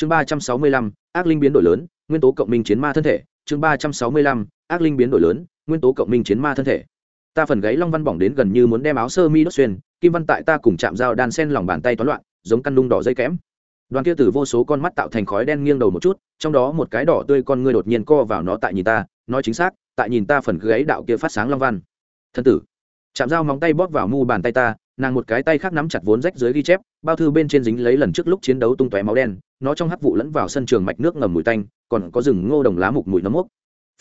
chương ba trăm sáu mươi lăm, ác linh biến đổi lớn, nguyên tố cộng minh chiến ma thân thể. Chương ba trăm sáu mươi lăm, ác linh biến đổi lớn, nguyên tố cộng minh chiến ma thân thể. Ta phần gáy long văn bỏng đến gần như muốn đem áo sơ mi đốt xuyên, kim văn tại ta cùng chạm dao đan sen lòng bàn tay toán loạn, giống căn nung đỏ dây kẽm đoàn kia từ vô số con mắt tạo thành khói đen nghiêng đầu một chút, trong đó một cái đỏ tươi con ngươi đột nhiên co vào nó tại nhìn ta, nói chính xác, tại nhìn ta phần gáy đạo kia phát sáng long văn. Thân tử, chạm dao móng tay bóp vào mu bàn tay ta nàng một cái tay khác nắm chặt vốn rách dưới ghi chép, bao thư bên trên dính lấy lần trước lúc chiến đấu tung tóe máu đen, nó trong hắc vụ lẫn vào sân trường mạch nước ngầm mùi tanh, còn có rừng ngô đồng lá mục mùi nấm mốc.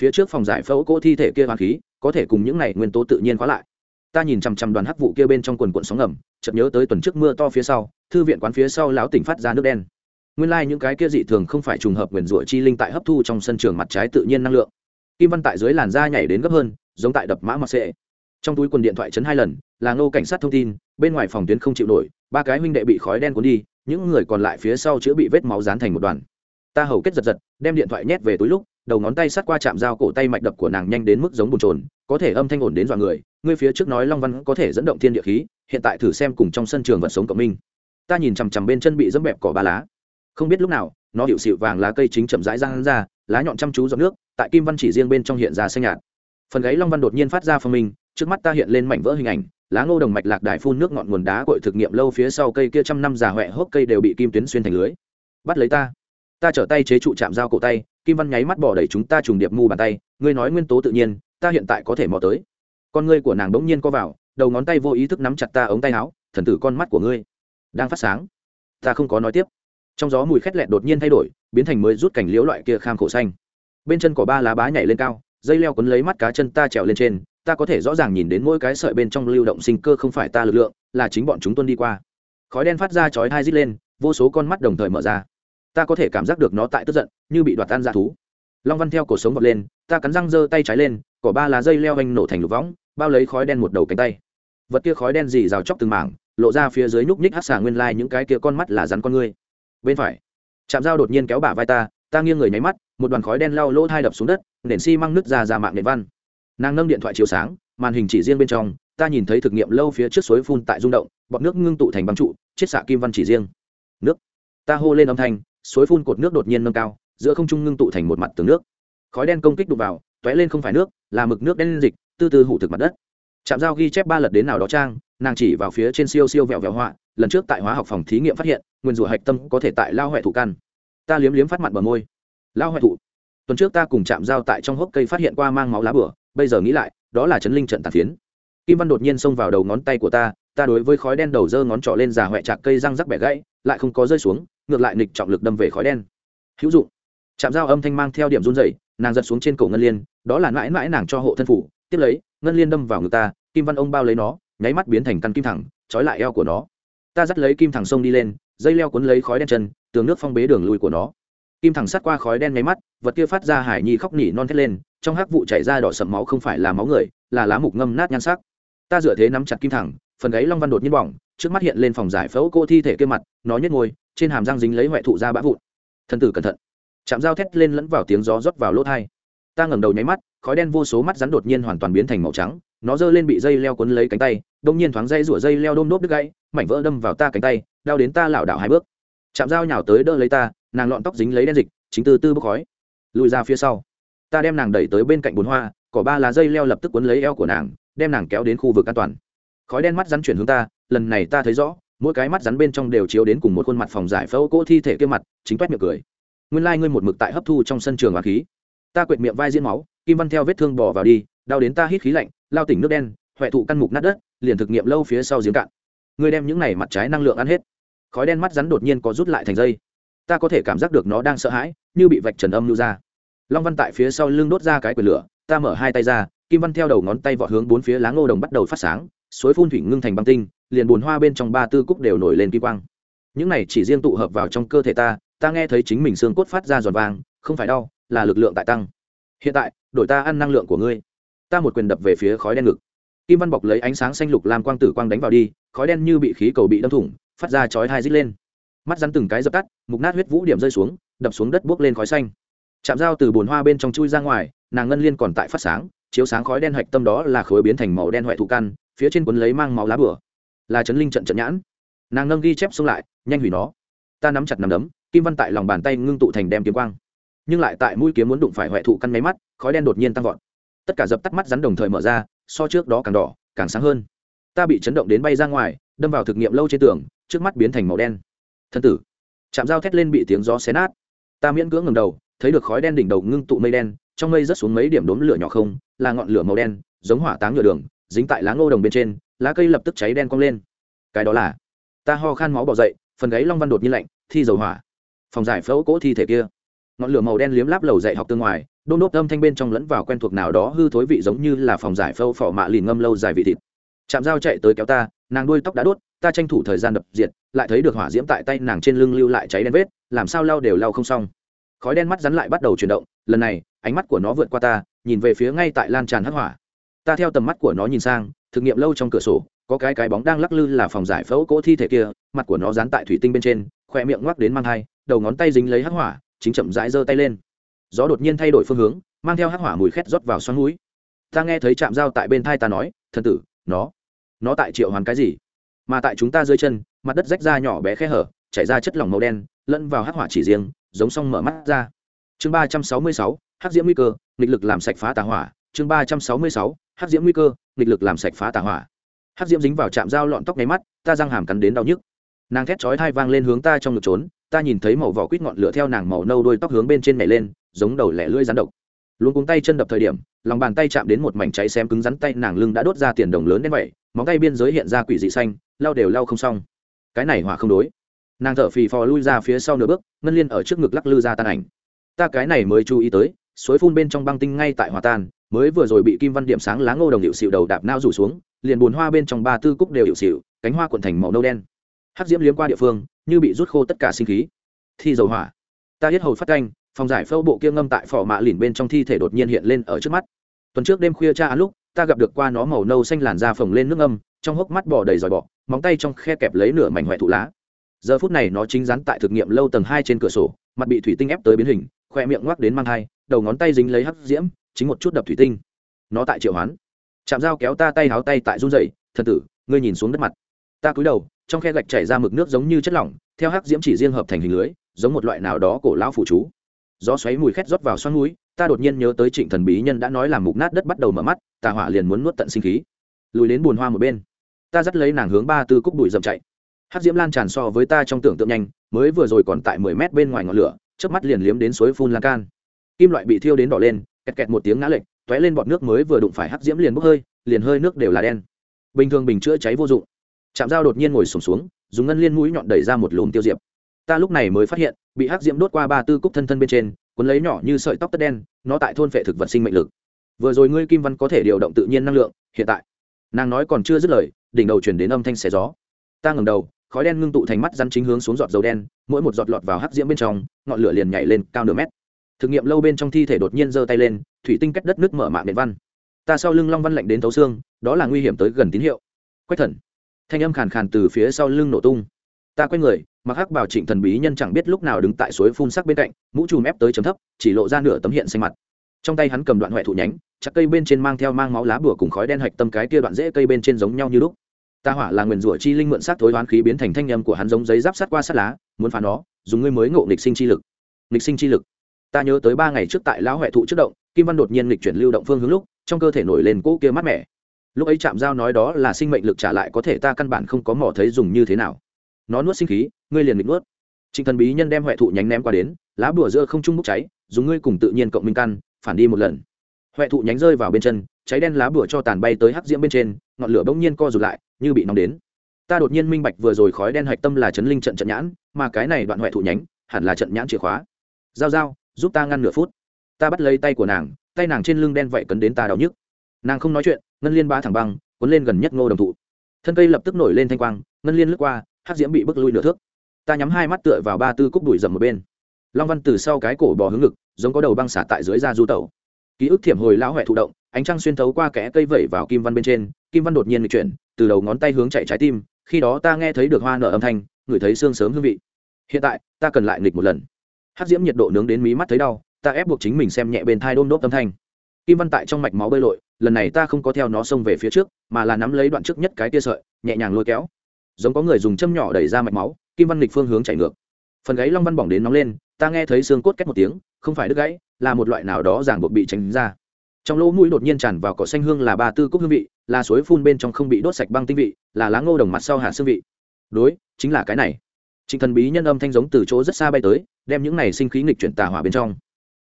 Phía trước phòng giải phẫu cỗ thi thể kia hoàng khí, có thể cùng những này nguyên tố tự nhiên khóa lại. Ta nhìn chằm chằm đoàn hắc vụ kia bên trong quần cuộn sóng ngầm, chợt nhớ tới tuần trước mưa to phía sau, thư viện quán phía sau láo tỉnh phát ra nước đen. Nguyên lai những cái kia dị thường không phải trùng hợp nguyền rủa chi linh tại hấp thu trong sân trường mặt trái tự nhiên năng lượng. Kim văn tại dưới làn da nhảy đến gấp hơn, giống tại đập mã mặc sệ trong túi quần điện thoại chấn hai lần, là ngô cảnh sát thông tin, bên ngoài phòng tuyến không chịu nổi, ba cái huynh đệ bị khói đen cuốn đi, những người còn lại phía sau chữa bị vết máu dán thành một đoàn. Ta hầu kết giật giật, đem điện thoại nhét về túi lúc, đầu ngón tay sát qua chạm dao cổ tay mạch đập của nàng nhanh đến mức giống bồn trồn có thể âm thanh ổn đến dọa người, ngươi phía trước nói long văn có thể dẫn động thiên địa khí, hiện tại thử xem cùng trong sân trường vật sống cộng minh. Ta nhìn chằm chằm bên chân bị dẫm bẹp cỏ ba lá. Không biết lúc nào, nó hiệu xịu vàng lá cây chính chậm rãi ra hắn ra, lá nhọn chăm chú giọt nước, tại kim văn chỉ riêng bên trong hiện ra xanh nhạt. Phần gáy long văn đột nhiên phát ra phần mình trước mắt ta hiện lên mảnh vỡ hình ảnh, lá ngô đồng mạch lạc đài phun nước ngọn nguồn đá cội thực nghiệm lâu phía sau cây kia trăm năm già huệ hốc cây đều bị kim tuyến xuyên thành lưới. Bắt lấy ta. Ta trở tay chế trụ chạm dao cổ tay, kim văn nháy mắt bỏ đẩy chúng ta trùng điệp mu bàn tay, ngươi nói nguyên tố tự nhiên, ta hiện tại có thể mò tới. Con ngươi của nàng bỗng nhiên co vào, đầu ngón tay vô ý thức nắm chặt ta ống tay áo, thần tử con mắt của ngươi đang phát sáng. Ta không có nói tiếp. Trong gió mùi khét lẹt đột nhiên thay đổi, biến thành mới rút cảnh liễu loại kia kham khổ xanh. Bên chân có ba lá bá nhảy lên cao, dây leo quấn lấy mắt cá chân ta trèo lên trên ta có thể rõ ràng nhìn đến mỗi cái sợi bên trong lưu động sinh cơ không phải ta lực lượng, là chính bọn chúng tuân đi qua. Khói đen phát ra chói hai rít lên, vô số con mắt đồng thời mở ra. Ta có thể cảm giác được nó tại tức giận, như bị đoạt tan ra thú. Long văn theo cổ sống vọt lên, ta cắn răng giơ tay trái lên, cỏ ba lá dây leo anh nổ thành lục võng, bao lấy khói đen một đầu cánh tay. Vật kia khói đen dì rào chóc từng mảng, lộ ra phía dưới nhúc nhích hát xả nguyên lai、like、những cái kia con mắt là rắn con ngươi. Bên phải chạm dao đột nhiên kéo bả vai ta ta nghiêng người nháy mắt, một đoàn khói đen lao lỗ thai đập xuống đất, nền xi、si、măng nứt ra ra mạng nền văn nàng nâng điện thoại chiếu sáng, màn hình chỉ riêng bên trong, ta nhìn thấy thực nghiệm lâu phía trước suối phun tại rung động, bọt nước ngưng tụ thành băng trụ, chiết xạ kim văn chỉ riêng. Nước. Ta hô lên âm thanh, suối phun cột nước đột nhiên nâng cao, giữa không trung ngưng tụ thành một mặt tường nước. Khói đen công kích đục vào t ó é lên không phải nước, là mực nước đen dịch tư tư hủ thực mặt đất. Chạm dao ghi chép ba lật đến nào đó trang, nàng chỉ vào phía trên siêu siêu vẹo vẹo họa, lần trước tại hóa học phòng thí nghiệm phát hiện, nguyên rủa hạch tâm có thể tại lao huệ thụ căn. Ta liếm liếm phát mặt bờ môi. Lao huệ thụ tuần trước ta cùng chạm dao tại trong hốc cây phát hiện qua mang máu lá bửa bây giờ nghĩ lại, đó là chấn linh trận tàn phiến. Kim văn đột nhiên xông vào đầu ngón tay của ta ta đối với khói đen đầu dơ ngón trỏ lên già huệ chạc cây răng rắc bẻ gãy, lại không có rơi xuống, ngược lại nịch trọng lực đâm về khói đen. Hữu dụng. Chạm dao âm thanh mang theo điểm run dày nàng giật xuống trên cổ ngân liên, đó là mãi mãi nàng cho hộ thân phủ, tiếp lấy, ngân liên đâm vào ngực ta, kim văn ông bao lấy nó, nháy mắt biến thành căn kim thẳng, trói lại eo của nó. Ta dắt lấy kim thẳng sông đi lên, dây leo cuốn lấy khói đen chân, tường nước phong bế đường lùi của nó. Kim thẳng sát qua khói đen nháy mắt, vật kia phát ra hải nhi khóc nỉ non thét lên trong hắc vụ chảy ra đỏ sậm máu không phải là máu người, là lá mục ngâm nát nhan sắc. Ta dựa thế nắm chặt kim thẳng, phần gáy long văn đột nhiên bỏng, trước mắt hiện lên phòng giải phẫu cô thi thể kia mặt, nó nhếch môi, trên hàm răng dính lấy huệ thụ ra bã vụn. Thân tử cẩn thận. Chạm dao thét lên lẫn vào tiếng gió rót vào lỗ hai ta ngẩng đầu nháy mắt, khói đen vô số mắt rắn đột nhiên hoàn toàn biến thành màu trắng, nó giơ lên bị dây leo cuốn lấy cánh tay, đông nhiên thoáng dây rủa dây leo đôm đốp đứt gãy, mảnh vỡ đâm vào ta cánh tay, đau đến ta lảo đảo hai bước. Chạm dao nhào tới đỡ lấy ta, nàng lọn tóc dính lấy đen dịch, chính từ tư bốc khói, lùi ra phía sau ta đem nàng đẩy tới bên cạnh bồn hoa, cỏ ba lá dây leo lập tức quấn lấy eo của nàng, đem nàng kéo đến khu vực an toàn. Khói đen mắt rắn chuyển hướng ta, lần này ta thấy rõ, mỗi cái mắt rắn bên trong đều chiếu đến cùng một khuôn mặt phòng giải phẫu cỗ thi thể kia mặt, chính toét miệng cười. Nguyên lai、like、ngươi một mực tại hấp thu trong sân trường và khí ta quệt miệng vai diễn máu, kim văn theo vết thương bỏ vào đi, đau đến ta hít khí lạnh, lao tỉnh nước đen huệ thụ căn mục nát đất, liền thực nghiệm lâu phía sau giếng cạn. Ngươi đem những này mặt trái năng lượng ăn hết. Khói đen mắt rắn đột nhiên có rút lại thành dây. Ta có thể cảm giác được nó đang sợ hãi, như bị vạch trần âm lưu ra long văn tại phía sau lưng đốt ra cái quyền lửa, ta mở hai tay ra, kim văn theo đầu ngón tay vọt hướng bốn phía lá ngô đồng bắt đầu phát sáng, suối phun thủy ngưng thành băng tinh, liền bùn hoa bên trong ba tư cúc đều nổi lên kim quang. Những này chỉ riêng tụ hợp vào trong cơ thể ta ta nghe thấy chính mình xương cốt phát ra giòn vàng không phải đau, là lực lượng tại tăng. Hiện tại, đổi ta ăn năng lượng của ngươi. Ta một quyền đập về phía khói đen ngực. Kim văn bọc lấy ánh sáng xanh lục làm quang tử quang đánh vào đi, khói đen như bị khí cầu bị đâm thủng, phát ra chói hai rít lên. Mắt rắn từng cái dập tắt, mục nát huyết vũ điểm rơi xuống, đập xuống đất buốc lên khói xanh chạm dao từ bồn hoa bên trong chui ra ngoài, nàng ngân liên còn tại phát sáng, chiếu sáng khói đen hạch tâm đó là khối biến thành màu đen hoại thụ căn, phía trên cuốn lấy mang máu lá bửa. Là chấn linh trận trận nhãn. Nàng ngâm ghi chép xuống lại, nhanh hủy nó. Ta nắm chặt nắm đấm, kim văn tại lòng bàn tay ngưng tụ thành đem kiếm quang. Nhưng lại tại mũi kiếm muốn đụng phải hoại thụ căn máy mắt, khói đen đột nhiên tăng vọt. Tất cả dập tắt mắt rắn đồng thời mở ra, so trước đó càng đỏ, càng sáng hơn. Ta bị chấn động đến bay ra ngoài, đâm vào thực nghiệm lâu trên tường, trước mắt biến thành màu đen. Thân tử. Chạm dao thét lên bị tiếng gió xé nát. Ta miễn cưỡng ngầm đầu thấy được khói đen đỉnh đầu ngưng tụ mây đen, trong mây rớt xuống mấy điểm đốm lửa nhỏ không, là ngọn lửa màu đen, giống hỏa táng nhựa đường, dính tại lá ngô đồng bên trên, lá cây lập tức cháy đen cong lên. Cái đó là, ta ho khan máu bỏ dậy, phần gáy long văn đột nhiên lạnh, thi dầu hỏa. Phòng giải phẫu cỗ thi thể kia. Ngọn lửa màu đen liếm láp lầu dạy học tương ngoài, đôn đốt âm thanh bên trong lẫn vào quen thuộc nào đó hư thối vị giống như là phòng giải phẫu phỏ mạ lìn ngâm lâu dài vị thịt. Chạm dao chạy tới kéo ta, nàng đuôi tóc đã đốt, ta tranh thủ thời gian đập diệt, lại thấy được hỏa diễm tại tay nàng trên lưng lưu lại cháy đen vết, làm sao lau đều lau không xong khói đen mắt rắn lại bắt đầu chuyển động, lần này, ánh mắt của nó vượt qua ta, nhìn về phía ngay tại lan tràn hắc hỏa. Ta theo tầm mắt của nó nhìn sang, thực nghiệm lâu trong cửa sổ, có cái cái bóng đang lắc lư là phòng giải phẫu cỗ thi thể kia, mặt của nó dán tại thủy tinh bên trên khoe miệng ngoắc đến mang thai đầu ngón tay dính lấy hắc hỏa, chính chậm rãi giơ tay lên. Gió đột nhiên thay đổi phương hướng, mang theo hắc hỏa mùi khét rót vào xoắn núi ta nghe thấy chạm dao tại bên thai ta nói, thần tử, nó nó tại triệu hoàn cái gì? Mà tại chúng ta dưới chân, mặt đất rách ra nhỏ bé khe hở, chảy ra chất lỏng màu đen, lẫn vào hắc hỏa chỉ riêng giống xong mở mắt ra. Chương ba trăm sáu mươi sáu, hắc diễm nguy cơ, nghịch lực làm sạch phá tà hỏa. Chương ba trăm sáu mươi sáu, hắc diễm nguy cơ, nghịch lực làm sạch phá tà hỏa. Hắc diễm dính vào chạm dao lọn tóc nháy mắt, ta răng hàm cắn đến đau nhức. Nàng thét chói thai vang lên hướng ta trong ngực trốn, ta nhìn thấy màu vỏ quýt ngọn lửa theo nàng màu nâu đôi tóc hướng bên trên nhảy lên, giống đầu lẻ lưỡi rắn độc. Luôn cuống tay chân đập thời điểm, lòng bàn tay chạm đến một mảnh cháy xém cứng rắn tay nàng lưng đã đốt ra tiền đồng lớn đến vậy, móng tay biên giới hiện ra quỷ dị xanh, lau đều lau không xong. Cái này hỏa không đối nàng thở phì phò lui ra phía sau nửa bước, ngân liên ở trước ngực lắc lư ra tan ảnh. Ta cái này mới chú ý tới, suối phun bên trong băng tinh ngay tại hòa tan, mới vừa rồi bị kim văn điểm sáng lá ngô đồng hiệu xịu đầu đạp nao rủ xuống, liền bùn hoa bên trong ba tư cúc đều hiệu xịu, cánh hoa cuộn thành màu nâu đen. Hắc diễm liếm qua địa phương, như bị rút khô tất cả sinh khí. Thi dầu hỏa. Ta hết hầu phát canh, phòng giải phẫu bộ kia ngâm tại phò mạ lìn bên trong thi thể đột nhiên hiện lên ở trước mắt. Tuần trước đêm khuya cha lúc, ta gặp được qua nó màu nâu xanh làn da phồng lên nước âm trong hốc mắt bò đầy dòi bọ, móng tay trong khe kẹp lấy nửa mảnh hoại thụ lá giờ phút này nó chính rắn tại thực nghiệm lâu tầng hai trên cửa sổ, mặt bị thủy tinh ép tới biến hình, khoe miệng ngoắc đến mang hai, đầu ngón tay dính lấy hắc diễm, chính một chút đập thủy tinh. Nó tại triệu hoán. Chạm dao kéo ta tay háo tay tại run dậy thần tử, ngươi nhìn xuống đất mặt. Ta cúi đầu, trong khe gạch chảy ra mực nước giống như chất lỏng, theo hắc diễm chỉ riêng hợp thành hình lưới, giống một loại nào đó cổ lão phụ chú. Gió xoáy mùi khét rót vào xoắn núi, ta đột nhiên nhớ tới trịnh thần bí nhân đã nói là mục nát đất bắt đầu mở mắt tà hỏa liền muốn nuốt tận sinh khí. Lùi đến bùn hoa một bên. Ta dắt lấy nàng hướng ba tư cúc bụi dậm chạy hát diễm lan tràn so với ta trong tưởng tượng nhanh mới vừa rồi còn tại mười mét bên ngoài ngọn lửa trước mắt liền liếm đến suối phun lan can. Kim loại bị thiêu đến đỏ lên kẹt kẹt một tiếng ngã lệch t ó é lên bọt nước mới vừa đụng phải hắc diễm liền bốc hơi liền hơi nước đều là đen. Bình thường bình chữa cháy vô dụng. Chạm dao đột nhiên ngồi sùng xuống, xuống dùng ngân liên mũi nhọn đẩy ra một lùm tiêu diệp. Ta lúc này mới phát hiện bị hắc diễm đốt qua ba tư cúc thân thân bên trên cuốn lấy nhỏ như sợi tóc tất đen nó tại thôn phệ thực vật sinh mệnh lực. Vừa rồi ngươi kim văn có thể điều động tự nhiên năng lượng hiện tại. Nàng nói còn chưa dứt lời đỉnh đầu chuyển đến âm thanh xé gió. Ta ngẩng đầu khói đen ngưng tụ thành mắt rắn chính hướng xuống giọt dầu đen, mỗi một giọt lọt vào hắc diễm bên trong, ngọn lửa liền nhảy lên cao nửa mét. Thực nghiệm lâu bên trong thi thể đột nhiên giơ tay lên, thủy tinh cách đất nước mở mạng nền văn. Ta sau lưng long văn lạnh đến thấu xương, đó là nguy hiểm tới gần tín hiệu. Quách thần. Thanh âm khàn khàn từ phía sau lưng nổ tung. Ta quay người, mặc hắc bảo trịnh thần bí nhân chẳng biết lúc nào đứng tại suối phun sắc bên cạnh, mũ chùm ép tới chấm thấp, chỉ lộ ra nửa tấm hiện xanh mặt. Trong tay hắn cầm đoạn huệ thụ nhánh chắc cây bên trên mang theo mang máu lá bùa cùng khói đen hạch tâm cái kia đoạn rễ cây bên trên giống nhau như lúc ta hỏa là nguyền rủa chi linh mượn sát thối hoán khí biến thành thanh âm của hắn giống giấy giáp sát qua sát lá, muốn phá nó, dùng ngươi mới ngộ nghịch sinh chi lực. Nghịch sinh chi lực. Ta nhớ tới ba ngày trước tại lão huệ thụ trước động, kim văn đột nhiên nghịch chuyển lưu động phương hướng lúc, trong cơ thể nổi lên cỗ kia mát mẻ. Lúc ấy chạm giao nói đó là sinh mệnh lực trả lại có thể ta căn bản không có mỏ thấy dùng như thế nào. Nó nuốt sinh khí, ngươi liền nghịch nuốt. Trịnh thần bí nhân đem huệ thụ nhánh ném qua đến, lá bùa giữa không trung bốc cháy, dùng ngươi cùng tự nhiên cộng minh căn, phản đi một lần. Huệ thụ nhánh rơi vào bên chân, cháy đen lá bùa cho tàn bay tới hắc diễm bên trên, ngọn lửa bỗng nhiên co rụt lại như bị nóng đến. Ta đột nhiên minh bạch vừa rồi khói đen hạch tâm là chấn linh trận trận nhãn, mà cái này đoạn huệ thụ nhánh, hẳn là trận nhãn chìa khóa. Giao giao, giúp ta ngăn nửa phút. Ta bắt lấy tay của nàng, tay nàng trên lưng đen vậy cấn đến ta đau nhức. Nàng không nói chuyện, ngân liên ba thẳng băng, cuốn lên gần nhất ngô đồng thụ. Thân cây lập tức nổi lên thanh quang, ngân liên lướt qua, hắc diễm bị bức lui nửa thước. Ta nhắm hai mắt tựa vào ba tư cúc đùi dầm một bên. Long văn từ sau cái cổ bò hướng ngực, giống có đầu băng xả tại dưới da du tẩu. Ký ức thiểm hồi lão huệ thụ động, ánh trăng xuyên thấu qua kẽ cây vẩy vào kim văn bên trên, kim văn đột nhiên lịch chuyển từ đầu ngón tay hướng chạy trái tim, khi đó ta nghe thấy được hoa nở âm thanh, ngửi thấy xương sớm hương vị. Hiện tại, ta cần lại nghịch một lần. Hát diễm nhiệt độ nướng đến mí mắt thấy đau, ta ép buộc chính mình xem nhẹ bên thai đôm đốp âm thanh. Kim văn tại trong mạch máu bơi lội, lần này ta không có theo nó xông về phía trước, mà là nắm lấy đoạn trước nhất cái tia sợi, nhẹ nhàng lôi kéo. Giống có người dùng châm nhỏ đẩy ra mạch máu, kim văn lịch phương hướng chảy ngược. Phần gáy long văn bỏng đến nóng lên, ta nghe thấy xương cốt két một tiếng, không phải đứt gãy, là một loại nào đó ràng buộc bị tránh ra. Trong lỗ mũi đột nhiên tràn vào cỏ xanh hương là ba tư cúc hương vị là suối phun bên trong không bị đốt sạch băng tinh vị, là lá ngô đồng mặt sau hạ xương vị. Đối, chính là cái này. Trịnh thần bí nhân âm thanh giống từ chỗ rất xa bay tới, đem những này sinh khí nghịch chuyển tà hỏa bên trong.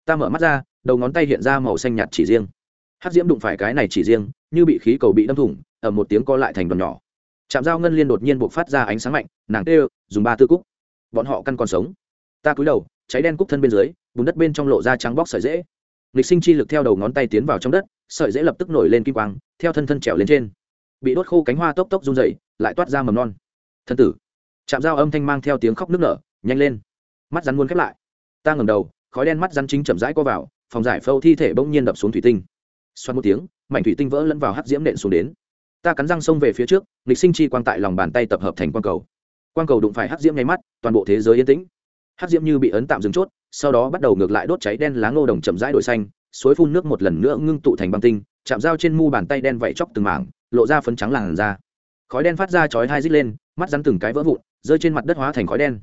Ta mở mắt ra, đầu ngón tay hiện ra màu xanh nhạt chỉ riêng. Hát diễm đụng phải cái này chỉ riêng, như bị khí cầu bị đâm thủng, ở một tiếng co lại thành đòn nhỏ. Chạm dao ngân liên đột nhiên buộc phát ra ánh sáng mạnh, nàng tê dùng ba tư cúc. Bọn họ căn còn sống. Ta cúi đầu, cháy đen cúc thân bên dưới, bùn đất bên trong lộ ra trắng bóc sợi dễ nghịch sinh chi lực theo đầu ngón tay tiến vào trong đất, sợi dễ lập tức nổi lên kim quang, theo thân thân trèo lên trên. Bị đốt khô cánh hoa tốc tốc run dậy lại toát ra mầm non. Thân tử. Chạm dao âm thanh mang theo tiếng khóc nức nở, nhanh lên. Mắt rắn muốn khép lại. Ta ngầm đầu, khói đen mắt rắn chính chậm rãi co vào, phòng giải phâu thi thể bỗng nhiên đập xuống thủy tinh. Xoắn một tiếng, mảnh thủy tinh vỡ lẫn vào hắt diễm nện xuống đến. Ta cắn răng xông về phía trước, nghịch sinh chi quang tại lòng bàn tay tập hợp thành quang cầu. Quang cầu đụng phải hắt diễm ngay mắt, toàn bộ thế giới yên tĩnh. Hát diễm như bị ấn tạm dừng chốt, sau đó bắt đầu ngược lại đốt cháy đen lá ngô đồng chậm rãi đổi xanh, suối phun nước một lần nữa ngưng tụ thành băng tinh, chạm dao trên mu bàn tay đen vẩy chóc từng mảng, lộ ra phấn trắng làn da. Khói đen phát ra chói hai dít lên, mắt rắn từng cái vỡ vụn, rơi trên mặt đất hóa thành khói đen.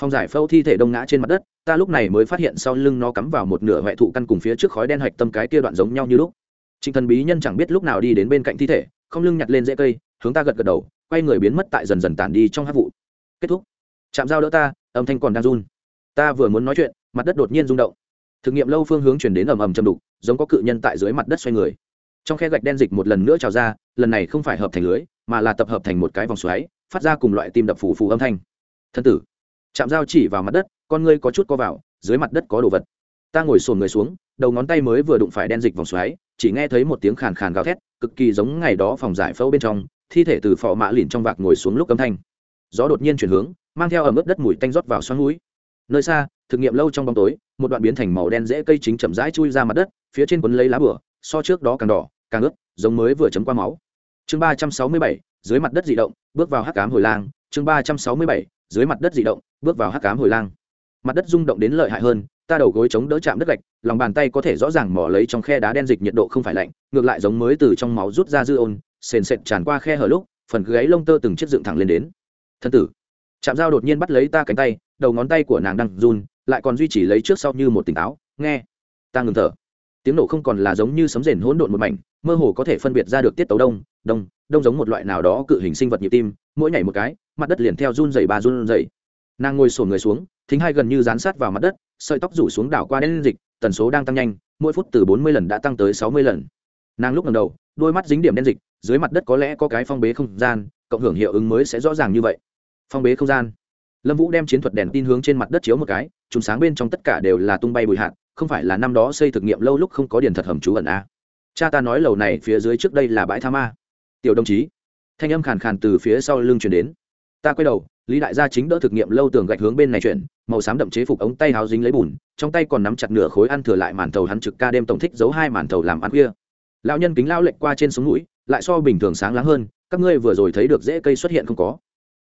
Phong giải phâu thi thể đông ngã trên mặt đất, ta lúc này mới phát hiện sau lưng nó cắm vào một nửa huệ thụ căn cùng phía trước khói đen hạch tâm cái kia đoạn giống nhau như lúc. Trịnh thần bí nhân chẳng biết lúc nào đi đến bên cạnh thi thể, không lưng nhặt lên rễ cây, hướng ta gật gật đầu, quay người biến mất tại dần dần tản đi trong hát vụ. Kết thúc. Chạm dao đỡ ta âm thanh còn đang run. Ta vừa muốn nói chuyện, mặt đất đột nhiên rung động. Thực nghiệm lâu phương hướng chuyển đến ầm ầm châm đục, giống có cự nhân tại dưới mặt đất xoay người. Trong khe gạch đen dịch một lần nữa trào ra, lần này không phải hợp thành lưới, mà là tập hợp thành một cái vòng xoáy, phát ra cùng loại tim đập phủ phù âm thanh. Thân tử, chạm dao chỉ vào mặt đất, con ngươi có chút co vào, dưới mặt đất có đồ vật. Ta ngồi sồn người xuống, đầu ngón tay mới vừa đụng phải đen dịch vòng xoáy, chỉ nghe thấy một tiếng khàn khàn gào thét, cực kỳ giống ngày đó phòng giải phẫu bên trong, thi thể từ phò mã lìn trong vạc ngồi xuống lúc âm thanh. Gió đột nhiên chuyển hướng mang theo ở mức đất mùi tanh rót vào xoắn núi. Nơi xa, thực nghiệm lâu trong bóng tối, một đoạn biến thành màu đen dễ cây chính chậm rãi chui ra mặt đất, phía trên quấn lấy lá bửa, so trước đó càng đỏ, càng ướt, giống mới vừa chấm qua máu. Chương ba trăm sáu mươi bảy, dưới mặt đất dị động, bước vào hắc cám hồi lang. Chương ba trăm sáu mươi bảy, dưới mặt đất dị động, bước vào hắc cám hồi lang. Mặt đất rung động đến lợi hại hơn, ta đầu gối chống đỡ chạm đất gạch, lòng bàn tay có thể rõ ràng mỏ lấy trong khe đá đen dịch nhiệt độ không phải lạnh, ngược lại giống mới từ trong máu rút ra dư ôn, sền sệt tràn qua khe hở lúc, phần gáy lông tơ từng chiếc dựng thẳng lên đến. Thân tử chạm dao đột nhiên bắt lấy ta cánh tay, đầu ngón tay của nàng đang run, lại còn duy trì lấy trước sau như một tỉnh táo, nghe. Ta ngừng thở. Tiếng nổ không còn là giống như sấm rền hỗn độn một mảnh, mơ hồ có thể phân biệt ra được tiết tấu đông đông đông giống một loại nào đó cự hình sinh vật nhịp tim, mỗi nhảy một cái, mặt đất liền theo run dày bà run dày nàng ngồi sổ người xuống, thính hai gần như dán sát vào mặt đất, sợi tóc rủ xuống đảo qua đen dịch, tần số đang tăng nhanh, mỗi phút từ bốn mươi lần đã tăng tới sáu mươi lần. Nàng lúc lần đầu, đôi mắt dính điểm đen dịch, dưới mặt đất có lẽ có cái phong bế không gian, cộng hưởng hiệu ứng mới sẽ rõ ràng như vậy phong bế không gian. Lâm vũ đem chiến thuật đèn tin hướng trên mặt đất chiếu một cái, chùm sáng bên trong tất cả đều là tung bay bụi hạn không phải là năm đó xây thực nghiệm lâu lúc không có điền thật hầm trú ẩn a. Cha ta nói lầu này phía dưới trước đây là bãi tha ma. Tiểu đồng chí, thanh âm khàn khàn từ phía sau lưng chuyển đến. Ta quay đầu, lý đại gia chính đỡ thực nghiệm lâu tường gạch hướng bên này chuyển, màu xám đậm chế phục ống tay háo dính lấy bùn, trong tay còn nắm chặt nửa khối ăn thừa lại màn thầu hắn trực ca đêm tổng thích giấu hai màn thầu làm ăn kia. lão nhân kính lao lệnh qua trên sống mũi, lại so bình thường sáng láng hơn, các ngươi vừa rồi thấy được dễ cây xuất hiện không có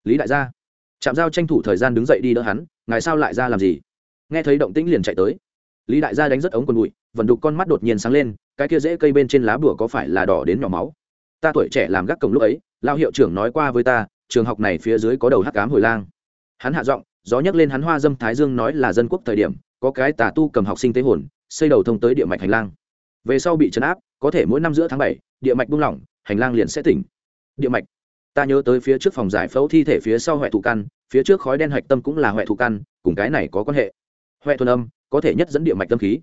lý đại gia. Chạm giao tranh thủ thời gian đứng dậy đi đỡ hắn, ngài sao lại ra làm gì? Nghe thấy động tĩnh liền chạy tới. Lý đại gia đánh rất ống quần bụi, vận đục con mắt đột nhiên sáng lên, cái kia dễ cây bên trên lá bùa có phải là đỏ đến nhỏ máu? Ta tuổi trẻ làm gác cổng lúc ấy, lao hiệu trưởng nói qua với ta, trường học này phía dưới có đầu hắc cám hồi lang. Hắn hạ giọng, gió nhắc lên hắn hoa dâm thái dương nói là dân quốc thời điểm, có cái tà tu cầm học sinh tế hồn, xây đầu thông tới địa mạch hành lang. Về sau bị chấn áp, có thể mỗi năm giữa tháng bảy, địa mạch buông lỏng, hành lang liền sẽ tỉnh. Địa mạch ta nhớ tới phía trước phòng giải phẫu thi thể phía sau huệ thụ căn, phía trước khói đen hạch tâm cũng là huệ thụ căn, cùng cái này có quan hệ. Huệ thuần âm, có thể nhất dẫn địa mạch tâm khí.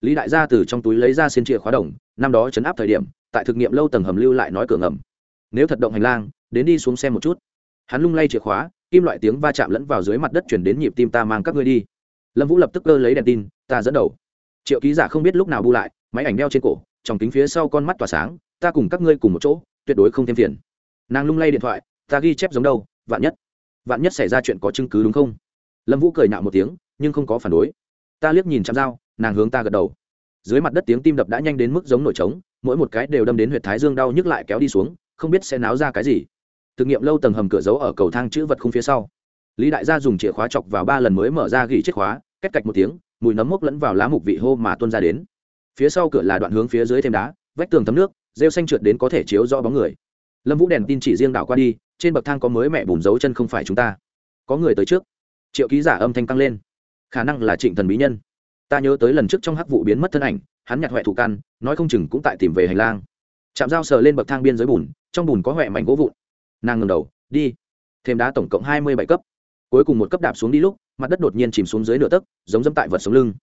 Lý đại gia từ trong túi lấy ra xin chìa khóa đồng, năm đó chấn áp thời điểm, tại thực nghiệm lâu tầng hầm lưu lại nói cửa ngầm. Nếu thật động hành lang, đến đi xuống xem một chút. Hắn lung lay chìa khóa, kim loại tiếng va chạm lẫn vào dưới mặt đất chuyển đến nhịp tim ta mang các ngươi đi. Lâm vũ lập tức cơ lấy đèn tin, ta dẫn đầu. Triệu ký giả không biết lúc nào bu lại, máy ảnh đeo trên cổ, trong kính phía sau con mắt tỏa sáng, ta cùng các ngươi cùng một chỗ, tuyệt đối không thêm phiền nàng lung lay điện thoại, ta ghi chép giống đâu, vạn nhất vạn nhất xảy ra chuyện có chứng cứ đúng không? Lâm vũ cười nạo một tiếng, nhưng không có phản đối. Ta liếc nhìn chạm dao nàng hướng ta gật đầu. Dưới mặt đất tiếng tim đập đã nhanh đến mức giống nổi trống, mỗi một cái đều đâm đến huyệt thái dương đau nhức lại kéo đi xuống, không biết sẽ náo ra cái gì. Thực nghiệm lâu tầng hầm cửa giấu ở cầu thang chữ vật không phía sau. Lý đại gia dùng chìa khóa chọc vào ba lần mới mở ra gỉ chiếc khóa cách cạch một tiếng, mùi nấm mốc lẫn vào lá mục vị hô mà tuôn ra đến. Phía sau cửa là đoạn hướng phía dưới thêm đá, vách tường thấm nước, rêu xanh trượt đến có thể chiếu rõ bóng người lâm vũ đèn tin chỉ riêng đảo qua đi, trên bậc thang có mới mẹ bùn dấu chân không phải chúng ta. Có người tới trước. Triệu ký giả âm thanh tăng lên. Khả năng là trịnh thần bí nhân. Ta nhớ tới lần trước trong hắc vụ biến mất thân ảnh, hắn nhặt huệ thủ căn nói không chừng cũng tại tìm về hành lang. Chạm dao sờ lên bậc thang biên giới bùn, trong bùn có huệ mảnh gỗ vụn. Nàng ngầm đầu, đi. Thêm đá tổng cộng hai mươi bảy cấp. Cuối cùng một cấp đạp xuống đi lúc, mặt đất đột nhiên chìm xuống dưới nửa tấc, giống dẫm tại vật sống lưng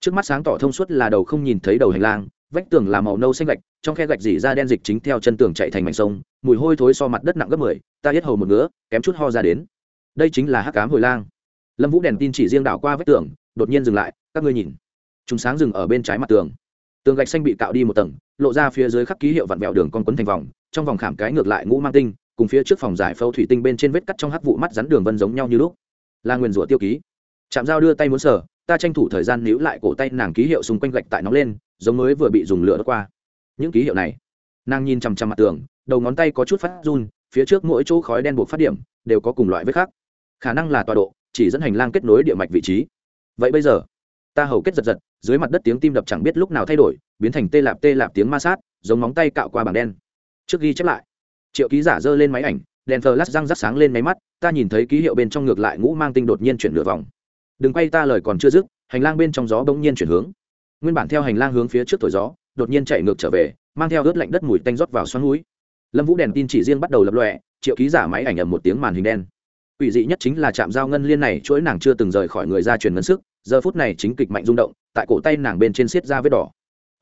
trước mắt sáng tỏ thông suốt là đầu không nhìn thấy đầu hành lang, vách tường là màu nâu xanh gạch, trong khe gạch dỉ ra đen dịch chính theo chân tường chạy thành mảnh sông, mùi hôi thối so mặt đất nặng gấp mười, ta hết hầu một ngứa, kém chút ho ra đến. Đây chính là hắc cám hồi lang. Lâm vũ đèn tin chỉ riêng đảo qua vách tường, đột nhiên dừng lại, các ngươi nhìn. Chúng sáng dừng ở bên trái mặt tường. Tường gạch xanh bị cạo đi một tầng, lộ ra phía dưới khắc ký hiệu vặn vẹo đường con quấn thành vòng, trong vòng khảm cái ngược lại ngũ mang tinh, cùng phía trước phòng giải phâu thủy tinh bên trên vết cắt trong hắc vụ mắt rắn đường vân giống nhau như lúc. Là nguyền rủa tiêu ký. Chạm dao đưa tay muốn sở ta tranh thủ thời gian níu lại cổ tay nàng ký hiệu xung quanh gạch tại nóng lên, giống mới vừa bị dùng lửa đốt qua. Những ký hiệu này, nàng nhìn chằm chằm mặt tường, đầu ngón tay có chút phát run, phía trước mỗi chỗ khói đen buộc phát điểm, đều có cùng loại với khác. Khả năng là tọa độ, chỉ dẫn hành lang kết nối địa mạch vị trí. Vậy bây giờ, ta hầu kết giật giật, dưới mặt đất tiếng tim đập chẳng biết lúc nào thay đổi, biến thành tê lạp tê lạp tiếng ma sát, giống móng tay cạo qua bảng đen. Trước ghi chép lại, triệu ký giả giơ lên máy ảnh, đèn thờ lát răng rắc sáng lên máy mắt, ta nhìn thấy ký hiệu bên trong ngược lại ngũ mang tinh đột nhiên chuyển nửa vòng đừng quay ta lời còn chưa dứt, hành lang bên trong gió bỗng nhiên chuyển hướng. Nguyên bản theo hành lang hướng phía trước thổi gió, đột nhiên chạy ngược trở về, mang theo ướt lạnh đất mùi tanh rót vào xoắn núi. Lâm vũ đèn tin chỉ riêng bắt đầu lập lọe triệu ký giả máy ảnh ầm một tiếng màn hình đen. Ủy dị nhất chính là chạm giao ngân liên này, chuỗi nàng chưa từng rời khỏi người ra truyền ngân sức, giờ phút này chính kịch mạnh rung động, tại cổ tay nàng bên trên xiết ra vết đỏ.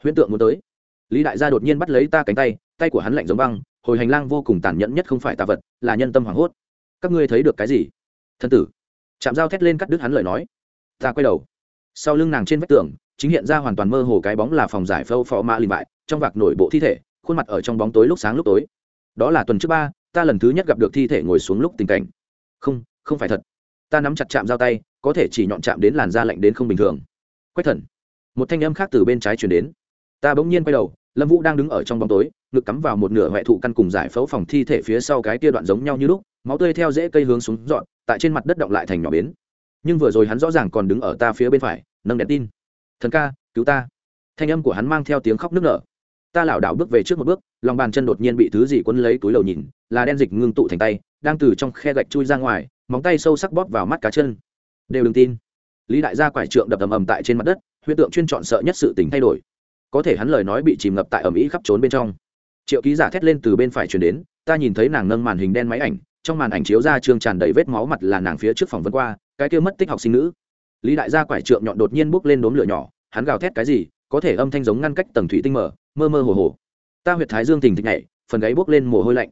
Huyễn tượng muốn tới. Lý đại gia đột nhiên bắt lấy ta cánh tay tay của hắn lạnh giống băng, hồi hành lang vô cùng tàn nhẫn nhất không phải tà vật, là nhân tâm hoảng hốt. Các ngươi thấy được cái gì? Thân tử chạm dao thét lên cắt đứt hắn lời nói. Ta quay đầu. Sau lưng nàng trên vách tường, chính hiện ra hoàn toàn mơ hồ cái bóng là phòng giải phâu phò mã lìm bại, trong vạc nổi bộ thi thể, khuôn mặt ở trong bóng tối lúc sáng lúc tối. Đó là tuần trước ba, ta lần thứ nhất gặp được thi thể ngồi xuống lúc tình cảnh. Không không phải thật. Ta nắm chặt chạm dao tay, có thể chỉ nhọn chạm đến làn da lạnh đến không bình thường. Quách thần. Một thanh âm khác từ bên trái chuyển đến. Ta bỗng nhiên quay đầu, lâm vũ đang đứng ở trong bóng tối, ngực cắm vào một nửa huệ thụ căn cùng giải phẫu phòng thi thể phía sau cái kia đoạn giống nhau như lúc, máu tươi theo dễ cây hướng xuống dọn tại trên mặt đất động lại thành nhỏ bến. Nhưng vừa rồi hắn rõ ràng còn đứng ở ta phía bên phải, nâng đèn tin. Thần ca, cứu ta. Thanh âm của hắn mang theo tiếng khóc nức nở. Ta lảo đảo bước về trước một bước, lòng bàn chân đột nhiên bị thứ gì quấn lấy túi lầu nhìn, là đen dịch ngưng tụ thành tay, đang từ trong khe gạch chui ra ngoài, móng tay sâu sắc bóp vào mắt cá chân. Đều đừng tin. Lý đại gia quải trượng đập ầm ầm tại trên mặt đất, huyễn tượng chuyên chọn sợ nhất sự tình thay đổi. Có thể hắn lời nói bị chìm ngập tại ầm ĩ khắp trốn bên trong. Triệu ký giả thét lên từ bên phải chuyển đến, ta nhìn thấy nàng nâng màn hình đen máy ảnh trong màn ảnh chiếu ra trương tràn đầy vết máu mặt là nàng phía trước phòng vân qua, cái kia mất tích học sinh nữ. Lý đại gia quải trượng nhọn đột nhiên bốc lên đốm lửa nhỏ, hắn gào thét cái gì, có thể âm thanh giống ngăn cách tầng thủy tinh mở, mơ mơ hồ hồ. Ta huyệt thái dương tình thịch nhảy, phần gáy bốc lên mồ hôi lạnh.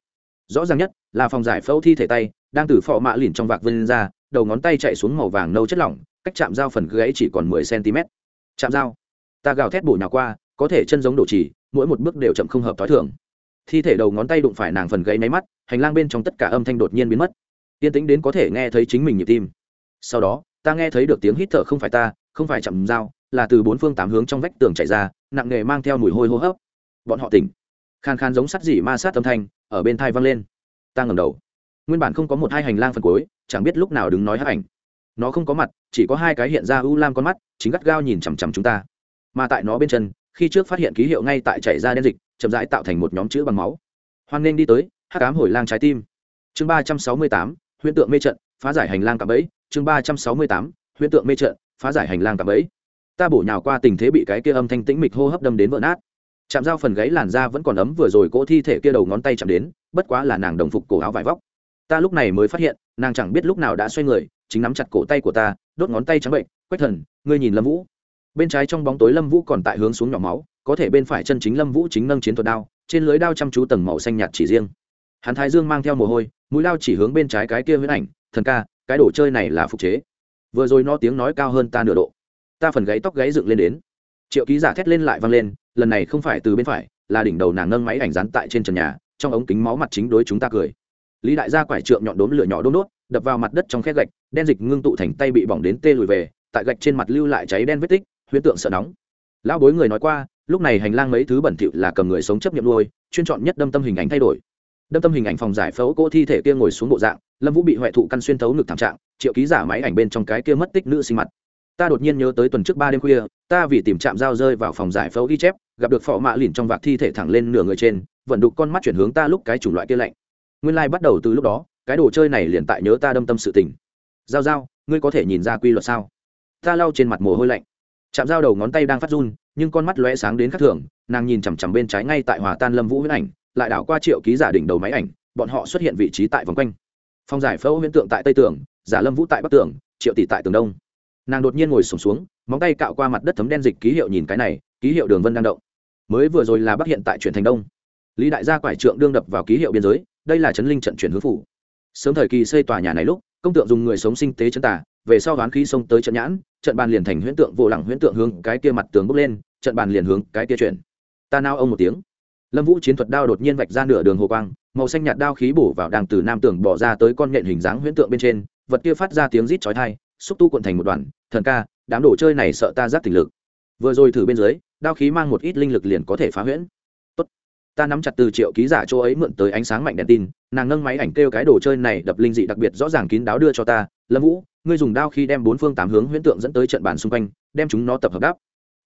Rõ ràng nhất là phòng giải phẫu thi thể tay, đang từ phò mạ lìn trong vạc vân ra, đầu ngón tay chạy xuống màu vàng nâu chất lỏng, cách chạm dao phần gãy chỉ còn mười cm chạm dao. Ta gào thét bổ nhào qua, có thể chân giống đổ chỉ, mỗi một bước đều chậm không hợp t h o i thường. Thi thể đầu ngón tay đụng phải nàng phần gãy máy mắt hành lang bên trong tất cả âm thanh đột nhiên biến mất. Yên tĩnh đến có thể nghe thấy chính mình nhịp tim. Sau đó, ta nghe thấy được tiếng hít thở không phải ta, không phải chậm dao, là từ bốn phương tám hướng trong vách tường chạy ra, nặng nề mang theo mùi hôi hô hấp. Bọn họ tỉnh. Khan khan giống sắt dỉ ma sát âm thanh, ở bên thai văng lên. Ta ngầm đầu. Nguyên bản không có một hai hành lang phần cuối, chẳng biết lúc nào đứng nói hấp ảnh. Nó không có mặt, chỉ có hai cái hiện ra u lam con mắt, chính gắt gao nhìn chằm chằm chúng ta. Mà tại nó bên chân, khi trước phát hiện ký hiệu ngay tại chảy ra đen dịch, chậm rãi tạo thành một nhóm chữ bằng máu. Hoan nên đi tới hắc ám hồi lang trái tim. Chương ba trăm sáu mươi tám, huyễn tượng mê trận, phá giải hành lang cạm ấy chương ba trăm sáu mươi tám, huyễn tượng mê trận, phá giải hành lang cạm ấy ta bổ nhào qua tình thế bị cái kia âm thanh tĩnh mịch hô hấp đâm đến vỡ nát. Chạm dao phần gáy làn da vẫn còn ấm vừa rồi cỗ thi thể kia đầu ngón tay chạm đến, bất quá là nàng đồng phục cổ áo vải vóc. Ta lúc này mới phát hiện, nàng chẳng biết lúc nào đã xoay người, chính nắm chặt cổ tay của ta, đốt ngón tay trắng bệnh, quách thần, ngươi nhìn lâm vũ. Bên trái trong bóng tối lâm vũ còn tại hướng xuống nhỏ máu, có thể bên phải chân chính lâm vũ chính nâng chiến thuật đao, trên lưới đao chăm chú tầng màu xanh nhạt chỉ riêng hắn thái dương mang theo mồ hôi, mũi lao chỉ hướng bên trái cái kia huyễn ảnh, thần ca, cái đồ chơi này là phục chế. Vừa rồi nó tiếng nói cao hơn ta nửa độ. Ta phần gáy tóc gáy dựng lên đến. Triệu ký giả thét lên lại vang lên, lần này không phải từ bên phải, là đỉnh đầu nàng nâng máy ảnh dán tại trên trần nhà, trong ống kính máu mặt chính đối chúng ta cười. Lý đại gia quải trượng nhọn đốm lửa nhỏ đốm đốt, đập vào mặt đất trong khe gạch, đen dịch ngưng tụ thành tay bị bỏng đến tê lùi về, tại gạch trên mặt lưu lại cháy đen vết tích, huyễn tượng sợ nóng. Lão bối người nói qua, lúc này hành lang mấy thứ bẩn thỉu là cầm người sống chấp nhận nuôi, chuyên chọn nhất đâm tâm hình ảnh thay đổi đâm tâm hình ảnh phòng giải phẫu cỗ thi thể kia ngồi xuống bộ dạng, lâm vũ bị huệ thụ căn xuyên thấu ngực thảm trạng, triệu ký giả máy ảnh bên trong cái kia mất tích nữ sinh mặt. Ta đột nhiên nhớ tới tuần trước ba đêm khuya, ta vì tìm chạm dao rơi vào phòng giải phẫu ghi chép, gặp được phò mạ lìn trong vạc thi thể thẳng lên nửa người trên vận đục con mắt chuyển hướng ta lúc cái chủng loại kia lạnh. Nguyên lai、like、bắt đầu từ lúc đó, cái đồ chơi này liền tại nhớ ta đâm tâm sự tình. Giao giao, ngươi có thể nhìn ra quy luật sao? Ta lau trên mặt mồ hôi lạnh. Chạm dao đầu ngón tay đang phát run, nhưng con mắt lóe sáng đến khắc thường, nàng nhìn chằm chằm bên trái ngay tại hòa tan lâm vũ huyết ảnh lại đảo qua triệu ký giả đỉnh đầu máy ảnh bọn họ xuất hiện vị trí tại vòng quanh. Phong giải phẫu huyễn tượng tại tây tường giả lâm vũ tại bắc tường triệu tỷ tại tường đông. Nàng đột nhiên ngồi sùng xuống, xuống móng tay cạo qua mặt đất thấm đen dịch ký hiệu nhìn cái này ký hiệu đường vân đang động. Mới vừa rồi là bắc hiện tại chuyển thành đông. Lý đại gia quải trượng đương đập vào ký hiệu biên giới đây là chấn linh trận chuyển hướng phủ. Sớm thời kỳ xây tòa nhà này lúc công tượng dùng người sống sinh tế chân tả về sau đoán khí xông tới trận nhãn trận bàn liền thành huyễn tượng vô lẳng huyễn tượng hướng cái kia mặt tường bốc lên trận bàn liền hướng cái kia chuyển. Ta nao ông một tiếng lâm vũ chiến thuật đao đột nhiên vạch ra nửa đường hồ quang, màu xanh nhạt đao khí bổ vào đàng từ nam tưởng bỏ ra tới con nhện hình dáng huyễn tượng bên trên, vật kia phát ra tiếng rít chói thai xúc tu cuộn thành một đoàn, thần ca, đám đồ chơi này sợ ta giáp tình lực. Vừa rồi thử bên dưới, đao khí mang một ít linh lực liền có thể phá huyễn. Tốt. ta nắm chặt từ triệu ký giả chỗ ấy mượn tới ánh sáng mạnh đèn tin, nàng nâng máy ảnh kêu cái đồ chơi này đập linh dị đặc biệt rõ ràng kín đáo đưa cho ta. Lâm vũ, ngươi dùng đao khi đem bốn phương tám hướng huyễn tượng dẫn tới trận bàn xung quanh, đem chúng nó tập hợp đáp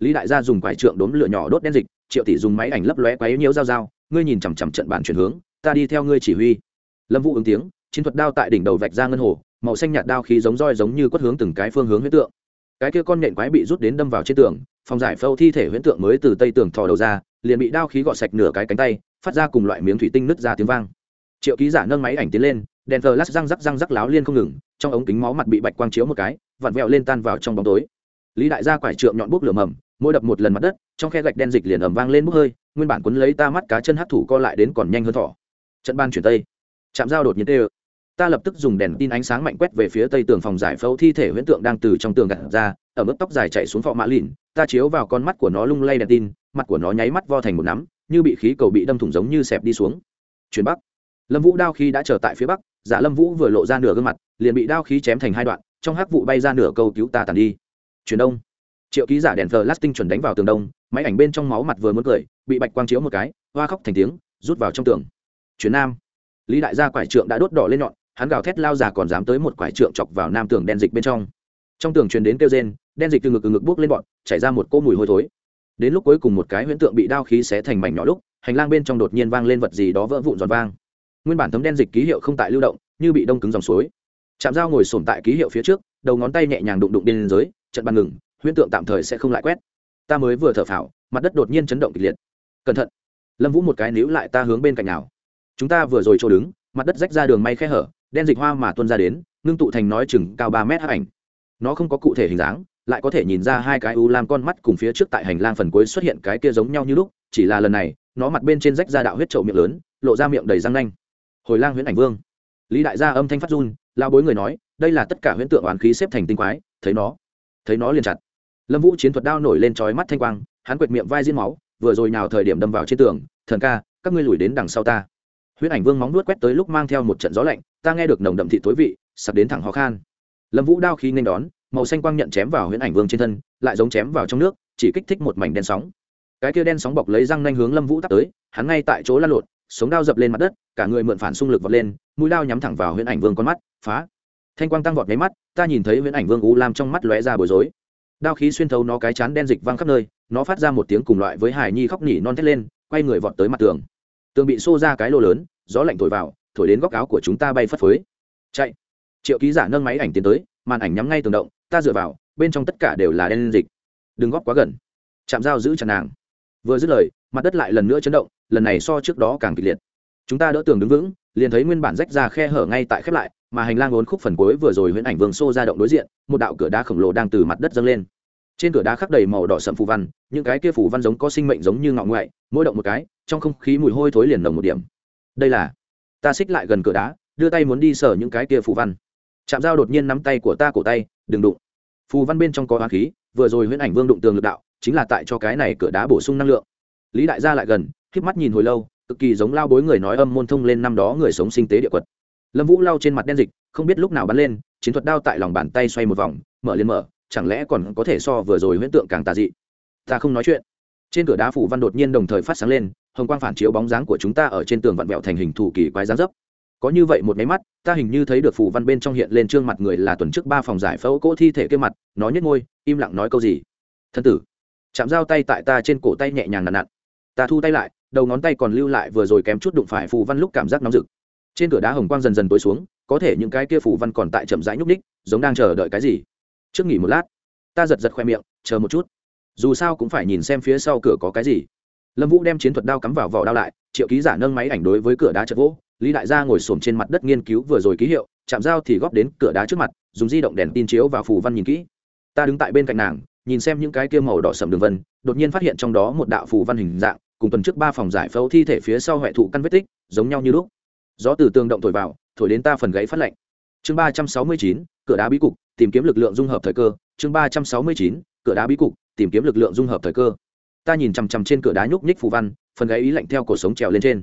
lý đại gia dùng quải trượng đốn lửa nhỏ đốt đen dịch, triệu tỷ dùng máy ảnh lấp lóe quấy nhiễu dao dao ngươi nhìn chằm chằm trận bàn chuyển hướng, ta đi theo ngươi chỉ huy. Lâm vũ ứng tiếng, chiến thuật đao tại đỉnh đầu vạch ra ngân hồ, màu xanh nhạt đao khí giống roi giống như quất hướng từng cái phương hướng huyễn tượng. Cái kia con nhện quái bị rút đến đâm vào trên tường, phòng giải phâu thi thể huyễn tượng mới từ tây tường thò đầu ra, liền bị đao khí gọt sạch nửa cái cánh tay, phát ra cùng loại miếng thủy tinh nứt ra tiếng vang. Triệu ký giả nâng máy ảnh tiến lên, đèn thờ lát răng rắc răng rắc láo liên không ngừng, trong ống kính máu mặt bị bạch quang chiếu một cái, vặn vẹo lên tan vào trong bóng tối. Lý đại gia quải trượng nhọn bút lửa mầm mỗi đập một lần mặt đất, trong khe gạch đen dịch liền ầm vang lên bốc hơi, nguyên bản quấn lấy ta mắt cá chân hát thủ co lại đến còn nhanh hơn thỏ. Trận ban chuyển tây. Chạm dao đột nhiên tê ta lập tức dùng đèn tin ánh sáng mạnh quét về phía tây tường phòng giải phẫu thi thể huyễn tượng đang từ trong tường gặt ra, ở mức tóc dài chạy xuống phọ mã lìn, ta chiếu vào con mắt của nó lung lay đèn tin, mặt của nó nháy mắt vo thành một nắm, như bị khí cầu bị đâm thủng giống như xẹp đi xuống. Chuyển bắc. Lâm vũ đao khi đã trở tại phía bắc, giả lâm vũ vừa lộ ra nửa gương mặt, liền bị đao khí chém thành hai đoạn, trong hắc vụ bay ra nửa câu cứu ta tàn đi. Chuyển đông triệu ký giả đèn thờ lasting chuẩn đánh vào tường đông máy ảnh bên trong máu mặt vừa muốn cười bị bạch quang chiếu một cái hoa khóc thành tiếng rút vào trong tường. Chuyển nam. Lý đại gia quải trượng đã đốt đỏ lên nhọn hắn gào thét lao già còn dám tới một quải trượng chọc vào nam tường đen dịch bên trong. Trong tường truyền đến kêu rên đen dịch từ ngực từ ngực buốc lên bọn chảy ra một cô mùi hôi thối. Đến lúc cuối cùng một cái huyễn tượng bị đao khí xé thành mảnh nhỏ lúc hành lang bên trong đột nhiên vang lên vật gì đó vỡ vụn giòn vang. Nguyên bản tấm đen dịch ký hiệu không tại lưu động như bị đông cứng dòng suối. Chạm dao ngồi sổm tại ký hiệu phía trước đầu ngón tay nhẹ nhàng đụng đụng bên dưới, trận bàn ngừng huyễn tượng tạm thời sẽ không lại quét. Ta mới vừa thở phào, mặt đất đột nhiên chấn động kịch liệt. Cẩn thận. Lâm vũ một cái níu lại ta hướng bên cạnh nào. Chúng ta vừa rồi chỗ đứng, mặt đất rách ra đường may khe hở, đen dịch hoa mà tuôn ra đến, ngưng tụ thành nói chừng cao ba mét hấp ảnh. Nó không có cụ thể hình dáng, lại có thể nhìn ra hai cái u lam con mắt cùng phía trước tại hành lang phần cuối xuất hiện cái kia giống nhau như lúc, chỉ là lần này, nó mặt bên trên rách ra đạo huyết trậu miệng lớn, lộ ra miệng đầy răng nanh. Hồi lang huyễn ảnh vương. Lý đại gia âm thanh phát run lao bối người nói, đây là tất cả huyễn tượng oán khí xếp thành tinh quái, thấy nó. Thấy nó liền chặt lâm vũ chiến thuật đao nổi lên trói mắt thanh quang, hắn quệt miệng vai diên máu, vừa rồi nào thời điểm đâm vào trên tường, thần ca, các ngươi lùi đến đằng sau ta. Huyễn ảnh vương móng nuốt quét tới lúc mang theo một trận gió lạnh, ta nghe được nồng đậm thị tối vị sặc đến thẳng khó khan. Lâm vũ đao khi nên đón, màu xanh quang nhận chém vào huyễn ảnh vương trên thân, lại giống chém vào trong nước, chỉ kích thích một mảnh đen sóng. Cái kia đen sóng bọc lấy răng nanh hướng lâm vũ tắt tới, hắn ngay tại chỗ lăn lộn, sống đao dập lên mặt đất, cả người mượn phản xung lực vọt lên, mũi đao nhắm thẳng vào huyễn ảnh vương con mắt, phá. Thanh quang tăng vọt nháy mắt, ta nhìn thấy huyễn ảnh vương u lam trong mắt lóe ra bối rối đao khí xuyên thấu nó cái chán đen dịch văng khắp nơi, nó phát ra một tiếng cùng loại với hải nhi khóc nỉ non thét lên, quay người vọt tới mặt tường. Tường bị xô ra cái lô lớn, gió lạnh thổi vào, thổi đến góc áo của chúng ta bay phất phới. Chạy. Triệu ký giả nâng máy ảnh tiến tới, màn ảnh nhắm ngay tường động, ta dựa vào, bên trong tất cả đều là đen dịch. Đừng góp quá gần. Chạm dao giữ chặt nàng. Vừa dứt lời, mặt đất lại lần nữa chấn động, lần này so trước đó càng kịch liệt. Chúng ta đỡ tường đứng vững, liền thấy nguyên bản rách ra khe hở ngay tại khép lại mà hành lang uốn khúc phần cuối vừa rồi huyễn ảnh vương xô ra động đối diện, một đạo cửa đá khổng lồ đang từ mặt đất dâng lên. Trên cửa đá khắc đầy màu đỏ sậm phù văn, những cái kia phù văn giống có sinh mệnh giống như ngọ ngoại, mỗi động một cái, trong không khí mùi hôi thối liền nồng một điểm. Đây là, ta xích lại gần cửa đá, đưa tay muốn đi sở những cái kia phù văn. Chạm dao đột nhiên nắm tay của ta cổ tay, đừng đụng. Phù văn bên trong có hoa khí, vừa rồi huyễn ảnh vương đụng tường lực đạo, chính là tại cho cái này cửa đá bổ sung năng lượng. Lý đại gia lại gần k mắt nhìn hồi lâu, cực kỳ giống lao bối người nói âm môn thông lên năm đó người sống sinh tế địa quật lâm vũ lau trên mặt đen dịch, không biết lúc nào bắn lên, chiến thuật đao tại lòng bàn tay xoay một vòng, mở lên mở, chẳng lẽ còn có thể so vừa rồi huyễn tượng càng tà dị? Ta không nói chuyện. Trên cửa đá phủ văn đột nhiên đồng thời phát sáng lên, hồng quang phản chiếu bóng dáng của chúng ta ở trên tường vặn vẹo thành hình thủ kỳ quái dáng dấp. Có như vậy một máy mắt, ta hình như thấy được phủ văn bên trong hiện lên trương mặt người là tuần trước ba phòng giải phẫu cỗ thi thể kia mặt, nó nhếch môi, im lặng nói câu gì? Thân tử, chạm dao tay tại ta trên cổ tay nhẹ nhàng nặn nặn. Ta thu tay lại, đầu ngón tay còn lưu lại vừa rồi kém chút đụng phải phù văn lúc cảm giác nóng rực trên cửa đá hồng quang dần dần tối xuống, có thể những cái kia phù văn còn tại chậm rãi nhúc ních giống đang chờ đợi cái gì. Trước nghỉ một lát, ta giật giật khoe miệng, chờ một chút. Dù sao cũng phải nhìn xem phía sau cửa có cái gì. Lâm vũ đem chiến thuật đao cắm vào vỏ đao lại, triệu ký giả nâng máy ảnh đối với cửa đá chật vỗ, lý đại gia ngồi s trên mặt đất nghiên cứu vừa rồi ký hiệu, chạm dao thì góp đến cửa đá trước mặt, dùng di động đèn tin chiếu và phù văn nhìn kỹ. Ta đứng tại bên cạnh nàng, nhìn xem những cái kia màu đỏ sầm đường vân, đột nhiên phát hiện trong đó một đạo phù văn hình dạng, cùng tuần trước ba phòng giải phẫu thi thể phía sau huệ thụ căn vết tích, giống nhau như lúc gió từ tường động thổi vào, thổi đến ta phần gáy phát lạnh. Chương ba trăm sáu mươi chín, cửa đá bí cục, tìm kiếm lực lượng dung hợp thời cơ. Chương ba trăm sáu mươi chín, cửa đá bí cục, tìm kiếm lực lượng dung hợp thời cơ. Ta nhìn chằm chằm trên cửa đá nhúc nhích phù văn, phần gáy ý lạnh theo cổ sống trèo lên trên.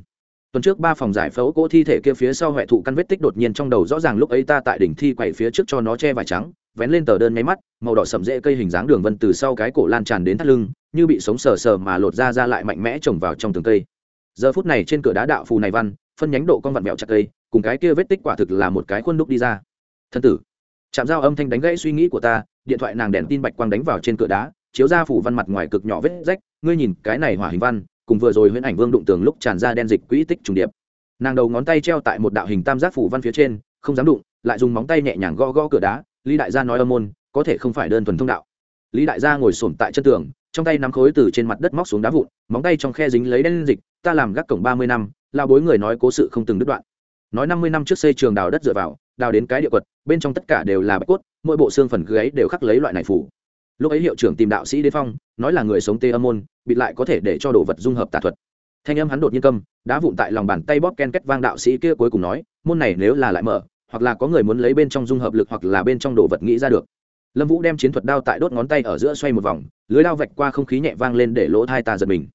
Tuần trước ba phòng giải phẫu cỗ thi thể kia phía sau huệ thụ căn vết tích đột nhiên trong đầu rõ ràng lúc ấy ta tại đỉnh thi quậy phía trước cho nó che vải trắng, vén lên tờ đơn nháy mắt, màu đỏ sậm rễ cây hình dáng đường vân từ sau cái cổ lan tràn đến thắt lưng, như bị sống sờ sờ mà lột ra ra lại mạnh mẽ trồng vào trong tường cây. Giờ phút này trên cửa đá đạo phù này văn phân nhánh độ con vặn vẹo chặt cây, cùng cái kia vết tích quả thực là một cái khuôn đúc đi ra. Thân tử chạm dao âm thanh đánh gãy suy nghĩ của ta, điện thoại nàng đèn tin bạch quang đánh vào trên cửa đá, chiếu ra phủ văn mặt ngoài cực nhỏ vết rách, ngươi nhìn, cái này hỏa hình văn, cùng vừa rồi huyễn ảnh vương đụng tường lúc tràn ra đen dịch quỹ tích trùng điệp. Nàng đầu ngón tay treo tại một đạo hình tam giác phủ văn phía trên, không dám đụng, lại dùng móng tay nhẹ nhàng gõ gõ cửa đá, lý đại gia nói âm môn, có thể không phải đơn thuần thông đạo. Lý đại gia ngồi sổm tại chân tường, trong tay nắm khối từ trên mặt đất móc xuống đá vụn, móng tay trong khe dính lấy đen dịch, ta làm gác cổng ba mươi năm lao bối người nói cố sự không từng đứt đoạn. Nói năm mươi năm trước xây trường đào đất dựa vào, đào đến cái địa quật, bên trong tất cả đều là bạch cốt, mỗi bộ xương phần gáy đều khắc lấy loại này phủ. Lúc ấy hiệu trưởng tìm đạo sĩ đế phong, nói là người sống tê âm môn, bịt lại có thể để cho đồ vật dung hợp tà thuật. Thanh âm hắn đột nhiên câm, đá vụn tại lòng bàn tay bóp ken két vang đạo sĩ kia cuối cùng nói, môn này nếu là lại mở, hoặc là có người muốn lấy bên trong dung hợp lực hoặc là bên trong đồ vật nghĩ ra được. Lâm vũ đem chiến thuật đao tại đốt ngón tay ở giữa xoay một vòng, lưới đao vạch qua không khí nhẹ vang lên để lỗ thai ta giật mình.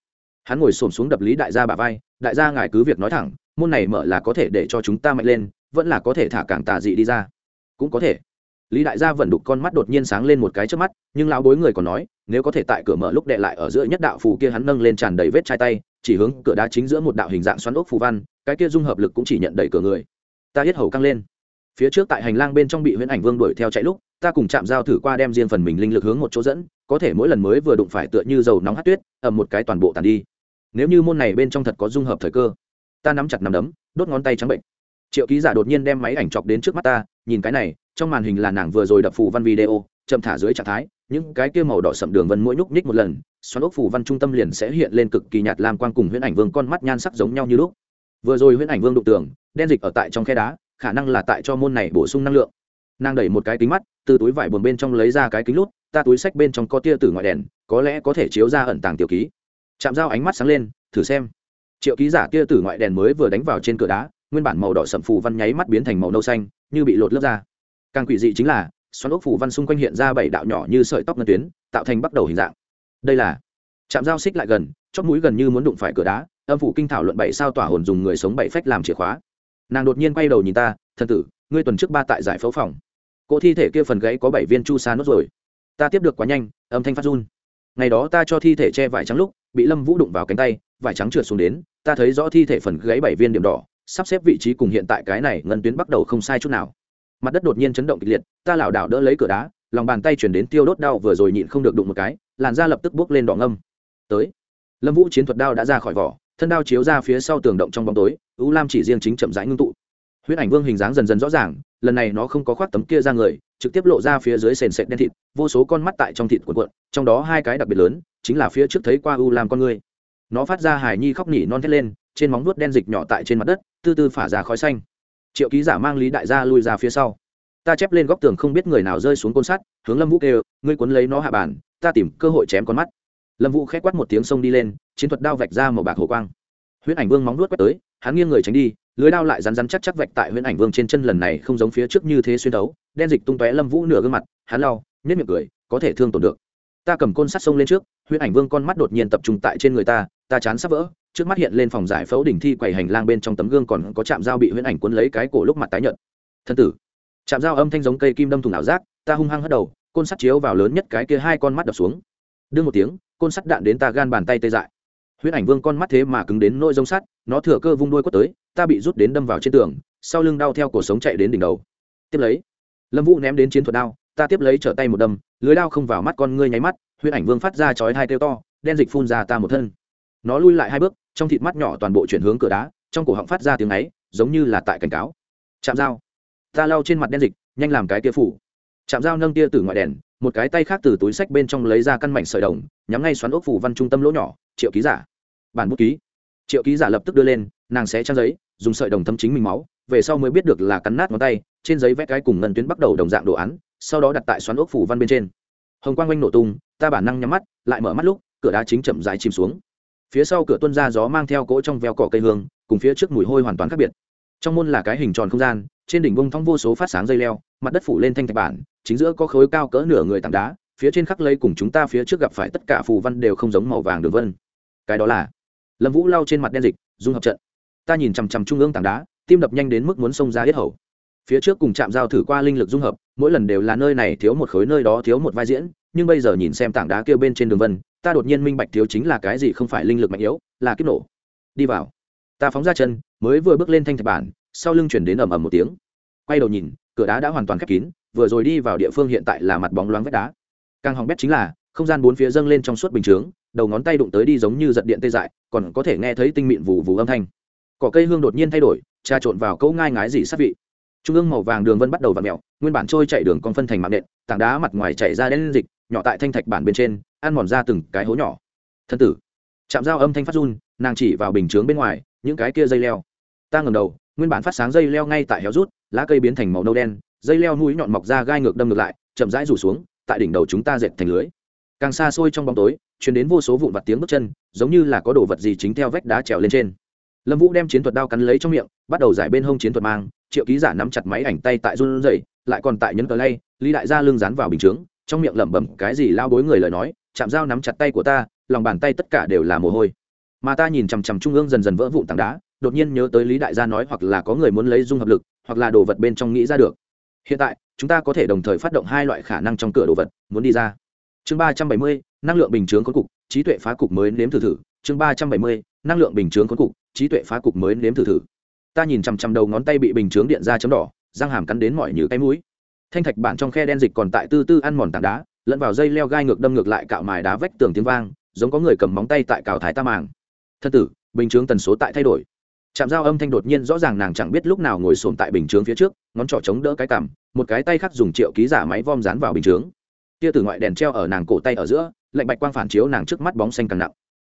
Hắn ngồi xổm xuống đập lý đại gia bà vai đại gia ngài cứ việc nói thẳng, môn này mở là có thể để cho chúng ta mạnh lên, vẫn là có thể thả cảng tà dị đi ra. Cũng có thể. Lý đại gia vẫn đục con mắt đột nhiên sáng lên một cái trước mắt, nhưng lão bối người còn nói, nếu có thể tại cửa mở lúc đệ lại ở giữa nhất đạo phù kia hắn nâng lên tràn đầy vết chai tay, chỉ hướng cửa đá chính giữa một đạo hình dạng xoắn ốc phù văn, cái kia dung hợp lực cũng chỉ nhận đẩy cửa người. Ta hết hầu căng lên. Phía trước tại hành lang bên trong bị huyễn ảnh vương đuổi theo chạy lúc, ta cùng chạm giao thử qua đem riêng phần mình linh lực hướng một chỗ dẫn, có thể mỗi lần mới vừa đụng phải tựa như dầu nóng hát tuyết, ầm một cái toàn bộ tàn đi nếu như môn này bên trong thật có dung hợp thời cơ, ta nắm chặt nắm đấm, đốt ngón tay trắng bệnh. Triệu ký giả đột nhiên đem máy ảnh chọc đến trước mắt ta, nhìn cái này, trong màn hình là nàng vừa rồi đập phù văn video, chậm thả dưới trạng thái, những cái kia màu đỏ sậm đường vân mỗi nhúc nhích một lần, xoắn ốc phù văn trung tâm liền sẽ hiện lên cực kỳ nhạt lam quang cùng huyễn ảnh vương con mắt nhan sắc giống nhau như lúc. Vừa rồi huyễn ảnh vương đụng tường, đen dịch ở tại trong khe đá, khả năng là tại cho môn này bổ sung năng lượng. Nàng đẩy một cái kính mắt, từ túi vải buồn bên trong lấy ra cái kính lút, ta túi sách bên trong có tia tử ngoại đèn, có lẽ có thể chiếu ra ẩn tàng tiểu ký chạm dao ánh mắt sáng lên, thử xem. Triệu ký giả tia tử ngoại đèn mới vừa đánh vào trên cửa đá, nguyên bản màu đỏ sậm phù văn nháy mắt biến thành màu nâu xanh, như bị lột lớp ra càng quỷ dị chính là, xoắn ốc phù văn xung quanh hiện ra bảy đạo nhỏ như sợi tóc ngân tuyến, tạo thành bắt đầu hình dạng. Đây là chạm dao xích lại gần chót mũi gần như muốn đụng phải cửa đá, âm phủ kinh thảo luận bảy sao tỏa hồn dùng người sống bảy phách làm chìa khóa. Nàng đột nhiên quay đầu nhìn ta, thần tử, ngươi tuần trước ba tại giải phẫu phòng. Cỗ thi thể kia phần gãy có bảy viên chu sa nốt rồi. Ta tiếp được quá nhanh, âm thanh phát run. Ngày đó ta cho thi thể che vải trắng lúc bị lâm vũ đụng vào cánh tay, vải trắng trượt xuống đến, ta thấy rõ thi thể phần gáy bảy viên điểm đỏ, sắp xếp vị trí cùng hiện tại cái này ngân tuyến bắt đầu không sai chút nào. Mặt đất đột nhiên chấn động kịch liệt, ta lảo đảo đỡ lấy cửa đá, lòng bàn tay chuyển đến tiêu đốt đau vừa rồi nhịn không được đụng một cái, làn da lập tức bước lên đỏ ngâm. Tới, lâm vũ chiến thuật đao đã ra khỏi vỏ, thân đao chiếu ra phía sau tường động trong bóng tối ưu lam chỉ riêng chính chậm rãi ngưng tụ. Huyết ảnh vương hình dáng dần dần rõ ràng, lần này nó không có khoác tấm kia ra người, trực tiếp lộ ra phía dưới sền sệt đen thịt, vô số con mắt tại trong thịt cuộn cuộn, trong đó hai cái đặc biệt lớn chính là phía trước thấy qua u làm con người nó phát ra hài nhi khóc nỉ non thét lên, trên móng nuốt đen dịch nhỏ tại trên mặt đất, tư tư phả ra khói xanh. Triệu ký giả mang lý đại gia lui ra phía sau. Ta chép lên góc tường không biết người nào rơi xuống côn sắt, hướng lâm vũ kêu, ngươi cuốn lấy nó hạ bàn ta tìm cơ hội chém con mắt. Lâm vũ khét quát một tiếng sông đi lên, chiến thuật đao vạch ra màu bạc hồ quang. Huyễn ảnh vương móng nuốt quét tới, hắn nghiêng người tránh đi, lưới đao lại rắn rắn chắc chắc vạch tại huyễn ảnh vương trên chân lần này không giống phía trước như thế xuyên đấu, đen dịch tung tóe lâm vũ nửa gương mặt, hắn lau nhất miệng cười, có thể thương tổn được. Ta cầm côn sắt sông lên trước huyễn ảnh vương con mắt đột nhiên tập trung tại trên người ta ta chán sắp vỡ. Trước mắt hiện lên phòng giải phẫu đỉnh thi quầy hành lang bên trong tấm gương còn có chạm dao bị huyễn ảnh cuốn lấy cái cổ lúc mặt tái nhợt. Thân tử. Chạm dao âm thanh giống cây kim đâm thùng ảo giác, ta hung hăng hất đầu, côn sắt chiếu vào lớn nhất cái kia hai con mắt đập xuống. Đương một tiếng, côn sắt đạn đến ta gan bàn tay tê dại. Huyết ảnh vương con mắt thế mà cứng đến nỗi rông sắt, nó thừa cơ vung đuôi quất tới, ta bị rút đến đâm vào trên tường, sau lưng đau theo cổ sống chạy đến đỉnh đầu. Tiếp lấy, lâm vũ ném đến chiến thuật đao ta tiếp lấy trở tay một đâm, lưới đao không vào mắt con ngươi nháy mắt huyết ảnh vương phát ra chói hai kêu to, đen dịch phun ra ta một thân. Nó lui lại hai bước, trong thịt mắt nhỏ toàn bộ chuyển hướng cửa đá, trong cổ họng phát ra tiếng ấy, giống như là tại cảnh cáo. Chạm dao. Ta lau trên mặt đen dịch, nhanh làm cái tia phủ. Chạm dao nâng tia từ ngoài đèn, một cái tay khác từ túi sách bên trong lấy ra căn mảnh sợi đồng, nhắm ngay xoắn ốc phủ văn trung tâm lỗ nhỏ, triệu ký giả. Bản bút ký. Triệu ký giả lập tức đưa lên, nàng xé trang giấy, dùng sợi đồng thấm chính mình máu, về sau mới biết được là cắn nát ngón tay, trên giấy vẽ cái cùng ngân tuyến bắt đầu đồng dạng đồ án sau đó đặt tại xoắn ốc phủ văn bên trên. Hồng quang oanh nổ tung, ta bản năng nhắm mắt, lại mở mắt lúc, cửa đá chính chậm dài chìm xuống. Phía sau cửa tuân ra gió mang theo cỗ trong veo cỏ cây hương, cùng phía trước mùi hôi hoàn toàn khác biệt. Trong môn là cái hình tròn không gian, trên đỉnh bông thong vô số phát sáng dây leo, mặt đất phủ lên thanh thạch bản, chính giữa có khối cao cỡ nửa người tảng đá, phía trên khắc lây cùng chúng ta phía trước gặp phải tất cả phù văn đều không giống màu vàng đường vân. Cái đó là lâm vũ lau trên mặt đen dịch, dung hợp trận. Ta nhìn chằm chằm trung ương tảng đá, tim đập nhanh đến mức muốn xông ra hết hầu. Phía trước cùng chạm giao thử qua linh lực dung hợp mỗi lần đều là nơi này thiếu một khối nơi đó thiếu một vai diễn, nhưng bây giờ nhìn xem tảng đá kia bên trên đường vân, ta đột nhiên minh bạch thiếu chính là cái gì không phải linh lực mạnh yếu, là kích nổ. Đi vào. Ta phóng ra chân, mới vừa bước lên thanh thạch bản, sau lưng chuyển đến ầm ầm một tiếng. Quay đầu nhìn, cửa đá đã hoàn toàn khép kín, vừa rồi đi vào địa phương hiện tại là mặt bóng loáng vách đá. Càng hỏng bét chính là, không gian bốn phía dâng lên trong suốt bình chướng, đầu ngón tay đụng tới đi giống như giật điện tê dại, còn có thể nghe thấy tinh mịn vù vù âm thanh. Cỏ cây hương đột nhiên thay đổi, trà trộn vào câu ngai ngái dị sát vị. Trung ương màu vàng đường vân bắt đầu v ặ mẹo nguyên bản trôi chạy đường con phân thành mạng nện, tảng đá mặt ngoài chạy ra đen dịch, nhỏ tại thanh thạch bản bên trên, ăn mòn ra từng cái hố nhỏ. Thân tử. Chạm dao âm thanh phát run, nàng chỉ vào bình chướng bên ngoài, những cái kia dây leo. Ta ngầm đầu, nguyên bản phát sáng dây leo ngay tại héo rút, lá cây biến thành màu nâu đen, dây leo mũi nhọn mọc ra gai ngược đâm ngược lại, chậm rãi rủ xuống, tại đỉnh đầu chúng ta dệt thành lưới. Càng xa xôi trong bóng tối chuyển đến vô số vụn vặt tiếng bước chân, giống như là có đồ vật gì chính theo vách đá trèo lên trên lâm vũ đem chiến thuật đao cắn lấy trong miệng, bắt đầu giải bên hông chiến thuật mang, triệu ký giả nắm chặt máy ảnh tay tại run rẩy, lại còn tại nhấn cờ lay lý đại gia lưng dán vào bình chướng, trong miệng lẩm bẩm, cái gì lao bối người lời nói, chạm dao nắm chặt tay của ta, lòng bàn tay tất cả đều là mồ hôi. Mà ta nhìn chằm chằm trung ương dần dần vỡ vụn tảng đá, đột nhiên nhớ tới lý đại gia nói hoặc là có người muốn lấy dung hợp lực, hoặc là đồ vật bên trong nghĩ ra được. Hiện tại, chúng ta có thể đồng thời phát động hai loại khả năng trong cửa đồ vật, muốn đi ra. Chương ba trăm bảy mươi, năng lượng bình chướng khốn cục, trí tuệ phá cục mới nếm thử thử. Chương ba trăm bảy mươi, năng lượng bình chướng khốn cục trí tuệ phá cục mới nếm thử thử. Ta nhìn chằm chằm đầu ngón tay bị bình chướng điện ra chấm đỏ, răng hàm cắn đến mọi như cái mũi. Thanh thạch bản trong khe đen dịch còn tại tư tư ăn mòn tảng đá, lẫn vào dây leo gai ngược đâm ngược lại cạo mài đá vách tường tiếng vang, giống có người cầm móng tay tại cào thái ta màng. Thân tử, bình chướng tần số tại thay đổi. Chạm dao âm thanh đột nhiên rõ ràng nàng chẳng biết lúc nào ngồi xổm tại bình chướng phía trước, ngón trỏ chống đỡ cái cằm, một cái tay khác dùng triệu ký giả máy vom dán vào bình chướng. Tia từ ngoại đèn treo ở nàng cổ tay ở giữa, lạnh bạch quang phản chiếu nàng trước mắt bóng xanh càng nặng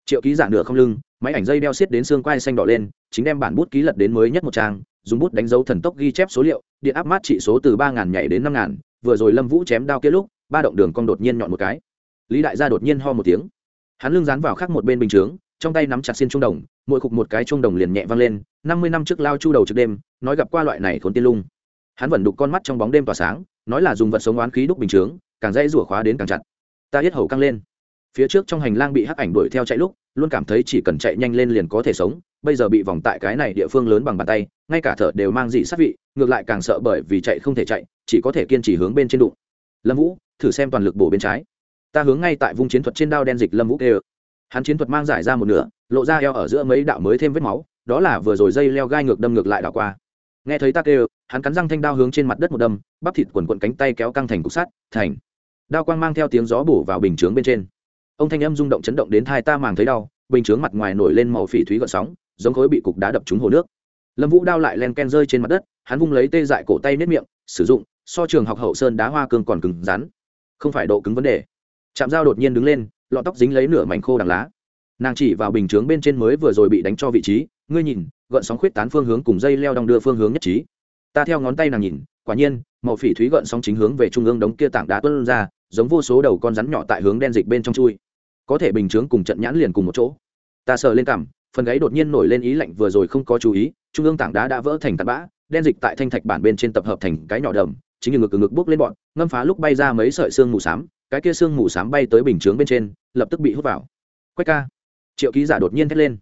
triệu ký giả nửa không lưng, máy ảnh dây đeo xiết đến xương quai xanh đỏ lên, chính đem bản bút ký lật đến mới nhất một trang, dùng bút đánh dấu thần tốc ghi chép số liệu, điện áp mát trị số từ ba ngàn nhảy đến năm ngàn, vừa rồi lâm vũ chém đao kia lúc, ba động đường cong đột nhiên nhọn một cái. Lý đại gia đột nhiên ho một tiếng. Hắn lưng dán vào khắc một bên bình chướng, trong tay nắm chặt xiên trung đồng, mỗi khục một cái trung đồng liền nhẹ văng lên, năm mươi năm trước lao chu đầu trước đêm, nói gặp qua loại này thốn tiên lung. Hắn vẫn đục con mắt trong bóng đêm tỏa sáng, nói là dùng vật sống oán khí đúc bình chướng, càng dây rủa khóa đến càng chặt. Ta hết hầu căng lên phía trước trong hành lang bị hắc ảnh đuổi theo chạy lúc, luôn cảm thấy chỉ cần chạy nhanh lên liền có thể sống, bây giờ bị vòng tại cái này địa phương lớn bằng bàn tay, ngay cả thở đều mang dị sát vị, ngược lại càng sợ bởi vì chạy không thể chạy, chỉ có thể kiên trì hướng bên trên đụng. Lâm vũ, thử xem toàn lực bổ bên trái. Ta hướng ngay tại vùng chiến thuật trên đao đen dịch lâm vũ kêu. Hắn chiến thuật mang giải ra một nửa, lộ ra eo ở giữa mấy đạo mới thêm vết máu, đó là vừa rồi dây leo gai ngược đâm ngược lại đảo qua. Nghe thấy ta kêu, hắn cắn răng thanh đao hướng trên mặt đất một đâm, bắp thịt quần quận cánh tay kéo căng thành cục sắt, thành. Đao quang mang theo tiếng gió bổ vào bình chướng bên trên ông thanh âm rung động chấn động đến thai ta màng thấy đau, bình chướng mặt ngoài nổi lên màu phỉ thúy gợn sóng, giống khối bị cục đá đập trúng hồ nước. Lâm vũ đao lại len ken rơi trên mặt đất, hắn vung lấy tê dại cổ tay nếp miệng, sử dụng, so trường học hậu sơn đá hoa cương còn cứng rắn. Không phải độ cứng vấn đề. Chạm dao đột nhiên đứng lên lọ tóc dính lấy nửa mảnh khô đằng lá. Nàng chỉ vào bình chướng bên trên mới vừa rồi bị đánh cho vị trí, ngươi nhìn, gợn sóng khuyết tán phương hướng cùng dây leo đong đưa phương hướng nhất trí. Ta theo ngón tay nàng nhìn, quả nhiên, màu phỉ thúy gợn sóng chính hướng về trung ương đống kia tảng đá tuân ra, giống vô số đầu con rắn nhỏ tại hướng đen dịch bên trong chui có thể bình chướng cùng trận nhãn liền cùng một chỗ. Ta sờ lên cảm, phần gáy đột nhiên nổi lên ý lạnh vừa rồi không có chú ý trung ương tảng đá đã vỡ thành tạt bã đen dịch tại thanh thạch bản bên trên tập hợp thành cái nhỏ đầm chính như ngực ngực bốc lên bọn ngâm phá lúc bay ra mấy sợi xương mù xám cái kia xương mù xám bay tới bình chướng bên trên lập tức bị hút vào. Quách ca triệu ký giả đột nhiên thét lên.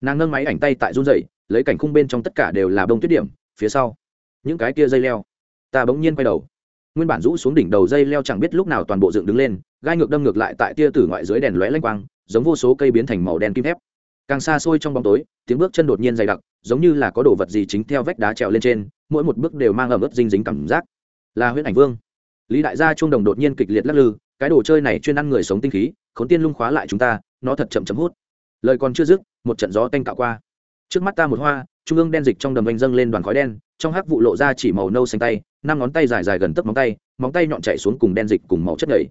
Nàng nâng máy ảnh tay tại run dậy lấy cảnh khung bên trong tất cả đều là bông tuyết điểm phía sau những cái kia dây leo. Ta bỗng nhiên quay đầu nguyên bản rũ xuống đỉnh đầu dây leo chẳng biết lúc nào toàn bộ dựng đứng lên, gai ngược đâm ngược lại tại tia tử ngoại dưới đèn lóe lanh quang, giống vô số cây biến thành màu đen kim thép. Càng xa xôi trong bóng tối, tiếng bước chân đột nhiên dày đặc, giống như là có đồ vật gì chính theo vách đá trèo lên trên, mỗi một bước đều mang ẩm ướt dinh dính cảm giác. Là huyễn ảnh vương. Lý đại gia trung đồng đột nhiên kịch liệt lắc lư, cái đồ chơi này chuyên ăn người sống tinh khí, khốn tiên lung khóa lại chúng ta, nó thật chậm chậm hút. Lời còn chưa dứt, một trận gió tanh cạo qua. Trước mắt ta một hoa, trung ương đen dịch trong đầm vanh dâng lên đoàn khói đen, trong hắc vụ lộ ra chỉ màu nâu xanh tay năm ngón tay dài dài gần tấc móng tay móng tay nhọn chạy xuống cùng đen dịch cùng màu chất nhảy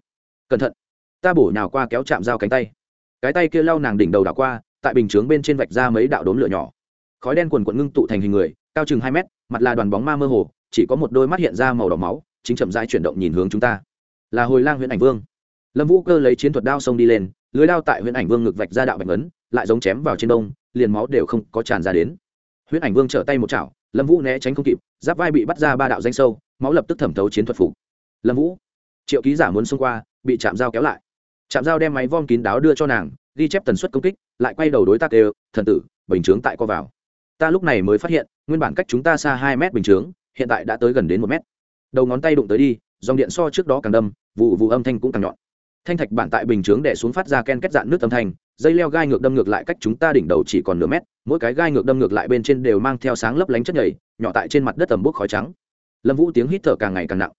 cẩn thận, ta bổ nhào qua kéo chạm dao cánh tay. Cái tay kia lau nàng đỉnh đầu đảo qua, tại bình chướng bên trên vạch ra mấy đạo đốm lửa nhỏ. Khói đen quần quận ngưng tụ thành hình người, cao chừng hai mét, mặt là đoàn bóng ma mơ hồ, chỉ có một đôi mắt hiện ra màu đỏ máu, chính chậm rãi chuyển động nhìn hướng chúng ta. Là hồi lang huyện ảnh vương. Lâm vũ cơ lấy chiến thuật đao xông đi lên, lưới đao tại huyện ảnh vương ngực vạch ra đạo bạch ấn, lại giống chém vào trên đông, liền máu đều không có tràn ra đến. Huyện ảnh vương trở tay một chảo lâm vũ né tránh không kịp, giáp vai bị bắt ra ba đạo danh sâu, máu lập tức thẩm thấu chiến thuật phục. Lâm vũ, triệu ký giả muốn xông qua, bị chạm dao kéo lại. Chạm dao đem máy vom kín đáo đưa cho nàng, ghi chép tần suất công kích, lại quay đầu đối tác đều thần tử, bình chướng tại co vào. Ta lúc này mới phát hiện, nguyên bản cách chúng ta xa hai mét bình chướng, hiện tại đã tới gần đến một mét. Đầu ngón tay đụng tới đi, dòng điện so trước đó càng đâm, vụ vụ âm thanh cũng càng nhọn thanh thạch bản tại bình chướng đè xuống phát ra ken kết dạn nước âm thanh, dây leo gai ngược đâm ngược lại cách chúng ta đỉnh đầu chỉ còn nửa mét, mỗi cái gai ngược đâm ngược lại bên trên đều mang theo sáng lấp lánh chất nhầy, nhỏ tại trên mặt đất tầm bốc khói trắng. Lâm vũ tiếng hít thở càng ngày càng nặng.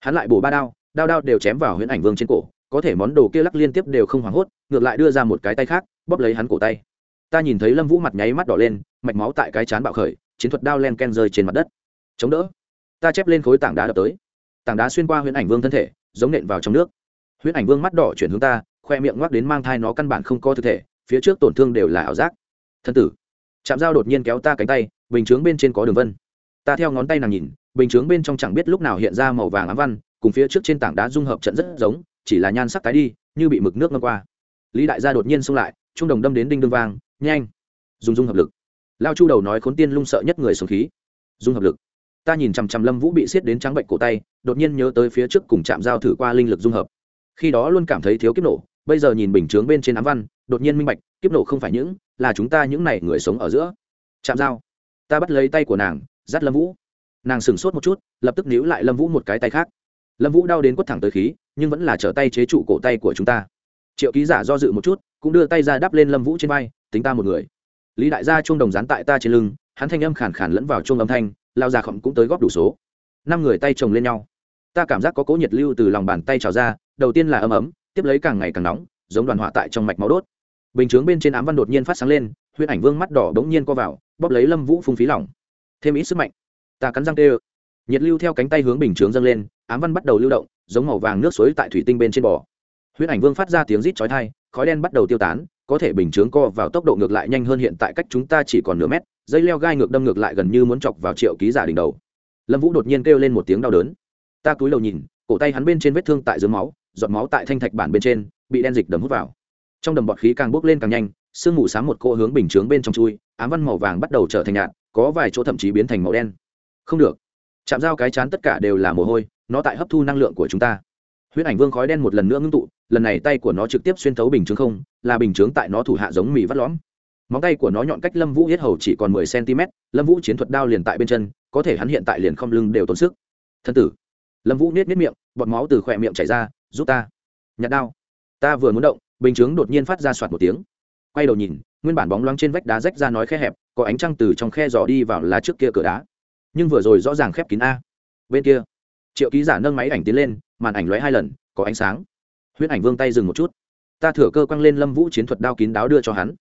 Hắn lại bổ ba đao đao đao đều chém vào huyễn ảnh vương trên cổ, có thể món đồ kia lắc liên tiếp đều không hoảng hốt, ngược lại đưa ra một cái tay khác, bóp lấy hắn cổ tay. Ta nhìn thấy lâm vũ mặt nháy mắt đỏ lên, mạch máu tại cái chán bạo khởi, chiến thuật đao len ken rơi trên mặt đất. Chống đỡ. Ta chép lên khối tảng đá đập tới. Tảng đá xuyên qua huyễn ảnh vương thân thể, giống nện vào trong nước huyễn ảnh vương mắt đỏ chuyển hướng ta, khoe miệng ngoắc đến mang thai nó căn bản không có thực thể, phía trước tổn thương đều là ảo giác. Thân tử chạm dao đột nhiên kéo ta cánh tay, bình chướng bên trên có đường vân. Ta theo ngón tay nàng nhìn, bình chướng bên trong chẳng biết lúc nào hiện ra màu vàng ám văn, cùng phía trước trên tảng đá dung hợp trận rất giống, chỉ là nhan sắc tái đi, như bị mực nước ngâm qua. Lý đại gia đột nhiên xông lại, trung đồng đâm đến đinh đương vang, nhanh. Dùng dung hợp lực. Lao chu đầu nói khốn tiên lung sợ nhất người sống khí. Dung hợp lực. Ta nhìn chằm chằm lâm vũ bị xiết đến trắng bệnh cổ tay, đột nhiên nhớ tới phía trước cùng chạm giao thử qua linh lực dung hợp khi đó luôn cảm thấy thiếu kiếp nổ bây giờ nhìn bình chướng bên trên ám văn đột nhiên minh bạch kiếp nổ không phải những là chúng ta những này người sống ở giữa. Chạm dao, ta bắt lấy tay của nàng dắt lâm vũ. Nàng sửng sốt một chút lập tức níu lại lâm vũ một cái tay khác. Lâm vũ đau đến quất thẳng tới khí nhưng vẫn là trở tay chế trụ cổ tay của chúng ta. Triệu ký giả do dự một chút cũng đưa tay ra đắp lên lâm vũ trên vai tính ta một người. Lý đại gia chuông đồng dán tại ta trên lưng hắn thanh âm khàn khàn lẫn vào chuông âm thanh lao ra khổng cũng tới góp đủ số. Năm người tay chồng lên nhau ta cảm giác có cỗ nhiệt lưu từ lòng bàn tay trào ra, đầu tiên là ấm ấm, tiếp lấy càng ngày càng nóng, giống đoàn hỏa tại trong mạch máu đốt. Bình chướng bên trên ám văn đột nhiên phát sáng lên, huyết ảnh vương mắt đỏ đ ố n g nhiên co vào, bóp lấy lâm vũ phung phí lỏng. Thêm ít sức mạnh. Ta cắn răng tê ơ. Nhiệt lưu theo cánh tay hướng bình chướng dâng lên, ám văn bắt đầu lưu động, giống màu vàng nước suối tại thủy tinh bên trên bò. Huyết ảnh vương phát ra tiếng rít chói thai khói đen bắt đầu tiêu tán, có thể bình chướng co vào tốc độ ngược lại nhanh hơn hiện tại cách chúng ta chỉ còn nửa mét, dây leo gai ngược đâm ngược lại gần như muốn chọc vào triệu ký giả đỉnh đầu. Lâm vũ đột nhiên kêu lên một tiếng đau đớn ta cúi đầu nhìn, cổ tay hắn bên trên vết thương tại dưới máu, giọt máu tại thanh thạch bản bên trên, bị đen dịch đầm hút vào. Trong đầm bọt khí càng bốc lên càng nhanh, sương mù sáng một cỗ hướng bình chướng bên trong chui, ám văn màu vàng bắt đầu trở thành nhạt, có vài chỗ thậm chí biến thành màu đen. Không được. Chạm dao cái chán tất cả đều là mồ hôi, nó tại hấp thu năng lượng của chúng ta. Huyết ảnh vương khói đen một lần nữa ngưng tụ, lần này tay của nó trực tiếp xuyên thấu bình chướng không, là bình chướng tại nó thủ hạ giống mì vắt lõm. Móng tay của nó nhọn cách lâm vũ yết hầu chỉ còn mười cm lâm vũ chiến thuật đao liền tại bên chân, có thể hắn hiện tại liền không lưng đều tốn sức. Thân tử lâm vũ nết nết miệng, bọt máu từ khỏe miệng chảy ra, giúp ta, nhặt đao. Ta vừa muốn động, bình chướng đột nhiên phát ra soạt một tiếng. Quay đầu nhìn, nguyên bản bóng loáng trên vách đá rách ra nói khe hẹp, có ánh trăng từ trong khe dò đi vào lá trước kia cửa đá. Nhưng vừa rồi rõ ràng khép kín a. Bên kia, triệu ký giả nâng máy ảnh tiến lên, màn ảnh lóe hai lần, có ánh sáng. Huyết ảnh vương tay dừng một chút. Ta thửa cơ quăng lên lâm vũ chiến thuật đao kín đáo đưa cho hắn.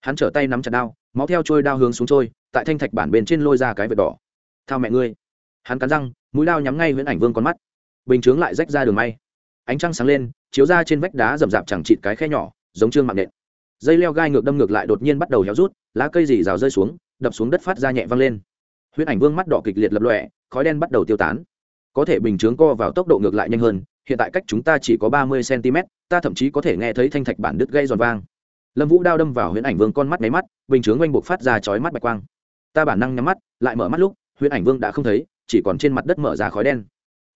Hắn trở tay nắm chặt đao, máu theo trôi đao hướng xuống trôi, tại thanh thạch bản bên trên lôi ra cái vệt đỏ. Thao mẹ ngươi. Hắn cắn răng mũi đao nhắm ngay huyễn ảnh vương con mắt. Bình chướng lại rách ra đường may. Ánh trăng sáng lên, chiếu ra trên vách đá rậm rạp chẳng chịt cái khe nhỏ, giống trương mạng nện. Dây leo gai ngược đâm ngược lại đột nhiên bắt đầu héo rút, lá cây dì rào rơi xuống, đập xuống đất phát ra nhẹ văng lên. Huyễn ảnh vương mắt đỏ kịch liệt lập lọe khói đen bắt đầu tiêu tán. Có thể bình chướng co vào tốc độ ngược lại nhanh hơn, hiện tại cách chúng ta chỉ có ba mươi cm ta thậm chí có thể nghe thấy thanh thạch bản đứt gây giòn vang. Lâm vũ đao đâm vào huyễn ảnh vương con mắt máy mắt, bình chướng oanh buộc phát ra chói mắt bạch quang. Ta bản năng nhắm mắt, lại mở mắt lúc, huyễn ảnh vương đã không thấy chỉ còn trên mặt đất mở ra khói đen.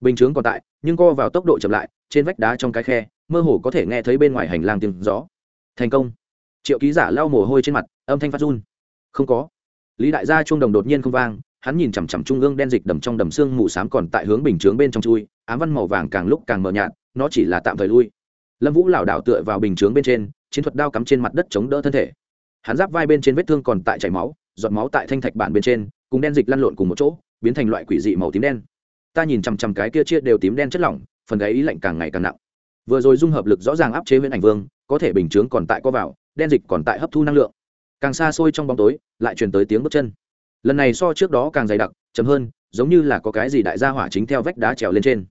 Bình chướng còn tại, nhưng co vào tốc độ chậm lại, trên vách đá trong cái khe, mơ hồ có thể nghe thấy bên ngoài hành lang tiếng gió. Thành công. Triệu ký giả lau mồ hôi trên mặt, âm thanh phát run. Không có. Lý đại gia chuông đồng đột nhiên không vang, hắn nhìn chằm chằm trung ương đen dịch đầm trong đầm xương mù s á m còn tại hướng bình chướng bên trong chui, ám văn màu vàng càng lúc càng mờ nhạt, nó chỉ là tạm thời lui. Lâm vũ lảo đảo tựa vào bình chướng bên trên, chiến thuật đao cắm trên mặt đất chống đỡ thân thể. Hắn giáp vai bên trên vết thương còn tại chảy máu, giọt máu tại thanh thạch bản bên trên, cùng đen dịch lăn lộn cùng một chỗ biến thành loại quỷ dị màu tím đen. Ta nhìn chằm chằm cái kia chia đều tím đen chất lỏng, phần gáy ý lạnh càng ngày càng nặng. Vừa rồi dung hợp lực rõ ràng áp chế huyễn ảnh vương, có thể bình chướng còn tại có vào, đen dịch còn tại hấp thu năng lượng. Càng xa xôi trong bóng tối, lại truyền tới tiếng bước chân. Lần này so trước đó càng dày đặc chấm hơn, giống như là có cái gì đại gia hỏa chính theo vách đá trèo lên trên.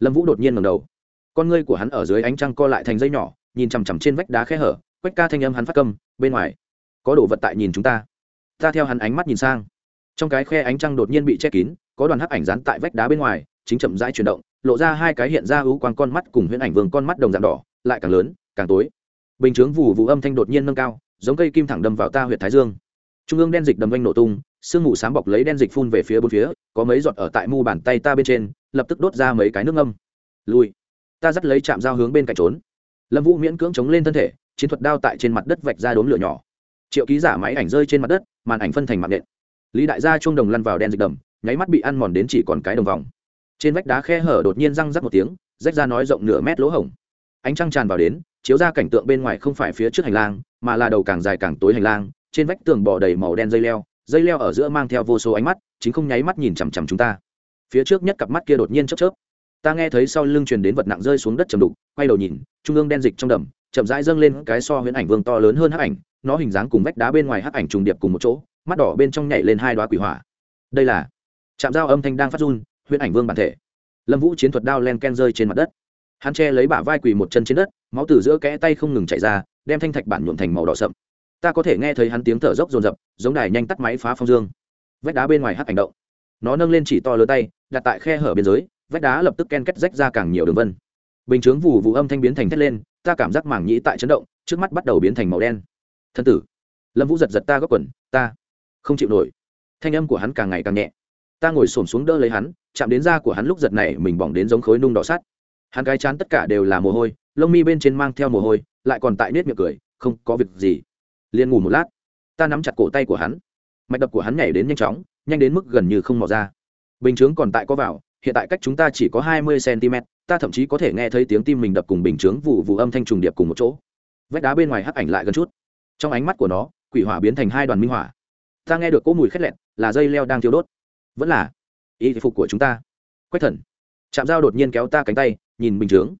Lâm vũ đột nhiên ngầm đầu. Con ngươi của hắn ở dưới ánh trăng co lại thành dây nhỏ, nhìn chằm chằm trên vách đá khe hở, quách ca thanh âm hắn phát câm bên ngoài. Có đồ vật tại nhìn chúng ta. Ta theo hắn ánh mắt nhìn sang trong cái khe ánh trăng đột nhiên bị che kín có đoàn hắc ảnh dán tại vách đá bên ngoài chính chậm rãi chuyển động lộ ra hai cái hiện ra ưu quang con mắt cùng huyễn ảnh vương con mắt đồng dạng đỏ lại càng lớn càng tối. Bình chướng vụ vụ âm thanh đột nhiên nâng cao giống cây kim thẳng đâm vào ta huyện thái dương. Trung ương đen dịch đầm vanh nổ tung sương mù sáng bọc lấy đen dịch phun về phía bốn phía có mấy giọt ở tại mu bàn tay ta bên trên lập tức đốt ra mấy cái nước ngâm. Lùi, ta dắt lấy chạm dao hướng bên cạnh trốn. Lâm vũ miễn cưỡng chống lên thân thể chiến thuật đao tại trên mặt đất vạch ra đốm lửa nhỏ. Triệu ký giả máy ảnh rơi trên mặt đất màn ảnh phân thành mạng nện lý đại gia chuông đồng lăn vào đen dịch đầm, nháy mắt bị ăn mòn đến chỉ còn cái đồng vòng. Trên vách đá khe hở đột nhiên răng rắc một tiếng, rách ra nói rộng nửa mét lỗ hổng. Ánh trăng tràn vào đến, chiếu ra cảnh tượng bên ngoài không phải phía trước hành lang, mà là đầu càng dài càng tối hành lang, trên vách tường bò đầy màu đen dây leo dây leo ở giữa mang theo vô số ánh mắt, chính không nháy mắt nhìn chằm chằm chúng ta. Phía trước nhất cặp mắt kia đột nhiên chớp chớp. Ta nghe thấy sau lưng truyền đến vật nặng rơi xuống đất chầm đục, quay đầu nhìn, trung ương đen dịch trong đầm, chậm rãi dâng lên cái so huyễn ảnh vương to lớn hơn hắc ảnh, nó hình dáng cùng vách đá bên ngoài hắc ảnh trùng điệp cùng một chỗ mắt đỏ bên trong nhảy lên hai đoá quỷ hỏa. Đây là chạm dao âm thanh đang phát run, huyễn ảnh vương bản thể. Lâm vũ chiến thuật đao len ken rơi trên mặt đất. Hắn che lấy bả vai quỳ một chân trên đất, máu từ giữa kẽ tay không ngừng chảy ra, đem thanh thạch bản nhuộm thành màu đỏ sậm. Ta có thể nghe thấy hắn tiếng thở dốc rồn rập giống đài nhanh tắt máy phá phong dương. Vách đá bên ngoài hắc ảnh động. Nó nâng lên chỉ to lớn tay, đặt tại khe hở biên giới, vách đá lập tức ken kết rách ra càng nhiều đường vân. Bình chướng vụ vụ âm thanh biến thành thét lên, ta cảm giác mảng nhĩ tại chấn động, trước mắt bắt đầu biến thành màu đen. Thân tử. Lâm vũ giật giật ta góc quần, ta không chịu nổi. Thanh âm của hắn càng ngày càng nhẹ. Ta ngồi xổm xuống đỡ lấy hắn, chạm đến da của hắn lúc giật này mình bỏng đến giống khối nung đỏ sắt. Hắn cái chán tất cả đều là mồ hôi, lông mi bên trên mang theo mồ hôi, lại còn tại nết miệng cười, không có việc gì. Liền ngủ một lát. Ta nắm chặt cổ tay của hắn. Mạch đập của hắn nhảy đến nhanh chóng, nhanh đến mức gần như không mò ra. Bình chướng còn tại có vào, hiện tại cách chúng ta chỉ có hai mươi cm ta thậm chí có thể nghe thấy tiếng tim mình đập cùng bình chướng vụ vụ âm thanh trùng điệp cùng một chỗ. Vách đá bên ngoài hắc ảnh lại gần chút. Trong ánh mắt của nó, quỷ hỏa biến thành hai đoàn minh hỏa ta nghe được cỗ mùi khét lẹn là dây leo đang thiêu đốt. Vẫn là, y phục của chúng ta. Quách thần. Chạm dao đột nhiên kéo ta cánh tay, nhìn bình chướng.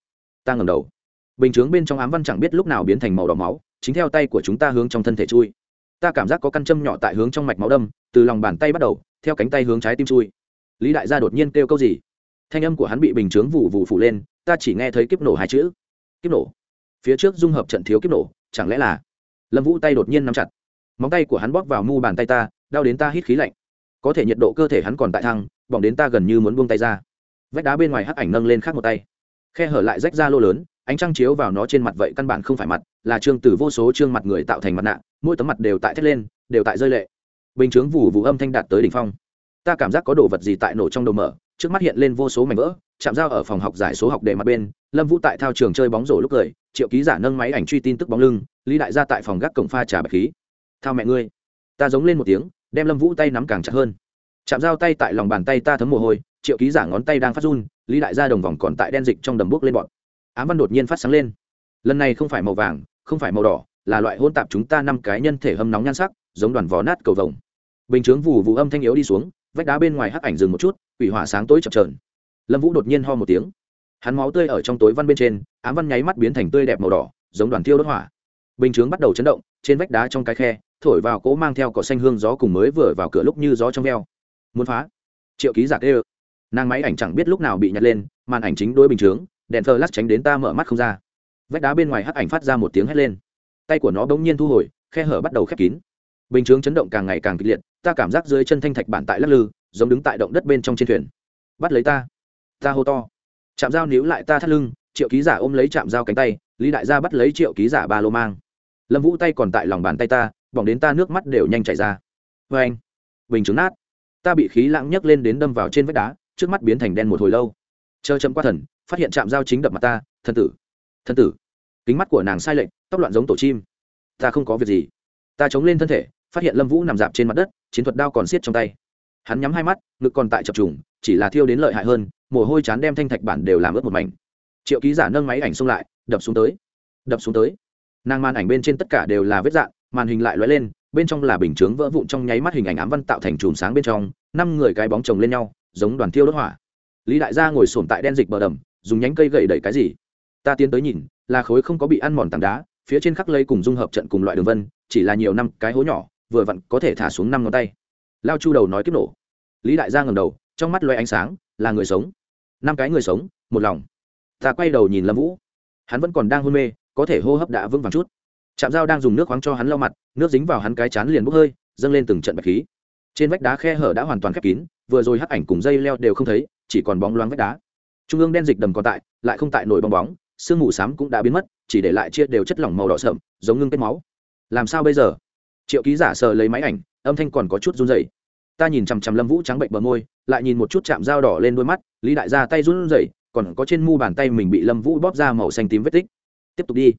Ta ngầm đầu. Bình chướng bên trong ám văn chẳng biết lúc nào biến thành màu đỏ máu, chính theo tay của chúng ta hướng trong thân thể chui. Ta cảm giác có căn châm nhỏ tại hướng trong mạch máu đâm, từ lòng bàn tay bắt đầu, theo cánh tay hướng trái tim chui. Lý đại gia đột nhiên kêu câu gì? Thanh âm của hắn bị bình chướng vụ vụ phủ lên, ta chỉ nghe thấy kiếp nổ hai chữ. Kiếp nổ. Phía trước dung hợp trận thiếu kiếp nổ, chẳng lẽ là lâm vũ tay đột nhiên nắm chặt móng tay của hắn bóp vào mu bàn tay ta, đau đến ta hít khí lạnh. Có thể nhiệt độ cơ thể hắn còn tại thăng, bỏng đến ta gần như muốn buông tay ra. Vách đá bên ngoài hắc ảnh nâng lên khác một tay. Khe hở lại rách ra lô lớn, ánh trăng chiếu vào nó trên mặt vậy căn bản không phải mặt, là trương từ vô số trương mặt người tạo thành mặt nạ, mỗi tấm mặt đều tại thét lên, đều tại rơi lệ. Bình chướng vù vù âm thanh đạt tới đỉnh phong. Ta cảm giác có đồ vật gì tại nổ trong đầu mở, trước mắt hiện lên vô số mảnh vỡ, chạm dao ở phòng học giải số học đề mặt bên, lâm vũ tại thao trường chơi bóng rổ lúc cười, triệu ký giả nâng máy ảnh truy tin tức bóng lưng, lý đại gia tại phòng gác cổng pha trà bạch khí thao mẹ ngươi. Ta giống lên một tiếng, đem lâm vũ tay nắm càng chặt hơn. Chạm dao tay tại lòng bàn tay ta thấm mồ hôi, triệu ký giả ngón tay đang phát run, lý đại gia đồng vòng còn tại đen dịch trong đầm bước lên bọn. Ám văn đột nhiên phát sáng lên. Lần này không phải màu vàng, không phải màu đỏ, là loại hôn tạp chúng ta năm cái nhân thể hâm nóng nhan sắc, giống đoàn vò nát cầu vồng. Bình chướng vù vụ âm thanh yếu đi xuống, vách đá bên ngoài hắc ảnh dừng một chút, quỷ hỏa sáng tối chập trờn lâm vũ đột nhiên ho một tiếng. Hắn máu tươi ở trong tối văn bên trên, ám văn nháy mắt biến thành tươi đẹp màu đỏ, giống đoàn thiêu đốt hỏa. Bình chướng bắt đầu chấn động, trên vách đá trong cái khe thổi vào cỗ mang theo cỏ xanh hương gió cùng mới vừa vào cửa lúc như gió trong veo. Muốn phá? Triệu ký giả kê ơ nàng máy ảnh chẳng biết lúc nào bị nhặt lên, màn ảnh chính đôi bình chướng, đèn thờ lắc tránh đến ta mở mắt không ra. Vách đá bên ngoài hắc ảnh phát ra một tiếng hét lên. Tay của nó bỗng nhiên thu hồi, khe hở bắt đầu khép kín. Bình chướng chấn động càng ngày càng kịch liệt, ta cảm giác dưới chân thanh thạch bản tại lắc lư, giống đứng tại động đất bên trong trên thuyền. Bắt lấy ta. Ta hô to. Chạm dao níu lại ta thắt lưng, triệu ký giả ôm lấy chạm dao cánh tay, lý đại gia bắt lấy triệu ký giả ba lô mang. Lâm vũ tay còn tại lòng bàn tay ta bỏng đến ta nước mắt đều nhanh chảy ra. Vê anh. Bình trứng nát. Ta bị khí lãng nhấc lên đến đâm vào trên vách đá, trước mắt biến thành đen một hồi lâu. Chờ chậm qua thần, phát hiện chạm dao chính đập mặt ta thân tử. Thân tử. Kính mắt của nàng sai lệch, tóc loạn giống tổ chim. Ta không có việc gì. Ta chống lên thân thể, phát hiện lâm vũ nằm dạp trên mặt đất, chiến thuật đao còn xiết trong tay. Hắn nhắm hai mắt, ngực còn tại chập trùng, chỉ là thiêu đến lợi hại hơn, mồ hôi chán đem thanh thạch bản đều làm ướt một mảnh. Triệu ký giả nâng máy ảnh xông lại, đập xuống tới. Đập xuống tới. Nàng màn ảnh bên trên tất cả đều là vết dạn màn hình lại lóe lên, bên trong là bình chướng vỡ vụn trong nháy mắt hình ảnh ám văn tạo thành chùm sáng bên trong, năm người cái bóng chồng lên nhau, giống đoàn thiêu đốt hỏa. Lý đại gia ngồi sổm tại đen dịch bờ đầm, dùng nhánh cây gậy đẩy cái gì? Ta tiến tới nhìn, là khối không có bị ăn mòn tảng đá, phía trên khắc lây cùng dung hợp trận cùng loại đường vân, chỉ là nhiều năm, cái hố nhỏ, vừa vặn có thể thả xuống năm ngón tay. Lao chu đầu nói kiếp nổ. Lý đại gia ngầm đầu, trong mắt loay ánh sáng, là người sống. Năm cái người sống, một lòng. Ta quay đầu nhìn lâm vũ. Hắn vẫn còn đang hôn mê, có thể hô hấp đã vững vàng chút chạm dao đang dùng nước khoáng cho hắn lau mặt, nước dính vào hắn cái chán liền bốc hơi, dâng lên từng trận bạch khí. Trên vách đá khe hở đã hoàn toàn khép kín, vừa rồi hắc ảnh cùng dây leo đều không thấy, chỉ còn bóng loáng vách đá. Trung ương đen dịch đầm còn tại, lại không tại nổi bong bóng, sương mù xám cũng đã biến mất, chỉ để lại chia đều chất lỏng màu đỏ sậm, giống ngưng kết máu. Làm sao bây giờ? Triệu ký giả sờ lấy máy ảnh, âm thanh còn có chút run rẩy. Ta nhìn chằm chằm lâm vũ trắng bệnh bờ môi, lại nhìn một chút chạm dao đỏ lên đôi mắt, lý đại gia tay run rẩy, còn có trên mu bàn tay mình bị lâm vũ bóp ra màu xanh tím vết tích. Tiếp tục đi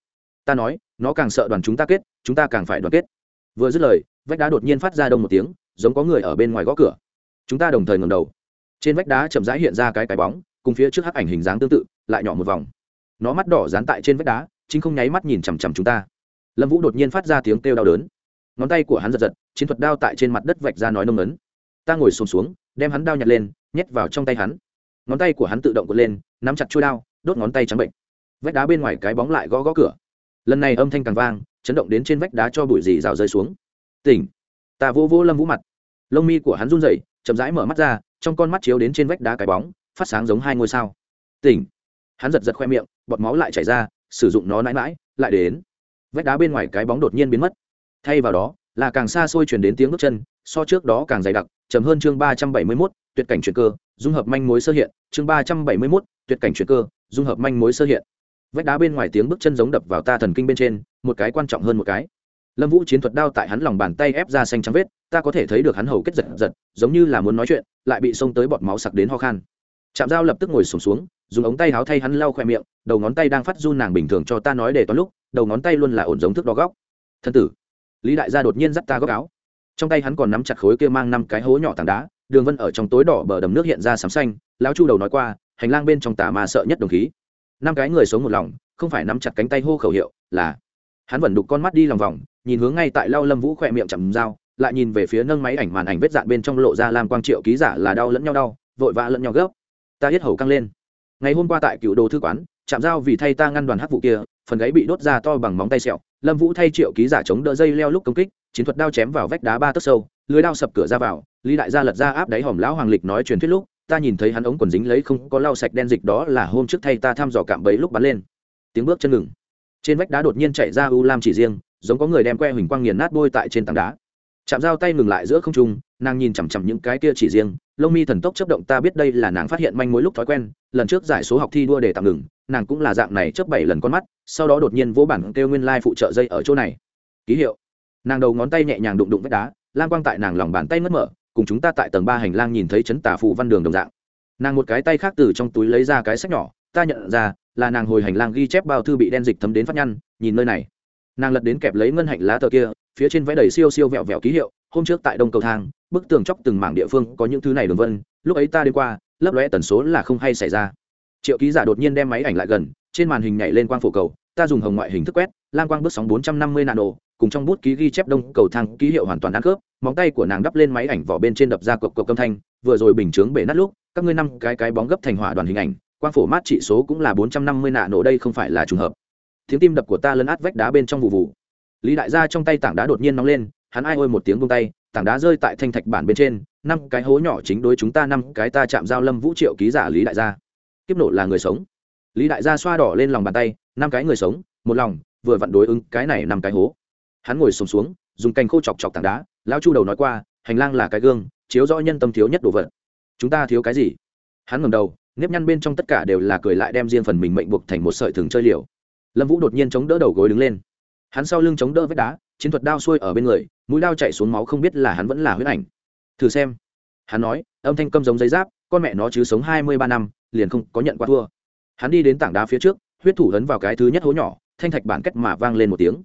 ta nói nó càng sợ đoàn chúng ta kết chúng ta càng phải đoàn kết. Vừa dứt lời vách đá đột nhiên phát ra đông một tiếng giống có người ở bên ngoài gõ cửa. Chúng ta đồng thời ngầm đầu. Trên vách đá chậm rãi hiện ra cái cái bóng cùng phía trước hắc ảnh hình dáng tương tự lại nhỏ một vòng. Nó mắt đỏ dán tại trên vách đá chính không nháy mắt nhìn chằm chằm chúng ta. Lâm vũ đột nhiên phát ra tiếng kêu đau đớn. Ngón tay của hắn giật giật chiến thuật đao tại trên mặt đất vạch ra nói nông ấn ta ngồi xồm xuống, xuống đem hắn đao nhặt lên nhét vào trong tay hắn. Ngón tay của hắn tự động quật lên nắm chặt chuôi đao đốt ngón tay trắng bệnh. Vách đá bên ngoài cái bóng lại gõ gõ cửa lần này âm thanh càng vang, chấn động đến trên vách đá cho bụi dì rào rơi xuống. Tỉnh. Ta vô vô lâm vũ mặt. Lông mi của hắn run rẩy, chậm rãi mở mắt ra, trong con mắt chiếu đến trên vách đá cái bóng, phát sáng giống hai ngôi sao. Tỉnh. Hắn giật giật khoe miệng, bọt máu lại chảy ra, sử dụng nó mãi mãi, lại đến. Vách đá bên ngoài cái bóng đột nhiên biến mất. Thay vào đó, là càng xa xôi chuyển đến tiếng bước chân, so trước đó càng dày đặc chấm hơn chương ba trăm bảy mươi mốt, tuyệt cảnh chuyển cơ, dung hợp manh mối sơ hiện. Chương ba trăm bảy mươi mốt, tuyệt cảnh chuyển cơ, dung hợp manh mối sơ hiện vách đá bên ngoài tiếng bước chân giống đập vào ta thần kinh bên trên một cái quan trọng hơn một cái. Lâm vũ chiến thuật đao tại hắn lòng bàn tay ép ra xanh trắng vết ta có thể thấy được hắn hầu kết giật giật giống như là muốn nói chuyện lại bị xông tới bọt máu sặc đến ho khan. Chạm dao lập tức ngồi sùng xuống, xuống dùng ống tay háo thay hắn lau khoe miệng đầu ngón tay đang phát run nàng bình thường cho ta nói để toán lúc đầu ngón tay luôn là ổn giống thước đo góc. Thân tử lý đại gia đột nhiên dắt ta góc áo. Trong tay hắn còn nắm chặt khối kia mang năm cái hố nhỏ tảng đá đường vân ở trong tối đỏ bờ đầm nước hiện ra sám xanh lão chu đầu nói qua hành lang bên trong tà ma sợ nhất đồng khí năm cái người sống một lòng, không phải nắm chặt cánh tay hô khẩu hiệu, là hắn vẫn đục con mắt đi lòng vòng, nhìn hướng ngay tại lau lâm vũ khỏe miệng chầm dao lại nhìn về phía nâng máy ảnh màn ảnh vết dạn bên trong lộ ra làm quang triệu ký giả là đau lẫn nhau đau, vội vã lẫn nhau gấp. Ta hết hầu căng lên. Ngày hôm qua tại cựu đồ thư quán, chạm dao vì thay ta ngăn đoàn hắc vụ kia, phần gáy bị đốt ra to bằng móng tay sẹo, lâm vũ thay triệu ký giả chống đỡ dây leo lúc công kích, chiến thuật đao chém vào vách đá ba tấc sâu, lưới đao sập cửa ra vào, lý đại gia lật ra áp đáy hòm lão hoàng lịch nói truyền thuyết lúc ta nhìn thấy hắn ống quần dính lấy không có lau sạch đen dịch đó là hôm trước thay ta thăm dò cạm bẫy lúc bắn lên. Tiếng bước chân ngừng. Trên vách đá đột nhiên chạy ra u lam chỉ riêng, giống có người đem que huỳnh quang nghiền nát bôi tại trên tảng đá. Chạm dao tay ngừng lại giữa không trung, nàng nhìn chằm chằm những cái kia chỉ riêng, lông mi thần tốc chấp động, ta biết đây là nàng phát hiện manh mối lúc thói quen, lần trước giải số học thi đua để tạm ngừng, nàng cũng là dạng này chấp bảy lần con mắt, sau đó đột nhiên vỗ bản kêu nguyên lai phụ trợ dây ở chỗ này. Ký hiệu. Nàng đầu ngón tay nhẹ nhàng đụng đụng vách đá lan quang tại nàng lòng bàn tay mất mở cùng chúng ta tại tầng ba hành lang nhìn thấy chấn tả phụ văn đường đồng dạng. Nàng một cái tay khác từ trong túi lấy ra cái sách nhỏ, ta nhận ra là nàng hồi hành lang ghi chép bao thư bị đen dịch thấm đến phát nhăn, nhìn nơi này. Nàng lật đến kẹp lấy ngân hạnh lá tờ kia, phía trên vẽ đầy siêu siêu vẹo vẹo ký hiệu, hôm trước tại đông cầu thang, bức tường chóc từng mảng địa phương có những thứ này đường vân, lúc ấy ta đi qua, lấp lóe tần số là không hay xảy ra. Triệu ký giả đột nhiên đem máy ảnh lại gần, trên màn hình nhảy lên quang phổ cầu, ta dùng hồng ngoại hình thức quét lan quang bước sóng bốn trăm năm mươi nano, cùng trong bút ký ghi chép đông cầu thang ký hiệu hoàn toàn ăn khớp, móng tay của nàng đắp lên máy ảnh vỏ bên trên đập ra cộc cộc âm thanh, vừa rồi bình chướng bể nát lúc, các ngươi năm cái cái bóng gấp thành hỏa đoàn hình ảnh, quang phổ mát trị số cũng là bốn trăm năm mươi nạ nổ đây không phải là trùng hợp. Tiếng tim đập của ta lấn át vách đá bên trong vụ vụ. Lý đại gia trong tay tảng đá đột nhiên nóng lên, hắn ai ôi một tiếng buông tay, tảng đá rơi tại thanh thạch bản bên trên, năm cái hố nhỏ chính đối chúng ta năm cái ta chạm giao lâm vũ triệu ký giả lý đại gia. Kiếp nổ là người sống. Lý đại gia xoa đỏ lên lòng bàn tay, năm cái người sống, một lòng vừa vặn đối ứng cái này nằm cái hố. Hắn ngồi sùng xuống, xuống dùng cành khô chọc chọc tảng đá lão chu đầu nói qua hành lang là cái gương chiếu rõ nhân tâm thiếu nhất đồ vật. Chúng ta thiếu cái gì? Hắn ngầm đầu nếp nhăn bên trong tất cả đều là cười lại đem riêng phần mình mệnh buộc thành một sợi thừng chơi liều. Lâm vũ đột nhiên chống đỡ đầu gối đứng lên. Hắn sau lưng chống đỡ vết đá chiến thuật đao xuôi ở bên người mũi đao chạy xuống máu không biết là hắn vẫn là huyết ảnh. Thử xem. Hắn nói âm thanh câm giống giấy giáp con mẹ nó chứ sống hai mươi ba năm liền không có nhận qua thua. Hắn đi đến tảng đá phía trước huyết thủ ấn vào cái thứ nhất hố nhỏ thanh thạch bản cách mà vang lên một tiếng.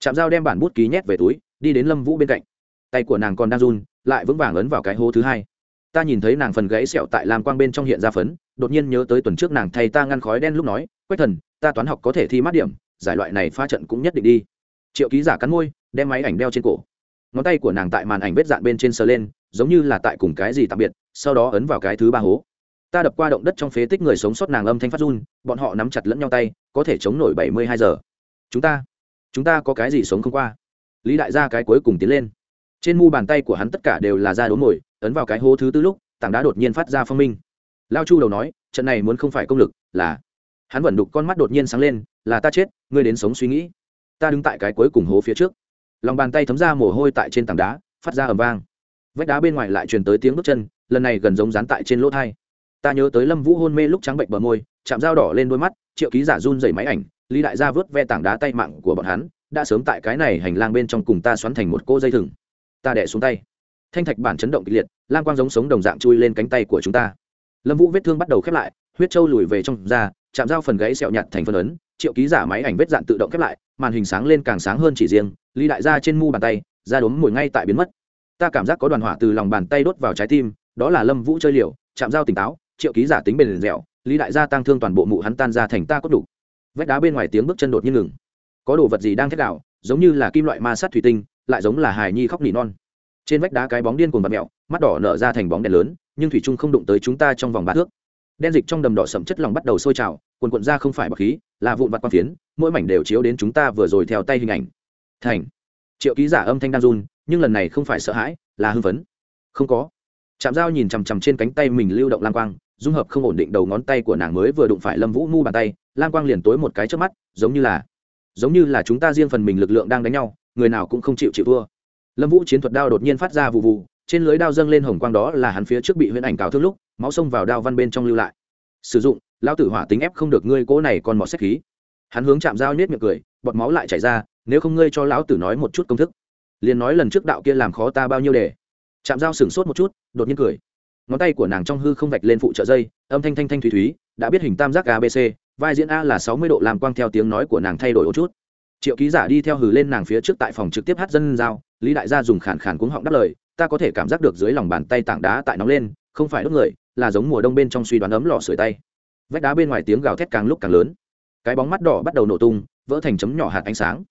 Chạm dao đem bản bút ký nhét về túi, đi đến lâm vũ bên cạnh. Tay của nàng còn đang run, lại vững vàng ấn vào cái hố thứ hai. Ta nhìn thấy nàng phần gãy sẹo tại lam quang bên trong hiện ra phấn, đột nhiên nhớ tới tuần trước nàng thay ta ngăn khói đen lúc nói, quách thần, ta toán học có thể thi mát điểm, giải loại này pha trận cũng nhất định đi. Triệu ký giả cắn môi, đem máy ảnh đeo trên cổ. Ngón tay của nàng tại màn ảnh vết dạn bên trên sờ lên, giống như là tại cùng cái gì tạm biệt, sau đó ấn vào cái thứ ba hố ta đập qua động đất trong phế tích người sống sót nàng âm thanh phát run, bọn họ nắm chặt lẫn nhau tay, có thể chống nổi bảy mươi hai giờ. Chúng ta chúng ta có cái gì sống không qua? Lý đại gia cái cuối cùng tiến lên. Trên mu bàn tay của hắn tất cả đều là da đốm mồi, ấn vào cái hố thứ tư lúc, tảng đá đột nhiên phát ra phong minh. Lao chu đầu nói, trận này muốn không phải công lực, là hắn vẫn đục con mắt đột nhiên sáng lên, là ta chết, ngươi đến sống suy nghĩ. Ta đứng tại cái cuối cùng hố phía trước. Lòng bàn tay thấm ra mồ hôi tại trên tảng đá, phát ra ầm vang. Vách đá bên ngoài lại truyền tới tiếng bước chân, lần này gần giống dán tại trên lỗ thai ta nhớ tới lâm vũ hôn mê lúc trắng bệnh bờ môi, chạm dao đỏ lên đôi mắt, triệu ký giả run dày máy ảnh, lý đại gia vớt ve tảng đá tay mạng của bọn hắn, đã sớm tại cái này hành lang bên trong cùng ta xoắn thành một cô dây thừng. Ta đẻ xuống tay. Thanh thạch bản chấn động kịch liệt lan quang giống sống đồng dạng chui lên cánh tay của chúng ta. Lâm vũ vết thương bắt đầu khép lại, huyết trâu lùi về trong da, chạm dao phần gãy sẹo nhạt thành phân ấn, triệu ký giả máy ảnh vết dạn tự động khép lại, màn hình sáng lên càng sáng hơn chỉ riêng, lý đại gia trên mu bàn tay, da đốm mùi ngay tại biến mất. Ta cảm giác có đoàn hỏa từ lòng bàn tay đốt vào trái tim, đó là lâm vũ chơi liều, chạm dao tỉnh táo triệu ký giả tính bền dẻo lý đại gia tăng thương toàn bộ mụ hắn tan ra thành ta cốt đủ. Vách đá bên ngoài tiếng bước chân đột nhiên ngừng. Có đồ vật gì đang thét đảo, giống như là kim loại ma sát thủy tinh lại giống là hài nhi khóc nỉ non. Trên vách đá cái bóng điên cuồng vật mẹo mắt đỏ nở ra thành bóng đèn lớn nhưng thủy trung không đụng tới chúng ta trong vòng ba thước. Đen dịch trong đầm đỏ sậm chất lòng bắt đầu sôi trào quần quận ra không phải bọc khí là vụn vặt quang phiến mỗi mảnh đều chiếu đến chúng ta vừa rồi theo tay hình ảnh. Thành. Triệu ký giả âm thanh đang run nhưng lần này không phải sợ hãi là hưng phấn. Không có. Chạm dao nhìn chằm chằm trên cánh tay mình lưu động lang quang dung hợp không ổn định đầu ngón tay của nàng mới vừa đụng phải lâm vũ mu bàn tay, Lam quang liền tối một cái trước mắt, giống như là, giống như là chúng ta riêng phần mình lực lượng đang đánh nhau, người nào cũng không chịu chịu thua. Lâm vũ chiến thuật đao đột nhiên phát ra vụ vụ trên lưới đao dâng lên hồng quang đó là hắn phía trước bị huyễn ảnh cào thương lúc, máu xông vào đao văn bên trong lưu lại. Sử dụng lao tử hỏa tính ép không được ngươi cỗ này còn mọt xét khí. Hắn hướng chạm dao nhét miệng cười, bọt máu lại chảy ra, nếu không ngươi cho lão tử nói một chút công thức. Liền nói lần trước đạo kia làm khó ta bao nhiêu để. Chạm dao sửng sốt một chút, đột nhiên cười ngón tay của nàng trong hư không vạch lên phụ trợ dây, âm thanh thanh thanh thủy thúy, đã biết hình tam giác abc vai diễn a là sáu mươi độ làm quang theo tiếng nói của nàng thay đổi một chút. Triệu ký giả đi theo hử lên nàng phía trước tại phòng trực tiếp hát dân giao, lý đại gia dùng khản khản cuống họng đáp lời, ta có thể cảm giác được dưới lòng bàn tay tảng đá tại nóng lên, không phải đốt người, là giống mùa đông bên trong suy đoán ấm lò sưởi tay. Vách đá bên ngoài tiếng gào thét càng lúc càng lớn. Cái bóng mắt đỏ bắt đầu nổ tung, vỡ thành chấm nhỏ hạt ánh sáng.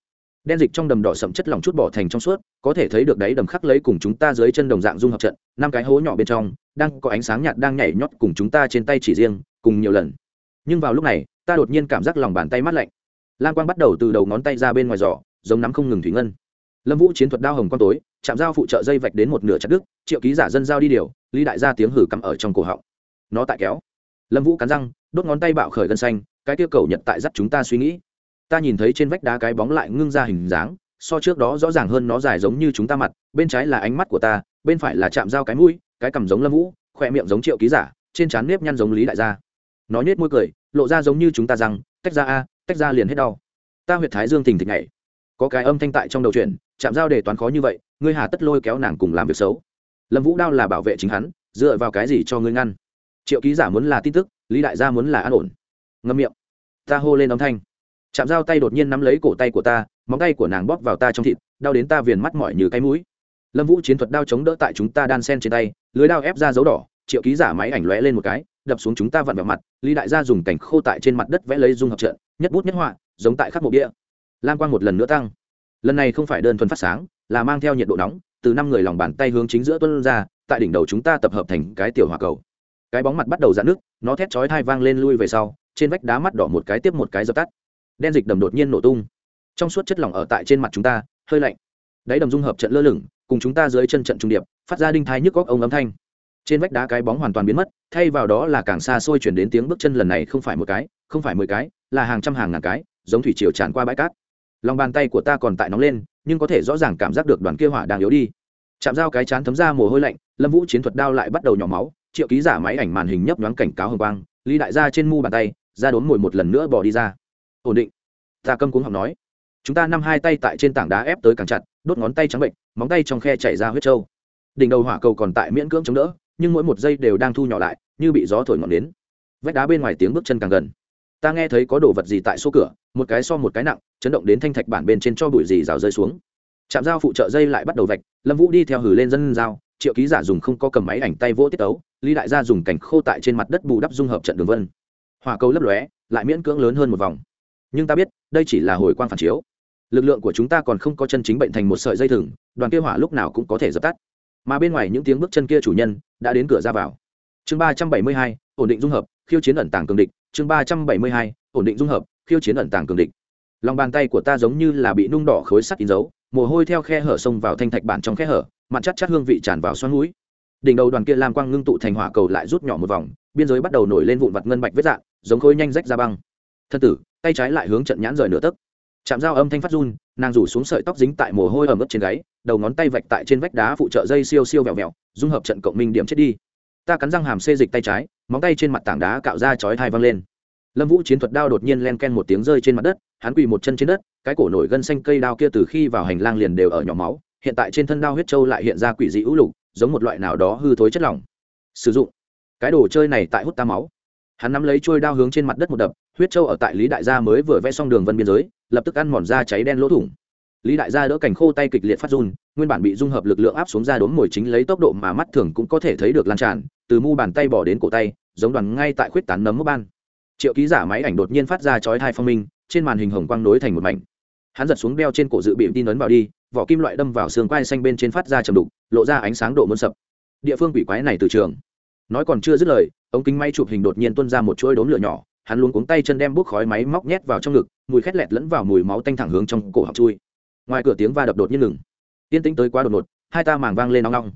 Đen dịch trong đầm đỏ sậm chất lỏng chút bỏ thành trong suốt, có thể thấy được đáy đầm khắc lấy cùng chúng ta dưới chân đồng dạng dung hợp trận, năm cái hố nhỏ bên trong đang có ánh sáng nhạt đang nhảy nhót cùng chúng ta trên tay chỉ riêng, cùng nhiều lần. Nhưng vào lúc này, ta đột nhiên cảm giác lòng bàn tay mát lạnh. Lan quang bắt đầu từ đầu ngón tay ra bên ngoài giỏ, giống nắm không ngừng thủy ngân. Lâm vũ chiến thuật đao hồng quang tối, chạm dao phụ trợ dây vạch đến một nửa chặt đứt, triệu ký giả dân giao đi điều, lý đại gia tiếng hử cắm ở trong cổ họng. Nó tại kéo. Lâm vũ cắn răng, đốt ngón tay bạo khởi gân xanh, cái tiêu cầu nhận tại dắt chúng ta suy nghĩ. Ta nhìn thấy trên vách đá cái bóng lại ngưng ra hình dáng, so trước đó rõ ràng hơn nó dài giống như chúng ta mặt, bên trái là ánh mắt của ta, bên phải là chạm dao cái mũi cái cằm giống lâm vũ khoe miệng giống triệu ký giả, trên trán nếp nhăn giống lý đại gia. Nó nhết môi cười, lộ ra giống như chúng ta rằng tách ra a, tách ra liền hết đau. Ta huyệt thái dương tình thịch nhảy. Có cái âm thanh tại trong đầu chuyện chạm dao để toán khó như vậy, ngươi hà tất lôi kéo nàng cùng làm việc xấu. Lâm vũ đao là bảo vệ chính hắn, dựa vào cái gì cho ngươi ngăn? Triệu ký giả muốn là tin tức, lý đại gia muốn là an ổn. Ngâm miệng. Ta hô lên âm thanh. Chạm dao tay đột nhiên nắm lấy cổ tay của ta, móng tay của nàng bóp vào ta trong thịt, đau đến ta viền mắt mỏi như cái mũi lâm vũ chiến thuật đao chống đỡ tại chúng ta đan sen trên tay, lưới đao ép ra dấu đỏ, triệu ký giả máy ảnh lóe lên một cái, đập xuống chúng ta vặn vào mặt, lý đại gia dùng cảnh khô tại trên mặt đất vẽ lấy dung hợp trận, nhất bút nhất họa, giống tại khắc mộ địa. Lam quang một lần nữa tăng. Lần này không phải đơn thuần phát sáng, là mang theo nhiệt độ nóng, từ năm người lòng bàn tay hướng chính giữa tuân ra, tại đỉnh đầu chúng ta tập hợp thành cái tiểu hỏa cầu. Cái bóng mặt bắt đầu dạn nước nó thét chói thai vang lên lui về sau, trên vách đá mắt đỏ một cái tiếp một cái dập tắt. Đen dịch đầm đột nhiên nổ tung. Trong suốt chất lỏng ở tại trên mặt chúng ta, hơi lạnh. Đáy đầm dung hợp trận lơ lửng cùng chúng ta dưới chân trận trung điệp, phát ra đinh thái nhức góc ông âm thanh. Trên vách đá cái bóng hoàn toàn biến mất, thay vào đó là càng xa xôi chuyển đến tiếng bước chân lần này không phải một cái, không phải mười cái, là hàng trăm hàng ngàn cái, giống thủy triều tràn qua bãi cát. Lòng bàn tay của ta còn tại nóng lên, nhưng có thể rõ ràng cảm giác được đoàn kia hỏa đang yếu đi. Chạm dao cái chán thấm ra mồ hôi lạnh, lâm vũ chiến thuật đao lại bắt đầu nhỏ máu, triệu ký giả máy ảnh màn hình nhấp nhoáng cảnh cáo hồng quang ly đại ra trên mu bàn tay, ra đốn mồi một lần nữa bỏ đi ra. Ổn định. Ta câm cuống học nói chúng ta năm hai tay tại trên tảng đá ép tới càng chặt, đốt ngón tay trắng bệnh, móng tay trong khe chảy ra huyết trâu. Đỉnh đầu hỏa cầu còn tại miễn cưỡng chống đỡ, nhưng mỗi một giây đều đang thu nhỏ lại, như bị gió thổi ngọn đến vách đá bên ngoài tiếng bước chân càng gần. Ta nghe thấy có đồ vật gì tại số cửa, một cái so một cái nặng, chấn động đến thanh thạch bản bên trên cho bụi gì rào rơi xuống. Chạm dao phụ trợ dây lại bắt đầu vạch, lâm vũ đi theo hử lên dân dao triệu ký giả dùng không có cầm máy ảnh tay vỗ tiết tấu, lý đại gia dùng cảnh khô tại trên mặt đất bù đắp dung hợp trận đường vân. Hỏa cầu lấp lóe, lại miễn cưỡng lớn hơn một vòng. Nhưng ta biết, đây chỉ là hồi quang phản chiếu lực lượng của chúng ta còn không có chân chính bệnh thành một sợi dây thừng, đoàn kia hỏa lúc nào cũng có thể dập tắt. Mà bên ngoài những tiếng bước chân kia chủ nhân đã đến cửa ra vào. Chương ba trăm bảy mươi hai, ổn định dung hợp, khiêu chiến ẩn tàng cường địch. Chương ba trăm bảy mươi hai, ổn định dung hợp, khiêu chiến ẩn tàng cường địch. Lòng bàn tay của ta giống như là bị nung đỏ khối sắt in dấu, mồ hôi theo khe hở xông vào thanh thạch bản trong khe hở mặt chắc chắc hương vị tràn vào xoắn mũi. Đỉnh đầu đoàn kia lam quang ngưng tụ thành hỏa cầu lại rút nhỏ một vòng, biên giới bắt đầu nổi lên vụn vặt ngân bạch vết dạng, giống khối nhanh rách ra băng. Thân tử, tay trái lại hướng trận nhãn rời nửa tấc chạm dao âm thanh phát run, nàng rủ xuống sợi tóc dính tại mồ hôi ẩm ướt trên gáy, đầu ngón tay vạch tại trên vách đá phụ trợ dây siêu siêu vẹo vẹo, dung hợp trận cộng minh điểm chết đi. Ta cắn răng hàm xê dịch tay trái, móng tay trên mặt tảng đá cạo ra chói thai văng lên. Lâm vũ chiến thuật đao đột nhiên len ken một tiếng rơi trên mặt đất, hắn quỳ một chân trên đất, cái cổ nổi gân xanh cây đao kia từ khi vào hành lang liền đều ở nhỏ máu, hiện tại trên thân đao huyết trâu lại hiện ra quỷ dị ưu lục, giống một loại nào đó hư thối chất lỏng. Sử dụng. Cái đồ chơi này tại hút ta máu hắn nắm lấy trôi đao hướng trên mặt đất một đập, huyết châu ở tại lý đại gia mới vừa vẽ xong đường vân biên giới, lập tức ăn mòn ra cháy đen lỗ thủng. Lý đại gia đỡ cảnh khô tay kịch liệt phát run, nguyên bản bị dung hợp lực lượng áp xuống ra đốn mồi chính lấy tốc độ mà mắt thường cũng có thể thấy được lan tràn, từ mu bàn tay bỏ đến cổ tay, giống đoàn ngay tại khuyết tán nấm mốc ban. Triệu ký giả máy ảnh đột nhiên phát ra chói thai phong minh, trên màn hình hồng quang nối thành một mảnh. Hắn giật xuống đeo trên cổ dự bị tin ấn vào đi, vỏ kim loại đâm vào xương quai xanh bên trên phát ra chầm đục, lộ ra ánh sáng độ mơn sập. Địa phương quỷ quái này từ trường. Nói còn chưa dứt lời ống kính máy chụp hình đột nhiên tuôn ra một chuỗi đốm lửa nhỏ, hắn luôn cuống tay chân đem bút khói máy móc nhét vào trong ngực, mùi khét lẹt lẫn vào mùi máu tanh thẳng hướng trong cổ học chui. Ngoài cửa tiếng va đập đột nhiên ngừng. Yên tĩnh tới quá đột ngột, hai ta màng vang lên nóng nóng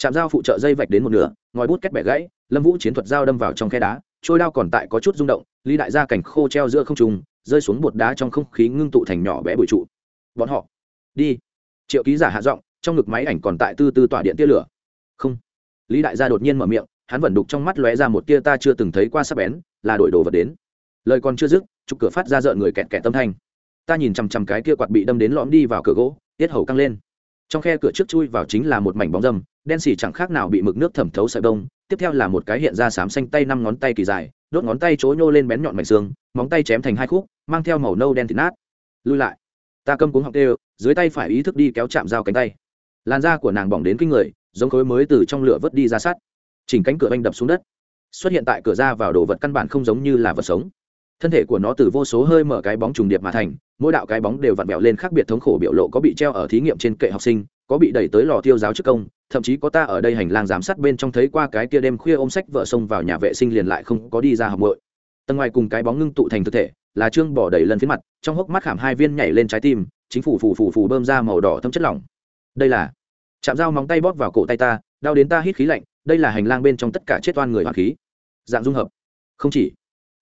chạm dao phụ trợ dây vạch đến một nửa, ngòi bút kết bẻ gãy, lâm vũ chiến thuật dao đâm vào trong khe đá, trôi đao còn tại có chút rung động, lý đại gia cảnh khô treo giữa không trùng rơi xuống bột đá trong không khí ngưng tụ thành nhỏ bé bụi trụ. Bọn họ, đi. Triệu ký giả hạ giọng, trong ngực máy ảnh còn tại tư tư tỏa điện tia lửa. Không. Lý đại gia đột nhiên mở miệng hắn vẫn đục trong mắt lóe ra một tia ta chưa từng thấy qua sắp bén, là đổi đồ vật đến. Lời còn chưa dứt, trục cửa phát ra rợn người kẹt kẹt tâm thanh. Ta nhìn chằm chằm cái kia quạt bị đâm đến lõm đi vào cửa gỗ, tiết hầu căng lên. Trong khe cửa trước chui vào chính là một mảnh bóng dâm, đen xỉ chẳng khác nào bị mực nước thẩm thấu sợi bông, tiếp theo là một cái hiện ra xám xanh tay năm ngón tay kỳ dài, đốt ngón tay chối nhô lên bén nhọn mảnh xương, móng tay chém thành hai khúc, mang theo màu nâu đen thịt nát. Lui lại. Ta câm cuống học tê, dưới tay phải ý thức đi kéo chạm dao cánh tay. Làn da của nàng bỏng đến kinh người, giống khối mới từ trong lửa vớt đi ra sắt chỉnh cánh cửa anh đập xuống đất. Xuất hiện tại cửa ra vào đồ vật căn bản không giống như là vật sống. Thân thể của nó từ vô số hơi mở cái bóng trùng điệp mà thành, mỗi đạo cái bóng đều vặn vẹo lên khác biệt thống khổ biểu lộ có bị treo ở thí nghiệm trên kệ học sinh, có bị đẩy tới lò tiêu giáo chức công, thậm chí có ta ở đây hành lang giám sát bên trong thấy qua cái kia đêm khuya ôm sách vợ xông vào nhà vệ sinh liền lại không có đi ra học mội tầng ngoài cùng cái bóng ngưng tụ thành thực thể, là trương bỏ đầy lần phía mặt, trong hốc mắt khảm hai viên nhảy lên trái tim, chính phủ phủ phủ phủ bơm ra màu đỏ thâm chất lỏng. Đây là chạm dao móng tay bóp vào cổ tay ta, đau đến ta hít khí lạnh đây là hành lang bên trong tất cả chết toan người hoàng khí. Dạng dung hợp. Không chỉ.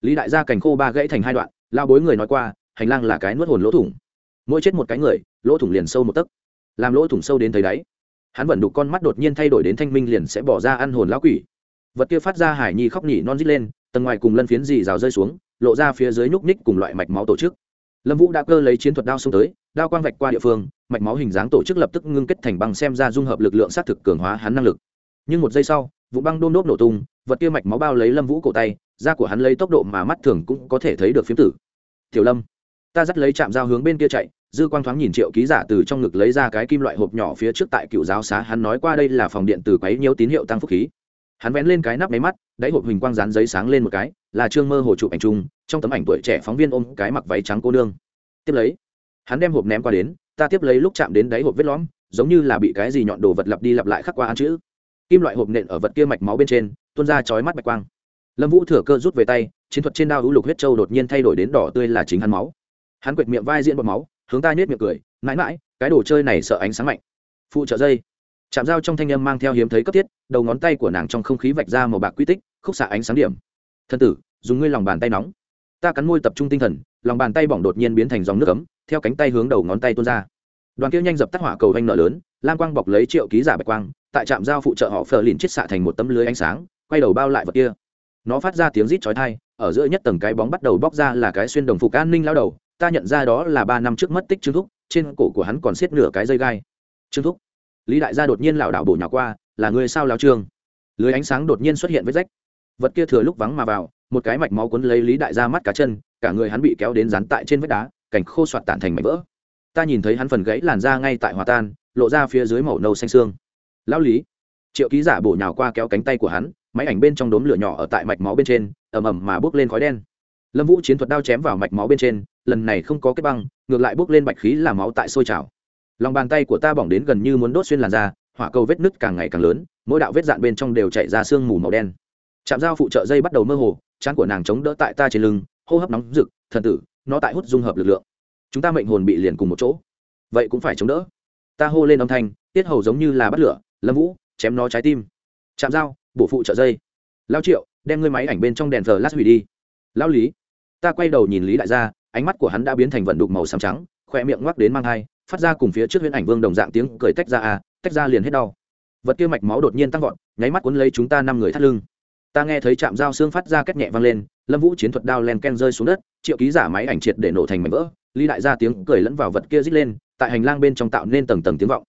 Lý đại gia cành khô ba gãy thành hai đoạn, lao bối người nói qua, hành lang là cái nuốt hồn lỗ thủng. Mỗi chết một cái người, lỗ thủng liền sâu một tấc. Làm lỗ thủng sâu đến thấy đáy. Hắn vẫn đục con mắt đột nhiên thay đổi đến thanh minh liền sẽ bỏ ra ăn hồn lão quỷ. Vật kia phát ra hải nhi khóc nhỉ non rít lên, tầng ngoài cùng lân phiến dì rào rơi xuống, lộ ra phía dưới nhúc ních cùng loại mạch máu tổ chức. Lâm vũ đã cơ lấy chiến thuật đao xông tới, đao quang vạch qua địa phương, mạch máu hình dáng tổ chức lập tức ngưng kết thành băng xem ra dung hợp lực lượng xác thực cường hóa hắn năng lực nhưng một giây sau, vụ băng đôm đốt nổ tung, vật kia mạch máu bao lấy lâm vũ cổ tay, da của hắn lấy tốc độ mà mắt thường cũng có thể thấy được phiếm tử. Tiểu lâm, ta dắt lấy chạm dao hướng bên kia chạy. Dư quang thoáng nhìn triệu ký giả từ trong ngực lấy ra cái kim loại hộp nhỏ phía trước tại cựu giáo xá, hắn nói qua đây là phòng điện từ quấy nhiều tín hiệu tăng phúc khí. Hắn vén lên cái nắp máy mắt, đáy hộp hình quang dán giấy sáng lên một cái, là trương mơ hồ chụp ảnh chung, trong tấm ảnh tuổi trẻ phóng viên ôm cái mặc váy trắng cô nương. Tiếp lấy. Hắn đem hộp ném qua đến, ta tiếp lấy lúc chạm đến đáy hộp vết lõm, giống như là bị cái gì nhọn đồ vật lặp đi lặp lại khắc qua ăn chữ kim loại hộp nện ở vật kia mạch máu bên trên, tuôn ra chói mắt bạch quang. Lâm vũ thừa cơ rút về tay, chiến thuật trên đao hữu lục huyết trâu đột nhiên thay đổi đến đỏ tươi là chính hắn máu. Hắn quệt miệng vai diễn bọt máu, hướng ta nhét miệng cười, mãi mãi, cái đồ chơi này sợ ánh sáng mạnh. Phụ trợ dây. Chạm dao trong thanh âm mang theo hiếm thấy cấp thiết, đầu ngón tay của nàng trong không khí vạch ra màu bạc quy tích, khúc xạ ánh sáng điểm. Thân tử, dùng ngươi lòng bàn tay nóng. Ta cắn môi tập trung tinh thần, lòng bàn tay bỏng đột nhiên biến thành dòng nước cấm theo cánh tay hướng đầu ngón tay tuôn ra. Đoàn kia nhanh dập tắt hỏa cầu vanh nợ lớn lan quang bọc lấy triệu ký giả bạch quang tại trạm giao phụ trợ họ phờ lìn chết xạ thành một tấm lưới ánh sáng, quay đầu bao lại vật kia. Nó phát ra tiếng rít chói tai, ở giữa nhất tầng cái bóng bắt đầu bóc ra là cái xuyên đồng phục an ninh lao đầu, ta nhận ra đó là ba năm trước mất tích trương thúc, trên cổ của hắn còn xiết nửa cái dây gai. Trương thúc, lý đại gia đột nhiên lảo đảo bổ nhỏ qua, là người sao lao trương? Lưới ánh sáng đột nhiên xuất hiện với rách. Vật kia thừa lúc vắng mà vào, một cái mạch máu cuốn lấy lý đại gia mắt cá chân, cả người hắn bị kéo đến dán tại trên vách đá cảnh khô soạt tản thành mảnh vỡ. Ta nhìn thấy hắn phần gãy làn da ngay tại hòa tan, lộ ra phía dưới màu nâu xanh xương lão lý. Triệu ký giả bổ nhào qua kéo cánh tay của hắn, máy ảnh bên trong đốm lửa nhỏ ở tại mạch máu bên trên ẩm ẩm mà bốc lên khói đen. Lâm vũ chiến thuật đao chém vào mạch máu bên trên, lần này không có kết băng, ngược lại bốc lên bạch khí làm máu tại sôi trào. Lòng bàn tay của ta bỏng đến gần như muốn đốt xuyên làn da, hỏa cầu vết nứt càng ngày càng lớn, mỗi đạo vết dạn bên trong đều chạy ra sương mù màu đen. Chạm dao phụ trợ dây bắt đầu mơ hồ, trán của nàng chống đỡ tại ta trên lưng, hô hấp nóng rực, thần tử, nó tại hút dung hợp lực lượng. Chúng ta mệnh hồn bị liền cùng một chỗ. Vậy cũng phải chống đỡ. Ta hô lên âm thanh, tiết hầu giống như là bắt lửa lâm vũ chém nó trái tim chạm dao bổ phụ trợ dây lao triệu đem ngươi máy ảnh bên trong đèn thờ lát hủy đi lão lý ta quay đầu nhìn lý đại gia ánh mắt của hắn đã biến thành vận đục màu xám trắng khỏe miệng ngoắc đến mang hai phát ra cùng phía trước huyễn ảnh vương đồng dạng tiếng cười tách ra à tách ra liền hết đau vật kia mạch máu đột nhiên tăng vọt nháy mắt cuốn lấy chúng ta năm người thắt lưng ta nghe thấy chạm dao xương phát ra két nhẹ vang lên lâm vũ chiến thuật đao len ken rơi xuống đất triệu ký giả máy ảnh triệt để nổ thành mảnh vỡ lý đại gia tiếng cười lẫn vào vật kia rít lên tại hành lang bên trong tạo nên tầng tầng tiếng vọng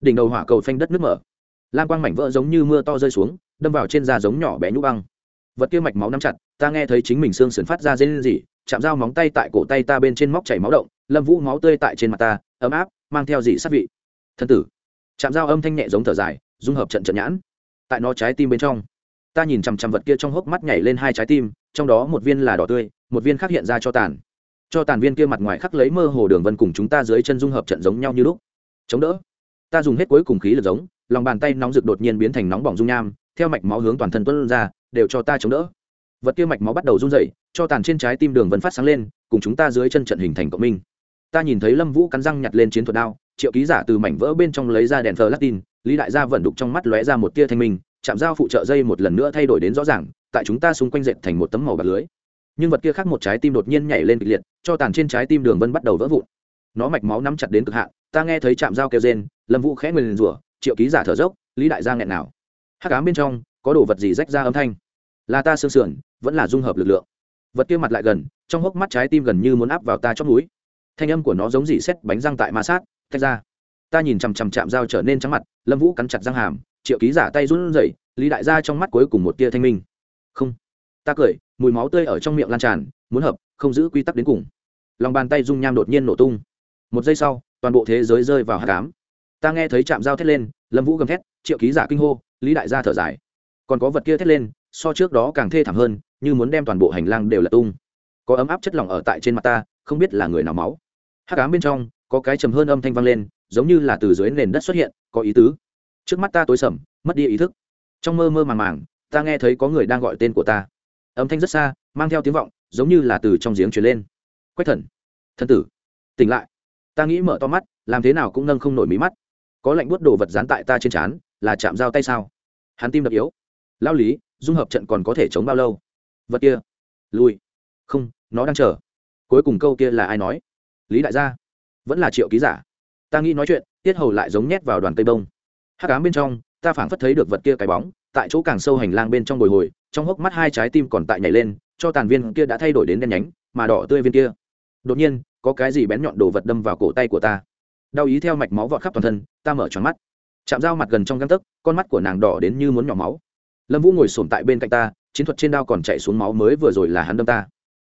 đỉnh đầu hỏa cầu phanh đất nước mở lam quang mảnh vỡ giống như mưa to rơi xuống, đâm vào trên da giống nhỏ bé nhũ băng. Vật kia mạch máu nắm chặt, ta nghe thấy chính mình xương sườn phát ra dây gì chạm dao móng tay tại cổ tay ta bên trên móc chảy máu động, lâm vũ máu tươi tại trên mặt ta, ấm áp, mang theo dị sát vị. Thân tử. Chạm dao âm thanh nhẹ giống thở dài, dung hợp trận trận nhãn. Tại nó trái tim bên trong. Ta nhìn chằm chằm vật kia trong hốc mắt nhảy lên hai trái tim, trong đó một viên là đỏ tươi, một viên khác hiện ra cho tàn. Cho tàn viên kia mặt ngoài khắc lấy mơ hồ đường vân cùng chúng ta dưới chân dung hợp trận giống nhau như lúc. Chống đỡ. Ta dùng hết cuối cùng khí lực giống lòng bàn tay nóng rực đột nhiên biến thành nóng bỏng dung nham theo mạch máu hướng toàn thân tuân ra đều cho ta chống đỡ. Vật kia mạch máu bắt đầu run dậy cho tàn trên trái tim đường vẫn phát sáng lên cùng chúng ta dưới chân trận hình thành cộng minh. Ta nhìn thấy lâm vũ cắn răng nhặt lên chiến thuật đao triệu ký giả từ mảnh vỡ bên trong lấy ra đèn thờ tin, lý đại gia vận đục trong mắt lóe ra một tia thanh minh chạm dao phụ trợ dây một lần nữa thay đổi đến rõ ràng tại chúng ta xung quanh dệt thành một tấm màu bạc lưới. Nhưng vật kia khác một trái tim đột nhiên nhảy lên kịch liệt cho tàn trên trái tim đường vân bắt đầu vỡ vụn. Nó mạch máu nắm chặt đến cực hạn ta nghe thấy chạm dao kêu rên lâm vũ khẽ nguyền rủa triệu ký giả thở dốc, lý đại gia nghẹn nào. Hắc ám bên trong, có đồ vật gì rách ra âm thanh? Là ta sương sườn, vẫn là dung hợp lực lượng. Vật kia mặt lại gần, trong hốc mắt trái tim gần như muốn áp vào ta trong núi thanh âm của nó giống dỉ xét bánh răng tại ma sát, tách ra. Ta nhìn chằm chằm chạm dao trở nên trắng mặt, lâm vũ cắn chặt răng hàm, triệu ký giả tay run rẩy, lý đại gia trong mắt cuối cùng một tia thanh minh. Không. Ta cười, mùi máu tươi ở trong miệng lan tràn, muốn hợp, không giữ quy tắc đến cùng. Lòng bàn tay dung nham đột nhiên nổ tung. Một giây sau, toàn bộ thế giới rơi vào hạ cám ta nghe thấy chạm dao thét lên, lâm vũ gầm thét, triệu ký giả kinh hô, lý đại gia thở dài. Còn có vật kia thét lên, so trước đó càng thê thảm hơn, như muốn đem toàn bộ hành lang đều là tung. Có ấm áp chất lỏng ở tại trên mặt ta, không biết là người nào máu. Hát cám bên trong, có cái trầm hơn âm thanh vang lên, giống như là từ dưới nền đất xuất hiện, có ý tứ. Trước mắt ta tối sầm, mất đi ý thức. Trong mơ mơ màng màng, ta nghe thấy có người đang gọi tên của ta. Âm thanh rất xa, mang theo tiếng vọng, giống như là từ trong giếng truyền lên. Quách thần thân tử, tỉnh lại. Ta nghĩ mở to mắt, làm thế nào cũng nâng không nổi mí mắt có lạnh buốt đồ vật dán tại ta trên trán, là chạm dao tay sao? Hắn tim đập yếu. Lao lý, dung hợp trận còn có thể chống bao lâu? Vật kia. Lui. Không, nó đang chờ. Cuối cùng câu kia là ai nói? Lý đại gia. Vẫn là triệu ký giả. Ta nghĩ nói chuyện, tiết hầu lại giống nhét vào đoàn cây bông. Hắc ám bên trong, ta phảng phất thấy được vật kia cái bóng, tại chỗ càng sâu hành lang bên trong bồi hồi, trong hốc mắt hai trái tim còn tại nhảy lên, cho tàn viên kia đã thay đổi đến đen nhánh, mà đỏ tươi viên kia. Đột nhiên, có cái gì bén nhọn đồ vật đâm vào cổ tay của ta đau ý theo mạch máu vọt khắp toàn thân, ta mở tròn mắt. Chạm dao mặt gần trong găng tấc, con mắt của nàng đỏ đến như muốn nhỏ máu. Lâm vũ ngồi sổm tại bên cạnh ta, chiến thuật trên đao còn chạy xuống máu mới vừa rồi là hắn đâm ta.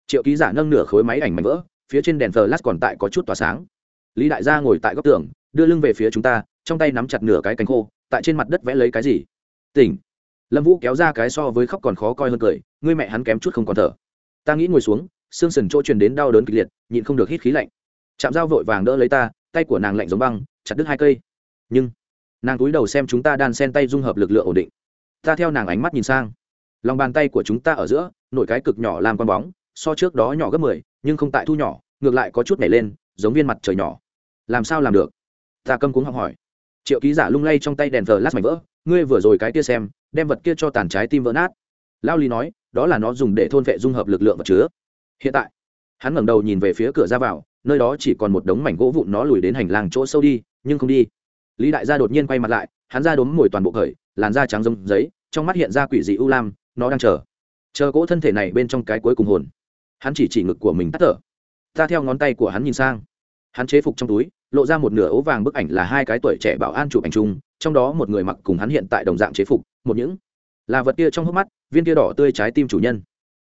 Triệu ký giả nâng nửa khối máy ảnh mảnh vỡ, phía trên đèn flash còn tại có chút tỏa sáng. Lý đại gia ngồi tại góc tường, đưa lưng về phía chúng ta, trong tay nắm chặt nửa cái cánh khô, tại trên mặt đất vẽ lấy cái gì? Tỉnh. Lâm vũ kéo ra cái so với khóc còn khó coi hơn cười ngươi mẹ hắn kém chút không còn thở. Ta nghĩ ngồi xuống, xương sần chỗ truyền đến đau đớn kịch liệt, nhịn không được hít khí lạnh. Chạm dao vội vàng đỡ lấy ta tay của nàng lạnh giống băng, chặt đứt hai cây. Nhưng, nàng cúi đầu xem chúng ta đan sen tay dung hợp lực lượng ổn định. Ta theo nàng ánh mắt nhìn sang. Lòng bàn tay của chúng ta ở giữa, nổi cái cực nhỏ làm con bóng, so trước đó nhỏ gấp mười, nhưng không tại thu nhỏ, ngược lại có chút nhảy lên, giống viên mặt trời nhỏ. Làm sao làm được? Ta câm cuống học hỏi. Triệu ký giả lung lay trong tay đèn vờ lát mảnh vỡ, ngươi vừa rồi cái kia xem, đem vật kia cho tàn trái tim vỡ nát. Lao lý nói, đó là nó dùng để thôn vệ dung hợp lực lượng vật chứa. Hiện tại, hắn ngẩng đầu nhìn về phía cửa ra vào nơi đó chỉ còn một đống mảnh gỗ vụn nó lùi đến hành lang chỗ sâu đi, nhưng không đi. Lý đại gia đột nhiên quay mặt lại, hắn ra đốm mồi toàn bộ khởi, làn da trắng giống giấy trong mắt hiện ra quỷ dị u lam, nó đang chờ. Chờ cỗ thân thể này bên trong cái cuối cùng hồn. Hắn chỉ chỉ ngực của mình tắt thở. Ta theo ngón tay của hắn nhìn sang. Hắn chế phục trong túi, lộ ra một nửa ố vàng bức ảnh là hai cái tuổi trẻ bảo an chụp ảnh chung, trong đó một người mặc cùng hắn hiện tại đồng dạng chế phục, một những là vật kia trong hốc mắt, viên kia đỏ tươi trái tim chủ nhân.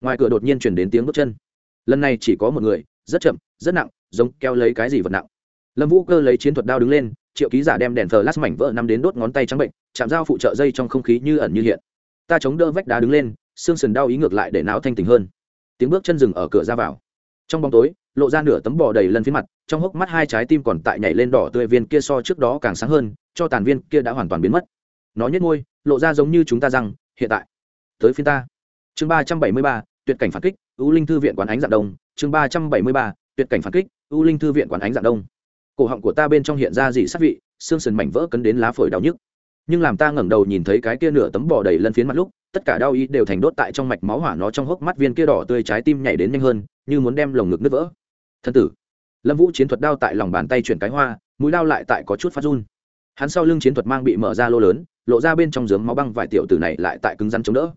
Ngoài cửa đột nhiên chuyển đến tiếng bước chân. Lần này chỉ có một người, rất chậm, rất nặng giống keo lấy cái gì vật nặng. Lâm vũ cơ lấy chiến thuật đao đứng lên, triệu ký giả đem đèn thờ lát mảnh vỡ nằm đến đốt ngón tay trắng bệnh, chạm dao phụ trợ dây trong không khí như ẩn như hiện. Ta chống đỡ vách đá đứng lên, xương sần đau ý ngược lại để não thanh tình hơn. Tiếng bước chân rừng ở cửa ra vào. Trong bóng tối, lộ ra nửa tấm bò đầy lần phía mặt, trong hốc mắt hai trái tim còn tại nhảy lên đỏ tươi viên kia so trước đó càng sáng hơn, cho tàn viên kia đã hoàn toàn biến mất. Nó nhất ngôi lộ ra giống như chúng ta rằng hiện tại, tới phiên ta. Chương ba trăm bảy mươi ba, tuyệt cảnh phản kích ưu linh thư viện quán ánh dạng đông, chương ba trăm bảy mươi ba, tuyệt cảnh phản kích U linh thư viện quán ánh dạng đông. Cổ họng của ta bên trong hiện ra dị sát vị, xương sườn mảnh vỡ cấn đến lá phổi đau nhức. Nhưng làm ta ngẩng đầu nhìn thấy cái kia nửa tấm bò đầy lân phiến mặt lúc, tất cả đau ý đều thành đốt tại trong mạch máu hỏa nó trong hốc mắt viên kia đỏ tươi trái tim nhảy đến nhanh hơn, như muốn đem lồng ngực nứt vỡ. Thân tử, lâm vũ chiến thuật đao tại lòng bàn tay chuyển cái hoa, mũi đao lại tại có chút phát run. Hắn sau lưng chiến thuật mang bị mở ra lô lớn, lộ ra bên trong giếng máu băng vài tiểu tử này lại tại cứng rắn chống đỡ.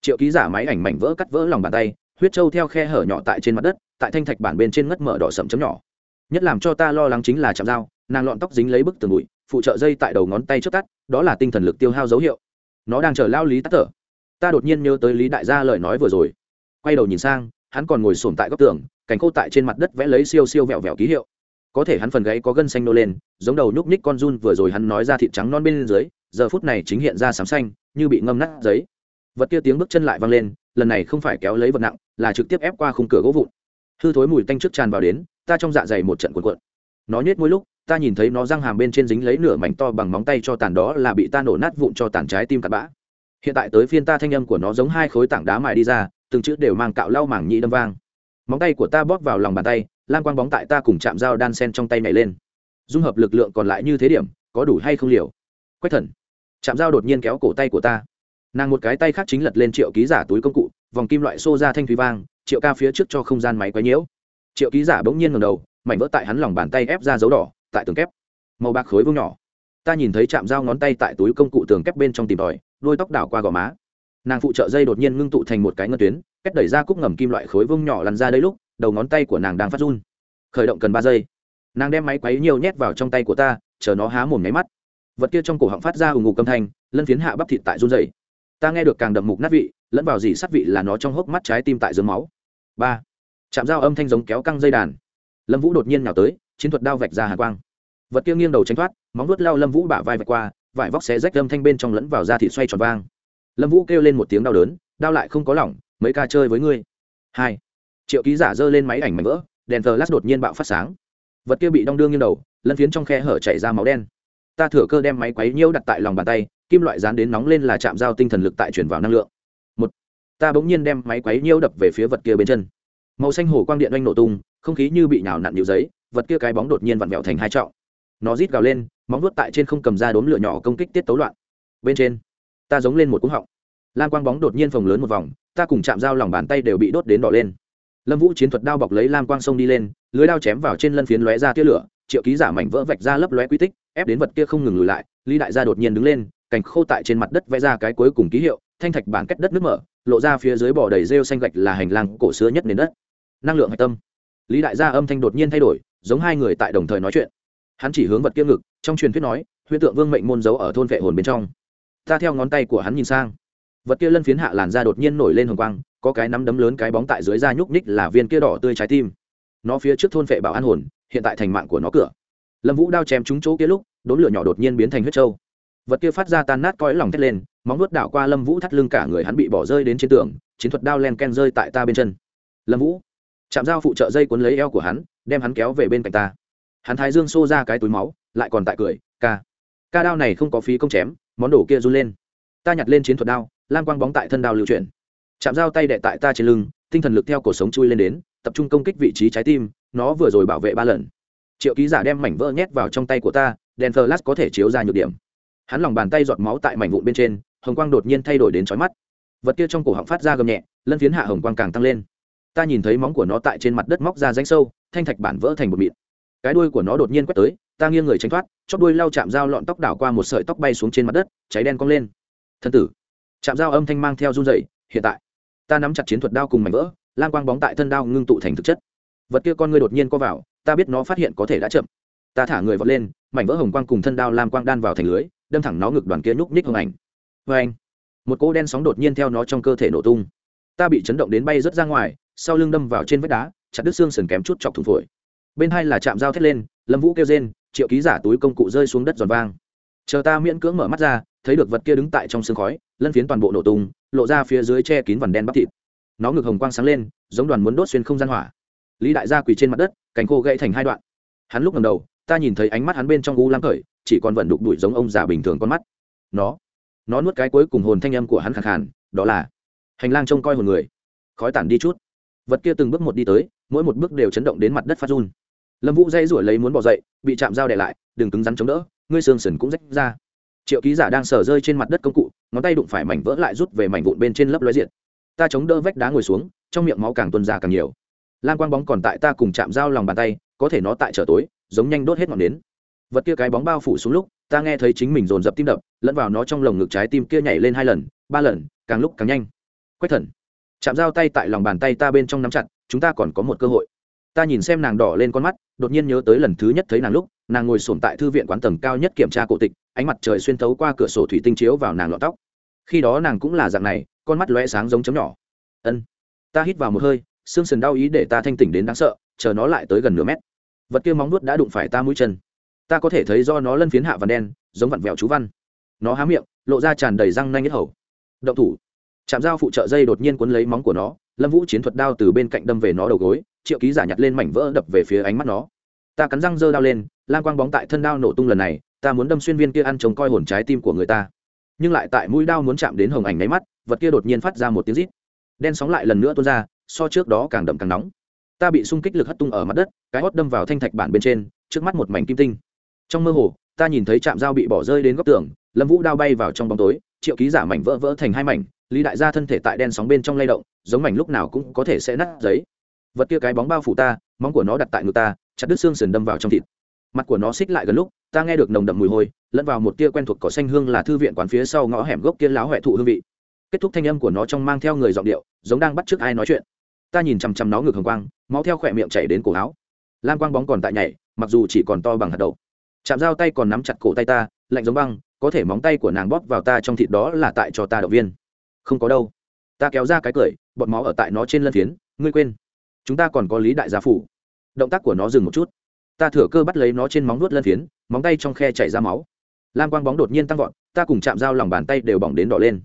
Triệu ký giả máy ảnh mảnh vỡ cắt vỡ lòng bàn tay huyết trâu theo khe hở nhỏ tại trên mặt đất, tại thanh thạch bản bên trên ngất mở đỏ sậm chấm nhỏ. Nhất làm cho ta lo lắng chính là chạm dao, nàng lọn tóc dính lấy bức tường bụi, phụ trợ dây tại đầu ngón tay trước tắt, đó là tinh thần lực tiêu hao dấu hiệu. Nó đang chờ lao lý tắt thở. Ta đột nhiên nhớ tới lý đại gia lời nói vừa rồi. Quay đầu nhìn sang, hắn còn ngồi sồn tại góc tường, cành khô tại trên mặt đất vẽ lấy siêu siêu vẹo vẹo ký hiệu. Có thể hắn phần gáy có gân xanh nô lên, giống đầu nhúc nhích con run vừa rồi hắn nói ra thịt trắng non bên dưới, giờ phút này chính hiện ra sám xanh, như bị ngâm nát giấy. Vật kia tiếng bước chân lại vang lên lần này không phải kéo lấy vật nặng, là trực tiếp ép qua khung cửa gỗ vụn. Hư thối mùi tanh trước tràn vào đến, ta trong dạ dày một trận cuộn cuộn. Nó nhét mỗi lúc, ta nhìn thấy nó răng hàm bên trên dính lấy nửa mảnh to bằng móng tay cho tàn đó là bị ta nổ nát vụn cho tàn trái tim cặn bã. Hiện tại tới phiên ta thanh âm của nó giống hai khối tảng đá mài đi ra, từng chữ đều mang cạo lau mảng nhị đâm vang. Móng tay của ta bóp vào lòng bàn tay lan quang bóng tại ta cùng chạm dao đan sen trong tay nhảy lên. Dung hợp lực lượng còn lại như thế điểm, có đủ hay không liều? Quách thần. Chạm dao đột nhiên kéo cổ tay của ta nàng một cái tay khác chính lật lên triệu ký giả túi công cụ, vòng kim loại xô ra thanh thúy vang, triệu ca phía trước cho không gian máy quấy nhiễu. Triệu ký giả bỗng nhiên ngầm đầu, mảnh vỡ tại hắn lòng bàn tay ép ra dấu đỏ, tại tường kép. Màu bạc khối vương nhỏ. Ta nhìn thấy chạm dao ngón tay tại túi công cụ tường kép bên trong tìm tòi, đôi tóc đảo qua gò má. Nàng phụ trợ dây đột nhiên ngưng tụ thành một cái ngân tuyến, cách đẩy ra cúc ngầm kim loại khối vương nhỏ lăn ra đây lúc, đầu ngón tay của nàng đang phát run. Khởi động cần ba giây. Nàng đem máy quấy nhiều nhét vào trong tay của ta, chờ nó há mồm nháy mắt. Vật kia trong cổ họng phát ra ủng ngục âm thanh, lân phiến hạ bắp thịt tại run dày ta nghe được càng đậm mục nát vị, lẫn vào dì sát vị là nó trong hốc mắt trái tim tại dưới máu. Ba. Chạm dao âm thanh giống kéo căng dây đàn. Lâm vũ đột nhiên nhào tới, chiến thuật đao vạch ra hà quang. Vật kia nghiêng đầu tránh thoát, móng vuốt lao lâm vũ bả vai vạch qua, vải vóc xé rách âm thanh bên trong lẫn vào da thịt xoay tròn vang. Lâm vũ kêu lên một tiếng đau đớn đau lại không có lỏng, mấy ca chơi với ngươi. Hai. Triệu ký giả giơ lên máy ảnh mảnh vỡ, đèn thờ lát đột nhiên bạo phát sáng. Vật kia bị đong đương nghiêng đầu, lân phiến trong khe hở chảy ra máu đen ta thừa cơ đem máy quấy nhiễu đặt tại lòng bàn tay, kim loại dán đến nóng lên là chạm giao tinh thần lực tại chuyển vào năng lượng. Một, ta bỗng nhiên đem máy quấy nhiễu đập về phía vật kia bên chân. Màu xanh hồ quang điện oanh nổ tung, không khí như bị nhào nặn nhiều giấy, vật kia cái bóng đột nhiên vặn vẹo thành hai trọng nó rít gào lên, móng vuốt tại trên không cầm ra đốm lửa nhỏ công kích tiết tấu loạn. Bên trên, ta giống lên một cú họng. Lan quang bóng đột nhiên phồng lớn một vòng, ta cùng chạm dao lòng bàn tay đều bị đốt đến đỏ lên. Lâm vũ chiến thuật đao bọc lấy lam quang sông đi lên, lưới đao chém vào trên lân phiến lóe ra tia lửa, triệu ký giả mảnh vỡ vạch ra lấp lóe quy tích ép đến vật kia không ngừng lùi lại, lý đại gia đột nhiên đứng lên, cành khô tại trên mặt đất vẽ ra cái cuối cùng ký hiệu, thanh thạch bản cách đất nước mở, lộ ra phía dưới bỏ đầy rêu xanh gạch là hành lang cổ xưa nhất nền đất. Năng lượng hạch tâm. Lý đại gia âm thanh đột nhiên thay đổi, giống hai người tại đồng thời nói chuyện. Hắn chỉ hướng vật kia ngực, trong truyền thuyết nói, huyễn tượng vương mệnh môn giấu ở thôn vệ hồn bên trong. Ta theo ngón tay của hắn nhìn sang. Vật kia lân phiến hạ làn da đột nhiên nổi lên hồng quang, có cái nắm đấm lớn cái bóng tại dưới da nhúc nhích là viên kia đỏ tươi trái tim. Nó phía trước thôn vệ bảo an hồn, hiện tại thành mạng của nó cửa lâm vũ đao chém trúng chỗ kia lúc, đốn lửa nhỏ đột nhiên biến thành huyết trâu. Vật kia phát ra tan nát cõi lòng thét lên, móng nuốt đảo qua lâm vũ thắt lưng cả người hắn bị bỏ rơi đến trên tường, chiến thuật đao len ken rơi tại ta bên chân. Lâm vũ chạm dao phụ trợ dây cuốn lấy eo của hắn, đem hắn kéo về bên cạnh ta. Hắn thái dương xô ra cái túi máu, lại còn tại cười, ca ca đao này không có phí công chém, món đồ kia run lên. Ta nhặt lên chiến thuật đao, lam quang bóng tại thân đao lưu chuyển. Chạm dao tay đệ tại ta trên lưng, tinh thần lực theo cổ sống chui lên đến, tập trung công kích vị trí trái tim, nó vừa rồi bảo vệ ba lần triệu ký giả đem mảnh vỡ nhét vào trong tay của ta, đèn flash có thể chiếu ra nhược điểm. Hắn lòng bàn tay giọt máu tại mảnh vụn bên trên, hồng quang đột nhiên thay đổi đến chói mắt. Vật kia trong cổ họng phát ra gầm nhẹ, lân phiến hạ hồng quang càng tăng lên. Ta nhìn thấy móng của nó tại trên mặt đất móc ra rãnh sâu, thanh thạch bản vỡ thành một mịn. Cái đuôi của nó đột nhiên quét tới, ta nghiêng người tránh thoát chót đuôi lau chạm dao lọn tóc đảo qua một sợi tóc bay xuống trên mặt đất, cháy đen cong lên. Thân tử, chạm dao âm thanh mang theo run dậy hiện tại, ta nắm chặt chiến thuật đao cùng mảnh vỡ lan quang bóng tại thân đao ngưng tụ thành thực chất vật kia con ngươi đột nhiên co vào, ta biết nó phát hiện có thể đã chậm. Ta thả người vọt lên, mảnh vỡ hồng quang cùng thân đao lam quang đan vào thành lưới, đâm thẳng nó ngực đoàn kia nhúc nhích hồng ảnh. Vê anh, một cỗ đen sóng đột nhiên theo nó trong cơ thể nổ tung. Ta bị chấn động đến bay rớt ra ngoài, sau lưng đâm vào trên vách đá, chặt đứt xương sườn kém chút chọc thủng phổi. Bên hai là chạm dao thét lên, lâm vũ kêu rên, triệu ký giả túi công cụ rơi xuống đất giòn vang. Chờ ta miễn cưỡng mở mắt ra, thấy được vật kia đứng tại trong sương khói, lân phiến toàn bộ nổ tung, lộ ra phía dưới che kín vằn đen bắp thịt. Nó ngực hồng quang sáng lên, giống đoàn muốn đốt xuyên không gian hỏa lý đại gia quỳ trên mặt đất, cành khô gãy thành hai đoạn. Hắn lúc ngầm đầu, ta nhìn thấy ánh mắt hắn bên trong u lam khởi, chỉ còn vận đục đuổi giống ông già bình thường con mắt. Nó nó nuốt cái cuối cùng hồn thanh âm của hắn khẳng khàn, đó là, hành lang trông coi hồn người, khói tản đi chút. Vật kia từng bước một đi tới, mỗi một bước đều chấn động đến mặt đất phát run. Lâm vũ dây rủi lấy muốn bỏ dậy, bị chạm dao đè lại, đừng cứng rắn chống đỡ, ngươi xương sần cũng rách ra. Triệu ký giả đang sờ rơi trên mặt đất công cụ, ngón tay đụng phải mảnh vỡ lại rút về mảnh vụn bên trên lớp lói diện ta chống đỡ vách đá ngồi xuống, trong miệng máu càng tuân ra càng nhiều lan quang bóng còn tại ta cùng chạm dao lòng bàn tay, có thể nó tại trở tối, giống nhanh đốt hết ngọn nến. Vật kia cái bóng bao phủ xuống lúc, ta nghe thấy chính mình dồn dập tim đập, lẫn vào nó trong lồng ngực trái tim kia nhảy lên hai lần, ba lần, càng lúc càng nhanh. Quách thần, chạm dao tay tại lòng bàn tay ta bên trong nắm chặt, chúng ta còn có một cơ hội. Ta nhìn xem nàng đỏ lên con mắt, đột nhiên nhớ tới lần thứ nhất thấy nàng lúc, nàng ngồi sổm tại thư viện quán tầng cao nhất kiểm tra cổ tịch, ánh mặt trời xuyên thấu qua cửa sổ thủy tinh chiếu vào nàng lọt tóc. Khi đó nàng cũng là dạng này, con mắt lóe sáng giống chấm nhỏ. Ân, ta hít vào một hơi xương sần đau ý để ta thanh tỉnh đến đáng sợ, chờ nó lại tới gần nửa mét. Vật kia móng nuốt đã đụng phải ta mũi chân. Ta có thể thấy do nó lân phiến hạ và đen, giống vặn vẹo chú văn. Nó há miệng, lộ ra tràn đầy răng nanh nhất hầu. Động thủ. Chạm dao phụ trợ dây đột nhiên cuốn lấy móng của nó, lâm vũ chiến thuật đao từ bên cạnh đâm về nó đầu gối, triệu ký giả nhặt lên mảnh vỡ đập về phía ánh mắt nó. Ta cắn răng giơ đao lên lan quang bóng tại thân đao nổ tung lần này, ta muốn đâm xuyên viên kia ăn trống coi hồn trái tim của người ta. Nhưng lại tại mũi đao muốn chạm đến hồng ảnh nháy mắt, vật kia đột nhiên phát ra một tiếng rít. Đen sóng lại lần nữa tuôn ra so trước đó càng đậm càng nóng. Ta bị xung kích lực hất tung ở mặt đất, cái hót đâm vào thanh thạch bản bên trên, trước mắt một mảnh kim tinh. Trong mơ hồ, ta nhìn thấy trạm dao bị bỏ rơi đến góc tường, lâm vũ đao bay vào trong bóng tối, triệu ký giả mảnh vỡ vỡ thành hai mảnh, lý đại gia thân thể tại đen sóng bên trong lay động, giống mảnh lúc nào cũng có thể sẽ nát giấy. Vật kia cái bóng bao phủ ta, móng của nó đặt tại ngực ta, chặt đứt xương sườn đâm vào trong thịt. Mặt của nó xích lại gần lúc, ta nghe được nồng đậm mùi hôi, lẫn vào một tia quen thuộc cỏ xanh hương là thư viện quán phía sau ngõ hẻm gốc kia láo huệ thụ hương vị. Kết thúc thanh âm của nó trong mang theo người giọng điệu, giống đang bắt t ai nói chuyện ta nhìn chằm chằm nó ngực hồng quang, máu theo khỏe miệng chảy đến cổ áo. Lam quang bóng còn tại nhảy, mặc dù chỉ còn to bằng hạt đậu. Chạm dao tay còn nắm chặt cổ tay ta, lạnh giống băng, có thể móng tay của nàng bóp vào ta trong thịt đó là tại cho ta động viên. Không có đâu. Ta kéo ra cái cười, bọt máu ở tại nó trên lân phiến, ngươi quên. Chúng ta còn có lý đại gia phủ. Động tác của nó dừng một chút. Ta thừa cơ bắt lấy nó trên móng nuốt lân phiến, móng tay trong khe chảy ra máu. Lam quang bóng đột nhiên tăng vọt, ta cùng chạm dao lòng bàn tay đều bỏng đến đỏ lên.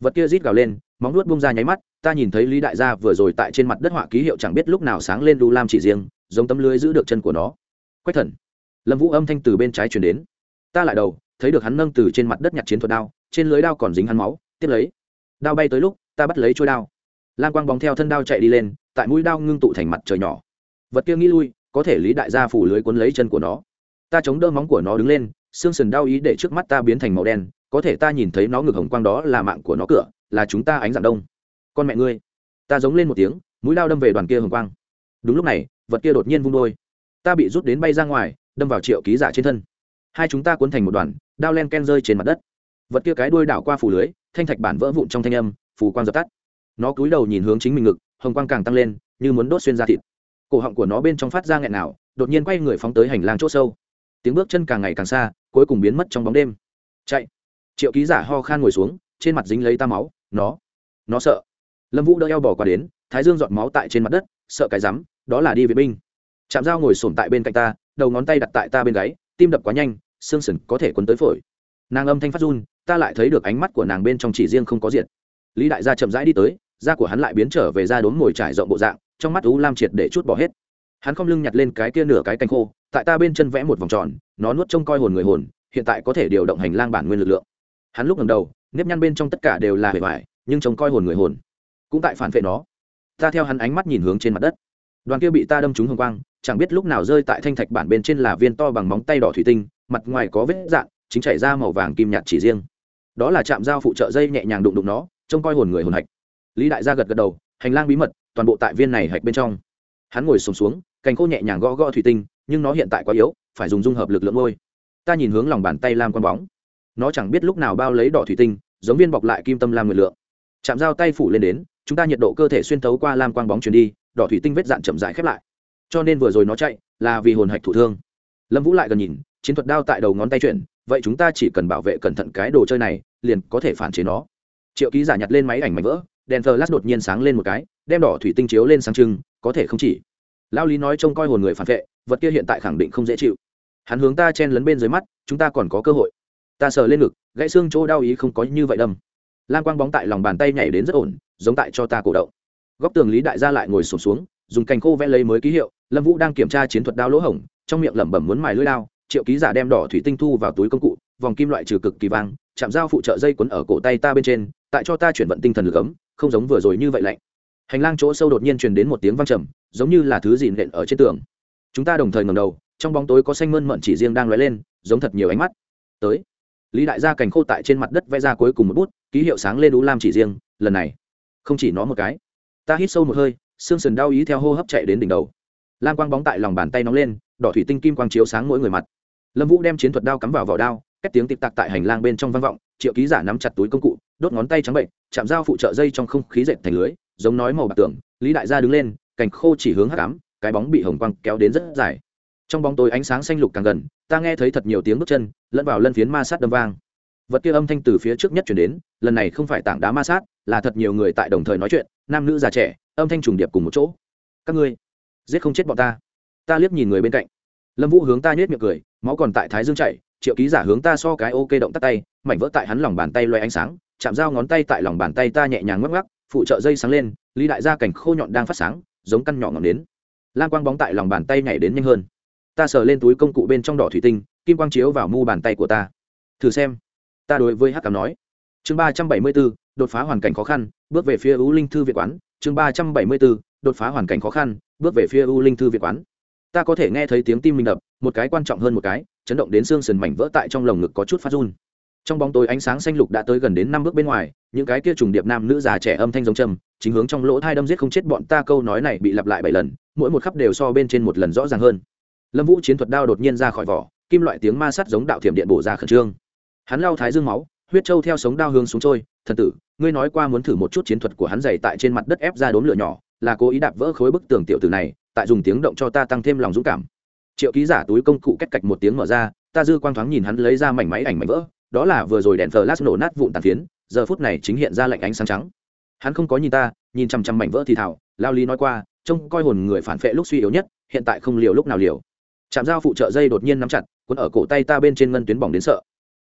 Vật kia rít gào lên móng nuốt bung ra nháy mắt, ta nhìn thấy lý đại gia vừa rồi tại trên mặt đất họa ký hiệu chẳng biết lúc nào sáng lên đu lam chỉ riêng, giống tấm lưới giữ được chân của nó. Quách thần. Lâm vũ âm thanh từ bên trái chuyển đến. Ta lại đầu, thấy được hắn nâng từ trên mặt đất nhặt chiến thuật đao, trên lưới đao còn dính hắn máu, tiếp lấy. Đao bay tới lúc, ta bắt lấy trôi đao. Lan quang bóng theo thân đao chạy đi lên, tại mũi đao ngưng tụ thành mặt trời nhỏ. Vật kia nghĩ lui, có thể lý đại gia phủ lưới cuốn lấy chân của nó. Ta chống đỡ móng của nó đứng lên, xương sần đau ý để trước mắt ta biến thành màu đen, có thể ta nhìn thấy nó ngực hồng quang đó là mạng của nó cửa là chúng ta ánh dạng đông. Con mẹ ngươi, ta giống lên một tiếng, mũi đao đâm về đoàn kia hồng quang. Đúng lúc này, vật kia đột nhiên vung đôi. Ta bị rút đến bay ra ngoài, đâm vào triệu ký giả trên thân. Hai chúng ta cuốn thành một đoàn, đao len ken rơi trên mặt đất. Vật kia cái đuôi đảo qua phủ lưới, thanh thạch bản vỡ vụn trong thanh âm phủ quang dập tắt. Nó cúi đầu nhìn hướng chính mình ngực, hồng quang càng tăng lên, như muốn đốt xuyên ra thịt. Cổ họng của nó bên trong phát ra nghẹn nào, đột nhiên quay người phóng tới hành lang c h ỗ sâu. Tiếng bước chân càng ngày càng xa, cuối cùng biến mất trong bóng đêm. Chạy. Triệu ký giả ho khan ngồi xuống, trên mặt dính lấy ta máu nó nó sợ. Lâm vũ đỡ eo bỏ qua đến, thái dương dọn máu tại trên mặt đất, sợ cái rắm, đó là đi vệ binh. Chạm dao ngồi sổm tại bên cạnh ta, đầu ngón tay đặt tại ta bên gáy, tim đập quá nhanh, xương sần có thể quấn tới phổi. Nàng âm thanh phát run, ta lại thấy được ánh mắt của nàng bên trong chỉ riêng không có diện lý đại gia chậm rãi đi tới, da của hắn lại biến trở về da đốm ngồi trải rộng bộ dạng, trong mắt u lam triệt để chút bỏ hết. Hắn không lưng nhặt lên cái kia nửa cái canh khô, tại ta bên chân vẽ một vòng tròn, nó nuốt trông coi hồn người hồn, hiện tại có thể điều động hành lang bản nguyên lực lượng. Hắn lúc ngầm đầu nếp nhăn bên trong tất cả đều là vẻ vải nhưng trông coi hồn người hồn. Cũng tại phản vệ nó. Ta theo hắn ánh mắt nhìn hướng trên mặt đất. Đoàn kia bị ta đâm trúng hồng quang chẳng biết lúc nào rơi tại thanh thạch bản bên trên là viên to bằng móng tay đỏ thủy tinh mặt ngoài có vết dạn chính chảy ra màu vàng kim nhạt chỉ riêng. Đó là chạm dao phụ trợ dây nhẹ nhàng đụng đụng nó trông coi hồn người hồn hạch. Lý đại gia gật gật đầu hành lang bí mật toàn bộ tại viên này hạch bên trong. Hắn ngồi sùng xuống, xuống cành khô nhẹ nhàng gõ gõ thủy tinh nhưng nó hiện tại quá yếu phải dùng dung hợp lực lượng ngôi ta nhìn hướng lòng bàn tay lam con bóng nó chẳng biết lúc nào bao lấy đỏ thủy tinh, giống viên bọc lại kim tâm lam nguyệt lượng. Chạm dao tay phủ lên đến, chúng ta nhiệt độ cơ thể xuyên tấu qua lam quang bóng chuyển đi, đỏ thủy tinh vết dạn chậm rãi khép lại. Cho nên vừa rồi nó chạy, là vì hồn hạch thủ thương. Lâm vũ lại gần nhìn, chiến thuật đao tại đầu ngón tay chuyển, vậy chúng ta chỉ cần bảo vệ cẩn thận cái đồ chơi này, liền có thể phản chế nó. Triệu ký giả nhặt lên máy ảnh mảnh vỡ, đèn flash đột nhiên sáng lên một cái, đem đỏ thủy tinh chiếu lên sáng trưng, có thể không chỉ. Lao lý nói trông coi hồn người phản vệ, vật kia hiện tại khẳng định không dễ chịu. Hắn hướng ta chen lấn bên dưới mắt, chúng ta còn có cơ hội ta sờ lên ngực gãy xương chỗ đau ý không có như vậy đâm. Lan quang bóng tại lòng bàn tay nhảy đến rất ổn giống tại cho ta cổ động. Góc tường lý đại gia lại ngồi sụp xuống, xuống dùng cành khô vẽ lấy mới ký hiệu lâm vũ đang kiểm tra chiến thuật đao lỗ hổng trong miệng lẩm bẩm muốn mài lưỡi đao triệu ký giả đem đỏ thủy tinh thu vào túi công cụ vòng kim loại trừ cực kỳ vang chạm dao phụ trợ dây quấn ở cổ tay ta bên trên tại cho ta chuyển vận tinh thần lực ấm không giống vừa rồi như vậy lạnh. Hành lang chỗ sâu đột nhiên truyền đến một tiếng vang trầm giống như là thứ gì nện ở trên tường. Chúng ta đồng thời ngầm đầu trong bóng tối có xanh mơn mận chỉ riêng đang lóe lên giống thật nhiều ánh mắt. Tới lý đại gia cành khô tại trên mặt đất vẽ ra cuối cùng một bút, ký hiệu sáng lên ú lam chỉ riêng, lần này, không chỉ nó một cái. Ta hít sâu một hơi, xương sườn đau ý theo hô hấp chạy đến đỉnh đầu. Lam quang bóng tại lòng bàn tay nóng lên, đỏ thủy tinh kim quang chiếu sáng mỗi người mặt. Lâm vũ đem chiến thuật đao cắm vào vỏ đao cách tiếng tịp tạc tại hành lang bên trong vang vọng, triệu ký giả nắm chặt túi công cụ, đốt ngón tay trắng bệnh, chạm dao phụ trợ dây trong không khí dệt thành lưới, giống nói màu bạc tưởng lý đại gia đứng lên, cành khô chỉ hướng hắc ám, cái bóng bị hồng quang kéo đến rất dài. Trong bóng tối ánh sáng xanh lục càng gần ta nghe thấy thật nhiều tiếng bước chân, lẫn vào lân phiến ma sát đâm vang. Vật kia âm thanh từ phía trước nhất chuyển đến, lần này không phải tảng đá ma sát, là thật nhiều người tại đồng thời nói chuyện, nam nữ già trẻ, âm thanh trùng điệp cùng một chỗ. Các ngươi, giết không chết bọn ta. Ta liếc nhìn người bên cạnh. Lâm vũ hướng ta nhét miệng cười, máu còn tại thái dương chạy triệu ký giả hướng ta so cái ok động tắt tay, mảnh vỡ tại hắn lòng bàn tay loay ánh sáng, chạm dao ngón tay tại lòng bàn tay ta nhẹ nhàng ngắc ngắc phụ trợ dây sáng lên, lý đại gia cảnh khô nhọn đang phát sáng, giống căn nhỏ ngọn đến lam quang bóng tại lòng bàn tay nhảy đến nhanh hơn ta sờ lên túi công cụ bên trong đỏ thủy tinh, kim quang chiếu vào mu bàn tay của ta. Thử xem. Ta đối với hắc cảm nói. Chương ba trăm bảy mươi b ố đột phá hoàn cảnh khó khăn, bước về phía u linh thư viện quán. Chương ba trăm bảy mươi b ố đột phá hoàn cảnh khó khăn, bước về phía u linh thư viện quán. Ta có thể nghe thấy tiếng tim mình đập, một cái quan trọng hơn một cái, chấn động đến xương sườn mảnh vỡ tại trong lồng ngực có chút phát run. Trong bóng tối ánh sáng xanh lục đã tới gần đến năm bước bên ngoài, những cái kia trùng điệp nam nữ già trẻ âm thanh giống trầm, chính hướng trong lỗ thai đâm giết không chết bọn ta, câu nói này bị lặp lại bảy lần, mỗi một khắp đều so bên trên một lần rõ ràng hơn lâm vũ chiến thuật đao đột nhiên ra khỏi vỏ, kim loại tiếng ma sát giống đạo thiểm điện bổ ra khẩn trương. Hắn lao thái dương máu, huyết trâu theo sống đao hướng xuống trôi, thần tử, ngươi nói qua muốn thử một chút chiến thuật của hắn dày tại trên mặt đất ép ra đốm lửa nhỏ, là cố ý đạp vỡ khối bức tường tiểu tử này, tại dùng tiếng động cho ta tăng thêm lòng dũng cảm. Triệu ký giả túi công cụ cách cạch một tiếng mở ra, ta dư quang thoáng nhìn hắn lấy ra mảnh máy ảnh mảnh vỡ, đó là vừa rồi đèn flash nổ nát vụn tàn phiến, giờ phút này chính hiện ra lạnh ánh sáng trắng. Hắn không có nhìn ta, nhìn chằm chằm mảnh vỡ thì thảo, lao lý nói qua, trông coi hồn người phản phệ lúc suy yếu nhất, hiện tại không liều lúc nào liều chạm dao phụ trợ dây đột nhiên nắm chặt, cuốn ở cổ tay ta bên trên ngân tuyến bỏng đến sợ.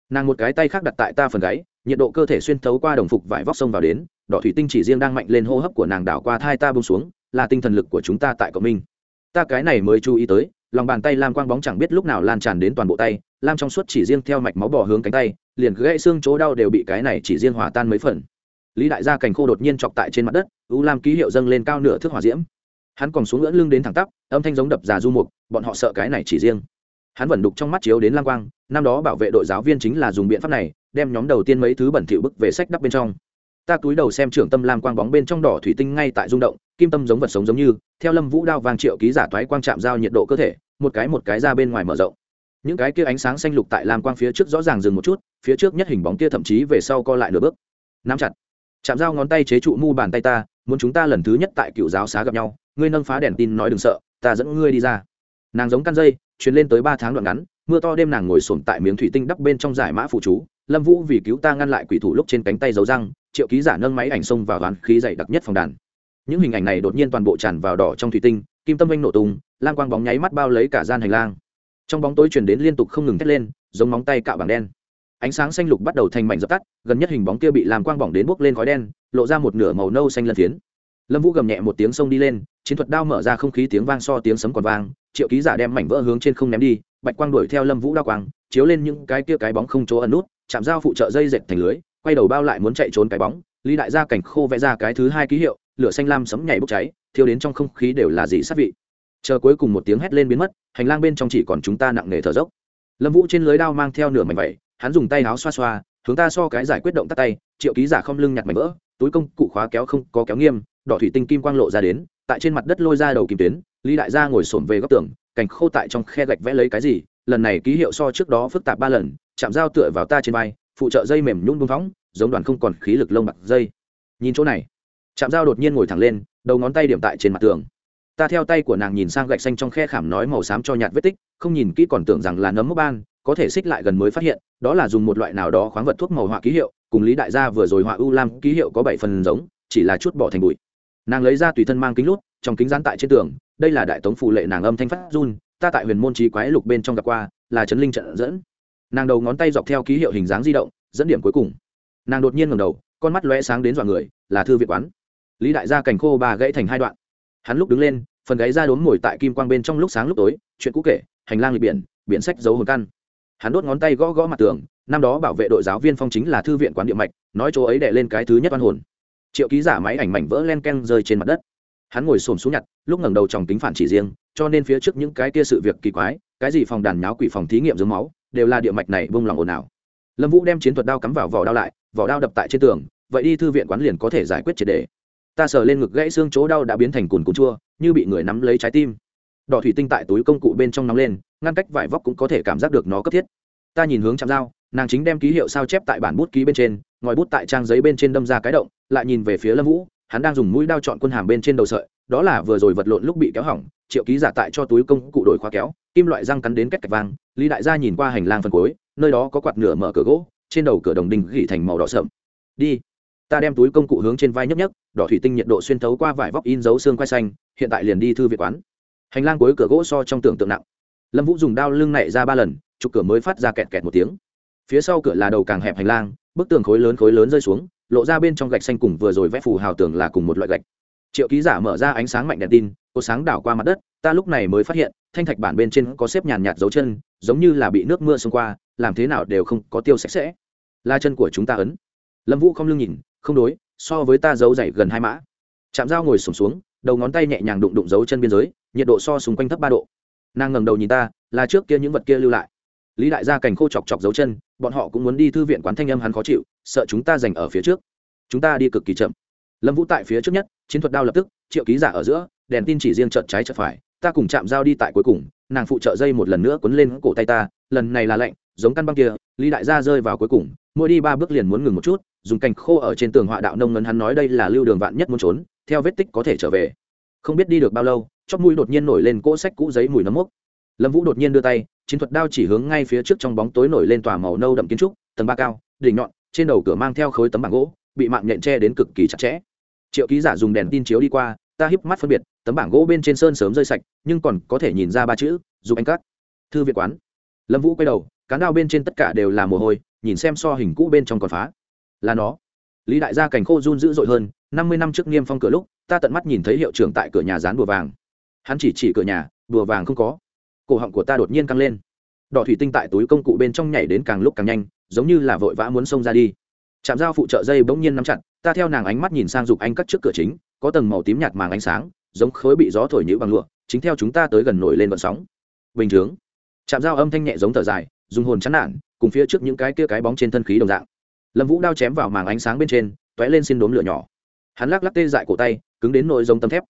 Nàng một cái tay khác đặt tại ta phần gáy, nhiệt độ cơ thể xuyên thấu qua đồng phục vải vóc sông vào đến, đỏ thủy tinh chỉ riêng đang mạnh lên hô hấp của nàng đảo qua thai ta bông xuống, là tinh thần lực của chúng ta tại cộng minh. Ta cái này mới chú ý tới, lòng bàn tay lam quang bóng chẳng biết lúc nào lan tràn đến toàn bộ tay, lam trong suốt chỉ riêng theo mạch máu bỏ hướng cánh tay, liền gãy xương chỗ đau đều bị cái này chỉ riêng hòa tan mấy phần. Lý đại gia cành khô đột nhiên chọc tại trên mặt đất, u lam ký hiệu dâng lên cao nửa thước hỏa diễm hắn còn xuống ngưỡng lưng đến thẳng tắp, âm thanh giống đập già du mục, bọn họ sợ cái này chỉ riêng. Hắn vẫn đục trong mắt chiếu đến lam quang, năm đó bảo vệ đội giáo viên chính là dùng biện pháp này, đem nhóm đầu tiên mấy thứ bẩn thỉu bức về sách đắp bên trong. Ta cúi đầu xem trưởng tâm lam quang bóng bên trong đỏ thủy tinh ngay tại rung động, kim tâm giống vật sống giống như, theo lâm vũ đao vàng triệu ký giả toái quang chạm giao nhiệt độ cơ thể, một cái một cái ra bên ngoài mở rộng. Những cái kia ánh sáng xanh lục tại lam quang phía trước rõ ràng dừng một chút, phía trước nhất hình bóng kia thậm chí về sau co lại nửa bước. Nắm chặt. Chạm dao ngón tay chế trụ mu bàn tay ta muốn chúng ta lần thứ nhất tại cựu giáo xá gặp nhau, ngươi nâng phá đèn tin nói đừng sợ, ta dẫn ngươi đi ra. Nàng giống căn dây chuyến lên tới ba tháng đoạn ngắn, mưa to đêm nàng ngồi sổm tại miếng thủy tinh đắp bên trong giải mã phụ chú, lâm vũ vì cứu ta ngăn lại quỷ thủ lúc trên cánh tay dấu răng, triệu ký giả nâng máy ảnh xông vào đoán khí dày đặc nhất phòng đàn. Những hình ảnh này đột nhiên toàn bộ tràn vào đỏ trong thủy tinh, kim tâm anh nổ tung lan quang bóng nháy mắt bao lấy cả gian hành lang. Trong bóng tối chuyển đến liên tục không ngừng thét lên, giống móng tay cạo bảng đen ánh sáng xanh lục bắt đầu thành mảnh dập tắt, gần nhất hình bóng kia bị làm quang bỏng đến bốc lên khói đen, lộ ra một nửa màu nâu xanh lân phiến. Lâm vũ gầm nhẹ một tiếng sông đi lên, chiến thuật đao mở ra không khí tiếng vang so tiếng sấm còn vang, triệu ký giả đem mảnh vỡ hướng trên không ném đi, bạch quang đuổi theo lâm vũ đao quang, chiếu lên những cái kia cái bóng không chỗ ẩn nút, chạm dao phụ trợ dây dệt thành lưới, quay đầu bao lại muốn chạy trốn cái bóng, lý đại gia cảnh khô vẽ ra cái thứ hai ký hiệu, lửa xanh lam sấm nhảy bốc cháy, thiêu đến trong không khí đều là dị sát vị. Chờ cuối cùng một tiếng hét lên biến mất, hành lang bên trong chỉ còn chúng ta nặng nề thở dốc. Lâm vũ trên lưới đao mang theo nửa mảnh vẩy hắn dùng tay áo xoa xoa, hướng ta so cái giải quyết động tắt tay, triệu ký giả không lưng nhặt mảnh vỡ, túi công cụ khóa kéo không có kéo nghiêm, đỏ thủy tinh kim quang lộ ra đến, tại trên mặt đất lôi ra đầu kim tuyến, lý đại gia ngồi xổm về góc tường cành khô tại trong khe gạch vẽ lấy cái gì, lần này ký hiệu so trước đó phức tạp ba lần, chạm dao tựa vào ta trên vai, phụ trợ dây mềm nhún buông phóng, giống đoàn không còn khí lực lông bạc dây. Nhìn chỗ này, chạm dao đột nhiên ngồi thẳng lên, đầu ngón tay điểm tại trên mặt tường. Ta theo tay của nàng nhìn sang gạch xanh trong khe khảm nói màu xám cho nhạt vết tích, không nhìn kỹ còn tưởng rằng là nấm mốc ban có thể xích lại gần mới phát hiện, đó là dùng một loại nào đó khoáng vật thuốc màu họa ký hiệu, cùng lý đại gia vừa rồi họa ưu lam ký hiệu có bảy phần giống, chỉ là chút bỏ thành bụi. Nàng lấy ra tùy thân mang kính lút, trong kính dán tại trên tường, đây là đại tống phụ lệ nàng âm thanh phát run, ta tại huyền môn trí quái lục bên trong gặp qua, là trấn linh trận dẫn. Nàng đầu ngón tay dọc theo ký hiệu hình dáng di động, dẫn điểm cuối cùng. Nàng đột nhiên ngầm đầu, con mắt lóe sáng đến dọa người, là thư viện quán. Lý đại gia cành khô bà gãy thành hai đoạn. Hắn lúc đứng lên, phần gáy ra đốn ngồi tại kim quang bên trong lúc sáng lúc tối, chuyện cũ kể, hành lang lịch biển biển sách giấu hồn căn hắn đốt ngón tay gõ gõ mặt tường, năm đó bảo vệ đội giáo viên phong chính là thư viện quán địa mạch, nói chỗ ấy đệ lên cái thứ nhất oan hồn. Triệu ký giả máy ảnh mảnh vỡ len ken rơi trên mặt đất. Hắn ngồi xổm xuống nhặt, lúc ngẩng đầu tròng tính phản chỉ riêng, cho nên phía trước những cái kia sự việc kỳ quái, cái gì phòng đàn nháo quỷ phòng thí nghiệm dưới máu, đều là địa mạch này bông lòng ồn ào. Lâm vũ đem chiến thuật đao cắm vào vỏ đao lại, vỏ đao đập tại trên tường, vậy đi thư viện quán liền có thể giải quyết triệt đề. Ta sờ lên ngực gãy xương, chỗ đau đã biến thành cùn cùn chua, như bị người nắm lấy trái tim đỏ thủy tinh tại túi công cụ bên trong nóng lên, ngăn cách vải vóc cũng có thể cảm giác được nó cấp thiết. Ta nhìn hướng chạm dao nàng chính đem ký hiệu sao chép tại bản bút ký bên trên, ngòi bút tại trang giấy bên trên đâm ra cái động, lại nhìn về phía lâm vũ, hắn đang dùng mũi đao chọn quân hàm bên trên đầu sợi, đó là vừa rồi vật lộn lúc bị kéo hỏng, triệu ký giả tại cho túi công cụ đổi khóa kéo, kim loại răng cắn đến cách cạch vang lý đại gia nhìn qua hành lang phần cuối, nơi đó có quạt nửa mở cửa gỗ, trên đầu cửa đồng đình gỉ thành màu đỏ sậm. Đi. Ta đem túi công cụ hướng trên vai nhấp nhấp, đỏ thủy tinh nhiệt độ xuyên thấu qua vải vóc in dấu xương quai xanh, hiện tại liền đi thư viện quán hành lang cuối cửa gỗ so trong tưởng tượng nặng. Lâm vũ dùng đao lưng nảy ra ba lần trục cửa mới phát ra kẹt kẹt một tiếng. Phía sau cửa là đầu càng hẹp hành lang bức tường khối lớn khối lớn rơi xuống lộ ra bên trong gạch xanh cùng vừa rồi vẽ phù hào tường là cùng một loại gạch. Triệu ký giả mở ra ánh sáng mạnh đèn tin có sáng đảo qua mặt đất ta lúc này mới phát hiện thanh thạch bản bên trên có xếp nhàn nhạt dấu chân giống như là bị nước mưa xông qua làm thế nào đều không có tiêu sạch sẽ. La chân của chúng ta ấn. Lâm vũ không lưng nhìn không đối so với ta giấu dày gần hai mã. Chạm dao ngồi sổm xuống, xuống đầu ngón tay nhẹ nhàng đụng đụng dấu chân biên giới, nhiệt độ so xung quanh thấp ba độ. Nàng ngẩng đầu nhìn ta, là trước kia những vật kia lưu lại. Lý đại gia cành khô chọc chọc dấu chân, bọn họ cũng muốn đi thư viện quán thanh âm hắn khó chịu, sợ chúng ta giành ở phía trước. Chúng ta đi cực kỳ chậm. Lâm vũ tại phía trước nhất, chiến thuật đao lập tức, triệu ký giả ở giữa, đèn tin chỉ riêng trợt trái trợt phải, ta cùng chạm dao đi tại cuối cùng, nàng phụ trợ dây một lần nữa quấn lên cổ tay ta, lần này là lạnh, giống căn băng kia, lý đại gia rơi vào cuối cùng, mỗi đi ba bước liền muốn ngừng một chút, dùng cành khô ở trên tường họa đạo nông ngấn hắn nói đây là lưu đường vạn nhất muốn trốn theo vết tích có thể trở về. Không biết đi được bao lâu, chóp mũi đột nhiên nổi lên cỗ sách cũ giấy mùi nấm mốc. Lâm vũ đột nhiên đưa tay, chiến thuật đao chỉ hướng ngay phía trước trong bóng tối nổi lên tòa màu nâu đậm kiến trúc, tầng ba cao, đỉnh nhọn, trên đầu cửa mang theo khối tấm bảng gỗ, bị mạng nhện che đến cực kỳ chặt chẽ. Triệu ký giả dùng đèn tin chiếu đi qua, ta híp mắt phân biệt, tấm bảng gỗ bên trên sơn sớm rơi sạch, nhưng còn có thể nhìn ra ba chữ giúp anh cắt. Thư viện quán. Lâm vũ quay đầu, cán đao bên trên tất cả đều là mồ hôi, nhìn xem so hình cũ bên trong còn phá. Là nó. Lý đại gia cảnh khô run dữ dội hơn năm mươi năm trước niêm phong cửa lúc, ta tận mắt nhìn thấy hiệu trưởng tại cửa nhà dán bùa vàng. Hắn chỉ chỉ cửa nhà, bùa vàng không có. Cổ họng của ta đột nhiên căng lên. Đỏ thủy tinh tại túi công cụ bên trong nhảy đến càng lúc càng nhanh, giống như là vội vã muốn xông ra đi. Chạm dao phụ trợ dây bỗng nhiên nắm chặt, ta theo nàng ánh mắt nhìn sang dục anh cắt trước cửa chính, có tầng màu tím nhạt màng ánh sáng, giống khối bị gió thổi nhữ bằng lụa, chính theo chúng ta tới gần nổi lên vận sóng. Bình chướng chạm dao âm thanh nhẹ giống thở dài, dùng hồn chán nản, cùng phía trước những cái kia cái bóng trên thân khí đồng dạng. Lâm vũ đao chém vào màng ánh sáng bên trên t ó é lên xin đốm lửa nhỏ hắn lắc lắc tê dại cổ tay, cứng đến nội giống tấm thép.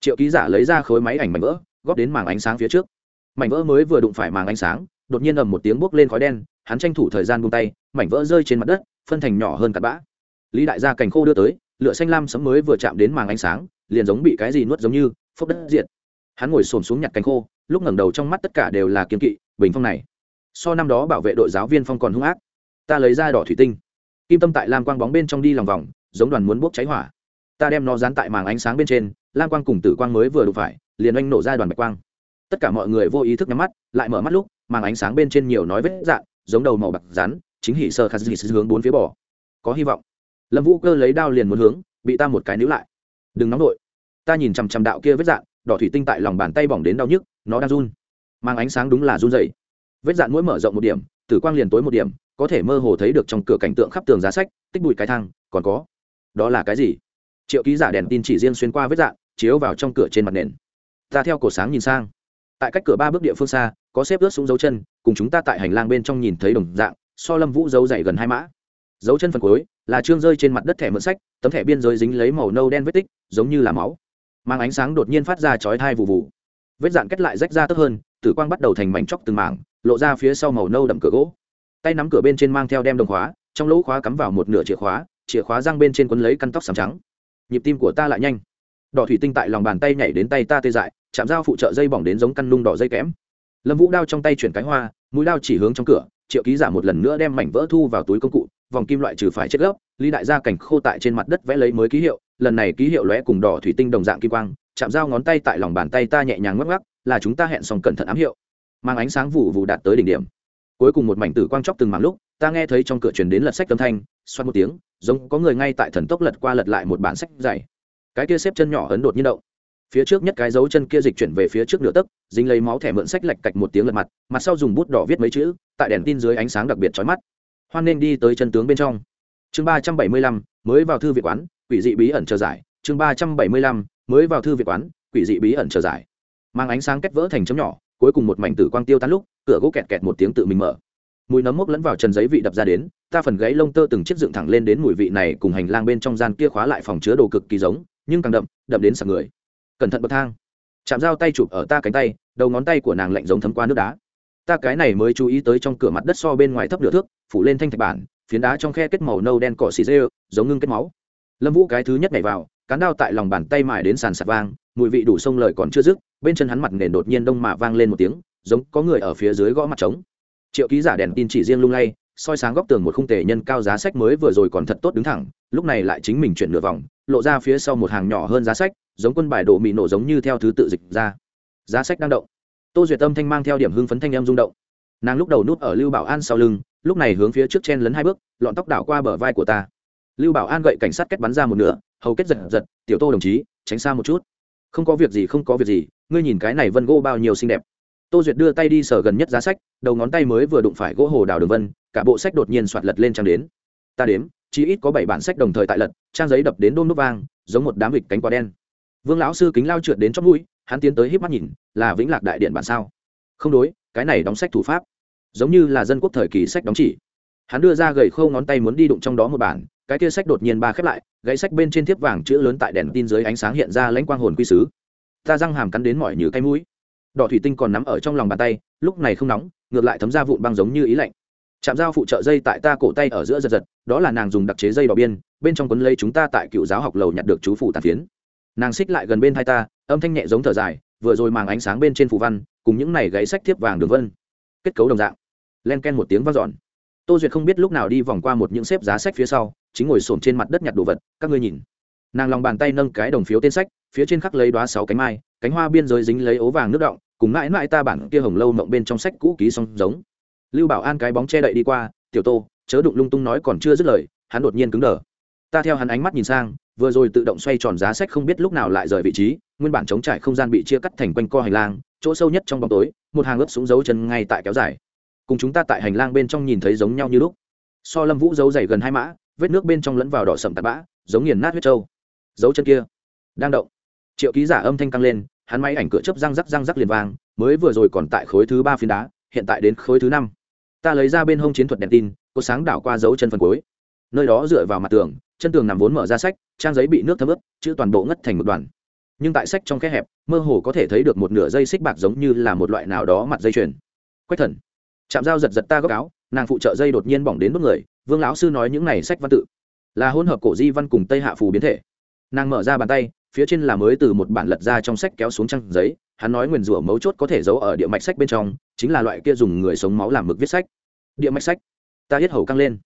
Triệu ký giả lấy ra khối máy ảnh mảnh vỡ, góp đến màng ánh sáng phía trước. Mảnh vỡ mới vừa đụng phải màng ánh sáng, đột nhiên ầm một tiếng bốc lên khói đen, hắn tranh thủ thời gian buông tay, mảnh vỡ rơi trên mặt đất, phân thành nhỏ hơn cặn bã. Lý đại gia cành khô đưa tới, lửa xanh lam sấm mới vừa chạm đến màng ánh sáng, liền giống bị cái gì nuốt giống như, phốc đất diệt. Hắn ngồi xổm xuống nhặt cành khô, lúc ngẩng đầu trong mắt tất cả đều là kiên kỵ, bình phong này. So năm đó bảo vệ đội giáo viên phong còn hung ác. Ta lấy ra đỏ thủy tinh. Kim tâm tại lam quang bóng bên trong đi lòng vòng, giống đoàn muốn bốc cháy hỏa ta đem nó dán tại màng ánh sáng bên trên, lam quang cùng tử quang mới vừa đụng phải, liền oanh nổ ra đoàn bạch quang. Tất cả mọi người vô ý thức nhắm mắt, lại mở mắt lúc, màng ánh sáng bên trên nhiều nói vết dạn giống đầu màu bạc rắn, chính hỉ sơ khát dị hướng bốn phía bỏ có hy vọng. Lâm vũ cơ lấy đao liền muốn hướng, bị ta một cái níu lại. Đừng nóng nổi ta nhìn chằm chằm đạo kia vết dạn đỏ thủy tinh tại lòng bàn tay bỏng đến đau nhức, nó đang run. Mang ánh sáng đúng là run dày vết dạn mũi mở rộng một điểm, tử quang liền tối một điểm, có thể mơ hồ thấy được trong cửa cảnh tượng khắp tường giá sách, tích bụi cái thang, còn có. Đó là cái gì? Triệu ký giả đèn tin chỉ riêng xuyên qua vết dạng, chiếu vào trong cửa trên mặt nền. Ta theo cổ sáng nhìn sang. Tại cách cửa ba bước địa phương xa, có xếp ướt xuống dấu chân, cùng chúng ta tại hành lang bên trong nhìn thấy đồng dạng, so lâm vũ dấu dày gần hai mã. Dấu chân phần cuối, là trương rơi trên mặt đất thẻ mượn sách, tấm thẻ biên giới dính lấy màu nâu đen vết tích, giống như là máu. Mang ánh sáng đột nhiên phát ra chói thai vụ vụ vết dạn kết lại rách ra tấp hơn, tử quang bắt đầu thành mảnh chóc từng mảng, lộ ra phía sau màu nâu đậm cửa gỗ. Tay nắm cửa bên trên mang theo đem đồng khóa, trong lỗ khóa cắm vào một nửa chìa khóa chìa khóa răng bên trên quấn lấy căn tóc sàm trắng nhịp tim của ta lại nhanh. Đỏ thủy tinh tại lòng bàn tay nhảy đến tay ta tê dại, chạm dao phụ trợ dây bỏng đến giống căn nung đỏ dây kẽm. Lâm vũ đao trong tay chuyển cái hoa, mũi đao chỉ hướng trong cửa, triệu ký giả một lần nữa đem mảnh vỡ thu vào túi công cụ, vòng kim loại trừ phải chết gốc, lý đại gia cảnh khô tại trên mặt đất vẽ lấy mới ký hiệu, lần này ký hiệu lóe cùng đỏ thủy tinh đồng dạng kim quang, chạm dao ngón tay tại lòng bàn tay ta nhẹ nhàng ngắc ngắc là chúng ta hẹn xong cẩn thận ám hiệu. Mang ánh sáng vụ vụ đạt tới đỉnh điểm. Cuối cùng một mảnh tử quang chóc từng mảng lúc, ta nghe thấy trong cửa truyền đến lật sách âm thanh, xoát một tiếng giống có người ngay tại thần tốc lật qua lật lại một bản sách dày cái kia xếp chân nhỏ ấn đột nhiên động. Phía trước nhất cái dấu chân kia dịch chuyển về phía trước nửa tấc, dính lấy máu thẻ mượn sách lạch cạch một tiếng lật mặt mặt sau dùng bút đỏ viết mấy chữ, tại đèn tin dưới ánh sáng đặc biệt chói mắt. Hoan nên đi tới chân tướng bên trong. Chương ba trăm bảy mươi lăm, mới vào thư viện quán, quỷ dị bí ẩn chờ giải. Chương ba trăm bảy mươi lăm, mới vào thư viện quán, quỷ dị bí ẩn chờ giải. Mang ánh sáng kết vỡ thành chấm nhỏ, cuối cùng một mảnh tử quang tiêu tán lúc cửa gỗ kẹt kẹt một tiếng tự mình mở mùi nấm mốc lẫn vào trần giấy vị đập ra đến, ta phần gáy lông tơ từng chiếc dựng thẳng lên đến mùi vị này cùng hành lang bên trong gian kia khóa lại phòng chứa đồ cực kỳ giống, nhưng càng đậm đậm đến sạc người. Cẩn thận bậc thang. Chạm dao tay chụp ở ta cánh tay, đầu ngón tay của nàng lạnh giống thấm qua nước đá. Ta cái này mới chú ý tới trong cửa mặt đất so bên ngoài thấp nửa thước, phủ lên thanh thạch bản, phiến đá trong khe kết màu nâu đen cỏ xì dê, giống ngưng kết máu. Lâm vũ cái thứ nhất nhảy vào, cán đao tại lòng bàn tay mài đến sàn sạt vang, mùi vị đủ sông lời còn chưa dứt, bên chân hắn mặt nền đột nhiên đông mà vang lên một tiếng, giống có người ở phía dưới gõ mặt trống triệu ký giả đèn tin chỉ riêng lung lay, soi sáng góc tường một khung tề nhân cao giá sách mới vừa rồi còn thật tốt đứng thẳng, lúc này lại chính mình chuyển nửa vòng, lộ ra phía sau một hàng nhỏ hơn giá sách, giống quân bài đổ mị nổ giống như theo thứ tự dịch ra. Giá sách đang động. Tô duyệt tâm thanh mang theo điểm hưng phấn thanh em rung động. Nàng lúc đầu núp ở lưu bảo an sau lưng, lúc này hướng phía trước chen lấn hai bước, lọn tóc đảo qua bờ vai của ta. Lưu bảo an gậy cảnh sát kết bắn ra một nửa, hầu kết giật giật, tiểu tô đồng chí, tránh xa một chút. Không có việc gì, không có việc gì, ngươi nhìn cái này vân gỗ bao nhiêu xinh đẹp tô duyệt đưa tay đi sở gần nhất giá sách, đầu ngón tay mới vừa đụng phải gỗ hồ đào đường vân, cả bộ sách đột nhiên soạt lật lên trang đến. Ta đếm, chỉ ít có bảy bản sách đồng thời tại lật, trang giấy đập đến đôm nút vang, giống một đám vịt cánh quả đen. Vương lão sư kính lao trượt đến chót mũi, hắn tiến tới híp mắt nhìn, là vĩnh lạc đại điện bản sao? Không đối, cái này đóng sách thủ pháp. Giống như là dân quốc thời kỳ sách đóng chỉ. Hắn đưa ra gầy khâu ngón tay muốn đi đụng trong đó một bản, cái kia sách đột nhiên ba khép lại, gãy sách bên trên thiếp vàng chữ lớn tại đèn tin dưới ánh sáng hiện ra lãnh quang hồn quy sứ. Ta răng hàm cắn đến mỏi như cái mũi đỏ thủy tinh còn nắm ở trong lòng bàn tay, lúc này không nóng, ngược lại thấm ra vụn băng giống như ý lạnh. Chạm dao phụ trợ dây tại ta cổ tay ở giữa giật giật, đó là nàng dùng đặc chế dây đỏ biên, bên trong quấn lấy chúng ta tại cựu giáo học lầu nhặt được chú phủ tàn phiến. Nàng xích lại gần bên thai ta, âm thanh nhẹ giống thở dài, vừa rồi màng ánh sáng bên trên phù văn, cùng những này gáy sách thiếp vàng đường vân. Kết cấu đồng dạng. Len ken một tiếng vang dọn. Tô duyệt không biết lúc nào đi vòng qua một những xếp giá sách phía sau, chính ngồi xổm trên mặt đất nhặt đồ vật, các ngươi nhìn. Nàng lòng bàn tay nâng cái đồng phiếu tên sách, phía trên khắc lấy đoá sáu cánh mai, cánh hoa biên giới dính lấy ố vàng nước động cùng mãi mãi ta bản kia hồng lâu mộng bên trong sách cũ ký song giống. Lưu bảo an cái bóng che đậy đi qua, tiểu tô, chớ đụng lung tung nói còn chưa dứt lời, hắn đột nhiên cứng đờ. Ta theo hắn ánh mắt nhìn sang, vừa rồi tự động xoay tròn giá sách không biết lúc nào lại rời vị trí, nguyên bản chống trải không gian bị chia cắt thành quanh co hành lang, chỗ sâu nhất trong bóng tối, một hàng ướp súng dấu chân ngay tại kéo dài. Cùng chúng ta tại hành lang bên trong nhìn thấy giống nhau như lúc. So lâm vũ dấu dày gần hai mã, vết nước bên trong lẫn vào đỏ sầm tạt bã, giống nghiền nát huyết trâu. Dấu chân kia đang động. Triệu ký giả âm thanh căng lên hắn máy ảnh cửa chớp răng rắc răng rắc liền vang, mới vừa rồi còn tại khối thứ ba phiến đá, hiện tại đến khối thứ năm. Ta lấy ra bên hông chiến thuật đèn tin, có sáng đảo qua dấu chân phần cuối. Nơi đó dựa vào mặt tường, chân tường nằm vốn mở ra sách, trang giấy bị nước thấm ướt, chữ toàn bộ ngất thành một đoàn. Nhưng tại sách trong khe hẹp, mơ hồ có thể thấy được một nửa dây xích bạc giống như là một loại nào đó mặt dây chuyền. Quách thần chạm dao giật giật ta góc áo, nàng phụ trợ dây đột nhiên bỏng đến đốt người, vương lão sư nói những này sách văn tự, là hỗn hợp cổ di văn cùng tây hạ phù biến thể. Nàng mở ra bàn tay phía trên là mới từ một bản lật ra trong sách kéo xuống trang giấy, hắn nói nguyền rủa mấu chốt có thể giấu ở địa mạch sách bên trong, chính là loại kia dùng người sống máu làm mực viết sách. Địa mạch sách, ta hết hầu căng lên.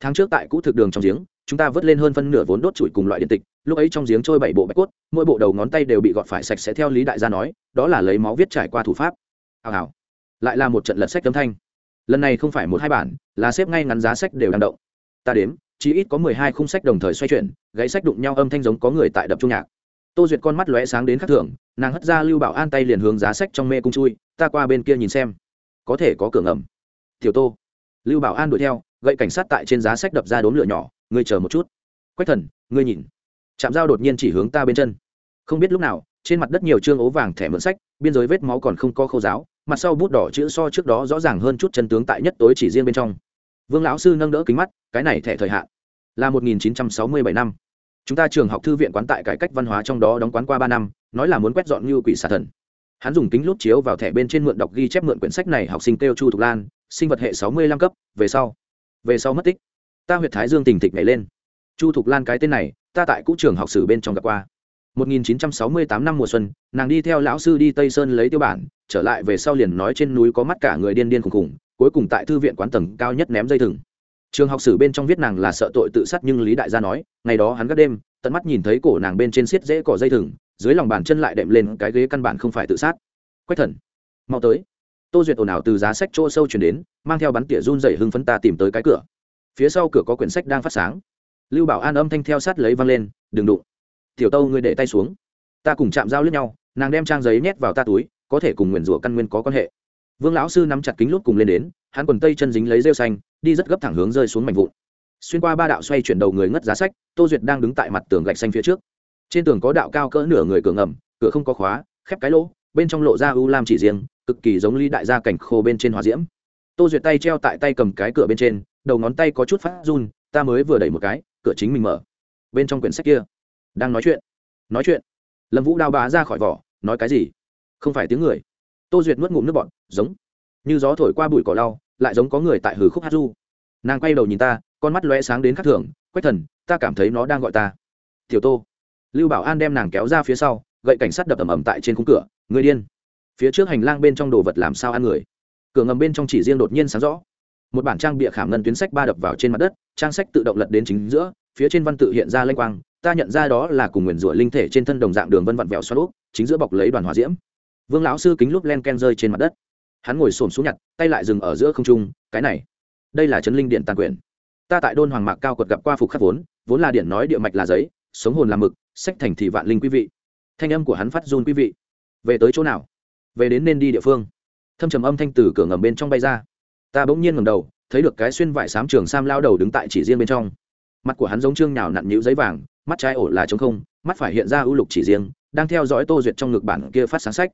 Tháng trước tại cũ thực đường trong giếng, chúng ta vớt lên hơn phân nửa vốn đốt chuỗi cùng loại điện tịch, lúc ấy trong giếng trôi bảy bộ bạch cốt, mỗi bộ đầu ngón tay đều bị gọt phải sạch sẽ theo lý đại gia nói, đó là lấy máu viết trải qua thủ pháp. Hào hào. Lại là một trận lật sách âm thanh. Lần này không phải một hai bản, là xếp ngay ngắn giá sách đều đang động. Ta đếm chỉ ít có mười hai khung sách đồng thời xoay chuyển, gãy sách đụng nhau âm thanh giống có người tại đập trung nhạc tô duyệt con mắt lóe sáng đến khắc thưởng nàng hất ra lưu bảo an tay liền hướng giá sách trong mê cung chui, ta qua bên kia nhìn xem. Có thể có cửa ngầm. Tiểu tô. Lưu bảo an đuổi theo, gậy cảnh sát tại trên giá sách đập ra đốm lửa nhỏ, ngươi chờ một chút. Quách thần, ngươi nhìn. Chạm dao đột nhiên chỉ hướng ta bên chân. Không biết lúc nào, trên mặt đất nhiều chương ố vàng thẻ mượn sách, biên giới vết máu còn không có khâu giáo mặt sau bút đỏ chữ so trước đó rõ ràng hơn chút chân tướng tại nhất tối chỉ riêng bên trong. Vương lão sư nâng đỡ kính mắt, cái này thẻ thời hạn là một nghìn chín trăm chúng ta trường học thư viện quán tại cải cách văn hóa trong đó đóng quán qua ba năm, nói là muốn quét dọn như quỷ xà thần. Hắn dùng kính lút chiếu vào thẻ bên trên mượn đọc ghi chép mượn quyển sách này học sinh kêu chu thục lan, sinh vật hệ sáu mươi lăm cấp, về sau. Về sau mất tích. Ta huyện thái dương tình thịch nhảy lên. Chu thục lan cái tên này, ta tại cũ trường học sử bên trong gặp qua. 1968 năm mùa xuân, nàng đi theo lão sư đi tây sơn lấy tiêu bản, trở lại về sau liền nói trên núi có mắt cả người điên điên khùng khùng, cuối cùng tại thư viện quán tầng cao nhất ném dây thừng trường học sử bên trong viết nàng là sợ tội tự sát nhưng lý đại gia nói, ngày đó hắn gác đêm, tận mắt nhìn thấy cổ nàng bên trên xiết dễ cỏ dây thừng, dưới lòng bàn chân lại đệm lên cái ghế căn bản không phải tự sát. Quách thần, mau tới. Tô duyệt ồn ào từ giá sách chỗ sâu chuyển đến, mang theo bắn tỉa run dày hưng phấn ta tìm tới cái cửa. Phía sau cửa có quyển sách đang phát sáng. Lưu bảo an âm thanh theo sát lấy văng lên, đừng đụng. Tiểu tâu ngươi để tay xuống. Ta cùng chạm dao lướt nhau, nàng đem trang giấy nhét vào ta túi, có thể cùng nguyền rủa căn nguyên có quan hệ. Vương lão sư nắm chặt kính lút cùng lên đến, hắn quần tây chân dính lấy rêu xanh đi rất gấp thẳng hướng rơi xuống mảnh vụn. Xuyên qua ba đạo xoay chuyển đầu người ngất giá sách, tô duyệt đang đứng tại mặt tường gạch xanh phía trước. Trên tường có đạo cao cỡ nửa người cửa ngầm, cửa không có khóa, khép cái lỗ, bên trong lộ ra u lam chỉ riêng, cực kỳ giống ly đại gia cảnh khô bên trên hòa diễm. Tô duyệt tay treo tại tay cầm cái cửa bên trên, đầu ngón tay có chút phát run, ta mới vừa đẩy một cái, cửa chính mình mở. Bên trong quyển sách kia, đang nói chuyện. Nói chuyện. Lâm vũ đao bá ra khỏi vỏ, nói cái gì? Không phải tiếng người. Tô duyệt nuốt ngụm nước bọn giống. Như gió thổi qua bụi cỏ lau lại giống có người tại hử khúc hát du. Nàng quay đầu nhìn ta, con mắt lóe sáng đến khắc thường, quách thần, ta cảm thấy nó đang gọi ta. Tiểu tô. Lưu bảo an đem nàng kéo ra phía sau, gậy cảnh sát đập ầm ầm tại trên khung cửa người điên. Phía trước hành lang bên trong đồ vật làm sao ăn người? Cửa ngầm bên trong chỉ riêng đột nhiên sáng rõ. Một bản trang bịa khảm ngân tuyến sách ba đập vào trên mặt đất, trang sách tự động lật đến chính giữa, phía trên văn tự hiện ra lênh quang, ta nhận ra đó là cùng nguyền rủa linh thể trên thân đồng dạng đường vân vặn vẹo xoa lốp chính giữa bọc lấy đoàn hòa diễm. Vương lão sư kính lúp len ken rơi trên mặt đất hắn ngồi xổm xuống nhặt, tay lại dừng ở giữa không trung, cái này, đây là chấn linh điện tàn quyền ta tại đôn hoàng mạc cao quật gặp qua phục khắc vốn vốn là điện nói địa mạch là giấy, sống hồn là mực, sách thành thì vạn linh quý vị. Thanh âm của hắn phát run quý vị. Về tới chỗ nào? Về đến nên đi địa phương. Thâm trầm âm thanh từ cửa ngầm bên trong bay ra. Ta bỗng nhiên ngầm đầu, thấy được cái xuyên vải sám trường sam lao đầu đứng tại chỉ riêng bên trong. Mặt của hắn giống trương nhào nặn nhũ giấy vàng, mắt trái ổ là trống không, mắt phải hiện ra ưu lục chỉ riêng, đang theo dõi tô duyệt trong ngực bản kia phát sáng sách.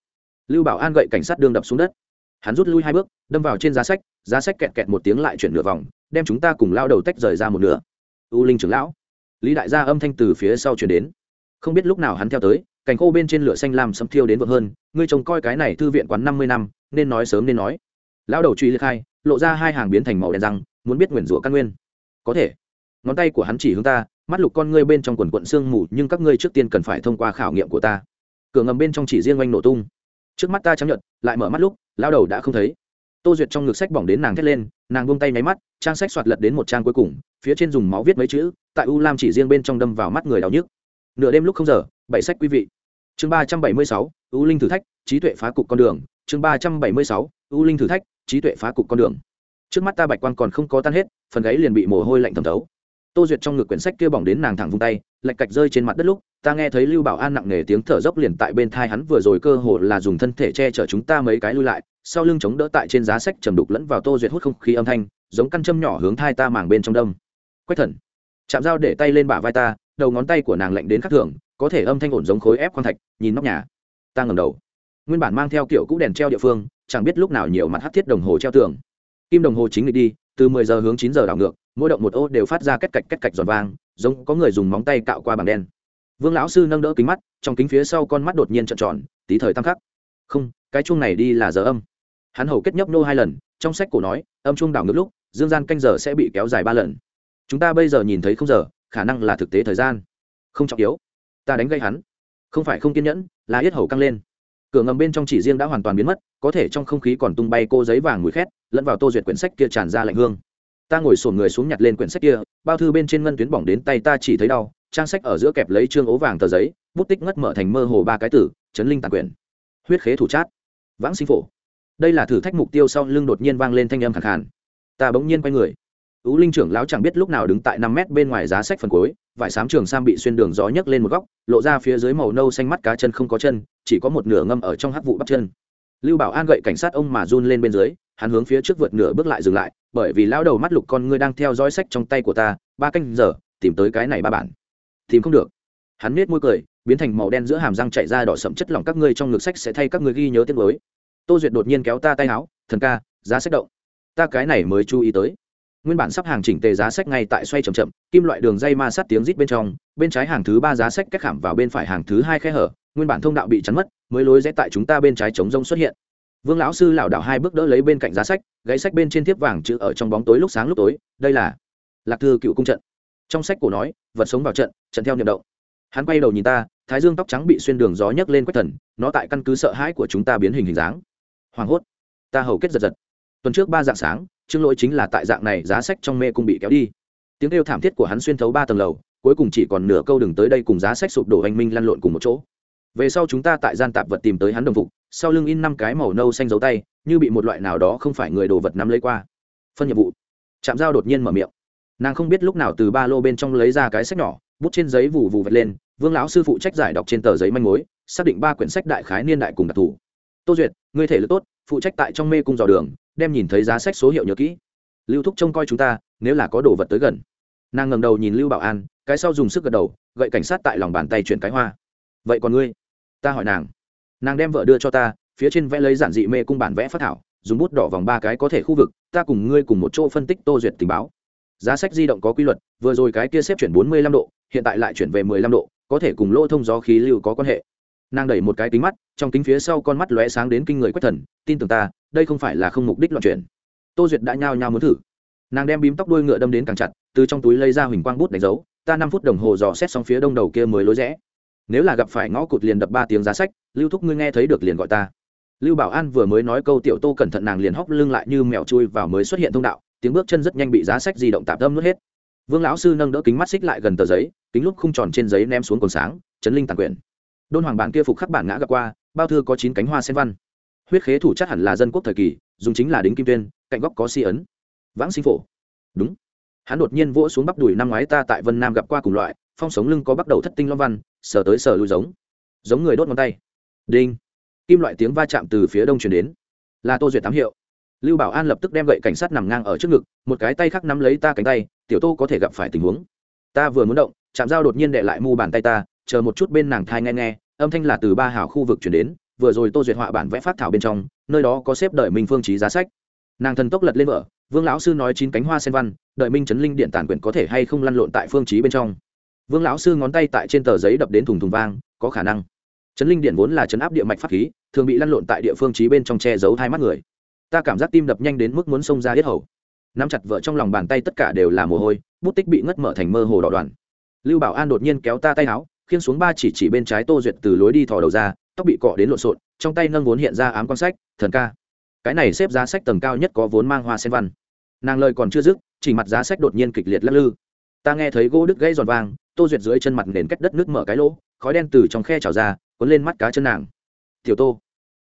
Lưu bảo an gậy cảnh sát đương đập xuống đất hắn rút lui hai bước, đâm vào trên giá sách giá sách kẹt kẹt một tiếng lại chuyển nửa vòng, đem chúng ta cùng lao đầu tách rời ra một nửa. U linh trưởng lão, lý đại gia âm thanh từ phía sau chuyển đến. Không biết lúc nào hắn theo tới, cành khô bên trên lửa xanh làm sấm thiêu đến vợ hơn, ngươi trông coi cái này thư viện quán năm mươi năm, nên nói sớm nên nói. Lão đầu truy liệt hai, lộ ra hai hàng biến thành màu đen răng, muốn biết nguyền rủa căn nguyên. Có thể. Ngón tay của hắn chỉ hướng ta, mắt lục con ngươi bên trong quần quận sương mù, nhưng các ngươi trước tiên cần phải thông qua khảo nghiệm của ta. Cửa ngầm bên trong chỉ riêng oanh nổ tung. Trước mắt ta chấp nhận lại mở mắt lúc lao đầu đã không thấy. Tô duyệt trong ngực sách bỏng đến nàng thét lên, nàng buông tay nháy mắt, trang sách soạt lật đến một trang cuối cùng, phía trên dùng máu viết mấy chữ, tại u lam chỉ riêng bên trong đâm vào mắt người đau nhức. Nửa đêm lúc không giờ, bảy sách quý vị. Chương ba trăm bảy mươi sáu, u linh thử thách, trí tuệ phá cục con đường. Chương ba trăm bảy mươi sáu, u linh thử thách, trí tuệ phá cục con đường. Trước mắt ta bạch quan còn không có tan hết, phần gáy liền bị mồ hôi lạnh thẩm thấu. Tô duyệt trong ngực quyển sách kia bỏng đến nàng thẳng vung tay, lạch cạch rơi trên mặt đất lúc, ta nghe thấy lưu bảo an nặng nề tiếng thở dốc liền tại bên thai hắn vừa rồi cơ hồ là dùng thân thể che chở chúng ta mấy cái lui lại sau lưng chống đỡ tại trên giá sách trầm đục lẫn vào tô duyệt hút không khí âm thanh, giống căn châm nhỏ hướng thai ta màng bên trong đông quách thần, chạm dao để tay lên bả vai ta, đầu ngón tay của nàng lạnh đến khắc thường, có thể âm thanh ổn giống khối ép khoan thạch, nhìn nóc nhà. Ta ngầm đầu. Nguyên bản mang theo kiểu cũ đèn treo địa phương, chẳng biết lúc nào nhiều mặt hắt thiết đồng hồ treo tường. Kim đồng hồ chính lịch đi, từ mười giờ hướng chín giờ đảo ngược, mỗi động một ô đều phát ra cách cạch cách cạch giòn vang, giống có người dùng móng tay cạo qua bảng đen. Vương lão sư nâng đỡ kính mắt, trong kính phía sau con mắt đột nhiên trợn tròn, tí thời tăng khắc. Không cái chuông này đi là giờ âm. Hắn hầu kết nhấp nô hai lần, trong sách cổ nói, âm chuông đảo ngược lúc, dương gian canh giờ sẽ bị kéo dài ba lần. Chúng ta bây giờ nhìn thấy không giờ, khả năng là thực tế thời gian. Không trọng yếu. Ta đánh gây hắn. Không phải không kiên nhẫn, là yết hầu căng lên. Cửa ngầm bên trong chỉ riêng đã hoàn toàn biến mất, có thể trong không khí còn tung bay cô giấy vàng mùi khét, lẫn vào tô duyệt quyển sách kia tràn ra lạnh hương. Ta ngồi sổn người xuống nhặt lên quyển sách kia, bao thư bên trên ngân tuyến bỏng đến tay ta chỉ thấy đau, trang sách ở giữa kẹp lấy trương ố vàng tờ giấy, bút tích ngất mở thành mơ hồ ba cái tử, chấn linh tàn quyển. Huyết khế thủ chát vãng sinh phổ. Đây là thử thách mục tiêu sau lưng đột nhiên vang lên thanh âm khẳng khàn. Ta bỗng nhiên quay người. Ú linh trưởng lão chẳng biết lúc nào đứng tại năm mét bên ngoài giá sách phần cuối, vải sám trường sam bị xuyên đường gió nhấc lên một góc, lộ ra phía dưới màu nâu xanh mắt cá chân không có chân, chỉ có một nửa ngâm ở trong hắc vụ bắp chân. Lưu bảo an gậy cảnh sát ông mà run lên bên dưới, hắn hướng phía trước vượt nửa bước lại dừng lại, bởi vì lão đầu mắt lục con ngươi đang theo dõi sách trong tay của ta, ba canh giờ, tìm tới cái này ba bản. Tìm không được. Hắn nết môi cười, biến thành màu đen giữa hàm răng chạy ra đỏ sậm chất lỏng các ngươi trong ngực sách sẽ thay các ngươi ghi nhớ tiết mới tô duyệt đột nhiên kéo ta tay áo, thần ca, giá sách động. Ta cái này mới chú ý tới. Nguyên bản sắp hàng chỉnh tề giá sách ngay tại xoay chậm chậm, kim loại đường dây ma sát tiếng rít bên trong, bên trái hàng thứ ba giá sách cách khảm vào bên phải hàng thứ hai khe hở, nguyên bản thông đạo bị chắn mất, mới lối rẽ tại chúng ta bên trái chống rông xuất hiện. Vương lão sư lảo đảo hai bước đỡ lấy bên cạnh giá sách, gáy sách bên trên thiếp vàng chữ ở trong bóng tối lúc sáng lúc tối, đây là lạc thư cựu cung trận. Trong sách cổ nói, vật sống vào trận trận theo niệm động. Hắn quay đầu nhìn ta, thái dương tóc trắng bị xuyên đường gió nhấc lên quách thần, nó tại căn cứ sợ hãi của chúng ta biến hình hình dáng hoảng hốt. Ta hầu kết giật giật. Tuần trước ba dạng sáng, chương lỗi chính là tại dạng này giá sách trong mê cung bị kéo đi. Tiếng kêu thảm thiết của hắn xuyên thấu ba tầng lầu, cuối cùng chỉ còn nửa câu đừng tới đây cùng giá sách sụp đổ hành minh lăn lộn cùng một chỗ. Về sau chúng ta tại gian tạp vật tìm tới hắn đồng phục, sau lưng in năm cái màu nâu xanh dấu tay, như bị một loại nào đó không phải người đồ vật nắm lấy qua. Phân nhiệm vụ. Chạm dao đột nhiên mở miệng. Nàng không biết lúc nào từ ba lô bên trong lấy ra cái sách nhỏ, bút trên giấy vù vù vật lên, vương lão sư phụ trách giải đọc trên tờ giấy manh mối, xác định ba quyển sách đại khái niên đại cùng đặc thù tô duyệt, ngươi thể lực tốt, phụ trách tại trong mê cung dò đường, đem nhìn thấy giá sách số hiệu nhớ kỹ. Lưu thúc trông coi chúng ta, nếu là có đồ vật tới gần. Nàng ngầm đầu nhìn lưu bảo an, cái sau dùng sức gật đầu, gậy cảnh sát tại lòng bàn tay chuyển cái hoa. Vậy còn ngươi? Ta hỏi nàng. Nàng đem vợ đưa cho ta, phía trên vẽ lấy giản dị mê cung bản vẽ phát thảo, dùng bút đỏ vòng ba cái có thể khu vực, ta cùng ngươi cùng một chỗ phân tích tô duyệt tình báo. Giá sách di động có quy luật, vừa rồi cái kia xếp chuyển bốn mươi lăm độ, hiện tại lại chuyển về mười lăm độ, có thể cùng lỗ thông gió khí lưu có quan hệ nàng đẩy một cái kính mắt, trong kính phía sau con mắt lóe sáng đến kinh người quét thần, tin tưởng ta, đây không phải là không mục đích loạn chuyển. Tô duyệt đã nhao nhao muốn thử. Nàng đem bím tóc đuôi ngựa đâm đến càng chặt, từ trong túi lấy ra huỳnh quang bút đánh dấu, ta năm phút đồng hồ dò xét xong phía đông đầu kia mới lối rẽ. Nếu là gặp phải ngõ cụt liền đập ba tiếng giá sách, lưu thúc ngươi nghe thấy được liền gọi ta. Lưu bảo an vừa mới nói câu tiểu tô cẩn thận nàng liền hóc lưng lại như mèo chui vào mới xuất hiện thông đạo, tiếng bước chân rất nhanh bị giá sách di động tạm tâm nuốt hết. Vương lão sư nâng đỡ kính mắt xích lại gần tờ giấy, kính lúc khung tròn trên giấy ném xuống còn sáng, chấn linh tàn quyển đôn hoàng bản kia phục khắc bản ngã gặp qua, bao thư có chín cánh hoa sen văn. Huyết khế thủ chắc hẳn là dân quốc thời kỳ, dùng chính là đính kim tuyên, cạnh góc có si ấn. Vãng sinh phổ. Đúng. Hắn đột nhiên vỗ xuống bắp đùi năm ngoái ta tại vân nam gặp qua cùng loại, phong sống lưng có bắt đầu thất tinh long văn, sờ tới sờ lui giống. Giống người đốt ngón tay. Đinh. Kim loại tiếng va chạm từ phía đông chuyển đến. Là tô duyệt tám hiệu. Lưu bảo an lập tức đem gậy cảnh sát nằm ngang ở trước ngực, một cái tay khác nắm lấy ta cánh tay, tiểu tô có thể gặp phải tình huống. Ta vừa muốn động chạm dao đột nhiên đệ lại mu bàn tay ta chờ một chút bên nàng thai nghe nghe, âm thanh là từ ba hảo khu vực chuyển đến, vừa rồi tô duyệt họa bản vẽ phát thảo bên trong, nơi đó có xếp đợi minh phương trí giá sách. Nàng thần tốc lật lên vợ vương lão sư nói chín cánh hoa sen văn, đợi minh chấn linh điện tản quyển có thể hay không lăn lộn tại phương trí bên trong. Vương lão sư ngón tay tại trên tờ giấy đập đến thùng thùng vang, có khả năng. Chấn linh điện vốn là chấn áp địa mạch pháp khí, thường bị lăn lộn tại địa phương trí bên trong che giấu hai mắt người. Ta cảm giác tim đập nhanh đến mức muốn xông ra hết hầu. Nắm chặt vợ trong lòng bàn tay tất cả đều là mồ hôi, bút tích bị ngất mở thành mơ hồ đỏ đoàn. Lưu bảo an đột nhiên kéo ta tay áo khiêng xuống ba chỉ chỉ bên trái tô duyệt từ lối đi thò đầu ra, tóc bị cọ đến lộn xộn, trong tay nâng vốn hiện ra ám quan sách, thần ca. Cái này xếp giá sách tầng cao nhất có vốn mang hoa sen văn. Nàng lời còn chưa dứt, chỉ mặt giá sách đột nhiên kịch liệt lắc lư. Ta nghe thấy gỗ đứt gãy giòn vang, tô duyệt dưới chân mặt nền cách đất nước mở cái lỗ, khói đen từ trong khe trào ra, cuốn lên mắt cá chân nàng. Tiểu tô.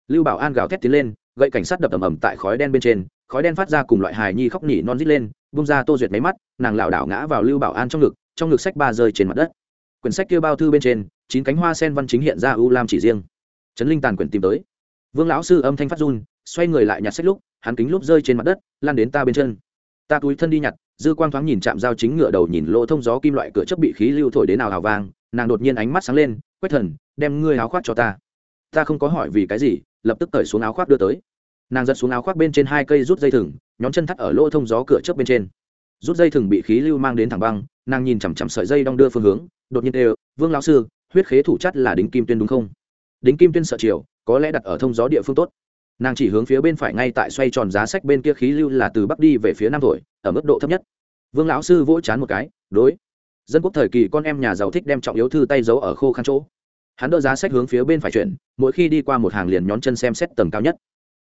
Lưu bảo an gào thét tiến lên, gậy cảnh sát đập ầm ầm tại khói đen bên trên, khói đen phát ra cùng loại hài nhi khóc nỉ non rít lên, bung ra tô duyệt máy mắt, nàng lảo đảo ngã vào lưu bảo an trong ngực trong ngực sách ba rơi trên mặt đất quyển sách kia bao thư bên trên, chín cánh hoa sen văn chính hiện ra u lam chỉ riêng. Trấn linh tàn quyển tìm tới. Vương lão sư âm thanh phát run, xoay người lại nhặt sách lúc, hắn kính lúc rơi trên mặt đất, lan đến ta bên chân. Ta túi thân đi nhặt, dư quang thoáng nhìn chạm dao chính ngựa đầu nhìn lỗ thông gió kim loại cửa chấp bị khí lưu thổi đến nào hào vang, nàng đột nhiên ánh mắt sáng lên quét thần, đem ngươi áo khoác cho ta. Ta không có hỏi vì cái gì, lập tức cởi xuống áo khoác đưa tới. Nàng giật xuống áo khoác bên trên hai cây rút dây thừng nhóm chân thắt ở lỗ thông gió cửa trước bên trên rút dây thừng bị khí lưu mang đến thẳng băng, nàng nhìn chằm chằm sợi dây đong đưa phương hướng, đột nhiên đều vương lão sư, huyết khế thủ chất là đính kim tuyên đúng không? Đính kim tuyên sợ chiều, có lẽ đặt ở thông gió địa phương tốt. Nàng chỉ hướng phía bên phải ngay tại xoay tròn giá sách bên kia khí lưu là từ bắc đi về phía nam thổi, ở mức độ thấp nhất. Vương lão sư vỗ chán một cái, đối. Dân quốc thời kỳ con em nhà giàu thích đem trọng yếu thư tay giấu ở khô khăn chỗ. Hắn đỡ giá sách hướng phía bên phải chuyển, mỗi khi đi qua một hàng liền nhón chân xem xét tầng cao nhất.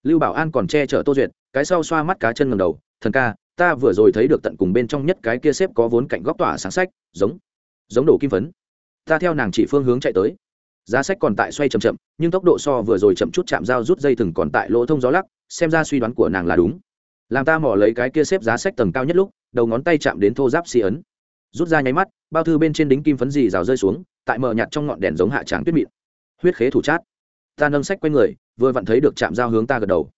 Lưu bảo an còn che chở tô duyệt, cái sau xoa mắt cá chân ngầm đầu, thần ca ta vừa rồi thấy được tận cùng bên trong nhất cái kia xếp có vốn cạnh góc tỏa sáng sách, giống giống đổ kim phấn. Ta theo nàng chỉ phương hướng chạy tới. Giá sách còn tại xoay chậm chậm, nhưng tốc độ so vừa rồi chậm chút chạm dao rút dây thừng còn tại lỗ thông gió lắc, xem ra suy đoán của nàng là đúng. Làm ta mỏ lấy cái kia xếp giá sách tầng cao nhất lúc, đầu ngón tay chạm đến thô giáp xì ấn. Rút ra nháy mắt, bao thư bên trên đính kim phấn dì rào rơi xuống, tại mở nhặt trong ngọn đèn giống hạ tràng tuyết mịn. Huyết khế thủ chát. Ta nâng sách q u a y người, vừa vặn thấy được chạm dao hướng ta gật đầu.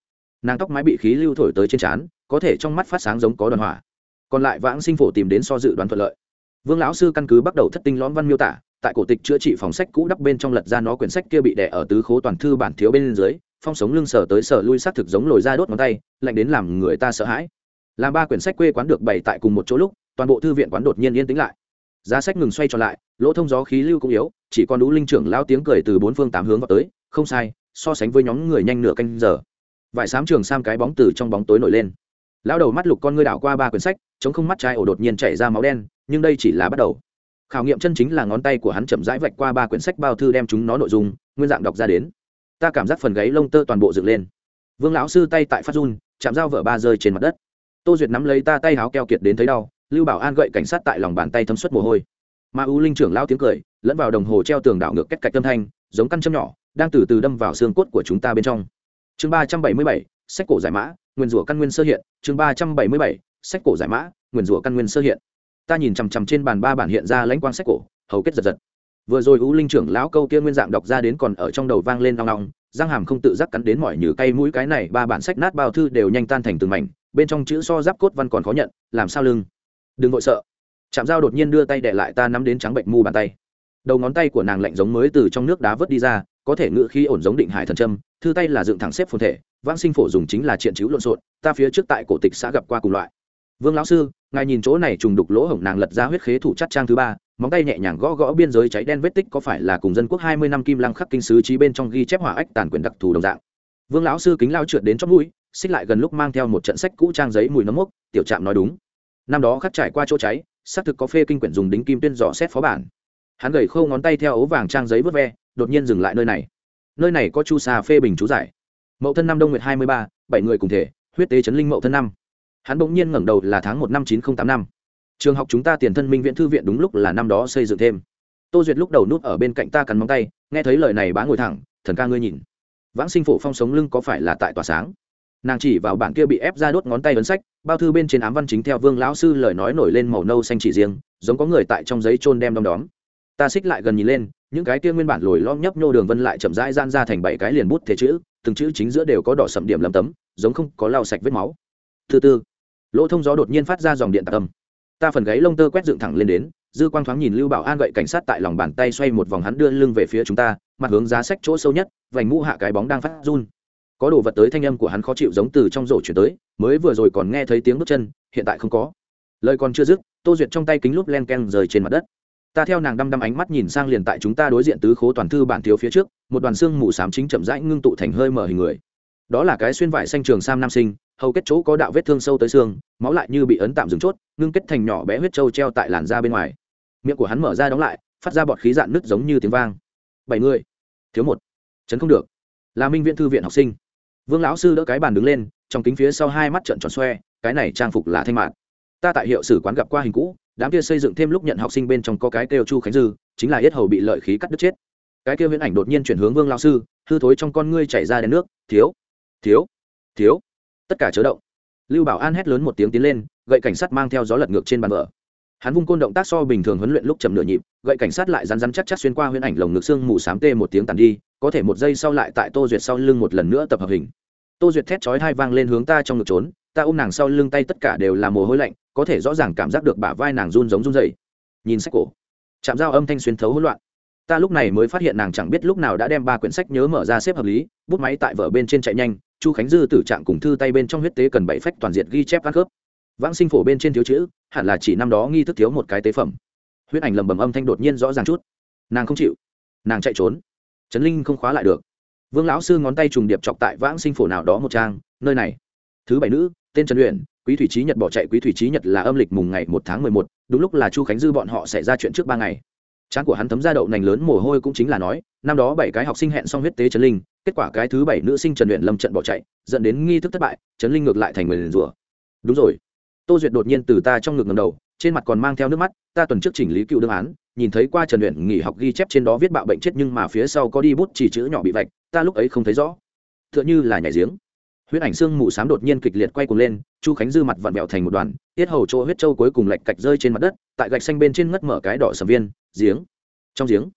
Nàng tóc mái bị khí lưu thổi tới trên trán có thể trong mắt phát sáng giống có đoàn hỏa. Còn lại vãng sinh phổ tìm đến so dự đoán thuận lợi. Vương lão sư căn cứ bắt đầu thất tinh lõm văn miêu tả, tại cổ tịch chữa trị phòng sách cũ đắp bên trong lật ra nó quyển sách kia bị đẻ ở tứ khố toàn thư bản thiếu bên dưới, phong sống lưng sở tới sở lui sát thực giống lồi ra đốt ngón tay, lạnh đến làm người ta sợ hãi. Làm ba quyển sách quê quán được bày tại cùng một chỗ lúc, toàn bộ thư viện quán đột nhiên yên tĩnh lại. Giá sách ngừng xoay tròn lại, lỗ thông gió khí lưu cũng yếu, chỉ còn đủ linh trưởng lao tiếng cười từ bốn phương tám hướng vào tới, không sai, so sánh với nhóm người nhanh nửa canh giờ. Vải sám trường sam cái bóng từ trong bóng tối nổi lên lão đầu mắt lục con ngươi đảo qua ba quyển sách chống không mắt trái ổ đột nhiên chảy ra máu đen, nhưng đây chỉ là bắt đầu. Khảo nghiệm chân chính là ngón tay của hắn chậm rãi vạch qua ba quyển sách bao thư đem chúng nó nội dung, nguyên dạng đọc ra đến. Ta cảm giác phần gáy lông tơ toàn bộ dựng lên. Vương lão sư tay tại phát run, chạm dao vợ ba rơi trên mặt đất. Tô duyệt nắm lấy ta tay háo keo kiệt đến thấy đau, lưu bảo an gậy cảnh sát tại lòng bàn tay thấm suất mồ hôi. Ma u linh trưởng lao tiếng cười, lẫn vào đồng hồ treo tường đảo ngược cách cạch tâm thanh, giống căn châm nhỏ, đang từ từ đâm vào xương cốt của chúng ta bên trong. Chương ba trăm bảy mươi bảy, sách cổ giải mã nguyên rủa căn nguyên sơ hiện, chương ba trăm bảy mươi bảy, sách cổ giải mã, nguyên rủa căn nguyên sơ hiện. Ta nhìn chằm chằm trên bàn ba bản hiện ra lãnh quang sách cổ, hầu kết giật giật. Vừa rồi u linh trưởng lão câu kia nguyên dạng đọc ra đến còn ở trong đầu vang lên nong nong răng hàm không tự giác cắn đến mỏi như cay mũi cái này, ba bản sách nát bao thư đều nhanh tan thành từng mảnh, bên trong chữ so giáp cốt văn còn khó nhận, làm sao lưng? Đừng vội sợ. Chạm dao đột nhiên đưa tay đệ lại ta nắm đến trắng bệnh mu bàn tay. Đầu ngón tay của nàng lạnh giống mới từ trong nước đá vớt đi ra, có thể ngự khi ổn giống định hải thần trâm thư tay là dựng thẳng xếp phồn thể vãng sinh phổ dùng chính là triện chiếu lộn xộn, ta phía trước tại cổ tịch xã gặp qua cùng loại. Vương lão sư, ngài nhìn chỗ này trùng đục lỗ hổng nàng lật ra huyết khế thủ chắc trang thứ ba, móng tay nhẹ nhàng gõ gõ biên giới cháy đen vết tích có phải là cùng dân quốc hai mươi năm kim lăng khắc kinh sứ trí bên trong ghi chép hỏa ách tàn quyền đặc thù đồng dạng. Vương lão sư kính lao trượt đến trong mũi, xích lại gần lúc mang theo một trận sách cũ trang giấy mùi nấm mốc, tiểu trạm nói đúng. Năm đó khắc trải qua chỗ cháy, xác thực có phê kinh quyển dùng đính kim tuyên dò xét phó bản. Hắn gầy khâu ngón tay theo ấu vàng trang giấy vớt ve, đột nhiên dừng lại nơi này. Nơi này có chu xà phê bình chú giải mậu thân năm đông nguyệt hai mươi ba, bảy người cùng thể, huyết tế chấn linh mậu thân năm hắn bỗng nhiên ngẩng đầu là tháng một năm chín nghìn tám năm. Trường học chúng ta tiền thân minh viện thư viện đúng lúc là năm đó xây dựng thêm. Tô duyệt lúc đầu nút ở bên cạnh ta cắn móng tay, nghe thấy lời này bá ngồi thẳng, thần ca ngươi nhìn, vãng sinh phổ phong sống lưng có phải là tại tỏa sáng? Nàng chỉ vào bản kia bị ép ra đốt ngón tay ấn sách, bao thư bên trên ám văn chính theo vương lão sư lời nói nổi lên màu nâu xanh chỉ riêng, giống có người tại trong giấy trôn đem đom đóm. Ta xích lại gần nhìn lên, những cái kia nguyên bản lồi lom nhấp nhô đường vân lại chậm rãi gian ra thành bảy cái liền bút thế chữ từng chữ chính giữa đều có đỏ sậm điểm lấm tấm, giống không có lau sạch vết máu. Thứ tư lỗ thông gió đột nhiên phát ra dòng điện tạc âm. Ta phần gáy lông tơ quét dựng thẳng lên đến, dư quang thoáng nhìn lưu bảo an gậy cảnh sát tại lòng bàn tay xoay một vòng hắn đưa lưng về phía chúng ta, mặt hướng giá sách chỗ sâu nhất, vành mũ hạ cái bóng đang phát run. Có đồ vật tới thanh âm của hắn khó chịu giống từ trong rổ chuyển tới, mới vừa rồi còn nghe thấy tiếng bước chân, hiện tại không có. Lời còn chưa dứt, tô duyệt trong tay kính lúp len ken rời trên mặt đất ta theo nàng đăm đăm ánh mắt nhìn sang liền tại chúng ta đối diện tứ khố toàn thư bản thiếu phía trước, một đoàn xương mù xám chính chậm rãi ngưng tụ thành hơi mở hình người. Đó là cái xuyên vải xanh trường sam nam sinh, hầu kết chỗ có đạo vết thương sâu tới xương, máu lại như bị ấn tạm dừng chốt, ngưng kết thành nhỏ bé huyết trâu treo tại làn da bên ngoài. Miệng của hắn mở ra đóng lại, phát ra bọt khí dạn nứt giống như tiếng vang. Bảy người. Thiếu một. Chấn không được. Là minh viện thư viện học sinh. Vương lão sư đỡ cái bàn đứng lên, trong kính phía sau hai mắt trận tròn xoe, cái này trang phục là thanh mạn. Ta tại hiệu sử quán gặp qua hình cũ đám kia xây dựng thêm lúc nhận học sinh bên trong có cái kêu chu khánh dư, chính là yết hầu bị lợi khí cắt đứt chết. Cái kêu huyễn ảnh đột nhiên chuyển hướng vương lao sư, hư thối trong con ngươi chảy ra đến nước, thiếu thiếu thiếu. Tất cả chớ động. Lưu bảo an hét lớn một tiếng tiến lên, gậy cảnh sát mang theo gió lật ngược trên bàn vợ hắn vung côn động tác so bình thường huấn luyện lúc chầm nửa nhịp, gậy cảnh sát lại rắn rắn chắc chắc xuyên qua huyễn ảnh lồng ngực xương mù sám tê một tiếng tàn đi, có thể một giây sau lại tại tô duyệt sau lưng một lần nữa tập hợp hình. Tô duyệt thét chói hai vang lên hướng ta trong ngực trốn ta ôm nàng sau lưng tay tất cả đều là mồ hôi lạnh, có thể rõ ràng cảm giác được bả vai nàng run giống run dày nhìn sách cổ. Chạm dao âm thanh xuyên thấu hỗn loạn. Ta lúc này mới phát hiện nàng chẳng biết lúc nào đã đem ba quyển sách nhớ mở ra xếp hợp lý, bút máy tại vở bên trên chạy nhanh, chu khánh dư tử trạng cùng thư tay bên trong huyết tế cần bảy phách toàn diện ghi chép ăn khớp. Vãng sinh phổ bên trên thiếu chữ, hẳn là chỉ năm đó nghi thức thiếu một cái tế phẩm. Huyết ảnh lầm bầm âm thanh đột nhiên rõ ràng chút. Nàng không chịu. Nàng chạy trốn. Trấn linh không khóa lại được. Vương lão sư ngón tay trùng điệp chọc tại vãng sinh phổ nào đó một trang, nơi này. Thứ bảy nữ tên trần luyện quý thủy trí nhật bỏ chạy, quý thủy trí nhật là âm lịch mùng ngày một tháng mười một, đúng lúc là chu khánh dư bọn họ xảy ra chuyện trước ba ngày. Trán của hắn thấm ra đậu nành lớn mồ hôi cũng chính là nói, năm đó bảy cái học sinh hẹn xong huyết tế trần linh, kết quả cái thứ bảy nữ sinh trần luyện lâm trận bỏ chạy, dẫn đến nghi thức thất bại, trần linh ngược lại thành người liền rủa. Đúng rồi. Tô duyệt đột nhiên từ ta trong ngực ngầm đầu, trên mặt còn mang theo nước mắt, ta tuần trước chỉnh lý cựu đương án, nhìn thấy qua trần luyện nghỉ học ghi chép trên đó viết bạo bệnh chết nhưng mà phía sau có đi bút chỉ chữ nhỏ bị vạch, ta lúc ấy không thấy rõ. T h ư ợ n h ư là nhảy giếng huyết ảnh xương mù xám đột nhiên kịch liệt quay cuồng lên, chu khánh dư mặt vặn vẹo thành một đoàn, tiết hầu chỗ huyết trâu cuối cùng lạch cạch rơi trên mặt đất, tại gạch xanh bên trên ngất mở cái đỏ sầm viên, giếng, trong giếng,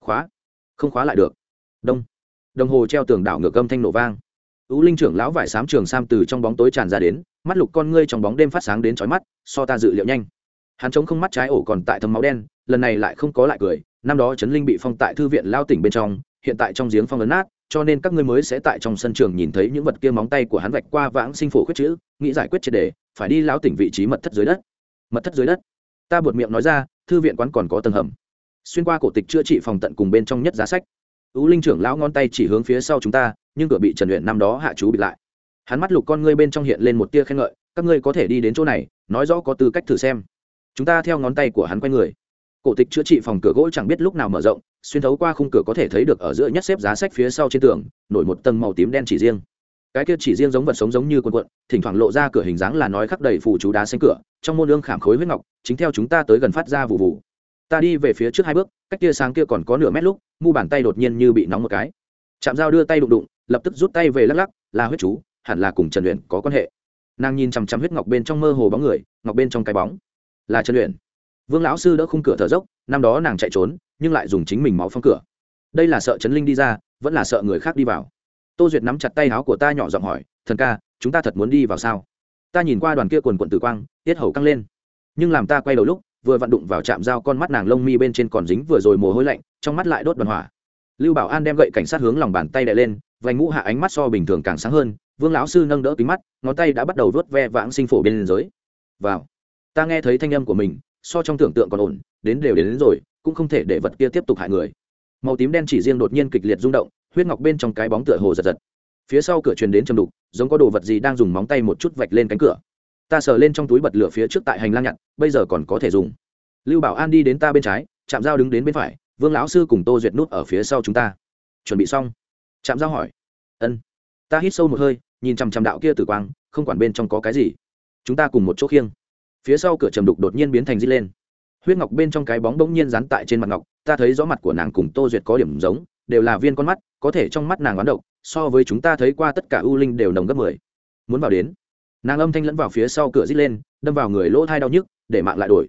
khóa, không khóa lại được. Đông, đồng hồ treo tường đảo ngược âm thanh nổ vang. Ú linh trưởng lão vải sám trường sam từ trong bóng tối tràn ra đến, mắt lục con ngươi trong bóng đêm phát sáng đến chói mắt, so ta dự liệu nhanh. Hắn chống không mắt trái ổ còn tại thấm máu đen, lần này lại không có lại cười, năm đó trấn linh bị phong tại thư viện lao tỉnh bên trong, hiện tại trong giếng phong ấn nát cho nên các ngươi mới sẽ tại trong sân trường nhìn thấy những vật kia móng tay của hắn vạch qua vãng sinh phổ khuyết chữ, nghĩ giải quyết triệt đề, phải đi lao tỉnh vị trí mật thất dưới đất. Mật thất dưới đất. Ta buột miệng nói ra, thư viện quán còn có tầng hầm. Xuyên qua cổ tịch chữa trị phòng tận cùng bên trong nhất giá sách. Ú linh trưởng lão ngón tay chỉ hướng phía sau chúng ta, nhưng cửa bị trần luyện năm đó hạ chú bị lại. Hắn mắt lục con ngươi bên trong hiện lên một tia khen ngợi, các ngươi có thể đi đến chỗ này, nói rõ có tư cách thử xem. Chúng ta theo ngón tay của hắn quay người cổ tịch chữa trị phòng cửa gỗ chẳng biết lúc nào mở rộng, xuyên thấu qua khung cửa có thể thấy được ở giữa nhất xếp giá sách phía sau trên tường, nổi một tầng màu tím đen chỉ riêng. Cái kia chỉ riêng giống vật sống giống như quần quận thỉnh thoảng lộ ra cửa hình dáng là nói khắc đầy phù chú đá xanh cửa, trong môn lương khảm khối huyết ngọc, chính theo chúng ta tới gần phát ra vụ vụ ta đi về phía trước hai bước, cách kia sáng kia còn có nửa mét lúc, mu bàn tay đột nhiên như bị nóng một cái. Chạm dao đưa tay đụng đụng, lập tức rút tay về lắc lắc, là huyết chú, hẳn là cùng trần luyện có quan hệ. Nàng nhìn chằm chằm huyết ngọc bên trong mơ hồ bóng người, ngọc bên trong cái bóng. Là trần luyện vương lão sư đỡ khung cửa thở dốc, năm đó nàng chạy trốn, nhưng lại dùng chính mình máu phong cửa. Đây là sợ trấn linh đi ra, vẫn là sợ người khác đi vào. Tô duyệt nắm chặt tay áo của ta nhỏ giọng hỏi, thần ca, chúng ta thật muốn đi vào sao? Ta nhìn qua đoàn kia quần quận tử quang, tiết hầu căng lên. Nhưng làm ta quay đầu lúc, vừa vặn đụng vào chạm dao con mắt nàng lông mi bên trên còn dính vừa rồi mồ hôi lạnh, trong mắt lại đốt đoàn hỏa. Lưu bảo an đem gậy cảnh sát hướng lòng bàn tay đè lên, vành ngũ hạ ánh mắt so bình thường càng sáng hơn, vương lão sư nâng đỡ kính mắt, ngón tay đã bắt đầu vớt ve vãng sinh phổ bên giới vào. Ta nghe thấy thanh âm của mình so trong tưởng tượng còn ổn đến đều đến, đến rồi cũng không thể để vật kia tiếp tục hại người. Màu tím đen chỉ riêng đột nhiên kịch liệt rung động huyết ngọc bên trong cái bóng tựa hồ giật giật. Phía sau cửa truyền đến chầm đục giống có đồ vật gì đang dùng móng tay một chút vạch lên cánh cửa. Ta sờ lên trong túi bật lửa phía trước tại hành lang nhặt bây giờ còn có thể dùng. Lưu bảo an đi đến ta bên trái chạm dao đứng đến bên phải vương lão sư cùng tô duyệt nút ở phía sau chúng ta. Chuẩn bị xong. Chạm dao hỏi. Ân. Ta hít sâu một hơi nhìn chằm chằm đạo kia tử quang không quản bên trong có cái gì. Chúng ta cùng một chỗ khiêng phía sau cửa trầm đục đột nhiên biến thành di lên. Huyết ngọc bên trong cái bóng bỗng nhiên dán tại trên mặt ngọc, ta thấy rõ mặt của nàng cùng tô duyệt có điểm giống, đều là viên con mắt, có thể trong mắt nàng oán độc, so với chúng ta thấy qua tất cả ưu linh đều nồng gấp mười. Muốn vào đến, nàng âm thanh lẫn vào phía sau cửa di lên, đâm vào người lỗ thai đau nhức, để mạng lại đổi.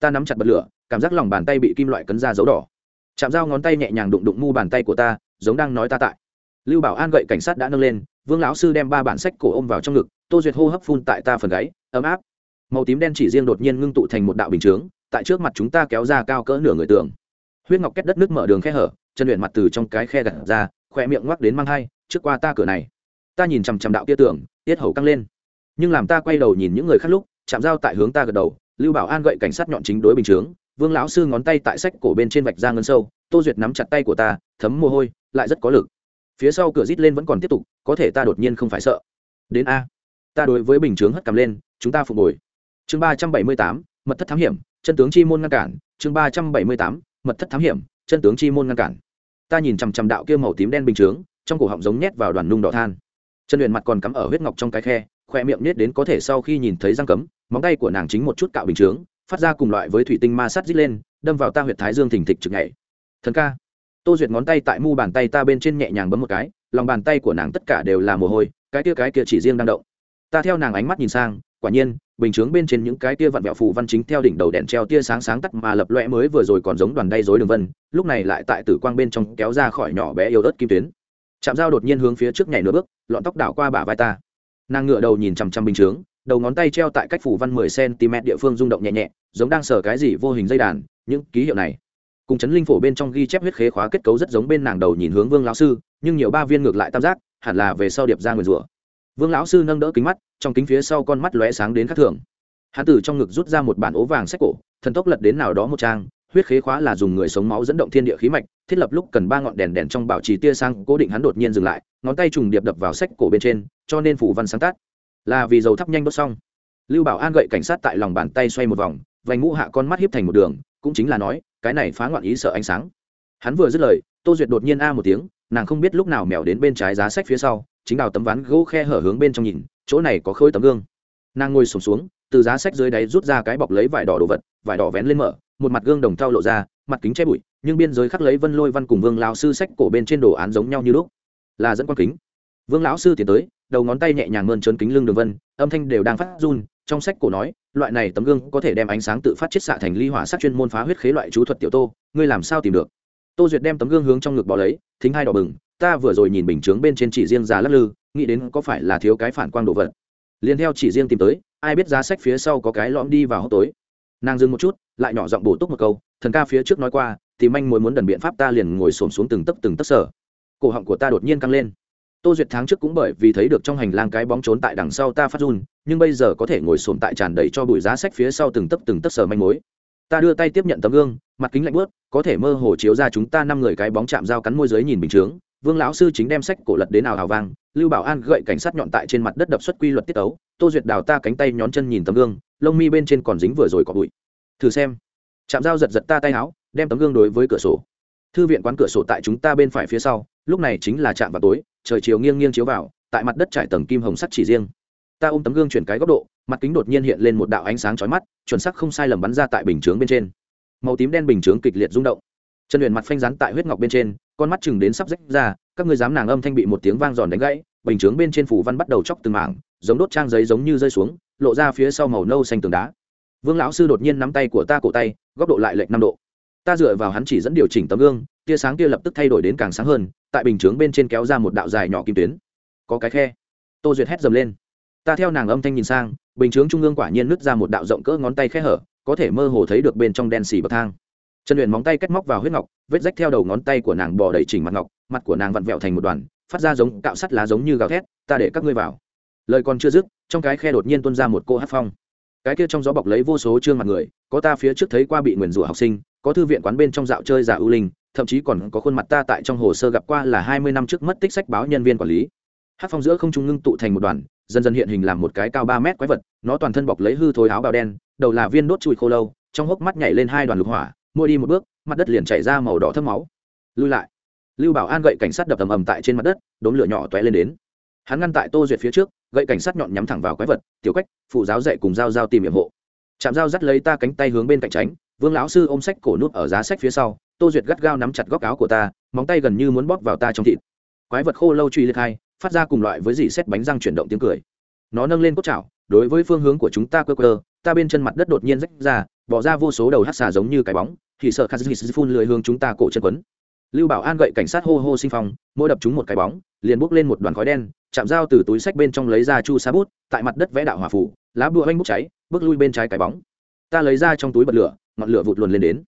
Ta nắm chặt bật lửa, cảm giác lòng bàn tay bị kim loại cấn ra dấu đỏ. Chạm dao ngón tay nhẹ nhàng đụng đụng mu bàn tay của ta, giống đang nói ta tại. Lưu bảo an gậy cảnh sát đã nâng lên, vương lão sư đem ba bản sách cổ ôm vào trong ngực, tô duyệt hô hấp phun tại ta phần gáy, ấm áp màu tím đen chỉ riêng đột nhiên ngưng tụ thành một đạo bình chướng tại trước mặt chúng ta kéo ra cao cỡ nửa người tường. Huyết ngọc kết đất nước mở đường khe hở chân luyện mặt từ trong cái khe gặt ra khoe miệng ngoắc đến mang hai trước qua ta cửa này. Ta nhìn chằm chằm đạo kia tưởng, tiết hầu căng lên. Nhưng làm ta quay đầu nhìn những người khác lúc chạm dao tại hướng ta gật đầu lưu bảo an gậy cảnh sát nhọn chính đối bình chướng vương lão sư ngón tay tại sách cổ bên trên vạch ra ngân sâu tô duyệt nắm chặt tay của ta thấm mồ hôi lại rất có lực. Phía sau cửa rít lên vẫn còn tiếp tục có thể ta đột nhiên không phải sợ. Đến a. Ta đối với bình chướng hất cầm lên chúng ta phục hồi chương ba trăm bảy mươi tám, mật thất thám hiểm, chân tướng chi môn ngăn cản. Chương ba trăm bảy mươi tám, mật thất thám hiểm, chân tướng chi môn ngăn cản. Ta nhìn chằm chằm đạo kia màu tím đen bình chướng, trong cổ họng giống nhét vào đoàn nung đỏ than. Chân luyện mặt còn cắm ở huyết ngọc trong cái khe khoe miệng nết đến có thể sau khi nhìn thấy răng cấm, móng tay của nàng chính một chút cạo bình chướng, phát ra cùng loại với thủy tinh ma sát rít lên, đâm vào ta huyệt thái dương thình thịch chực nhảy. Thần ca. Tô duyệt ngón tay tại mu bàn tay ta bên trên nhẹ nhàng bấm một cái, lòng bàn tay của nàng tất cả đều là mồ hôi, cái kia cái kia chỉ riêng đang động. Ta theo nàng ánh mắt nhìn sang, quả nhiên bình chướng bên trên những cái tia vặn vẹo phù văn chính theo đỉnh đầu đèn treo tia sáng sáng tắt mà lập loe mới vừa rồi còn giống đoàn đay dối đường vân, lúc này lại tại tử quang bên trong kéo ra khỏi nhỏ bé yêu ớt kim tuyến. Chạm dao đột nhiên hướng phía trước nhảy nửa bước, lọn tóc đảo qua bả vai ta. Nàng ngựa đầu nhìn chằm chằm bình chướng, đầu ngón tay treo tại cách phủ văn mười cm địa phương rung động nhẹ nhẹ, giống đang sờ cái gì vô hình dây đàn, những ký hiệu này. Cùng chấn linh phổ bên trong ghi chép huyết khế khóa kết cấu rất giống bên nàng đầu nhìn hướng vương lão sư, nhưng nhiều ba viên ngược lại tam giác, hẳn là về sau điệp ra nguyền rủa. Vương lão sư nâng đỡ kính mắt trong kính phía sau con mắt lóe sáng đến khắc thường. Hắn từ trong ngực rút ra một bản ố vàng sách cổ, thần tốc lật đến nào đó một trang, huyết khế khóa là dùng người sống máu dẫn động thiên địa khí mạch, thiết lập lúc cần ba ngọn đèn đèn trong bảo trì tia sang cố định hắn đột nhiên dừng lại, ngón tay trùng điệp đập vào sách cổ bên trên, cho nên phủ văn sáng tác. Là vì dầu thắp nhanh đốt xong. Lưu bảo an gậy cảnh sát tại lòng bàn tay xoay một vòng, vành ngũ hạ con mắt hiếp thành một đường, cũng chính là nói, cái này phá ngoạn ý sợ ánh sáng. Hắn vừa dứt lời, tô duyệt đột nhiên a một tiếng, nàng không biết lúc nào mèo đến bên trái giá sách phía sau, chính đào tấm ván gỗ khe hở hướng bên trong nhìn chỗ này có khơi tấm gương. Nàng ngồi sùng xuống, xuống từ giá sách dưới đáy rút ra cái bọc lấy vải đỏ đồ vật vải đỏ vén lên mở một mặt gương đồng thau lộ ra mặt kính che bụi nhưng biên giới khắc lấy vân lôi văn cùng vương lão sư sách cổ bên trên đồ án giống nhau như lúc. Là dẫn quan kính. Vương lão sư tiến tới đầu ngón tay nhẹ nhàng mơn trớn kính lưng đường vân âm thanh đều đang phát run trong sách cổ nói loại này tấm gương có thể đem ánh sáng tự phát chiết xạ thành ly hỏa sắc chuyên môn phá huyết khế loại chú thuật tiểu tô ngươi làm sao tìm được? Tô duyệt đem tấm gương hướng trong ngực bỏ lấy thính hai đỏ bừng ta vừa rồi nhìn bình chướng bên trên chỉ riêng già lắc lư nghĩ đến có phải là thiếu cái phản quang đồ vật. Liền theo chỉ riêng tìm tới, ai biết giá sách phía sau có cái lõm đi vào hốc tối. Nàng dừng một chút, lại nhỏ giọng bổ túc một câu, thần ca phía trước nói qua thì manh mối muốn đần biện pháp ta liền ngồi xổm xuống từng tấc từng tấc sở. Cổ họng của ta đột nhiên căng lên. Tô duyệt tháng trước cũng bởi vì thấy được trong hành lang cái bóng trốn tại đằng sau ta phát run, nhưng bây giờ có thể ngồi xổm tại tràn đầy cho bụi giá sách phía sau từng tấc từng tấc sở manh mối. Ta đưa tay tiếp nhận tấm gương, mặt kính lạnh bớt có thể mơ hồ chiếu ra chúng ta năm người cái bóng chạm dao cắn môi giới nhìn bình chướng vương lão sư chính đem sách cổ lật đến nào hào vang, lưu bảo an gậy cảnh sát nhọn tại trên mặt đất đập xuất quy luật tiết ấu tô duyệt đào ta cánh tay nhón chân nhìn tấm gương, lông mi bên trên còn dính vừa rồi có bụi. Thử xem. Chạm dao giật giật ta tay áo, đem tấm gương đối với cửa sổ. Thư viện quán cửa sổ tại chúng ta bên phải phía sau, lúc này chính là chạm vào tối, trời chiều nghiêng nghiêng chiếu vào, tại mặt đất trải tầng kim hồng sắt chỉ riêng. Ta ôm tấm gương chuyển cái góc độ, mặt kính đột nhiên hiện lên một đạo ánh sáng chói mắt, chuẩn sắc không sai lầm bắn ra tại bình chướng bên trên. Màu tím đen bình chướng kịch liệt rung động. Chân luyện mặt phanh rắn tại huyết ngọc bên trên con mắt chừng đến sắp rách ra, các ngươi dám nàng âm thanh bị một tiếng vang giòn đánh gãy, bình chướng bên trên phủ văn bắt đầu chóc từng mảng, giống đốt trang giấy giống như rơi xuống, lộ ra phía sau màu nâu xanh tường đá. Vương lão sư đột nhiên nắm tay của ta cổ tay, góc độ lại lệch năm độ. Ta dựa vào hắn chỉ dẫn điều chỉnh tấm gương, tia sáng kia lập tức thay đổi đến càng sáng hơn, tại bình chướng bên trên kéo ra một đạo dài nhỏ kim tuyến. Có cái khe. Tô duyệt hét dầm lên. Ta theo nàng âm thanh nhìn sang, bình chướng trung ương quả nhiên nứt ra một đạo rộng cỡ ngón tay khe hở, có thể mơ hồ thấy được bên trong đen xì bậc thang trần luyện móng tay kết móc vào huyết ngọc, vết rách theo đầu ngón tay của nàng bò đầy chỉnh mặt ngọc, mặt của nàng vặn vẹo thành một đoàn, phát ra giống cạo sắt lá giống như gào thét, ta để các ngươi vào. Lời còn chưa dứt, trong cái khe đột nhiên tuôn ra một cô hát phong. Cái kia trong gió bọc lấy vô số trương mặt người, có ta phía trước thấy qua bị nguyền rủa học sinh, có thư viện quán bên trong dạo chơi giả ưu linh, thậm chí còn có khuôn mặt ta tại trong hồ sơ gặp qua là hai mươi năm trước mất tích sách báo nhân viên quản lý. Hát phong giữa không trung ngưng tụ thành một đoàn, dần dần hiện hình làm một cái cao ba mét quái vật, nó toàn thân bọc lấy hư thối áo bào đen, đầu là viên đốt chùi khô lâu, trong hốc mắt nhảy lên hai đoàn lục hỏa mỗi đi một bước, mặt đất liền chảy ra màu đỏ thâm máu. Lui lại. Lưu bảo an gậy cảnh sát đập ầm ầm tại trên mặt đất, đốm lửa nhỏ t lên đến. Hắn ngăn tại tô duyệt phía trước, gậy cảnh sát nhọn nhắm thẳng vào quái vật, tiểu cách phụ giáo dạy cùng dao dao tìm hiểm hộ. Chạm dao dắt lấy ta cánh tay hướng bên cạnh tránh, vương lão sư ôm sách cổ nút ở giá sách phía sau, tô duyệt gắt gao nắm chặt góc áo của ta, móng tay gần như muốn bóp vào ta trong thịt. Quái vật khô lâu truy liệt hai, phát ra cùng loại với dì xét bánh răng chuyển động tiếng cười. Nó nâng lên cốt chảo, đối với phương hướng của chúng ta cơ cơ ta bên chân mặt đất đột nhiên rách ra bỏ ra vô số đầu hát xà giống như cái bóng, thì sợ khát phun lười hướng chúng ta cổ chân quấn. Lưu bảo an gậy cảnh sát hô hô sinh phong, mỗi đập chúng một cái bóng, liền bốc lên một đoàn khói đen, chạm dao từ túi sách bên trong lấy ra chu sa bút, tại mặt đất vẽ đạo hỏa phủ, lá bụa oanh bốc cháy, bước lui bên trái cái bóng. Ta lấy ra trong túi bật lửa, ngọn lửa vụt luồn lên đến.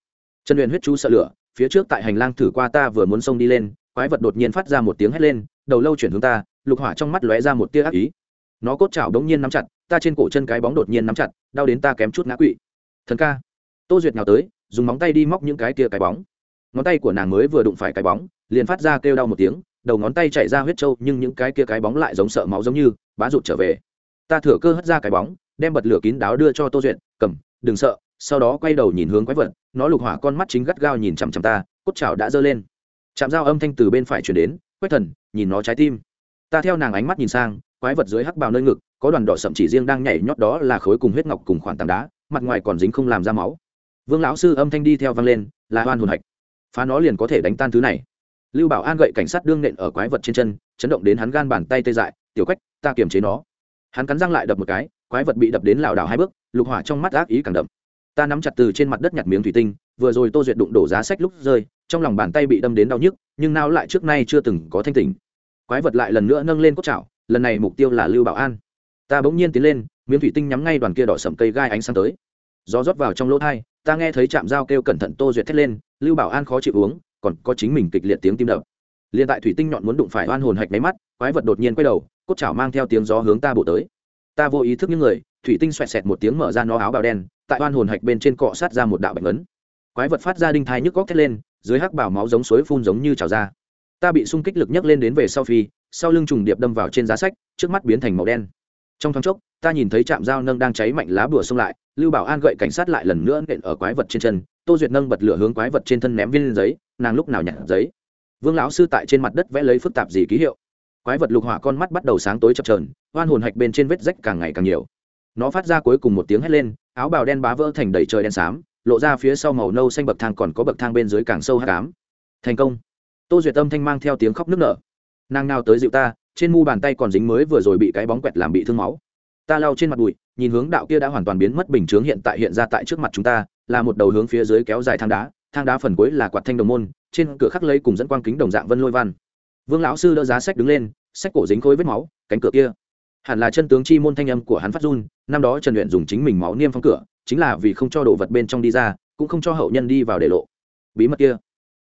Chân luyện huyết chú sợ lửa, phía trước tại hành lang thử qua ta vừa muốn xông đi lên, quái vật đột nhiên phát ra một tiếng hét lên, đầu lâu chuyển hướng ta, lục hỏa trong mắt lóe ra một tia ác ý. Nó cốt chảo đống nhiên nắm chặt, ta trên cổ chân cái bóng đột nhiên nắm chặt, đau đến ta kém chút ngã quỵ thần ca. Tô duyệt nhào tới, dùng móng tay đi móc những cái kia cái bóng. Ngón tay của nàng mới vừa đụng phải cái bóng, liền phát ra kêu đau một tiếng, đầu ngón tay chạy ra huyết trâu, nhưng những cái kia cái bóng lại giống sợ máu giống như, bá rụt trở về. Ta thừa cơ hất ra cái bóng, đem bật lửa kín đáo đưa cho tô duyệt, cầm, đừng sợ. Sau đó quay đầu nhìn hướng quái vật, nó lục hỏa con mắt chính gắt gao nhìn chằm chằm ta, cốt chảo đã giơ lên. Chạm dao âm thanh từ bên phải chuyển đến, quách thần, nhìn nó trái tim. Ta theo nàng ánh mắt nhìn sang, quái vật dưới hắc bào nơi ngực có đoàn đỏ sậm chỉ riêng đang nhảy nhót đó là khối cùng huyết ngọc cùng khoản tảng đá, mặt ngoài còn dính không làm ra máu. Vương lão sư âm thanh đi theo vang lên, là hoan hồn hạch. Phá nó liền có thể đánh tan thứ này. Lưu bảo an gậy cảnh sát đương nện ở quái vật trên chân, chấn động đến hắn gan bàn tay tê dại, tiểu quách, ta kiềm chế nó. Hắn cắn răng lại đập một cái, quái vật bị đập đến lảo đảo hai bước, lục hỏa trong mắt ác ý càng đậm. Ta nắm chặt từ trên mặt đất nhặt miếng thủy tinh, vừa rồi tô duyệt đụng đổ giá sách lúc rơi, trong lòng bàn tay bị đâm đến đau nhức, nhưng nào lại trước nay chưa từng có thanh tỉnh. Quái vật lại lần nữa nâng lên cốt chảo, lần này mục tiêu là lưu bảo an ta bỗng nhiên tiến lên, miếng thủy tinh nhắm ngay đoàn kia đỏ sầm cây gai ánh sáng tới. Gió rót vào trong lỗ thai, ta nghe thấy chạm dao kêu cẩn thận tô duyệt thét lên, lưu bảo an khó chịu uống, còn có chính mình kịch liệt tiếng tim đập. Liền tại thủy tinh nhọn muốn đụng phải oan hồn hạch máy mắt, quái vật đột nhiên quay đầu, cốt chảo mang theo tiếng gió hướng ta bổ tới. Ta vô ý thức những người, thủy tinh xoẹt xẹt một tiếng mở ra nó áo bào đen, tại oan hồn hạch bên trên cọ sát ra một đạo bệnh ấn. Quái vật phát ra đinh thai nhức góc thét lên, dưới hắc bảo máu giống suối phun giống như trào ra. Ta bị xung kích lực nhấc lên đến về sau phi, sau lưng trùng điệp đâm vào trên giá sách, trước mắt biến thành màu đen trong thoáng chốc, ta nhìn thấy trạm dao nâng đang cháy mạnh lá bùa xông lại, lưu bảo an gậy cảnh sát lại lần nữa nện ở quái vật trên chân, tô duyệt nâng bật lửa hướng quái vật trên thân ném viên giấy, nàng lúc nào nhặt giấy? Vương lão sư tại trên mặt đất vẽ lấy phức tạp gì ký hiệu. Quái vật lục hỏa con mắt bắt đầu sáng tối chập trờn hoan hồn hạch bên trên vết rách càng ngày càng nhiều. Nó phát ra cuối cùng một tiếng hét lên, áo bào đen bá vỡ thành đầy trời đen xám, lộ ra phía sau màu nâu xanh bậc thang còn có bậc thang bên dưới càng sâu hát cám thành công. Tô duyệt tâm thanh mang theo tiếng khóc nức nở. Nàng nào tới dịu ta trên mu bàn tay còn dính mới vừa rồi bị cái bóng quẹt làm bị thương máu. Ta lao trên mặt bụi, nhìn hướng đạo kia đã hoàn toàn biến mất bình chướng hiện tại hiện ra tại trước mặt chúng ta, là một đầu hướng phía dưới kéo dài thang đá thang đá phần cuối là quạt thanh đồng môn, trên cửa khắc lấy cùng dẫn quang kính đồng dạng vân lôi văn. Vương lão sư đỡ giá sách đứng lên, sách cổ dính khối vết máu, cánh cửa kia. Hẳn là chân tướng chi môn thanh âm của hắn phát run, năm đó trần luyện dùng chính mình máu niêm phong cửa, chính là vì không cho đồ vật bên trong đi ra, cũng không cho hậu nhân đi vào để lộ. Bí mật kia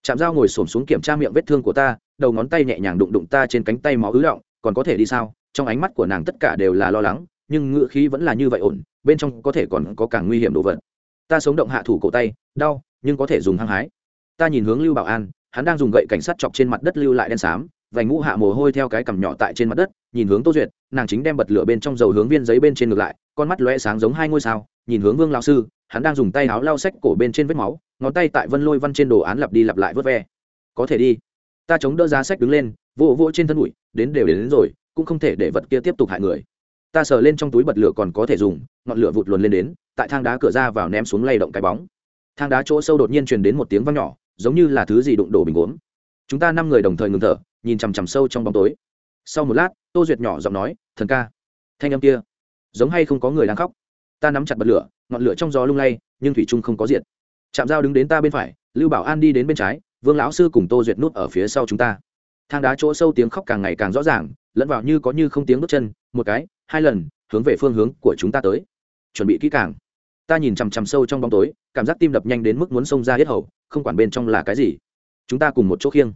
chạm dao ngồi xổm xuống kiểm tra miệng vết thương của ta, đầu ngón tay nhẹ nhàng đụng đụng ta trên cánh tay máu ứ động, còn có thể đi sao? Trong ánh mắt của nàng tất cả đều là lo lắng, nhưng ngựa khí vẫn là như vậy ổn, bên trong có thể còn có càng nguy hiểm đồ vật. Ta sống động hạ thủ cổ tay, đau, nhưng có thể dùng hăng hái. Ta nhìn hướng lưu bảo an, hắn đang dùng gậy cảnh sát chọc trên mặt đất lưu lại đen xám, vành ngũ hạ mồ hôi theo cái cằm nhỏ tại trên mặt đất, nhìn hướng tô duyệt, nàng chính đem bật lửa bên trong dầu hướng viên giấy bên trên ngược lại, con mắt lóe sáng giống hai ngôi sao, nhìn hướng vương lao sư, hắn đang dùng tay áo lau sách cổ bên trên vết máu ngón tay tại vân lôi văn trên đồ án lặp đi lặp lại vớt ve. Có thể đi. Ta chống đỡ giá sách đứng lên vỗ vỗ trên thân bụi đến đều đến, đến rồi cũng không thể để vật kia tiếp tục hại người. Ta sờ lên trong túi bật lửa còn có thể dùng ngọn lửa vụt luồn lên đến tại thang đá cửa ra vào ném xuống lay động cái bóng. Thang đá chỗ sâu đột nhiên truyền đến một tiếng văng nhỏ giống như là thứ gì đụng đổ bình gốm. Chúng ta năm người đồng thời ngừng thở nhìn chằm chằm sâu trong bóng tối. Sau một lát tô duyệt nhỏ giọng nói thần ca thanh âm kia giống hay không có người đang khóc? Ta nắm chặt bật lửa ngọn lửa trong gió lung lay nhưng thủy trung không có diệt. Trạm giao đứng đến ta bên phải, lưu bảo an đi đến bên trái, vương lão sư cùng tô duyệt nút ở phía sau chúng ta. Thang đá chỗ sâu tiếng khóc càng ngày càng rõ ràng, lẫn vào như có như không tiếng bước chân, một cái, hai lần, hướng về phương hướng của chúng ta tới. Chuẩn bị kỹ càng. Ta nhìn chằm chằm sâu trong bóng tối, cảm giác tim đập nhanh đến mức muốn xông ra hết hầu, không quản bên trong là cái gì. Chúng ta cùng một chỗ khiêng.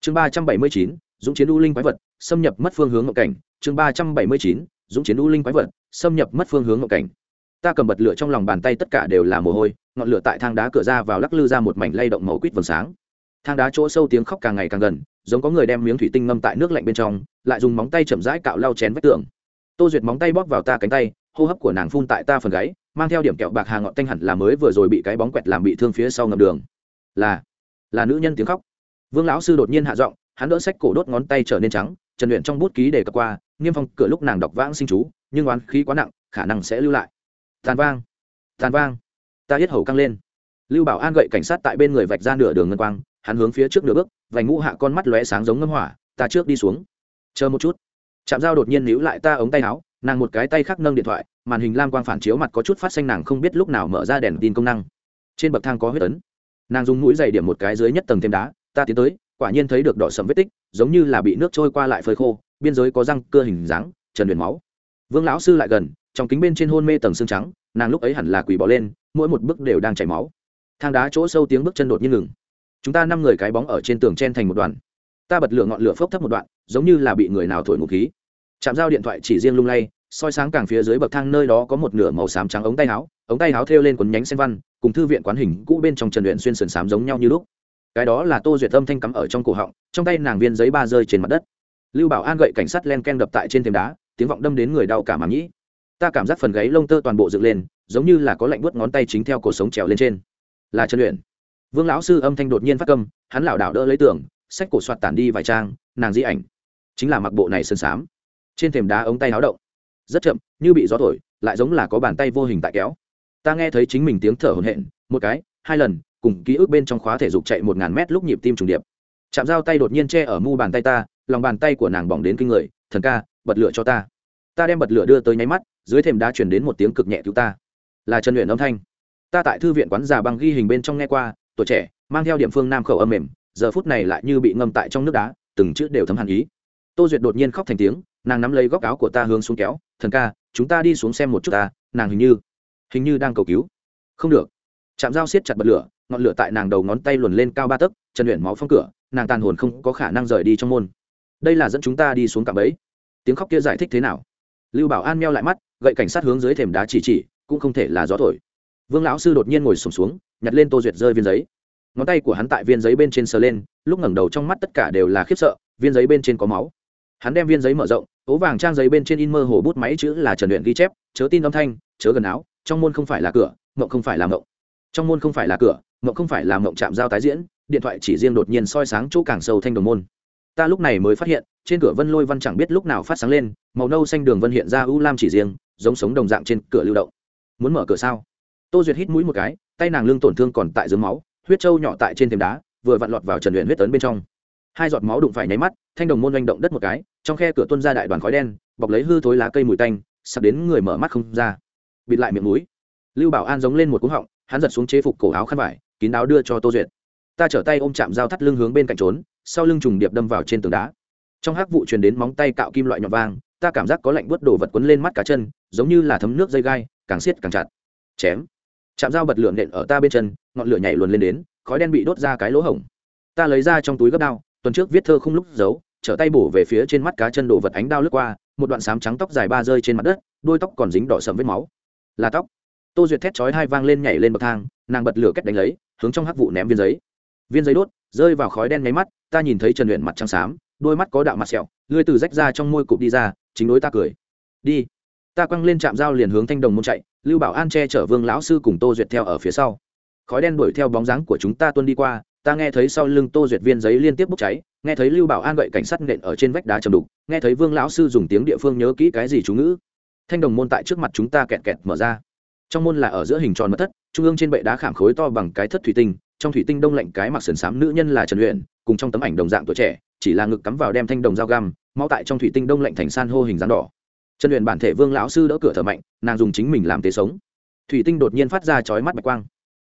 Chương ba trăm bảy mươi chín, dũng chiến u linh quái vật, xâm nhập mất phương hướng ngộ cảnh. Chương ba trăm bảy mươi chín, dũng chiến u linh quái vật, xâm nhập mất phương hướng ngộ cảnh ta cầm bật lửa trong lòng bàn tay tất cả đều là mồ hôi, ngọn lửa tại thang đá cửa ra vào lắc lư ra một mảnh lay động màu quýt vầng sáng. Thang đá chỗ sâu tiếng khóc càng ngày càng gần, giống có người đem miếng thủy tinh ngâm tại nước lạnh bên trong, lại dùng móng tay chậm rãi cạo lau chén vách tường. Tô duyệt móng tay bóp vào ta cánh tay, hô hấp của nàng phun tại ta phần gáy, mang theo điểm kẹo bạc hà ngọn tanh hẳn là mới vừa rồi bị cái bóng quẹt làm bị thương phía sau ngầm đường. Là là nữ nhân tiếng khóc. Vương lão sư đột nhiên hạ giọng, hắn đỡ sách cổ đốt ngón tay trở nên trắng, trần luyện trong bút ký để cập qua, nghiêm phong cửa lúc nàng đọc vãng sinh chú, nhưng oán khí quá nặng, khả năng sẽ lưu lại tàn vang tàn vang. Ta hết hầu căng lên. Lưu bảo an gậy cảnh sát tại bên người vạch ra nửa đường ngân quang, hắn hướng phía trước nửa bước, vành ngũ hạ con mắt lóe sáng giống ngâm hỏa, ta trước đi xuống. Chờ một chút. Chạm dao đột nhiên níu lại ta ống tay áo, nàng một cái tay khác nâng điện thoại, màn hình lam quang phản chiếu mặt có chút phát xanh nàng không biết lúc nào mở ra đèn tin công năng. Trên bậc thang có huyết ấn. Nàng dùng mũi dày điểm một cái dưới nhất tầng thêm đá, ta tiến tới, quả nhiên thấy được đỏ sầm vết tích, giống như là bị nước trôi qua lại phơi khô, biên giới có răng cưa hình dáng, trần huyền máu. Vương lão sư lại gần trong kính bên trên hôn mê tầng xương trắng, nàng lúc ấy hẳn là quỳ bỏ lên, mỗi một bước đều đang chảy máu. Thang đá chỗ sâu tiếng bước chân đột nhiên ngừng. Chúng ta năm người cái bóng ở trên tường chen thành một đoàn ta bật lửa ngọn lửa phốc thấp một đoạn, giống như là bị người nào thổi ngụ khí. Chạm dao điện thoại chỉ riêng lung lay, soi sáng càng phía dưới bậc thang nơi đó có một nửa màu xám trắng ống tay áo, ống tay áo thêu lên quần nhánh sen văn, cùng thư viện quán hình cũ bên trong trần luyện xuyên sườn xám giống nhau như lúc. Cái đó là tô duyệt âm thanh cắm ở trong cổ họng, trong tay nàng viên giấy ba rơi trên mặt đất. Lưu bảo an gậy cảnh sát len ken đập tại trên thềm đá, tiếng vọng đâm đến người đau cả màng nhĩ ta cảm giác phần gáy lông tơ toàn bộ dựng lên, giống như là có lạnh buốt ngón tay chính theo cổ sống trèo lên trên. Là chân luyện vương lão sư âm thanh đột nhiên phát câm hắn lảo đảo đỡ lấy tường sách cổ soạt tản đi vài trang, nàng di ảnh. Chính là mặc bộ này sơn xám trên thềm đá ống tay háo động. Rất chậm, như bị gió thổi, lại giống là có bàn tay vô hình tại kéo. Ta nghe thấy chính mình tiếng thở hổn hển, một cái, hai lần, cùng ký ức bên trong khóa thể dục chạy một ngàn mét lúc nhịp tim trùng điệp. Chạm dao tay đột nhiên che ở mu bàn tay ta, lòng bàn tay của nàng bỏng đến kinh người, thần ca, bật lửa cho ta. Ta đem bật lửa đưa tới nháy mắt dưới thềm đá chuyển đến một tiếng cực nhẹ cứu ta. Là trần luyện âm thanh. Ta tại thư viện quán già băng ghi hình bên trong nghe qua, tuổi trẻ, mang theo điểm phương nam khẩu âm mềm, giờ phút này lại như bị ngâm tại trong nước đá, từng chữ đều thấm hàn ý. Tô duyệt đột nhiên khóc thành tiếng, nàng nắm lấy góc áo của ta hướng xuống kéo, thần ca, chúng ta đi xuống xem một chút ta, nàng hình như hình như đang cầu cứu. Không được. Chạm dao siết chặt bật lửa, ngọn lửa tại nàng đầu ngón tay luồn lên cao ba tấc, Trần luyện máu phong cửa, nàng tàn hồn không có khả năng rời đi trong môn. Đây là dẫn chúng ta đi xuống cạm ấy tiếng khóc kia giải thích thế nào? Lưu bảo an meo lại mắt gậy cảnh sát hướng dưới thềm đá chỉ chỉ cũng không thể là gió thổi. Vương lão sư đột nhiên ngồi sùng xuống, xuống nhặt lên tô duyệt rơi viên giấy. Ngón tay của hắn tại viên giấy bên trên sờ lên lúc ngẩng đầu trong mắt tất cả đều là khiếp sợ viên giấy bên trên có máu. Hắn đem viên giấy mở rộng ố vàng trang giấy bên trên in mơ hồ bút máy chữ là trần luyện ghi chép chớ tin âm thanh chớ gần áo trong môn không phải là cửa mộng không phải là mộng. Trong môn không phải là cửa mộng không phải là mộng chạm giao tái diễn điện thoại chỉ riêng đột nhiên soi sáng chỗ càng sâu thanh đồng môn. Ta lúc này mới phát hiện trên cửa vân lôi văn chẳng biết lúc nào phát sáng lên màu nâu xanh đường vân hiện ra ưu lam chỉ riêng giống sống đồng dạng trên cửa lưu động. Muốn mở cửa sao? Tô duyệt hít mũi một cái, tay nàng lưng tổn thương còn tại dưới máu, huyết trâu nhỏ tại trên thềm đá, vừa vặn lọt vào trần luyện huyết tấn bên trong. Hai giọt máu đụng phải nháy mắt, thanh đồng môn doanh động đất một cái, trong khe cửa tuân ra đại đoàn khói đen, bọc lấy hư thối lá cây mùi tanh, sắp đến người mở mắt không ra. Bịt lại miệng mũi. Lưu bảo an giống lên một cú họng, hắn giật xuống chế phục cổ áo khăn vải, kín áo đưa cho tô duyệt. Ta trở tay ôm chạm dao thắt lưng hướng bên cạnh trốn, sau lưng trùng điệp đâm vào trên tường đá. Trong hắc vụ truyền đến móng tay cạo kim loại nhọn vang ta cảm giác có lạnh bớt đổ vật quấn lên mắt cá chân, giống như là thấm nước dây gai, càng siết càng chặt. Chém. Chạm dao bật lửa nện ở ta bên chân, ngọn lửa nhảy luồn lên đến, khói đen bị đốt ra cái lỗ hổng. Ta lấy ra trong túi gấp đao, tuần trước viết thơ không lúc giấu trở tay bổ về phía trên mắt cá chân đổ vật ánh đao lướt qua, một đoạn sám trắng tóc dài ba rơi trên mặt đất, đôi tóc còn dính đỏ sầm vết máu. Là tóc. Tô duyệt thét chói hai vang lên nhảy lên bậc thang, nàng bật lửa cách đánh lấy, hướng trong hắc vụ ném viên giấy. Viên giấy đốt, rơi vào khói đen nháy mắt, ta nhìn thấy trần luyện mặt trắng xám, đôi mắt có đạo mặt sẹo lưới từ rách ra trong môi cụp đi ra chính đối ta cười. Đi. Ta quăng lên trạm dao liền hướng thanh đồng môn chạy, lưu bảo an che chở vương lão sư cùng tô duyệt theo ở phía sau. Khói đen đuổi theo bóng dáng của chúng ta tuân đi qua, ta nghe thấy sau lưng tô duyệt viên giấy liên tiếp bốc cháy, nghe thấy lưu bảo an gậy cảnh sát nện ở trên vách đá chầm đục, nghe thấy vương lão sư dùng tiếng địa phương nhớ kỹ cái gì chú ngữ. Thanh đồng môn tại trước mặt chúng ta kẹt kẹt mở ra. Trong môn là ở giữa hình tròn mất thất, trung ương trên bệ đá khảm khối to bằng cái thất thủy tinh, trong thủy tinh đông lạnh cái mặc sườn xám nữ nhân là trần luyện cùng trong tấm ảnh đồng dạng tuổi trẻ, chỉ là ngực cắm vào đem thanh đồng dao găm mau tại trong thủy tinh đông lạnh thành san hô hình dáng đỏ. Trần luyện bản thể vương lão sư đỡ cửa thở mạnh, nàng dùng chính mình làm tế sống. Thủy tinh đột nhiên phát ra chói mắt bạch quang.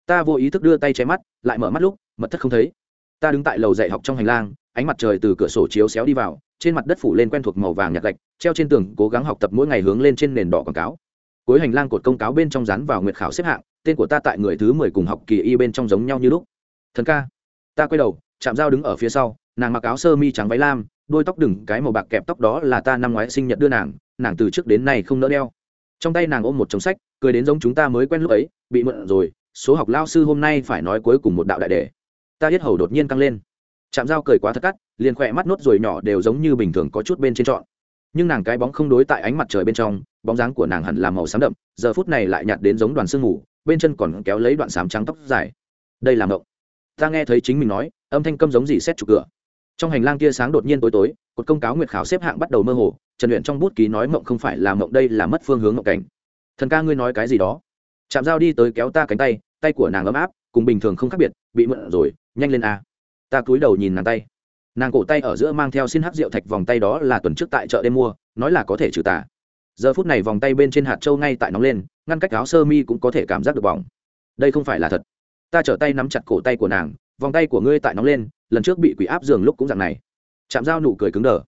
Ta vô ý thức đưa tay che mắt, lại mở mắt lúc, mật thất không thấy. Ta đứng tại lầu dạy học trong hành lang, ánh mặt trời từ cửa sổ chiếu xéo đi vào, trên mặt đất phủ lên quen thuộc màu vàng nhạt gạch, treo trên tường, cố gắng học tập mỗi ngày hướng lên trên nền đỏ quảng cáo. Cuối hành lang cột công cáo bên trong rán vào nguyệt khảo xếp hạng, tên của ta tại người thứ mười cùng học kỳ y bên trong giống nhau như lúc. Thần ca, ta quay đầu, chạm dao đứng ở phía sau nàng mặc áo sơ mi trắng váy lam đôi tóc đừng cái màu bạc kẹp tóc đó là ta năm ngoái sinh nhật đưa nàng nàng từ trước đến nay không nỡ đeo. Trong tay nàng ôm một chồng sách cười đến giống chúng ta mới quen lúc ấy bị mượn rồi số học lao sư hôm nay phải nói cuối cùng một đạo đại đề. Ta hết hầu đột nhiên căng lên. Chạm dao cười quá thất cắt liền khỏe mắt nốt ruồi nhỏ đều giống như bình thường có chút bên trên trọn. Nhưng nàng cái bóng không đối tại ánh mặt trời bên trong bóng dáng của nàng hẳn là màu xám đậm giờ phút này lại nhạt đến giống đoàn sương ngủ, bên chân còn kéo lấy đoạn sám trắng tóc dài. Đây là mộng. Ta nghe thấy chính mình nói âm thanh câm giống gì xét chụp cửa trong hành lang tia sáng đột nhiên tối tối, cột công cáo nguyệt khảo xếp hạng bắt đầu mơ hồ, trần luyện trong bút ký nói mộng không phải là mộng, đây là mất phương hướng mộng cảnh. Thần ca ngươi nói cái gì đó? Chạm dao đi tới kéo ta cánh tay tay của nàng ấm áp, cùng bình thường không khác biệt, bị mượn rồi, nhanh lên a. Ta cúi đầu nhìn nàng tay. Nàng cổ tay ở giữa mang theo xin hắc rượu thạch vòng tay đó là tuần trước tại chợ đêm mua, nói là có thể trừ tà. Giờ phút này vòng tay bên trên hạt trâu ngay tại nóng lên, ngăn cách áo sơ mi cũng có thể cảm giác được bỏng. Đây không phải là thật. Ta trở tay nắm chặt cổ tay của nàng, vòng tay của ngươi tại nóng lên lần trước bị quỷ áp giường lúc cũng dạng này. Chạm dao nụ cười cứng đờ.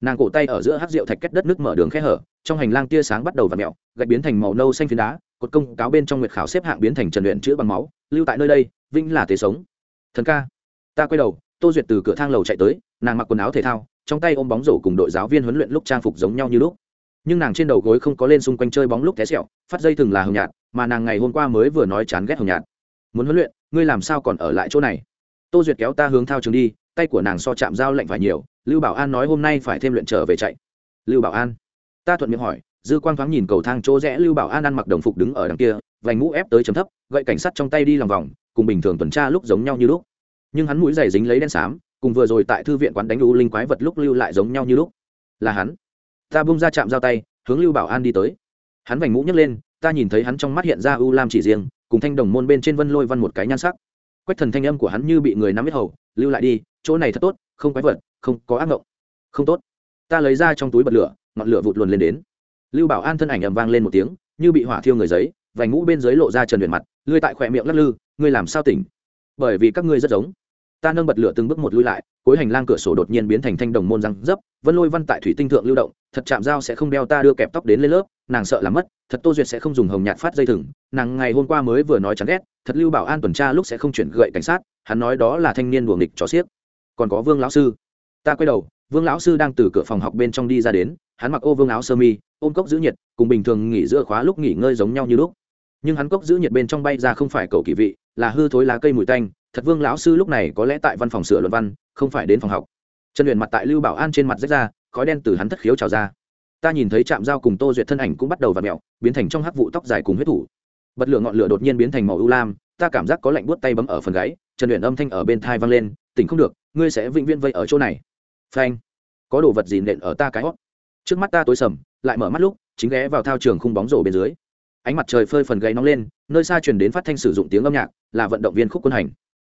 Nàng cổ tay ở giữa hát rượu thạch kết đất nước mở đường khe hở, trong hành lang tia sáng bắt đầu và mẹo gạch biến thành màu nâu xanh phiến đá, cột công cáo bên trong nguyệt khảo xếp hạng biến thành trần luyện chữa bằng máu, lưu tại nơi đây vinh là thế sống. Thần ca, ta quay đầu, tô duyệt từ cửa thang lầu chạy tới, nàng mặc quần áo thể thao, trong tay ôm bóng rổ cùng đội giáo viên huấn luyện lúc trang phục giống nhau như lúc. Nhưng nàng trên đầu gối không có lên xung quanh chơi bóng lúc té sẹo phát dây thừng là hồng nhạt, mà nàng ngày hôm qua mới vừa nói chán ghét hồng nhạt. Muốn huấn luyện, ngươi làm sao còn ở lại chỗ này? Tô duyệt kéo ta hướng thao trường đi, tay của nàng so chạm dao lạnh phải nhiều, lưu bảo an nói hôm nay phải thêm luyện trở về chạy. Lưu bảo an, ta thuận miệng hỏi, dư quang thoáng nhìn cầu thang chỗ rẽ lưu bảo an ăn mặc đồng phục đứng ở đằng kia, vành mũ ép tới chấm thấp, gậy cảnh sát trong tay đi lòng vòng, cùng bình thường tuần tra lúc giống nhau như lúc. Nhưng hắn mũi giày dính lấy đen xám, cùng vừa rồi tại thư viện quán đánh u linh quái vật lúc lưu lại giống nhau như lúc. Là hắn. Ta bung ra chạm giao tay, hướng lưu bảo an đi tới. Hắn vành mũ nhấc lên, ta nhìn thấy hắn trong mắt hiện ra u lam chỉ riêng, cùng thanh đồng môn bên trên vân lôi văn một cái nhan sắc quách thần thanh âm của hắn như bị người nắm hết hầu, lưu lại đi, chỗ này thật tốt, không quái vật, không có ác mộng không tốt. Ta lấy ra trong túi bật lửa, ngọn lửa vụt luồn lên đến. Lưu bảo an thân ảnh ầm vang lên một tiếng, như bị hỏa thiêu người giấy, vành ngũ bên dưới lộ ra trần luyện mặt, lươi tại khỏe miệng lắc lư, ngươi làm sao tỉnh? Bởi vì các ngươi rất giống ta nâng bật lửa từng bước một lui lại, cuối hành lang cửa sổ đột nhiên biến thành thanh đồng môn răng dấp, vân lôi văn tại thủy tinh thượng lưu động, thật chạm dao sẽ không đeo ta đưa kẹp tóc đến lên lớp, nàng sợ làm mất, thật tô duyệt sẽ không dùng hồng nhạt phát dây thừng, nàng ngày hôm qua mới vừa nói chán ghét, thật lưu bảo an tuần tra lúc sẽ không chuyển gậy cảnh sát, hắn nói đó là thanh niên đuồng nghịch cho xiếc. Còn có vương lão sư. Ta quay đầu, vương lão sư đang từ cửa phòng học bên trong đi ra đến, hắn mặc ô vương áo sơ mi, ôm cốc giữ nhiệt, cùng bình thường nghỉ giữa khóa lúc nghỉ ngơi giống nhau như lúc. Nhưng hắn cốc giữ nhiệt bên trong bay ra không phải cầu kỳ vị, là hư thối lá cây mùi tanh thật vương lão sư lúc này có lẽ tại văn phòng sửa luận văn, không phải đến phòng học. Trần luyện mặt tại lưu bảo an trên mặt rách ra, khói đen từ hắn thất khiếu trào ra. Ta nhìn thấy trạm dao cùng tô duyệt thân ảnh cũng bắt đầu v ặ mẹo, biến thành trong hắc vụ tóc dài cùng huyết thủ. Bật lửa ngọn lửa đột nhiên biến thành màu ưu lam, ta cảm giác có lạnh buốt tay bấm ở phần gáy, trần luyện âm thanh ở bên thai vang lên, tỉnh không được, ngươi sẽ vĩnh viễn vây ở chỗ này. Phanh. Có đồ vật gì nện ở ta cái hót? Trước mắt ta tối sầm, lại mở mắt lúc, chính ghé vào thao trường khung bóng rổ bên dưới. Ánh mặt trời phơi phần gáy nóng lên, nơi xa truyền đến phát thanh sử dụng tiếng âm nhạc, là vận động viên khúc quân hành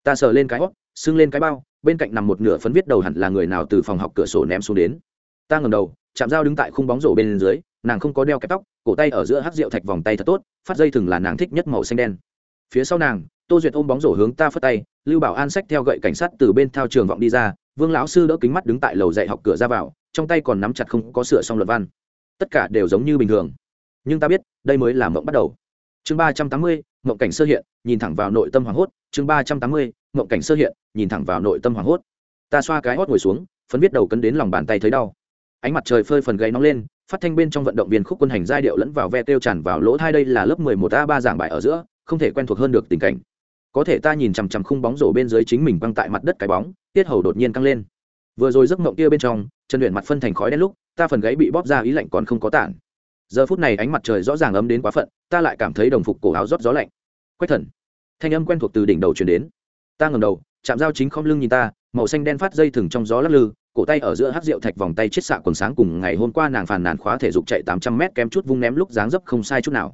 ta sờ lên cái hót, sưng lên cái bao, bên cạnh nằm một nửa phấn viết đầu hẳn là người nào từ phòng học cửa sổ ném xuống đến. Ta ngầm đầu, chạm dao đứng tại khung bóng rổ bên dưới, nàng không có đeo kẹp tóc, cổ tay ở giữa hát rượu thạch vòng tay thật tốt, phát dây thừng là nàng thích nhất màu xanh đen. Phía sau nàng, tô duyệt ôm bóng rổ hướng ta phất tay, lưu bảo an sách theo gậy cảnh sát từ bên thao trường vọng đi ra, vương lão sư đỡ kính mắt đứng tại lầu dạy học cửa ra vào, trong tay còn nắm chặt không có sửa xong luật văn. Tất cả đều giống như bình thường. Nhưng ta biết, đây mới là mộng bắt đầu. Chương ba trăm tám mươi mộng cảnh sơ hiện, nhìn thẳng vào nội tâm hoảng hốt, chương ba trăm tám mươi, mộng cảnh sơ hiện, nhìn thẳng vào nội tâm hoảng hốt. Ta xoa cái hót ngồi xuống, phấn viết đầu cấn đến lòng bàn tay thấy đau. Ánh mặt trời phơi phần gáy nóng lên, phát thanh bên trong vận động viên khúc quân hành giai điệu lẫn vào ve tiêu tràn vào lỗ thai đây là lớp mười một a ba giảng bài ở giữa, không thể quen thuộc hơn được tình cảnh. Có thể ta nhìn chằm chằm khung bóng rổ bên dưới chính mình băng tại mặt đất cái bóng, tiết hầu đột nhiên căng lên. Vừa rồi giấc mộng kia bên trong chân luyện mặt phân thành khói đen lúc, ta phần gáy bị bóp ra ý lạnh còn không có tản giờ phút này ánh mặt trời rõ ràng ấm đến quá phận, ta lại cảm thấy đồng phục cổ áo rót gió lạnh. Quách thần. Thanh âm quen thuộc từ đỉnh đầu chuyển đến. Ta ngầm đầu, chạm dao chính không lưng nhìn ta, màu xanh đen phát dây thừng trong gió lắc lư, cổ tay ở giữa hát rượu thạch vòng tay chết xạ quần sáng cùng ngày hôm qua nàng phàn nàn khóa thể dục chạy tám trăm mét kém chút vung ném lúc dáng dấp không sai chút nào.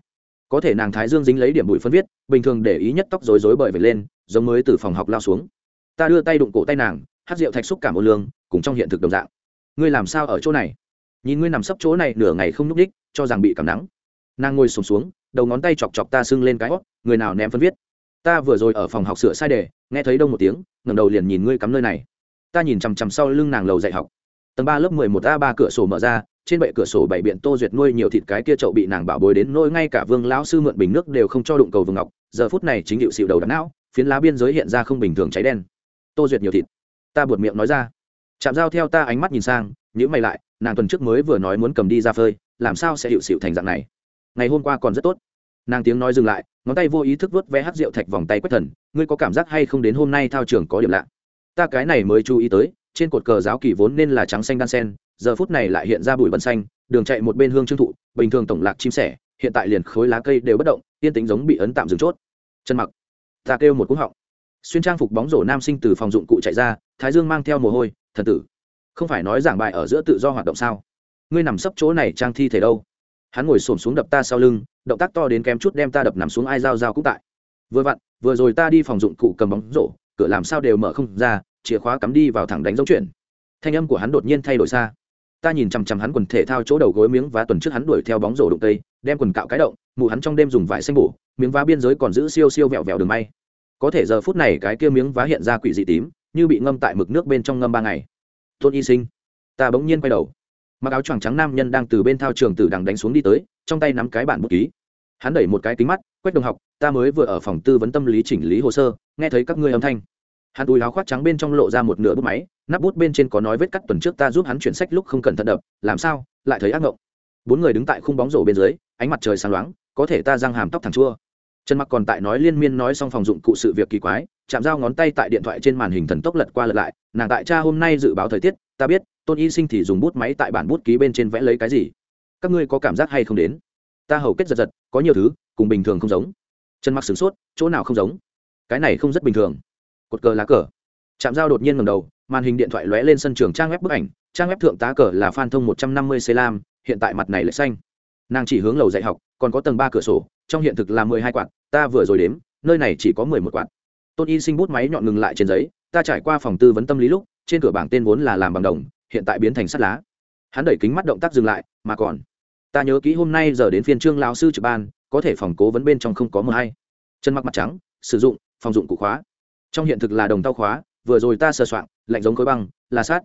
Có thể nàng thái dương dính lấy điểm bụi phân viết, bình thường để ý nhất tóc rối rối bời về lên, giống mới từ phòng học lao xuống. Ta đưa tay đụng cổ tay nàng hát rượu thạch xúc cảm ô lương, cùng trong hiện thực đồng dạng. Ngươi làm sao ở chỗ này? Nhìn ngươi nằm sấp chỗ này nửa ngày không n ú c đích cho rằng bị cảm nắng. Nàng ngồi sùng xuống, xuống đầu ngón tay chọc chọc ta sưng lên cái hót người nào ném phân viết. Ta vừa rồi ở phòng học sửa sai đề nghe thấy đông một tiếng ngẩng đầu liền nhìn ngươi cắm nơi này. Ta nhìn chằm chằm sau lưng nàng lầu dạy học. Tầng ba lớp mười một a ba cửa sổ mở ra trên bệ cửa sổ bảy biện tô duyệt nuôi nhiều thịt cái kia chậu bị nàng bảo bối đến nỗi ngay cả vương lão sư mượn bình nước đều không cho đụng cầu vương ngọc. Giờ phút này chính hiệu xịu đầu đắn não phiến lá biên giới hiện ra không bình thường cháy đen. Tô duyệt nhiều thịt. Ta buột miệng nói ra. Chạm dao theo ta ánh mắt nhìn sang nhữ mày lại, nàng tuần trước mới vừa nói muốn cầm đi ra phơi, làm sao sẽ hiệu xịu thành dạng này? Ngày hôm qua còn rất tốt. Nàng tiếng nói dừng lại, ngón tay vô ý thức vớt vé hát rượu thạch vòng tay quét thần, ngươi có cảm giác hay không đến hôm nay thao trường có điểm lạ? Ta cái này mới chú ý tới, trên cột cờ giáo kỳ vốn nên là trắng xanh đan sen, giờ phút này lại hiện ra bụi bẩn xanh, đường chạy một bên hương trương thụ, bình thường tổng lạc chim sẻ, hiện tại liền khối lá cây đều bất động, yên tính giống bị ấn tạm dừng chốt. Chân mặc, ta kêu một cú họng. Xuyên trang phục bóng rổ nam sinh từ phòng dụng cụ chạy ra, thái dương mang theo mồ hôi, thần tử không phải nói giảng bài ở giữa tự do hoạt động sao? Ngươi nằm sấp chỗ này trang thi thể đâu? Hắn ngồi xổm xuống đập ta sau lưng, động tác to đến kém chút đem ta đập nằm xuống ai dao dao cũng tại. Vừa vặn, vừa rồi ta đi phòng dụng cụ cầm bóng rổ, cửa làm sao đều mở không ra, chìa khóa cắm đi vào thẳng đánh dấu chuyện. Thanh âm của hắn đột nhiên thay đổi xa. Ta nhìn chằm chằm hắn quần thể thao chỗ đầu gối miếng và tuần trước hắn đuổi theo bóng rổ đụng tây, đem quần cạo cái động, mụ hắn trong đêm dùng vải xanh bổ, miếng vá biên giới còn giữ siêu siêu vẹo vẹo đường may. Có thể giờ phút này cái kia miếng vá hiện ra quỷ dị tím, như bị ngâm tại mực nước bên trong ngâm ba ngày tôn y sinh. Ta bỗng nhiên quay đầu. Mặc áo choàng trắng nam nhân đang từ bên thao trường tử đằng đánh xuống đi tới, trong tay nắm cái bản bút ký. Hắn đẩy một cái kính mắt quét đồng học, ta mới vừa ở phòng tư vấn tâm lý chỉnh lý hồ sơ, nghe thấy các ngươi âm thanh. Hắn túi áo khoác trắng bên trong lộ ra một nửa bút máy, nắp bút bên trên có nói vết cắt tuần trước ta giúp hắn chuyển sách lúc không cần thận đập, làm sao? Lại thấy ác ngộng. Bốn người đứng tại khung bóng rổ bên dưới, ánh mặt trời sáng loáng, có thể ta răng hàm tóc thẳng chua trần mặc còn tại nói liên miên nói xong phòng dụng cụ sự việc kỳ quái, chạm dao ngón tay tại điện thoại trên màn hình thần tốc lật qua lật lại, nàng tại cha hôm nay dự báo thời tiết, ta biết, tôn y sinh thì dùng bút máy tại bản bút ký bên trên vẽ lấy cái gì. Các ngươi có cảm giác hay không đến? Ta hầu kết giật giật, có nhiều thứ, cùng bình thường không giống. Trần mặc sửng sốt, chỗ nào không giống? Cái này không rất bình thường. Cột cờ lá cờ. Chạm dao đột nhiên ngầm đầu, màn hình điện thoại lóe lên sân trường trang web bức ảnh, trang web thượng tá cờ là phan thông một trăm năm mươi c lam hiện tại mặt này lại xanh. Nàng chỉ hướng lầu dạy học, còn có tầng ba cửa sổ trong hiện thực là mười hai quạt, ta vừa rồi đếm, nơi này chỉ có mười một quạt. Tôn y sinh bút máy nhọn ngừng lại trên giấy, ta trải qua phòng tư vấn tâm lý lúc, trên cửa bảng tên vốn là làm bằng đồng, hiện tại biến thành sắt lá. Hắn đẩy kính mắt động tác dừng lại, mà còn, ta nhớ kỹ hôm nay giờ đến phiên trương lao sư trực ban, có thể phòng cố vấn bên trong không có mờ hay. Chân mặc mặt trắng, sử dụng, phòng dụng cụ khóa. Trong hiện thực là đồng tao khóa, vừa rồi ta sờ soạn lạnh giống khối băng, là sát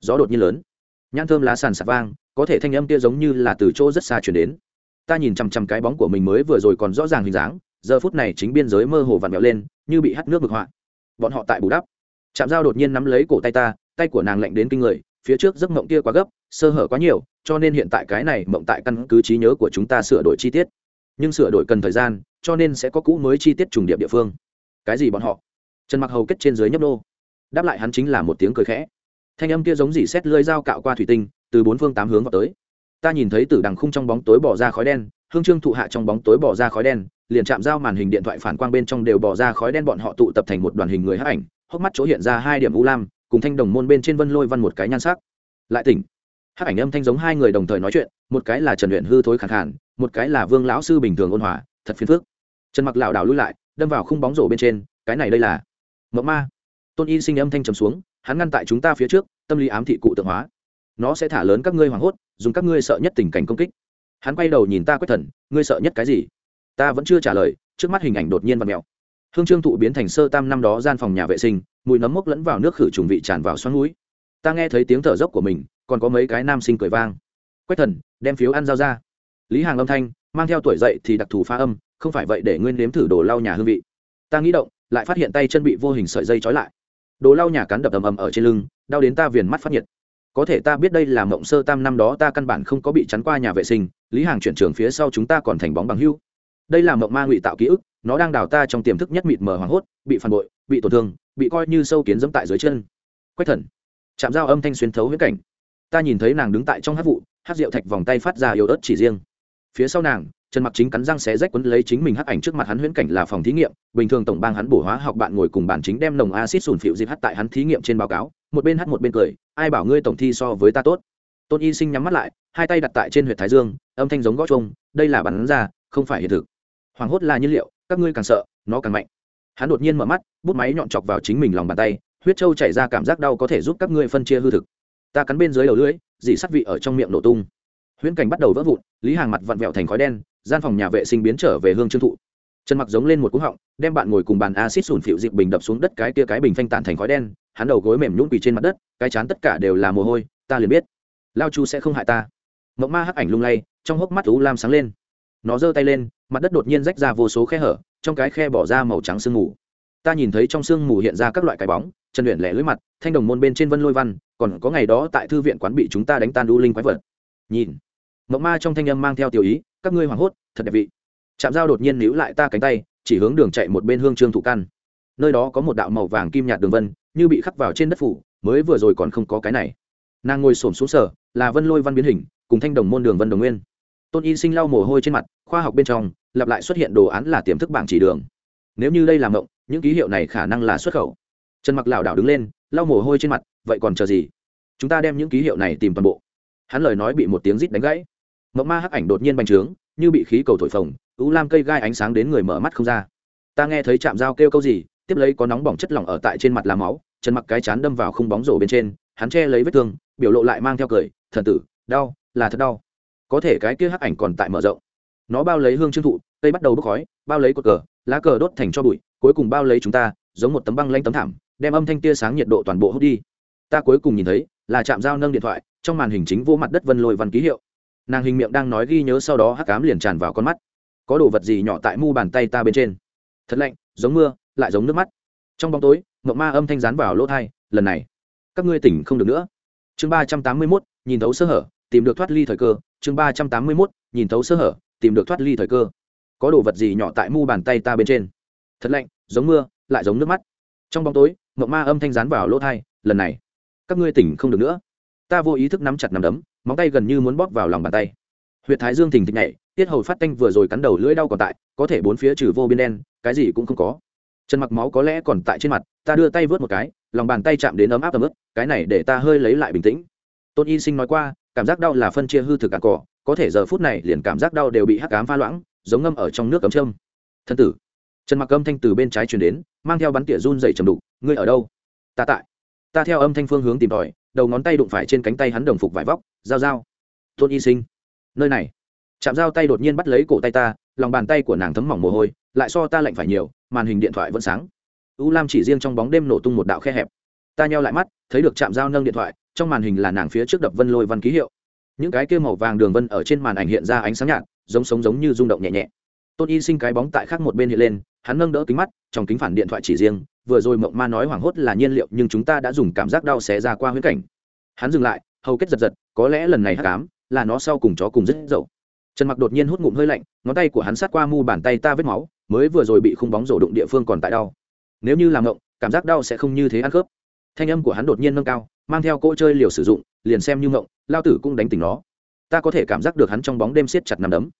gió đột nhiên lớn. Nhãn thơm lá sàn sạt vang, có thể thanh âm kia giống như là từ chỗ rất xa chuyển đến ta nhìn chằm chằm cái bóng của mình mới vừa rồi còn rõ ràng hình dáng, giờ phút này chính biên giới mơ hồ vặn vẹo lên, như bị hắt nước vực họa. Bọn họ tại bù đắp. Chạm dao đột nhiên nắm lấy cổ tay ta, tay của nàng lạnh đến kinh người, phía trước giấc mộng kia quá gấp, sơ hở quá nhiều, cho nên hiện tại cái này mộng tại căn cứ trí nhớ của chúng ta sửa đổi chi tiết. Nhưng sửa đổi cần thời gian, cho nên sẽ có cũ mới chi tiết trùng điệp địa phương. Cái gì bọn họ? Trần mặc hầu kết trên dưới nhấp nô. Đáp lại hắn chính là một tiếng cười khẽ. Thanh âm kia giống dỉ xét lưới dao cạo qua thủy tinh, từ bốn phương tám hướng vào tới ta nhìn thấy tử đằng khung trong bóng tối bỏ ra khói đen, hương trương thụ hạ trong bóng tối bỏ ra khói đen, liền chạm dao màn hình điện thoại phản quang bên trong đều bỏ ra khói đen, bọn họ tụ tập thành một đoàn hình người hấp ảnh, hốc mắt chỗ hiện ra hai điểm u lam, cùng thanh đồng môn bên trên vân lôi văn một cái nhan sắc. Lại tỉnh. Hấp ảnh âm thanh giống hai người đồng thời nói chuyện, một cái là trần luyện hư thối khẳng khản một cái là vương lão sư bình thường ôn hòa, thật phiền phức. Trần mặc lảo đảo lui lại, đâm vào khung bóng rổ bên trên, cái này đây là mộng ma. Tôn y sinh âm thanh trầm xuống, hắn ngăn tại chúng ta phía trước, tâm lý ám thị cụ tượng hóa nó sẽ thả lớn các ngươi hoảng hốt, dùng các ngươi sợ nhất tình cảnh công kích. Hắn quay đầu nhìn ta quét thần, ngươi sợ nhất cái gì? Ta vẫn chưa trả lời, trước mắt hình ảnh đột nhiên và mèo. Hương trương thụ biến thành sơ tam năm đó gian phòng nhà vệ sinh, mùi nấm mốc lẫn vào nước khử trùng vị tràn vào xoắn núi ta nghe thấy tiếng thở dốc của mình, còn có mấy cái nam sinh cười vang. Quách thần, đem phiếu ăn giao ra. Lý hàng âm thanh, mang theo tuổi dậy thì đặc thù pha âm, không phải vậy để nguyên nếm thử đồ lau nhà hương vị. Ta nghĩ động, lại phát hiện tay chân bị vô hình sợi dây trói lại. Đồ lau nhà cắn đập ầm ầm ở trên lưng, đau đến ta viền mắt phát nhiệt có thể ta biết đây là mộng sơ tam năm đó ta căn bản không có bị chắn qua nhà vệ sinh, lý hàng chuyển trường phía sau chúng ta còn thành bóng bằng hưu. Đây là mộng ma ngụy tạo ký ức, nó đang đào ta trong tiềm thức nhất mịt mờ hoảng hốt, bị phản bội, bị tổn thương, bị coi như sâu kiến dẫm tại dưới chân. Quách thần. Chạm dao âm thanh xuyên thấu huyết cảnh. Ta nhìn thấy nàng đứng tại trong hát vụ, hát rượu thạch vòng tay phát ra yếu ớt chỉ riêng. Phía sau nàng, trần mặc chính cắn răng xé rách quấn lấy chính mình hắc ảnh trước mặt hắn huyễn cảnh là phòng thí nghiệm, bình thường tổng bang hắn bổ hóa học bạn ngồi cùng bản chính đem nồng acid sùn phịu dịp hắt tại hắn thí nghiệm trên báo cáo một bên hắt một bên cười, ai bảo ngươi tổng thi so với ta tốt. Tôn y sinh nhắm mắt lại, hai tay đặt tại trên huyệt thái dương, âm thanh giống gót trông đây là bắn ra, không phải hiện thực. Hoàng hốt là nhiên liệu, các ngươi càng sợ, nó càng mạnh. Hắn đột nhiên mở mắt, bút máy nhọn chọc vào chính mình lòng bàn tay, huyết trâu chảy ra cảm giác đau có thể giúp các ngươi phân chia hư thực. Ta cắn bên dưới đầu lưỡi dỉ sắt vị ở trong miệng nổ tung. Huyễn cảnh bắt đầu vỡ vụn, lý hàng mặt vặn vẹo thành khói đen, gian phòng nhà vệ sinh biến trở về hương trương thụ. Trần mặc giống lên một cú họng, đem bạn ngồi cùng bàn acid sùn phịu dịp bình đập xuống đất cái tia cái bình phanh tản thành khói đen hắn đầu gối mềm nhũn quỳ trên mặt đất, cái chán tất cả đều là mồ hôi, ta liền biết. Lao chu sẽ không hại ta. Mộng ma hắc ảnh lung lay, trong hốc mắt u lam sáng lên. Nó giơ tay lên, mặt đất đột nhiên rách ra vô số khe hở, trong cái khe bỏ ra màu trắng sương mù. Ta nhìn thấy trong sương mù hiện ra các loại cái bóng, trần luyện lẻ lưới mặt, thanh đồng môn bên trên vân lôi văn, còn có ngày đó tại thư viện quán bị chúng ta đánh tan đu linh quái vật. Nhìn. Mộng ma trong thanh âm mang theo tiểu ý, các ngươi hoảng hốt, thật đẹp vị. Chạm dao đột nhiên níu lại ta cánh tay, chỉ hướng đường chạy một bên hương trương thủ căn. Nơi đó có một đạo màu vàng kim nhạt đường vân như bị khắc vào trên đất phủ, mới vừa rồi còn không có cái này. Nàng ngồi xổm xuống sở là vân lôi văn biến hình, cùng thanh đồng môn đường vân đồng nguyên. Tôn y sinh lau mồ hôi trên mặt, khoa học bên trong, lặp lại xuất hiện đồ án là tiềm thức bảng chỉ đường. Nếu như đây là mộng, những ký hiệu này khả năng là xuất khẩu. Trần mặc lảo đảo đứng lên, lau mồ hôi trên mặt, vậy còn chờ gì? Chúng ta đem những ký hiệu này tìm toàn bộ. Hắn lời nói bị một tiếng rít đánh gãy. Mộng ma hắc ảnh đột nhiên bành trướng, như bị khí cầu thổi phồng ú lam cây gai ánh sáng đến người mở mắt không ra. Ta nghe thấy chạm dao kêu câu gì, tiếp lấy có nóng bỏng chất lỏng ở tại trên mặt làm máu trần mặc cái chán đâm vào khung bóng rổ bên trên, hắn che lấy vết thương, biểu lộ lại mang theo cười, thần tử, đau, là thật đau. Có thể cái kia hắc ảnh còn tại mở rộng. Nó bao lấy hương trương thụ, cây bắt đầu bốc khói, bao lấy cột cờ, lá cờ đốt thành cho bụi, cuối cùng bao lấy chúng ta, giống một tấm băng lanh tấm thảm, đem âm thanh tia sáng nhiệt độ toàn bộ hút đi. Ta cuối cùng nhìn thấy, là chạm dao nâng điện thoại, trong màn hình chính vô mặt đất vân lôi văn ký hiệu. Nàng hình miệng đang nói ghi nhớ sau đó hắc cám liền tràn vào con mắt. Có đồ vật gì nhỏ tại mu bàn tay ta bên trên? Thật lạnh, giống mưa, lại giống nước mắt. Trong bóng tối mộng ma âm thanh rán vào lỗ thai, lần này, các ngươi tỉnh không được nữa. Chương ba trăm tám mươi mốt, nhìn thấu sơ hở, tìm được thoát ly thời cơ. Chương ba trăm tám mươi mốt, nhìn thấu sơ hở, tìm được thoát ly thời cơ. Có đồ vật gì nhỏ tại mu bàn tay ta bên trên? Thật lạnh, giống mưa, lại giống nước mắt. Trong bóng tối mộng ma âm thanh rán vào lỗ thai, lần này, các ngươi tỉnh không được nữa. Ta vô ý thức nắm chặt nằm đấm, móng tay gần như muốn bóp vào lòng bàn tay. Huyệt thái dương thình thịch nhảy, tiết hầu phát tanh vừa rồi cắn đầu lưỡi đau còn tại, có thể bốn phía trừ vô biên đen, cái gì cũng không có chân mặc máu có lẽ còn tại trên mặt, ta đưa tay vớt một cái, lòng bàn tay chạm đến ấm áp ấm ức, cái này để ta hơi lấy lại bình tĩnh. Tôn y sinh nói qua, cảm giác đau là phân chia hư thực cả cỏ, có thể giờ phút này liền cảm giác đau đều bị hắc cám pha loãng, giống ngâm ở trong nước cấm trâm thân tử. Trần mặc âm thanh từ bên trái chuyển đến, mang theo bắn tỉa run dày trầm đục, ngươi ở đâu? Ta tại. Ta theo âm thanh phương hướng tìm tòi, đầu ngón tay đụng phải trên cánh tay hắn đồng phục vải vóc dao dao tôn y sinh. Nơi này. Chạm dao tay đột nhiên bắt lấy cổ tay ta, lòng bàn tay của nàng thấm mỏng mồ hôi, lại so ta lạnh phải nhiều màn hình điện thoại vẫn sáng. U lam chỉ riêng trong bóng đêm nổ tung một đạo khe hẹp. Ta nheo lại mắt, thấy được chạm dao nâng điện thoại, trong màn hình là nàng phía trước đập vân lôi văn ký hiệu. Những cái kia màu vàng đường vân ở trên màn ảnh hiện ra ánh sáng nhạt, giống sống giống như rung động nhẹ nhẹ. Tôn y sinh cái bóng tại khác một bên hiện lên, hắn nâng đỡ kính mắt, trong kính phản điện thoại chỉ riêng, vừa rồi mộng ma nói hoảng hốt là nhiên liệu, nhưng chúng ta đã dùng cảm giác đau xé ra qua huyết cảnh. Hắn dừng lại, hầu kết giật giật, có lẽ lần này hắc ám, là nó sau cùng chó cùng dứt dậu. Trần mặc đột nhiên hút ngụm hơi lạnh, ngón tay của hắn sát qua mu bàn tay ta vết máu mới vừa rồi bị khung bóng rổ đụng địa phương còn tại đau. Nếu như làm ngộng, cảm giác đau sẽ không như thế ăn khớp. Thanh âm của hắn đột nhiên nâng cao, mang theo cỗ chơi liều sử dụng, liền xem như ngộng, lao tử cũng đánh tỉnh nó. Ta có thể cảm giác được hắn trong bóng đêm siết chặt nằm đấm.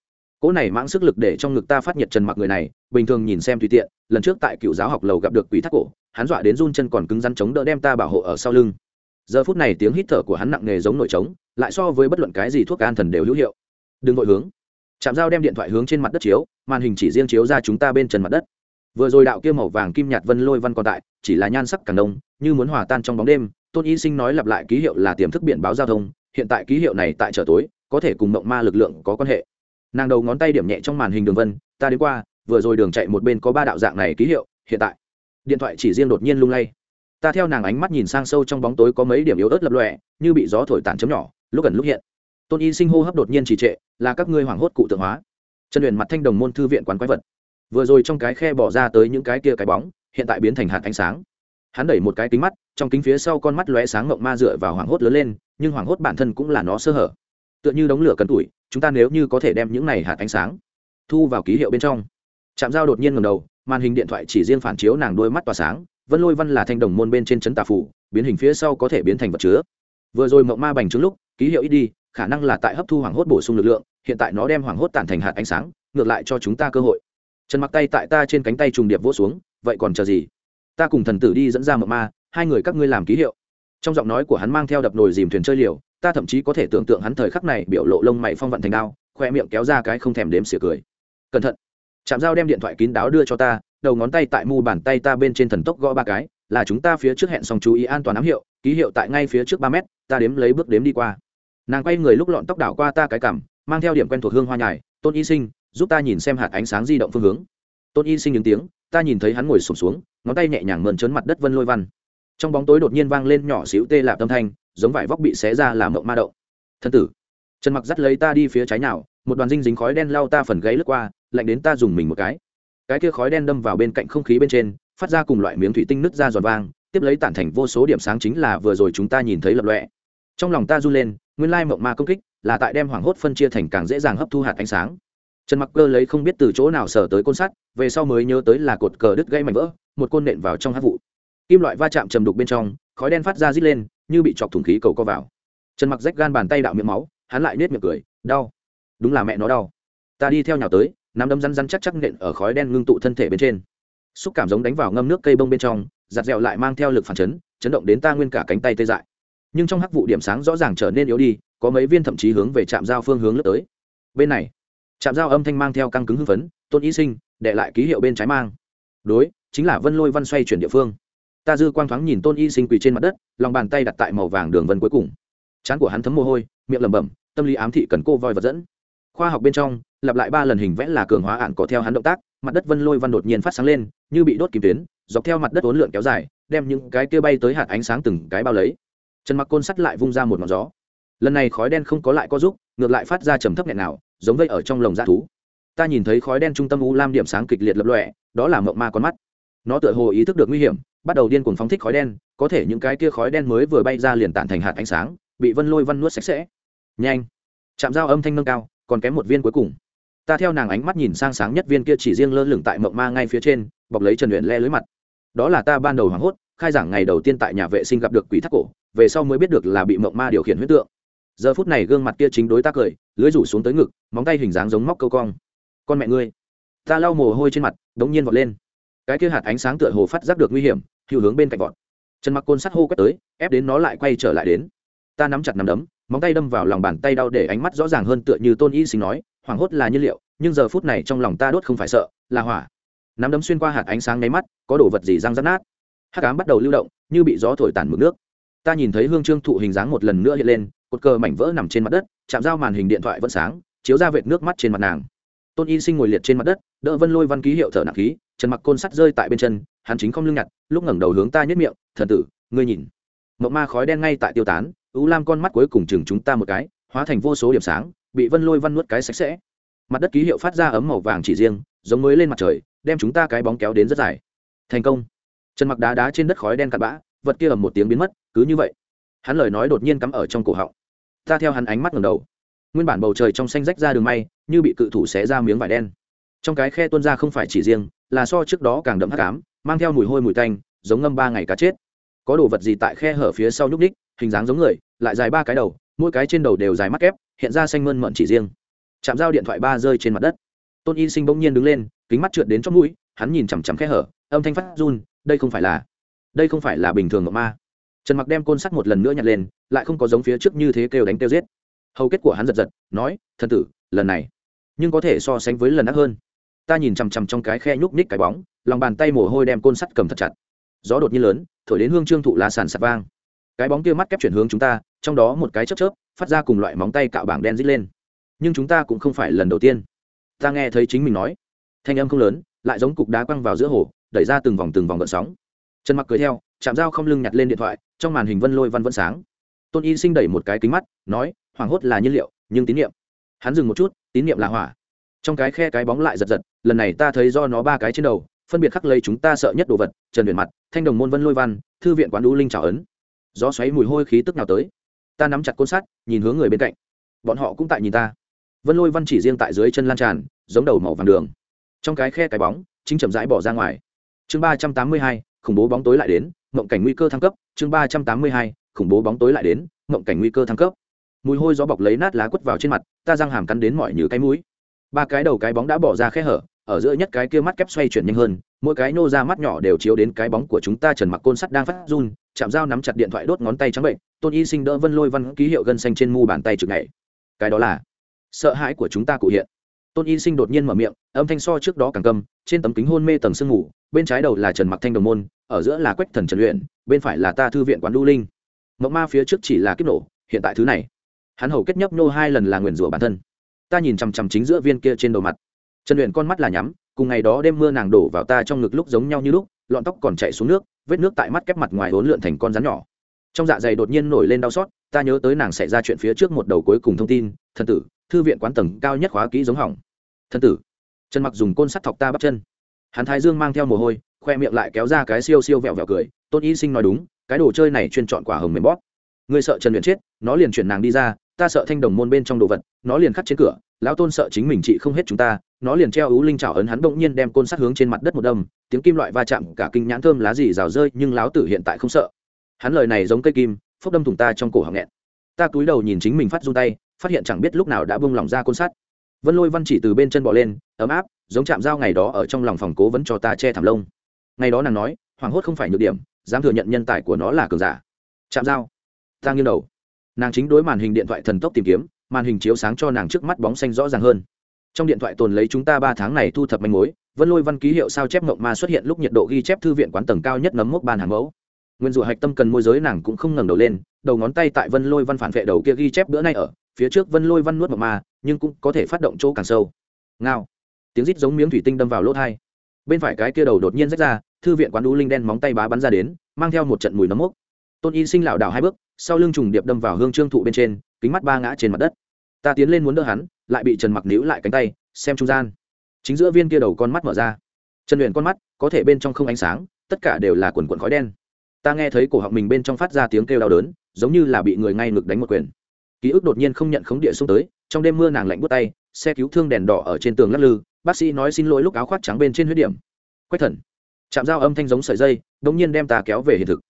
Cỗ này mãng sức lực để trong ngực ta phát nhiệt trần mặc người này, bình thường nhìn xem tùy tiện, lần trước tại cựu giáo học lầu gặp được quỷ thác cổ, hắn dọa đến run chân còn cứng rắn chống đỡ đem ta bảo hộ ở sau lưng. Giờ phút này tiếng hít thở của hắn nặng nề giống nổi trống, lại so với bất luận cái gì thuốc an thần đều hữu hiệu. Đừng vội hướng chạm dao đem điện thoại hướng trên mặt đất chiếu, màn hình chỉ riêng chiếu ra chúng ta bên trần mặt đất. Vừa rồi đạo kia màu vàng kim nhạt vân lôi văn còn tại, chỉ là nhan sắc càng đông, như muốn hòa tan trong bóng đêm. Tôn y sinh nói lặp lại ký hiệu là tiềm thức biển báo giao thông, hiện tại ký hiệu này tại trở tối, có thể cùng mộng ma lực lượng có quan hệ. Nàng đầu ngón tay điểm nhẹ trong màn hình đường vân, ta đến qua, vừa rồi đường chạy một bên có ba đạo dạng này ký hiệu, hiện tại. Điện thoại chỉ riêng đột nhiên lung lay. Ta theo nàng ánh mắt nhìn sang sâu trong bóng tối có mấy điểm yếu ớt lập lòe, như bị gió thổi tàn chấm nhỏ, lúc gần lúc hiện tôn y sinh hô hấp đột nhiên trì trệ, là các ngươi hoảng hốt cụ tượng hóa. Trần luyện mặt thanh đồng môn thư viện quán quái vật. Vừa rồi trong cái khe bỏ ra tới những cái kia cái bóng, hiện tại biến thành hạt ánh sáng. Hắn đẩy một cái kính mắt, trong kính phía sau con mắt lóe sáng mộng ma dựa vào hoảng hốt lớn lên, nhưng hoảng hốt bản thân cũng là nó sơ hở. Tựa như đống lửa cấn tuổi, chúng ta nếu như có thể đem những này hạt ánh sáng thu vào ký hiệu bên trong. Chạm giao đột nhiên ngầm đầu, màn hình điện thoại chỉ riêng phản chiếu nàng đôi mắt tỏa sáng, vân lôi văn là thanh đồng môn bên trên chấn tà phủ, biến hình phía sau có thể biến thành vật chứa. Vừa rồi mộng ma bành trướng lúc, ký hiệu ít đi khả năng là tại hấp thu hoảng hốt bổ sung lực lượng, hiện tại nó đem hoảng hốt tản thành hạt ánh sáng, ngược lại cho chúng ta cơ hội. Trần mặc tay tại ta trên cánh tay trùng điệp vỗ xuống, vậy còn chờ gì? Ta cùng thần tử đi dẫn ra mộng ma, hai người các ngươi làm ký hiệu. Trong giọng nói của hắn mang theo đập nồi dìm thuyền chơi liều, ta thậm chí có thể tưởng tượng hắn thời khắc này biểu lộ lông mày phong vận thành đao, khoe miệng kéo ra cái không thèm đếm xỉa cười. Cẩn thận. Chạm dao đem điện thoại kín đáo đưa cho ta, đầu ngón tay tại mu bàn tay ta bên trên thần tốc gõ ba cái, là chúng ta phía trước hẹn xong chú ý an toàn ám hiệu, ký hiệu tại ngay phía trước ba mét, ta đếm lấy bước đếm đi qua nàng quay người lúc lọn tóc đảo qua ta cái cằm mang theo điểm quen thuộc hương hoa nhài tôn y sinh giúp ta nhìn xem hạt ánh sáng di động phương hướng. Tôn y sinh những tiếng ta nhìn thấy hắn ngồi sụp xuống, xuống ngón tay nhẹ nhàng mơn trớn mặt đất vân lôi văn. Trong bóng tối đột nhiên vang lên nhỏ xíu tê lạp tâm thanh giống vải vóc bị xé ra làm mộng ma đậu. Thân tử trần mặc dắt lấy ta đi phía trái nào một đoàn dinh dính khói đen lao ta phần gáy lướt qua lạnh đến ta dùng mình một cái. Cái kia khói đen đâm vào bên cạnh không khí bên trên phát ra cùng loại miếng thủy tinh nứt ra giòn vang tiếp lấy tản thành vô số điểm sáng chính là vừa rồi chúng ta nhìn thấy lập lọe trong lòng ta run lên, nguyên lai mộng ma công kích là tại đem hoảng hốt phân chia thành càng dễ dàng hấp thu hạt ánh sáng. Trần mặc cơ lấy không biết từ chỗ nào sở tới côn sắt, về sau mới nhớ tới là cột cờ đứt gây mảnh vỡ, một côn nện vào trong hát vụ. Kim loại va chạm trầm đục bên trong, khói đen phát ra rít lên, như bị chọc thủng khí cầu co vào. Trần mặc rách gan bàn tay đạo miệng máu, hắn lại nết miệng cười, đau. Đúng là mẹ nó đau. Ta đi theo nhào tới, nắm đấm rắn rắn chắc chắc nện ở khói đen ngưng tụ thân thể bên trên. Xúc cảm giống đánh vào ngâm nước cây bông bên trong, giặt dẹo lại mang theo lực phản chấn chấn động đến ta nguyên cả cánh tay tê dại nhưng trong hắc vụ điểm sáng rõ ràng trở nên yếu đi, có mấy viên thậm chí hướng về trạm giao phương hướng lướt tới. Bên này, trạm giao âm thanh mang theo căng cứng hưng phấn, tôn y sinh, để lại ký hiệu bên trái mang. Đối, chính là vân lôi văn xoay chuyển địa phương. Ta dư quang thoáng nhìn tôn y sinh quỳ trên mặt đất, lòng bàn tay đặt tại màu vàng đường vân cuối cùng. Chán của hắn thấm mồ hôi, miệng lẩm bẩm, tâm lý ám thị cần cô voi vật dẫn. Khoa học bên trong, lặp lại ba lần hình vẽ là cường hóa ạn có theo hắn động tác, mặt đất vân lôi văn đột nhiên phát sáng lên, như bị đốt kìm tuyến, dọc theo mặt đất ốn lượn kéo dài, đem những cái kia bay tới hạt ánh sáng từng cái bao lấy trần mặc côn sắt lại vung ra một ngọn gió. Lần này khói đen không có lại có giúp ngược lại phát ra trầm thấp nghẹn nào giống vây ở trong lồng dạ thú. Ta nhìn thấy khói đen trung tâm u lam điểm sáng kịch liệt lập lọe đó là mộng ma con mắt. Nó tựa hồ ý thức được nguy hiểm, bắt đầu điên cuồng phóng thích khói đen, có thể những cái kia khói đen mới vừa bay ra liền tản thành hạt ánh sáng, bị vân lôi văn nuốt sạch sẽ. Nhanh! Chạm dao âm thanh nâng cao, còn kém một viên cuối cùng. Ta theo nàng ánh mắt nhìn sang sáng nhất viên kia chỉ riêng lơ lửng tại mộng ma ngay phía trên, bọc lấy trần luyện le lưới mặt. Đó là ta ban đầu hoảng hốt khai giảng ngày đầu tiên tại nhà vệ sinh gặp được quỷ thác cổ, về sau mới biết được là bị mộng ma điều khiển huyết tượng. Giờ phút này gương mặt kia chính đối ta cười, lưới rủ xuống tới ngực, móng tay hình dáng giống móc câu cong. Con mẹ ngươi. Ta lau mồ hôi trên mặt, đống nhiên vọt lên. Cái kia hạt ánh sáng tựa hồ phát giác được nguy hiểm hữu hướng bên cạnh vọt. Chân mặc côn sắt hô quét tới, ép đến nó lại quay trở lại đến. Ta nắm chặt nắm đấm, móng tay đâm vào lòng bàn tay đau để ánh mắt rõ ràng hơn tựa như tôn y sinh nói, hoảng hốt là nhiên liệu, nhưng giờ phút này trong lòng ta đốt không phải sợ, là hỏa. Nắm đấm xuyên qua hạt ánh sáng nháy mắt, có đồ vật gì răng rắt nát? Hát cám bắt đầu lưu động, như bị gió thổi tàn mực nước. Ta nhìn thấy hương trương thụ hình dáng một lần nữa hiện lên, cột cờ mảnh vỡ nằm trên mặt đất, chạm dao màn hình điện thoại vẫn sáng, chiếu ra vệt nước mắt trên mặt nàng. Tôn y sinh ngồi liệt trên mặt đất, đỡ vân lôi văn ký hiệu thở nặng khí, trần mặc côn sắt rơi tại bên chân, hắn chính không lưng nhặt, lúc ngẩng đầu hướng ta nhất miệng, thần tử, ngươi nhìn. Mộng ma khói đen ngay tại tiêu tán ú lam con mắt cuối cùng chừng chúng ta một cái, hóa thành vô số điểm sáng, bị vân lôi văn nuốt cái sạch sẽ. Mặt đất ký hiệu phát ra ấm màu vàng chỉ riêng, giống mới lên mặt trời, đem chúng ta cái bóng kéo đến rất dài. Thành công trần mặc đá đá trên đất khói đen cặn bã, vật kia ầm một tiếng biến mất, cứ như vậy, hắn lời nói đột nhiên cắm ở trong cổ họng. Ta theo hắn ánh mắt ngầm đầu. Nguyên bản bầu trời trong xanh rách ra đường may, như bị cự thủ xé ra miếng vải đen. Trong cái khe tuôn ra không phải chỉ riêng, là so trước đó càng đậm hắc ám, mang theo mùi hôi mùi tanh, giống ngâm ba ngày cá chết. Có đồ vật gì tại khe hở phía sau nhúc ních hình dáng giống người, lại dài ba cái đầu, mỗi cái trên đầu đều dài mắt kép, hiện ra xanh mơn mận chỉ riêng. Chạm dao điện thoại ba rơi trên mặt đất. Tôn y sinh bỗng nhiên đứng lên, kính mắt trượt đến trong mũi, hắn nhìn chằm chằm khe hở, âm thanh phát run đây không phải là, đây không phải là bình thường ngọc ma. Trần mặc đem côn sắt một lần nữa nhặt lên, lại không có giống phía trước như thế kêu đánh kêu giết. Hầu kết của hắn giật giật, nói thân tử, lần này, nhưng có thể so sánh với lần ác hơn. Ta nhìn chằm chằm trong cái khe nhúc nhích cái bóng, lòng bàn tay mồ hôi đem côn sắt cầm thật chặt. Gió đột nhiên lớn, thổi đến hương trương thụ lá sàn sạt vang. Cái bóng kia mắt kép chuyển hướng chúng ta, trong đó một cái chớp chớp, phát ra cùng loại móng tay cạo bảng đen dít lên. Nhưng chúng ta cũng không phải lần đầu tiên. Ta nghe thấy chính mình nói. Thanh âm không lớn, lại giống cục đá quăng vào giữa hồ đẩy ra từng vòng từng vòng gợn sóng. Trần mặc cười theo, chạm dao không lưng nhặt lên điện thoại, trong màn hình vân lôi văn vẫn sáng. Tôn y sinh đẩy một cái kính mắt, nói, hoảng hốt là nhiên liệu, nhưng tín nhiệm hắn dừng một chút, tín nhiệm là hỏa. Trong cái khe cái bóng lại giật giật, lần này ta thấy do nó ba cái trên đầu, phân biệt khắc lấy chúng ta sợ nhất đồ vật, trần huyền mặt, thanh đồng môn vân lôi văn, thư viện quán đũ linh trào ấn. Gió xoáy mùi hôi khí tức nào tới? Ta nắm chặt côn sắt, nhìn hướng người bên cạnh. Bọn họ cũng tại nhìn ta. Vân lôi văn chỉ riêng tại dưới chân lan tràn, giống đầu màu vàng đường. Trong cái khe cái bóng, chính chậm rãi bỏ ra ngoài chương ba trăm tám mươi hai, khủng bố bóng tối lại đến, mộng cảnh nguy cơ thăng cấp. Chương ba trăm tám mươi hai, khủng bố bóng tối lại đến, mộng cảnh nguy cơ thăng cấp. Mùi hôi gió bọc lấy nát lá quất vào trên mặt, ta răng hàm cắn đến mọi như cái mũi. Ba cái đầu cái bóng đã bỏ ra khe hở, ở giữa nhất cái kia mắt kép xoay chuyển nhanh hơn, mỗi cái nô ra mắt nhỏ đều chiếu đến cái bóng của chúng ta trần mặc côn sắt đang phát run, chạm dao nắm chặt điện thoại đốt ngón tay trắng bệnh, tôn y sinh đỡ vân lôi văn ký hiệu gân xanh trên mu bàn tay trực ngày cái đó là sợ hãi của chúng ta cụ hiện tôn y sinh đột nhiên mở miệng, âm thanh so trước đó càng câm, trên tấm kính hôn mê tầng sương ngủ bên trái đầu là trần mặc thanh đồng môn, ở giữa là quách thần trần luyện bên phải là ta thư viện quán đu linh. Mộng ma phía trước chỉ là kiếp nổ, hiện tại thứ này. Hắn hầu kết nhấp nhô hai lần là nguyền rủa bản thân. Ta nhìn chằm chằm chính giữa viên kia trên đầu mặt. Trần luyện con mắt là nhắm, cùng ngày đó đêm mưa nàng đổ vào ta trong ngực lúc giống nhau như lúc, lọn tóc còn chạy xuống nước, vết nước tại mắt kép mặt ngoài hỗn lượn thành con rắn nhỏ. Trong dạ dày đột nhiên nổi lên đau xót, ta nhớ tới nàng xảy ra chuyện phía trước một đầu cuối cùng thông tin, thần tử, thư viện quán tầng cao nhất khóa kỹ giống hỏng thân tử. Trần mặc dùng côn sắt thọc ta bắp chân. Hắn thái dương mang theo mồ hôi, khoe miệng lại kéo ra cái siêu siêu vẹo vẹo cười, tôn y sinh nói đúng, cái đồ chơi này chuyên chọn quả hồng mềm bóp. Người sợ trần luyện chết, nó liền chuyển nàng đi ra, ta sợ thanh đồng môn bên trong đồ vật, nó liền khắc trên cửa, lão tôn sợ chính mình chị không hết chúng ta, nó liền treo ú linh trào ấn hắn bỗng nhiên đem côn sắt hướng trên mặt đất một đâm, tiếng kim loại va chạm, cả kinh nhãn thơm lá gì rào rơi, nhưng lão tử hiện tại không sợ. Hắn lời này giống cây kim, phốc đâm thủng ta trong cổ họng nghẹn. Ta cúi đầu nhìn chính mình phát run tay, phát hiện chẳng biết lúc nào đã bông lỏng ra côn sắt vân lôi văn chỉ từ bên chân bỏ lên, ấm áp, giống chạm dao ngày đó ở trong lòng phòng cố vẫn cho ta che thảm lông. Ngày đó nàng nói, hoảng hốt không phải nhược điểm, dám thừa nhận nhân tài của nó là cường giả. Chạm dao, ta nghiêng đầu. Nàng chính đối màn hình điện thoại thần tốc tìm kiếm, màn hình chiếu sáng cho nàng trước mắt bóng xanh rõ ràng hơn. Trong điện thoại tồn lấy chúng ta ba tháng này thu thập manh mối, vân lôi văn ký hiệu sao chép mộng ma xuất hiện lúc nhiệt độ ghi chép thư viện quán tầng cao nhất nấm mốc ban hàng mẫu. Nguyên rủa hạch tâm cần môi giới nàng cũng không ngẩng đầu lên, đầu ngón tay tại vân lôi văn phản vệ đầu kia ghi chép bữa nay ở phía trước vân lôi văn nuốt mộng ma, nhưng cũng có thể phát động chỗ càng sâu. Ngao. Tiếng rít giống miếng thủy tinh đâm vào lỗ thai bên phải cái kia đầu đột nhiên rách ra, thư viện quán đũ linh đen móng tay bá bắn ra đến, mang theo một trận mùi nấm mốc. Tôn y sinh lảo đảo hai bước, sau lưng trùng điệp đâm vào hương trương thụ bên trên, kính mắt ba ngã trên mặt đất. Ta tiến lên muốn đỡ hắn, lại bị trần mặc níu lại cánh tay, xem trung gian. Chính giữa viên kia đầu con mắt mở ra. Trần luyện con mắt, có thể bên trong không ánh sáng, tất cả đều là quần quần khói đen. Ta nghe thấy cổ họng mình bên trong phát ra tiếng kêu đau đớn, giống như là bị người ngay ngực đánh một quyền ký ức đột nhiên không nhận khống địa xuống tới, trong đêm mưa nàng lạnh bút tay, xe cứu thương đèn đỏ ở trên tường lắc lư, bác sĩ nói xin lỗi lúc áo khoác trắng bên trên huyết điểm. Quách thần. Chạm dao âm thanh giống sợi dây đ ỗ n g nhiên đem ta kéo về hiện thực.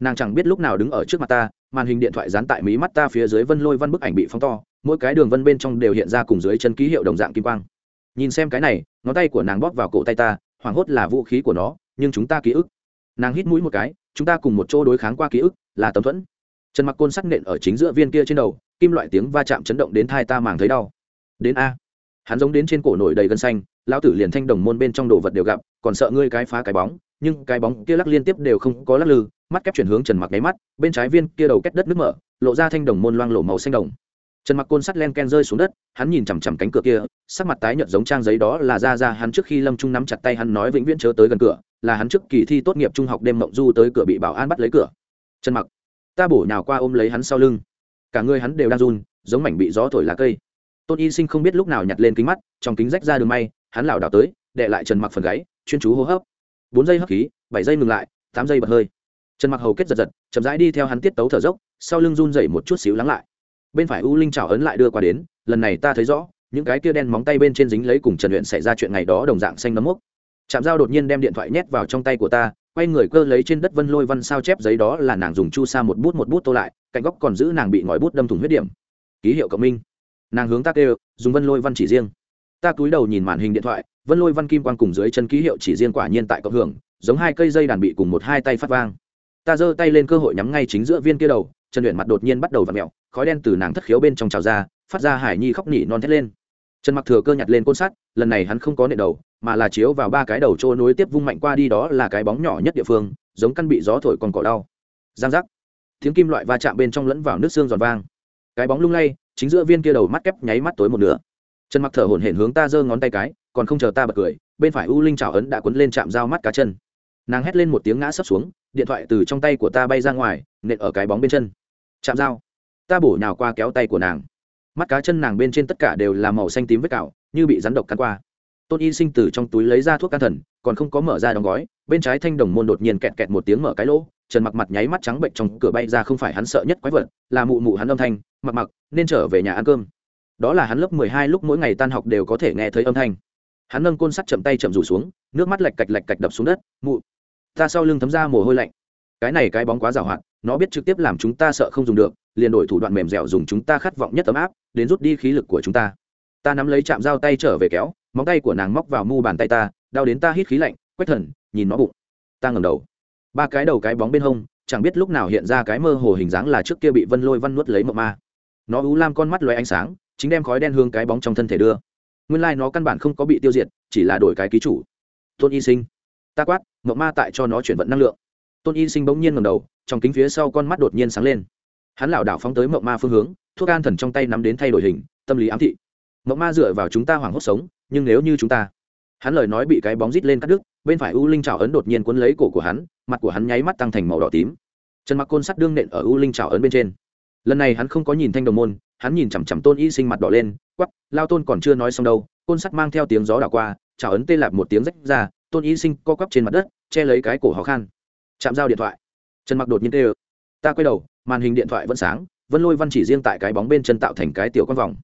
Nàng chẳng biết lúc nào đứng ở trước mặt ta, màn hình điện thoại dán tại mí mắt ta phía dưới vân lôi văn bức ảnh bị phóng to, mỗi cái đường vân bên trong đều hiện ra cùng dưới chân ký hiệu đồng dạng kim quang. Nhìn xem cái này, ngón tay của nàng bóp vào cổ tay ta, hoảng hốt là vũ khí của nó, nhưng chúng ta ký ức. Nàng hít mũi một cái, chúng ta cùng một chỗ đối kháng qua ký ức, là tấm thuẫn trần mặc côn sắc nện ở chính giữa viên kia trên đầu, kim loại tiếng va chạm chấn động đến thai ta màng thấy đau. Đến a. Hắn giống đến trên cổ nổi đầy gân xanh, lão tử liền thanh đồng môn bên trong đồ vật đều gặp, còn sợ ngươi cái phá cái bóng, nhưng cái bóng kia lắc liên tiếp đều không có lắc lư, mắt kép chuyển hướng trần mặc nháy mắt, bên trái viên kia đầu kết đất nước mở, lộ ra thanh đồng môn loang lộ màu xanh đồng. Trần mặc côn sắt len ken rơi xuống đất, hắn nhìn chằm chằm cánh cửa kia, sắc mặt tái nhợt giống trang giấy đó là ra ra hắn trước khi lâm trung nắm chặt tay hắn nói vĩnh viễn chớ tới gần cửa, là hắn trước kỳ thi tốt nghiệp trung học đêm mộng du tới cửa bị bảo an bắt lấy cửa. Trần mặc ta bổ nhào qua ôm lấy hắn sau lưng. Cả người hắn đều đang run, giống mảnh bị gió thổi lá cây. Tôn y sinh không biết lúc nào nhặt lên kính mắt, trong kính rách ra đường may, hắn lảo đảo tới đệ lại trần mặc phần gáy, chuyên chú hô hấp. Bốn giây hấp khí, bảy giây ngừng lại, tám giây bật hơi. Trần mặc hầu kết giật giật, chậm rãi đi theo hắn tiết tấu thở dốc, sau lưng run dậy một chút xíu lắng lại. Bên phải u linh trào ấn lại đưa qua đến, lần này ta thấy rõ, những cái kia đen móng tay bên trên dính lấy cùng trần luyện xảy ra chuyện ngày đó đồng dạng xanh nấm mốc. Chạm dao đột nhiên đem điện thoại nhét vào trong tay của ta quay người cơ lấy trên đất vân lôi văn sao chép giấy đó là nàng dùng chu sa một bút một bút tô lại, cạnh góc còn giữ nàng bị ngòi bút đâm thủng huyết điểm. Ký hiệu cộng minh. Nàng hướng ta kêu, dùng vân lôi văn chỉ riêng. Ta cúi đầu nhìn màn hình điện thoại, vân lôi văn kim quan cùng dưới chân ký hiệu chỉ riêng quả nhiên tại cộng hưởng, giống hai cây dây đàn bị cùng một hai tay phát vang. Ta giơ tay lên cơ hội nhắm ngay chính giữa viên kia đầu, trần luyện mặt đột nhiên bắt đầu v ặ mẹo khói đen từ nàng thất khiếu bên trong trào ra, phát ra hải nhi khóc nỉ non thét lên. Trần mặc thừa cơ nhặt lên côn sắt, lần này hắn không có nệ đầu mà là chiếu vào ba cái đầu trôi nối tiếp vung mạnh qua đi đó là cái bóng nhỏ nhất địa phương, giống căn bị gió thổi còn cỏ đau. Giang giác. Tiếng kim loại va chạm bên trong lẫn vào nước xương giòn vang. Cái bóng lung lay, chính giữa viên kia đầu mắt kép nháy mắt tối một nửa. Trần mặc thở hổn hển hướng ta giơ ngón tay cái, còn không chờ ta bật cười, bên phải u linh trào ấn đã cuốn lên chạm dao mắt cá chân. Nàng hét lên một tiếng ngã sấp xuống, điện thoại từ trong tay của ta bay ra ngoài, nện ở cái bóng bên chân. Chạm dao. Ta bổ nhào qua kéo tay của nàng. Mắt cá chân nàng bên trên tất cả đều là màu xanh tím vết cạo như bị rắn độc cắn qua tôn y sinh từ trong túi lấy ra thuốc can thần, còn không có mở ra đóng gói, bên trái thanh đồng môn đột nhiên kẹt kẹt một tiếng mở cái lỗ, trần mặc mặt nháy mắt trắng bệnh trong cửa bay ra không phải hắn sợ nhất quái vật, là mụ mụ hắn âm thanh, mặc mặc, nên trở về nhà ăn cơm. Đó là hắn lớp mười hai lúc mỗi ngày tan học đều có thể nghe thấy âm thanh. Hắn nâng côn sắt chậm tay chậm rủ xuống, nước mắt lạch cạch lạch cạch đập xuống đất, mụ, ta sau lưng thấm ra mồ hôi lạnh. Cái này cái bóng quá giàu hạn, nó biết trực tiếp làm chúng ta sợ không dùng được, liền đổi thủ đoạn mềm dẻo dùng chúng ta khát vọng nhất ấm áp, đến rút đi khí lực của chúng ta. Ta nắm lấy chạm dao tay trở về kéo móng tay của nàng móc vào mu bàn tay ta, đau đến ta hít khí lạnh quét thần, nhìn nó bụng. Ta ngầm đầu. Ba cái đầu cái bóng bên hông, chẳng biết lúc nào hiện ra cái mơ hồ hình dáng là trước kia bị vân lôi văn nuốt lấy mộng ma. Nó ú lam con mắt loé ánh sáng, chính đem khói đen hương cái bóng trong thân thể đưa. Nguyên lai、like、nó căn bản không có bị tiêu diệt, chỉ là đổi cái ký chủ. Tôn y sinh. Ta quát, mộng ma tại cho nó chuyển vận năng lượng. Tôn y sinh bỗng nhiên ngầm đầu, trong kính phía sau con mắt đột nhiên sáng lên. Hắn lảo đảo phóng tới mộng ma phương hướng, thuốc an thần trong tay nắm đến thay đổi hình, tâm lý ám thị. Mộng ma dựa vào chúng ta hoảng hốt sống nhưng nếu như chúng ta, hắn lời nói bị cái bóng rít lên cắt đứt, bên phải u linh trào ấn đột nhiên cuốn lấy cổ của hắn, mặt của hắn nháy mắt tăng thành màu đỏ tím. Trần mặc côn sắt đương nện ở u linh trào ấn bên trên. Lần này hắn không có nhìn thanh đồng môn, hắn nhìn chằm chằm tôn y sinh mặt đỏ lên quắp lao tôn còn chưa nói xong đâu, côn sắt mang theo tiếng gió đảo qua trào ấn tê lạp một tiếng rách ra, tôn y sinh co quắp trên mặt đất, che lấy cái cổ khó khăn chạm giao điện thoại. Trần mặc đột nhiên tê ơ. Ta quay đầu, màn hình điện thoại vẫn sáng, vân lôi văn chỉ riêng tại cái bóng bên chân tạo thành cái tiểu con vòng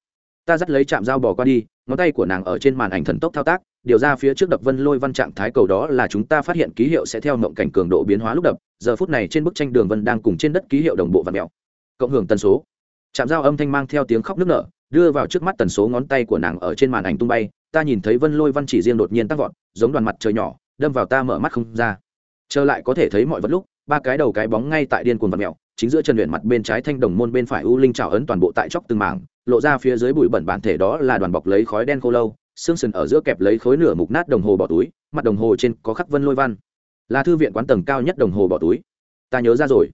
ta dắt lấy chạm dao bò qua đi, ngón tay của nàng ở trên màn ảnh thần tốc thao tác, điều ra phía trước đập vân lôi văn trạng thái cầu đó là chúng ta phát hiện ký hiệu sẽ theo mộng cảnh cường độ biến hóa lúc đập, giờ phút này trên bức tranh đường vân đang cùng trên đất ký hiệu đồng bộ và mèo cộng hưởng tần số. Chạm dao âm thanh mang theo tiếng khóc nức nở, đưa vào trước mắt tần số ngón tay của nàng ở trên màn ảnh tung bay, ta nhìn thấy vân lôi văn chỉ riêng đột nhiên tăng vọt, giống đoàn mặt trời nhỏ, đâm vào ta mở mắt không ra. Trở lại có thể thấy mọi vật lúc, ba cái đầu cái bóng ngay tại điên cuồng vật mèo chính giữa chân luyện mặt bên trái thanh đồng môn bên phải u linh trào ấn toàn bộ tại chóc từng mảng, lộ ra phía dưới bụi bẩn bản thể đó là đoàn bọc lấy khói đen khô lâu, xương sần ở giữa kẹp lấy khối nửa mục nát đồng hồ bỏ túi, mặt đồng hồ trên có khắc vân lôi văn. Là thư viện quán tầng cao nhất đồng hồ bỏ túi. Ta nhớ ra rồi.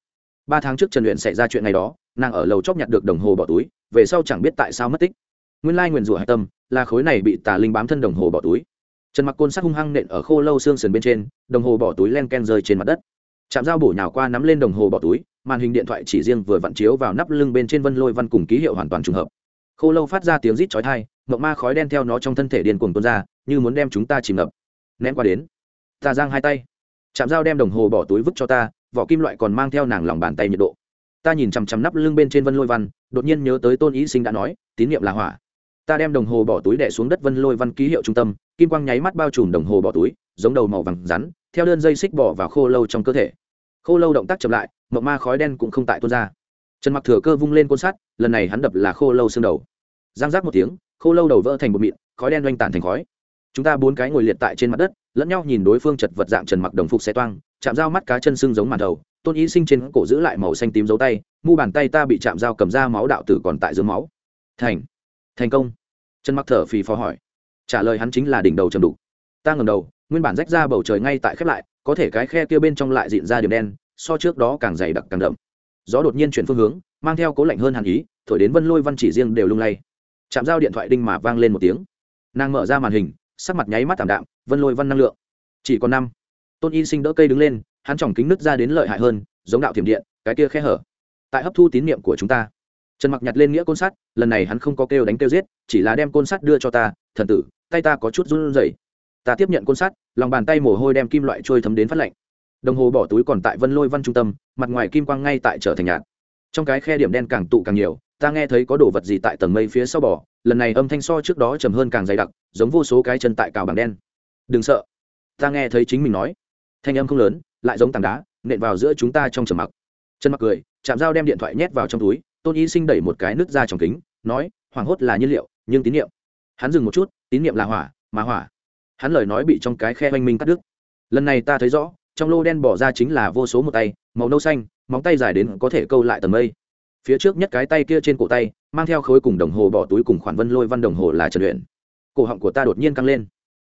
Ba tháng trước trần luyện xảy ra chuyện này đó, nàng ở lầu chóc nhặt được đồng hồ bỏ túi, về sau chẳng biết tại sao mất tích. Nguyên lai nguyền rủa hạch tâm là khối này bị tà linh bám thân đồng hồ bỏ túi. Trần mặc côn sắc hung hăng nện ở khô lâu xương sườn bên trên, đồng hồ bỏ túi len ken rơi trên mặt đất. Chạm dao bổ nhào qua nắm lên đồng hồ bỏ túi màn hình điện thoại chỉ riêng vừa vặn chiếu vào nắp lưng bên trên vân lôi văn cùng ký hiệu hoàn toàn trùng hợp. Khô lâu phát ra tiếng rít chói thai mộng ma khói đen theo nó trong thân thể điên cuồng tuôn ra, như muốn đem chúng ta chìm ngập. Ném qua đến. Ta giang hai tay. Chạm dao đem đồng hồ bỏ túi vứt cho ta, vỏ kim loại còn mang theo nàng lòng bàn tay nhiệt độ. Ta nhìn chằm chằm nắp lưng bên trên vân lôi văn, đột nhiên nhớ tới tôn ý sinh đã nói, tín nhiệm là hỏa. Ta đem đồng hồ bỏ túi đẻ xuống đất vân lôi văn ký hiệu trung tâm, kim quang nháy mắt bao trùm đồng hồ bỏ túi, giống đầu màu vàng rắn, theo đơn dây xích bỏ vào khô lâu trong cơ thể khô lâu động tác chậm lại mộng ma khói đen cũng không tại tuôn ra. Trần mặc thừa cơ vung lên côn sắt, lần này hắn đập là khô lâu xương đầu. Giang giác một tiếng, khô lâu đầu vỡ thành một mịn, khói đen oanh tản thành khói. Chúng ta bốn cái ngồi liệt tại trên mặt đất, lẫn nhau nhìn đối phương chật vật dạng trần mặc đồng phục xe toang, chạm dao mắt cá chân xương giống màn đầu, tôn ý sinh trên cổ giữ lại màu xanh tím dấu tay, mu bàn tay ta bị chạm dao cầm ra máu đạo tử còn tại dưới máu. Thành thành công. Trần mặc thở phì phò hỏi. Trả lời hắn chính là đỉnh đầu trầm đục. Ta ngầm đầu, nguyên bản rách ra bầu trời ngay tại khép lại có thể cái khe kia bên trong lại dịn ra điểm đen, so trước đó càng dày đặc càng đậm. Gió đột nhiên chuyển phương hướng, mang theo cố lạnh hơn hàn ý, thổi đến vân lôi văn chỉ riêng đều lung lay. Chạm giao điện thoại đinh mà vang lên một tiếng. Nàng mở ra màn hình, sắc mặt nháy mắt tảm đạm, vân lôi văn năng lượng. Chỉ còn năm. Tôn y sinh đỡ cây đứng lên, hắn tròng kính nứt ra đến lợi hại hơn, giống đạo thiểm điện, cái kia khe hở. Tại hấp thu tín nhiệm của chúng ta. Trần mặc nhặt lên nghĩa côn sắt, lần này hắn không có kêu đánh kêu giết, chỉ là đem côn sắt đưa cho ta, thần tử, tay ta có chút run rẩy. Ta tiếp nhận côn sắt lòng bàn tay mồ hôi đem kim loại trôi thấm đến phát lạnh. Đồng hồ bỏ túi còn tại vân lôi văn trung tâm, mặt ngoài kim quang ngay tại trở thành nhạt. Trong cái khe điểm đen càng tụ càng nhiều, ta nghe thấy có đồ vật gì tại tầng mây phía sau bỏ lần này âm thanh so trước đó trầm hơn càng dày đặc, giống vô số cái chân tại cào bằng đen. Đừng sợ. Ta nghe thấy chính mình nói. Thanh âm không lớn, lại giống tảng đá, nện vào giữa chúng ta trong trầm mặc. Chân mặc cười, chạm dao đem điện thoại nhét vào trong túi, tôn y sinh đẩy một cái nước ra trong kính, nói, hoảng hốt là nhiên liệu, nhưng tín nhiệm hắn dừng một chút, tín nhiệm là hỏa, mà hỏa hắn lời nói bị trong cái khe oanh minh cắt đứt. Lần này ta thấy rõ, trong lô đen bỏ ra chính là vô số một tay, màu nâu xanh, móng tay dài đến có thể câu lại tầng mây. Phía trước nhất cái tay kia trên cổ tay, mang theo khối cùng đồng hồ bỏ túi cùng khoản vân lôi văn đồng hồ là trần luyện cổ họng của ta đột nhiên căng lên.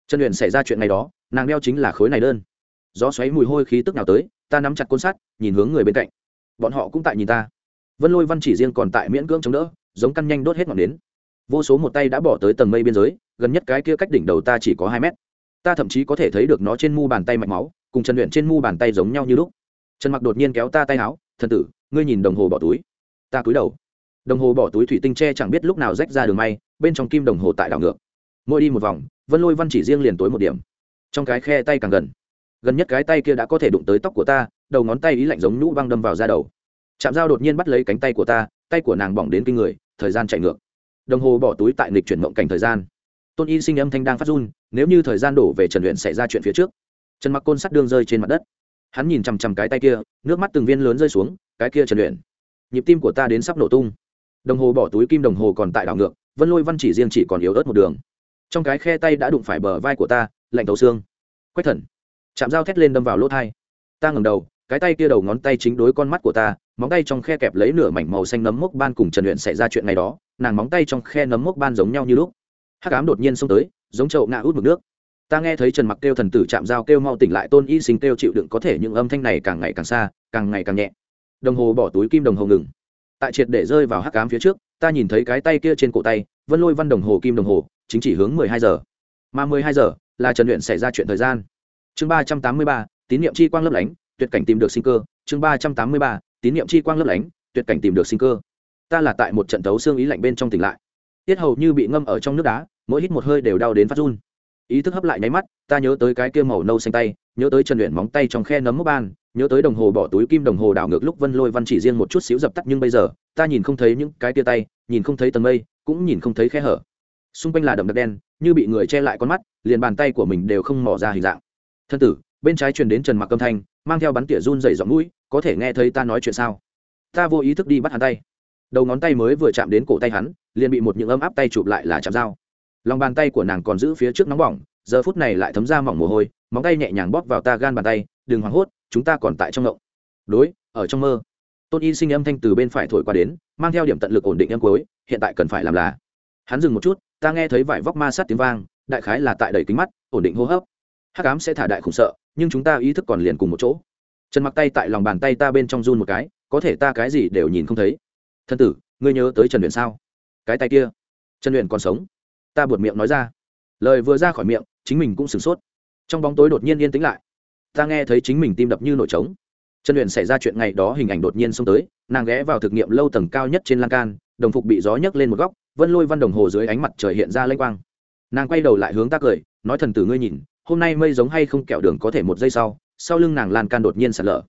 Trần luyện xảy ra chuyện này đó, nàng đeo chính là khối này đơn. Gió xoáy mùi hôi khí tức nào tới, ta nắm chặt côn sắt, nhìn hướng người bên cạnh. Bọn họ cũng tại nhìn ta. Vân lôi văn chỉ riêng còn tại miễn cưỡng chống đỡ, giống căn nhanh đốt hết ngọn nến. Vô số một tay đã bỏ tới tầng mây biên giới gần nhất cái kia cách đỉnh đầu ta chỉ có hai mét. Ta thậm chí có thể thấy được nó trên mu bàn tay mạch máu, cùng trần luyện trên mu bàn tay giống nhau như lúc. Trần mặc đột nhiên kéo ta tay áo, thần tử, ngươi nhìn đồng hồ bỏ túi. Ta cúi đầu. Đồng hồ bỏ túi thủy tinh tre chẳng biết lúc nào rách ra đường may, bên trong kim đồng hồ tại đảo ngược. Mỗi đi một vòng, vân lôi văn chỉ riêng liền tối một điểm. Trong cái khe tay càng gần. Gần nhất cái tay kia đã có thể đụng tới tóc của ta, đầu ngón tay ý lạnh giống nhũ băng đâm vào da đầu. Chạm dao đột nhiên bắt lấy cánh tay của ta, tay của nàng bỏng đến kinh người, thời gian chạy ngược. Đồng hồ bỏ túi tại nghịch chuyển mộng cảnh thời gian tôn y sinh âm thanh đang phát run, nếu như thời gian đổ về trần luyện xảy ra chuyện phía trước, trần mặc côn sắt đương rơi trên mặt đất. Hắn nhìn chằm chằm cái tay kia, nước mắt từng viên lớn rơi xuống, cái kia trần luyện nhịp tim của ta đến sắp nổ tung. Đồng hồ bỏ túi kim đồng hồ còn tại đảo ngược, vân lôi văn chỉ riêng chỉ còn yếu ớt một đường. Trong cái khe tay đã đụng phải bờ vai của ta, lạnh tấu xương. Quách thần. Chạm dao thét lên đâm vào lỗ thai. Ta ngầm đầu, cái tay kia đầu ngón tay chính đối con mắt của ta, móng tay trong khe kẹp lấy nửa mảnh màu xanh nấm mốc ban cùng trần luyện xảy ra chuyện này đó, nàng móng tay trong khe nấm mốc ban giống nhau như lúc hắc ám đột nhiên xông tới, giống chậu ngã út mực nước. Ta nghe thấy trần mặc kêu thần tử chạm dao kêu mau tỉnh lại, tôn y sinh kêu chịu đựng có thể những âm thanh này càng ngày càng xa, càng ngày càng nhẹ. Đồng hồ bỏ túi kim đồng hồ ngừng. Tại triệt để rơi vào hắc ám phía trước, ta nhìn thấy cái tay kia trên cổ tay, vân lôi văn đồng hồ kim đồng hồ, chính chỉ hướng mười hai giờ. Mà mười hai giờ là trần luyện xảy ra chuyện thời gian. Chương ba trăm tám mươi ba, tín nhiệm chi quang lấp lánh, tuyệt cảnh tìm được sinh cơ. Chương ba trăm tám mươi ba, tín nhiệm chi quang lấp lánh, tuyệt cảnh tìm được sinh cơ. Ta là tại một trận tấu xương ý lạnh bên trong tỉnh lại tiết hầu như bị ngâm ở trong nước đá, mỗi hít một hơi đều đau đến phát run. Ý thức hấp lại nháy mắt, ta nhớ tới cái kia màu nâu xanh tay, nhớ tới trần luyện móng tay trong khe nấm mốc ban, nhớ tới đồng hồ bỏ túi kim đồng hồ đảo ngược lúc vân lôi văn chỉ riêng một chút xíu dập tắt nhưng bây giờ, ta nhìn không thấy những cái tia tay, nhìn không thấy tầng mây, cũng nhìn không thấy khe hở. Xung quanh là đậm đặc đen, như bị người che lại con mắt, liền bàn tay của mình đều không mỏ ra hình dạng. Thân tử, bên trái truyền đến trần mặc âm thanh, mang theo bắn tỉa run dày giọng mũi, có thể nghe thấy ta nói chuyện sao? Ta vô ý thức đi bắt hắn tay đầu ngón tay mới vừa chạm đến cổ tay hắn, liền bị một những ấm áp tay chụp lại là chạm dao. Lòng bàn tay của nàng còn giữ phía trước nóng bỏng, giờ phút này lại thấm ra mỏng mồ hôi, móng tay nhẹ nhàng bóp vào ta gan bàn tay, đừng hoảng hốt, chúng ta còn tại trong ngộng. Đối, ở trong mơ. Tôn y sinh âm thanh từ bên phải thổi qua đến, mang theo điểm tận lực ổn định âm cuối, hiện tại cần phải làm là. Hắn dừng một chút, ta nghe thấy vải vóc ma sát tiếng vang, đại khái là tại đầy kính mắt, ổn định hô hấp. Hắc ám sẽ thả đại khủng sợ, nhưng chúng ta ý thức còn liền cùng một chỗ. Trần mặc tay tại lòng bàn tay ta bên trong run một cái, có thể ta cái gì đều nhìn không thấy thân tử, ngươi nhớ tới trần luyện sao? Cái tay kia. Trần luyện còn sống. Ta buột miệng nói ra. Lời vừa ra khỏi miệng, chính mình cũng sửng sốt. Trong bóng tối đột nhiên yên tĩnh lại. Ta nghe thấy chính mình tim đập như nổi trống. Trần luyện xảy ra chuyện ngày đó hình ảnh đột nhiên xông tới, nàng ghé vào thực nghiệm lâu tầng cao nhất trên lan can, đồng phục bị gió nhấc lên một góc, vân lôi văn đồng hồ dưới ánh mặt trời hiện ra lênh quang. Nàng quay đầu lại hướng ta cười, nói thần tử ngươi nhìn, hôm nay mây giống hay không kẹo đường có thể một giây sau sau lưng nàng lan can đột nhiên sạt lở.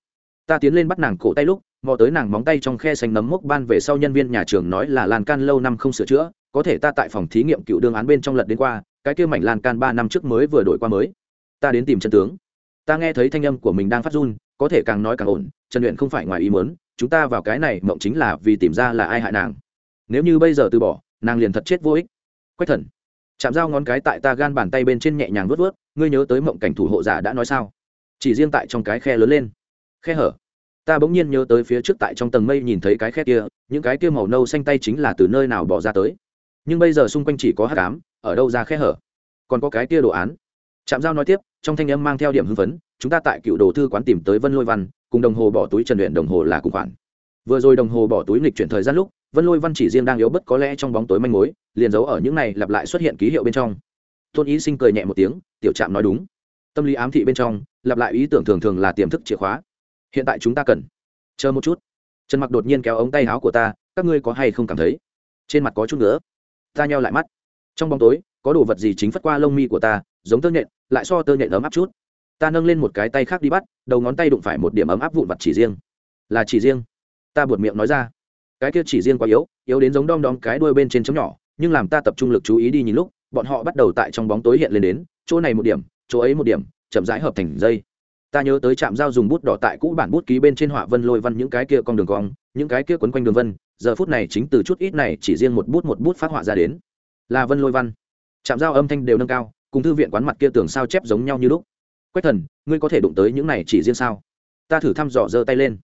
Ta tiến lên bắt nàng cổ tay lúc mò tới nàng móng tay trong khe xanh nấm mốc ban về sau nhân viên nhà trường nói là lan can lâu năm không sửa chữa, có thể ta tại phòng thí nghiệm cựu đương án bên trong lật đến qua, cái kia mảnh lan can ba năm trước mới vừa đổi qua mới. Ta đến tìm chân tướng. Ta nghe thấy thanh âm của mình đang phát run, có thể càng nói càng ổn, trần luyện không phải ngoài ý muốn, chúng ta vào cái này mộng chính là vì tìm ra là ai hại nàng. Nếu như bây giờ từ bỏ, nàng liền thật chết vô ích. Quách thần, chạm dao ngón cái tại ta gan bàn tay bên trên nhẹ nhàng vớt vớt ngươi nhớ tới mộng cảnh thủ hộ giả đã nói sao? Chỉ riêng tại trong cái khe lớn lên. Khe hở ta bỗng nhiên nhớ tới phía trước tại trong tầng mây nhìn thấy cái khe kia, những cái kia màu nâu xanh tay chính là từ nơi nào bỏ ra tới. Nhưng bây giờ xung quanh chỉ có hát cám ở đâu ra khe hở? Còn có cái kia đồ án. Trạm giao nói tiếp, trong thanh âm mang theo điểm hưng phấn, chúng ta tại cựu đồ thư quán tìm tới vân lôi văn, cùng đồng hồ bỏ túi trần luyện đồng hồ là cùng khoản. Vừa rồi đồng hồ bỏ túi nghịch chuyển thời gian lúc, vân lôi văn chỉ riêng đang yếu bất có lẽ trong bóng tối manh mối, liền giấu ở những này lặp lại xuất hiện ký hiệu bên trong. Tôn ý sinh cười nhẹ một tiếng, tiểu trạm nói đúng. Tâm lý ám thị bên trong, lặp lại ý tưởng thường thường là tiềm thức chìa khóa hiện tại chúng ta cần. Chờ một chút. Trần mặc đột nhiên kéo ống tay áo của ta, các ngươi có hay không cảm thấy? Trên mặt có chút nữa ta nheo lại mắt. Trong bóng tối, có đồ vật gì chính phất qua lông mi của ta, giống tơ nhện, lại so tơ nhện ấm áp chút. Ta nâng lên một cái tay khác đi bắt, đầu ngón tay đụng phải một điểm ấm áp vụn vặt chỉ riêng. Là chỉ riêng. Ta buột miệng nói ra. Cái kia chỉ riêng quá yếu yếu đến giống đom đóm cái đuôi bên trên chấm nhỏ, nhưng làm ta tập trung lực chú ý đi nhìn lúc, bọn họ bắt đầu tại trong bóng tối hiện lên đến, chỗ này một điểm, chỗ ấy một điểm, chậm rãi hợp thành dây ta nhớ tới trạm giao dùng bút đỏ tại cũ bản bút ký bên trên họa vân lôi văn những cái kia con đường cong, những cái kia quấn quanh đường vân, giờ phút này chính từ chút ít này chỉ riêng một bút một bút phát họa ra đến. Là vân lôi văn. Trạm giao âm thanh đều nâng cao, cùng thư viện quán mặt kia tường sao chép giống nhau như lúc. Quách thần, ngươi có thể đụng tới những này chỉ riêng sao? Ta thử thăm dò giơ tay lên.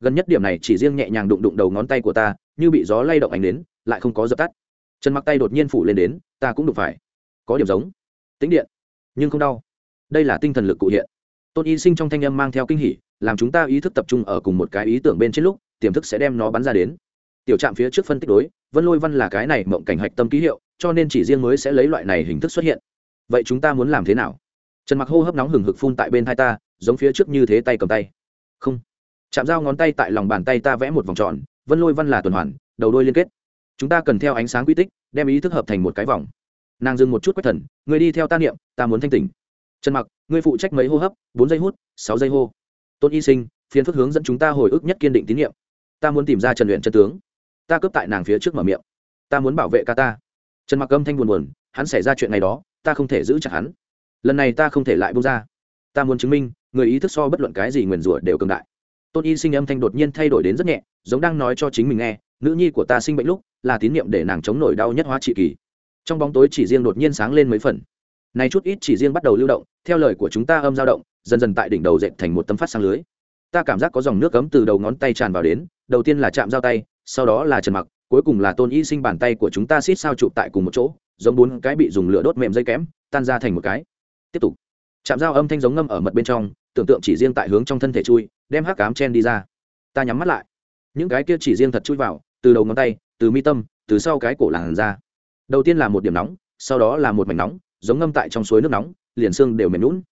Gần nhất điểm này chỉ riêng nhẹ nhàng đụng đụng đầu ngón tay của ta, như bị gió lay động ánh đến, lại không có dập tắt. Chân mặc tay đột nhiên phủ lên đến, ta cũng đụng phải. Có điểm giống. Tính điện. Nhưng không đau. Đây là tinh thần lực cụ hiện tôn y sinh trong thanh âm mang theo kinh hỉ, làm chúng ta ý thức tập trung ở cùng một cái ý tưởng bên trên lúc, tiềm thức sẽ đem nó bắn ra đến. Tiểu trạm phía trước phân tích đối, vân lôi văn là cái này mộng cảnh hạch tâm ký hiệu, cho nên chỉ riêng mới sẽ lấy loại này hình thức xuất hiện. Vậy chúng ta muốn làm thế nào? Trần mặc hô hấp nóng hừng hực phun tại bên hai ta, giống phía trước như thế tay cầm tay. Không. Chạm dao ngón tay tại lòng bàn tay ta vẽ một vòng tròn, vân lôi văn là tuần hoàn, đầu đôi liên kết. Chúng ta cần theo ánh sáng quy tích, đem ý thức hợp thành một cái vòng. Nàng dừng một chút quét thần, người đi theo ta niệm, ta muốn thanh tỉnh. Trần mặc ngươi phụ trách mấy hô hấp, bốn giây hút, sáu giây hô. Tôn y sinh phiến phức hướng dẫn chúng ta hồi ức nhất kiên định tín nhiệm ta muốn tìm ra trần luyện chân tướng. Ta cướp tại nàng phía trước mở miệng. Ta muốn bảo vệ ca ta. Trần mặc âm thanh buồn buồn, hắn xảy ra chuyện này đó, ta không thể giữ chặt hắn. Lần này ta không thể lại bung ra. Ta muốn chứng minh, người ý thức so bất luận cái gì nguyền rủa đều cường đại. Tôn y sinh âm thanh đột nhiên thay đổi đến rất nhẹ, giống đang nói cho chính mình nghe, nữ nhi của ta sinh bệnh lúc, là tín nhiệm để nàng chống nổi đau nhất hóa trị kỳ. Trong bóng tối chỉ riêng đột nhiên sáng lên mấy phần này chút ít chỉ riêng bắt đầu lưu động, theo lời của chúng ta âm dao động, dần dần tại đỉnh đầu dệt thành một tấm phát sang lưới. Ta cảm giác có dòng nước cấm từ đầu ngón tay tràn vào đến, đầu tiên là chạm dao tay, sau đó là trần mặc, cuối cùng là tôn y sinh bàn tay của chúng ta xít sao chụp tại cùng một chỗ, giống bốn cái bị dùng lửa đốt mềm dây kém, tan ra thành một cái. Tiếp tục. Chạm dao âm thanh giống ngâm ở mật bên trong, tưởng tượng chỉ riêng tại hướng trong thân thể chui, đem hắc cám chen đi ra. Ta nhắm mắt lại. Những cái kia chỉ riêng thật chui vào, từ đầu ngón tay, từ mi tâm, từ sau cái cổ làn ra. Đầu tiên là một điểm nóng, sau đó là một mảnh nóng giống ngâm tại trong suối nước nóng, liền xương đều mềm lún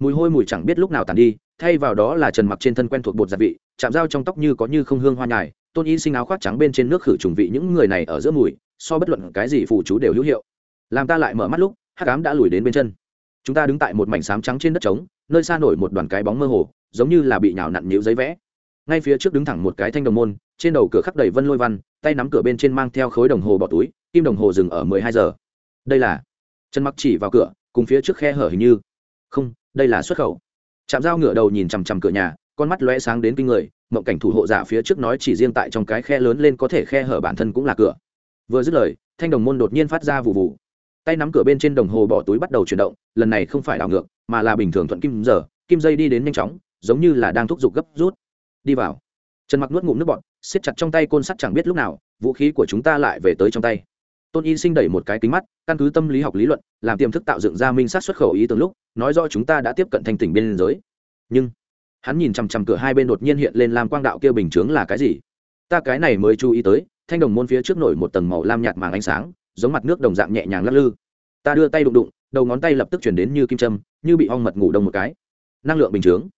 mùi hôi mùi chẳng biết lúc nào tàn đi, thay vào đó là trần mặc trên thân quen thuộc bột gia vị, chạm dao trong tóc như có như không hương hoa nhài, tôn y sinh áo khoác trắng bên trên nước khử trùng vị những người này ở giữa mùi, so bất luận cái gì phụ chú đều hữu hiệu. Làm ta lại mở mắt lúc hát cám đã lùi đến bên chân. Chúng ta đứng tại một mảnh sám trắng trên đất trống, nơi xa nổi một đoàn cái bóng mơ hồ, giống như là bị nhào nặn nhũ giấy vẽ. Ngay phía trước đứng thẳng một cái thanh đồng môn, trên đầu cửa khắc đầy vân lôi văn, tay nắm cửa bên trên mang theo khối đồng hồ bỏ túi, kim đồng hồ dừng ở mười hai giờ. Đây là trần mặc chỉ vào cửa, cùng phía trước khe hở hình như, không, đây là xuất khẩu. Chạm dao ngửa đầu nhìn chằm chằm cửa nhà, con mắt lóe sáng đến kinh người, mộng cảnh thủ hộ giả phía trước nói chỉ riêng tại trong cái khe lớn lên có thể khe hở bản thân cũng là cửa. Vừa dứt lời, thanh đồng môn đột nhiên phát ra vụ vụ tay nắm cửa bên trên đồng hồ bỏ túi bắt đầu chuyển động, lần này không phải đảo ngược, mà là bình thường thuận kim giờ, kim dây đi đến nhanh chóng, giống như là đang thúc giục gấp rút. Đi vào. Trần mặc nuốt ngụm nước bọt, siết chặt trong tay côn sắt chẳng biết lúc nào, vũ khí của chúng ta lại về tới trong tay tôn y sinh đẩy một cái kính mắt, căn cứ tâm lý học lý luận, làm tiềm thức tạo dựng ra minh sát xuất khẩu ý tưởng lúc, nói do chúng ta đã tiếp cận thanh tỉnh biên giới. Nhưng, hắn nhìn chằm chằm cửa hai bên đột nhiên hiện lên làm quang đạo kia bình chướng là cái gì? Ta cái này mới chú ý tới, thanh đồng môn phía trước nổi một tầng màu lam nhạt màng ánh sáng, giống mặt nước đồng dạng nhẹ nhàng lắc lư. Ta đưa tay đụng đụng, đầu ngón tay lập tức chuyển đến như kim châm, như bị ong mật ngủ đông một cái. Năng lượng bình chướng.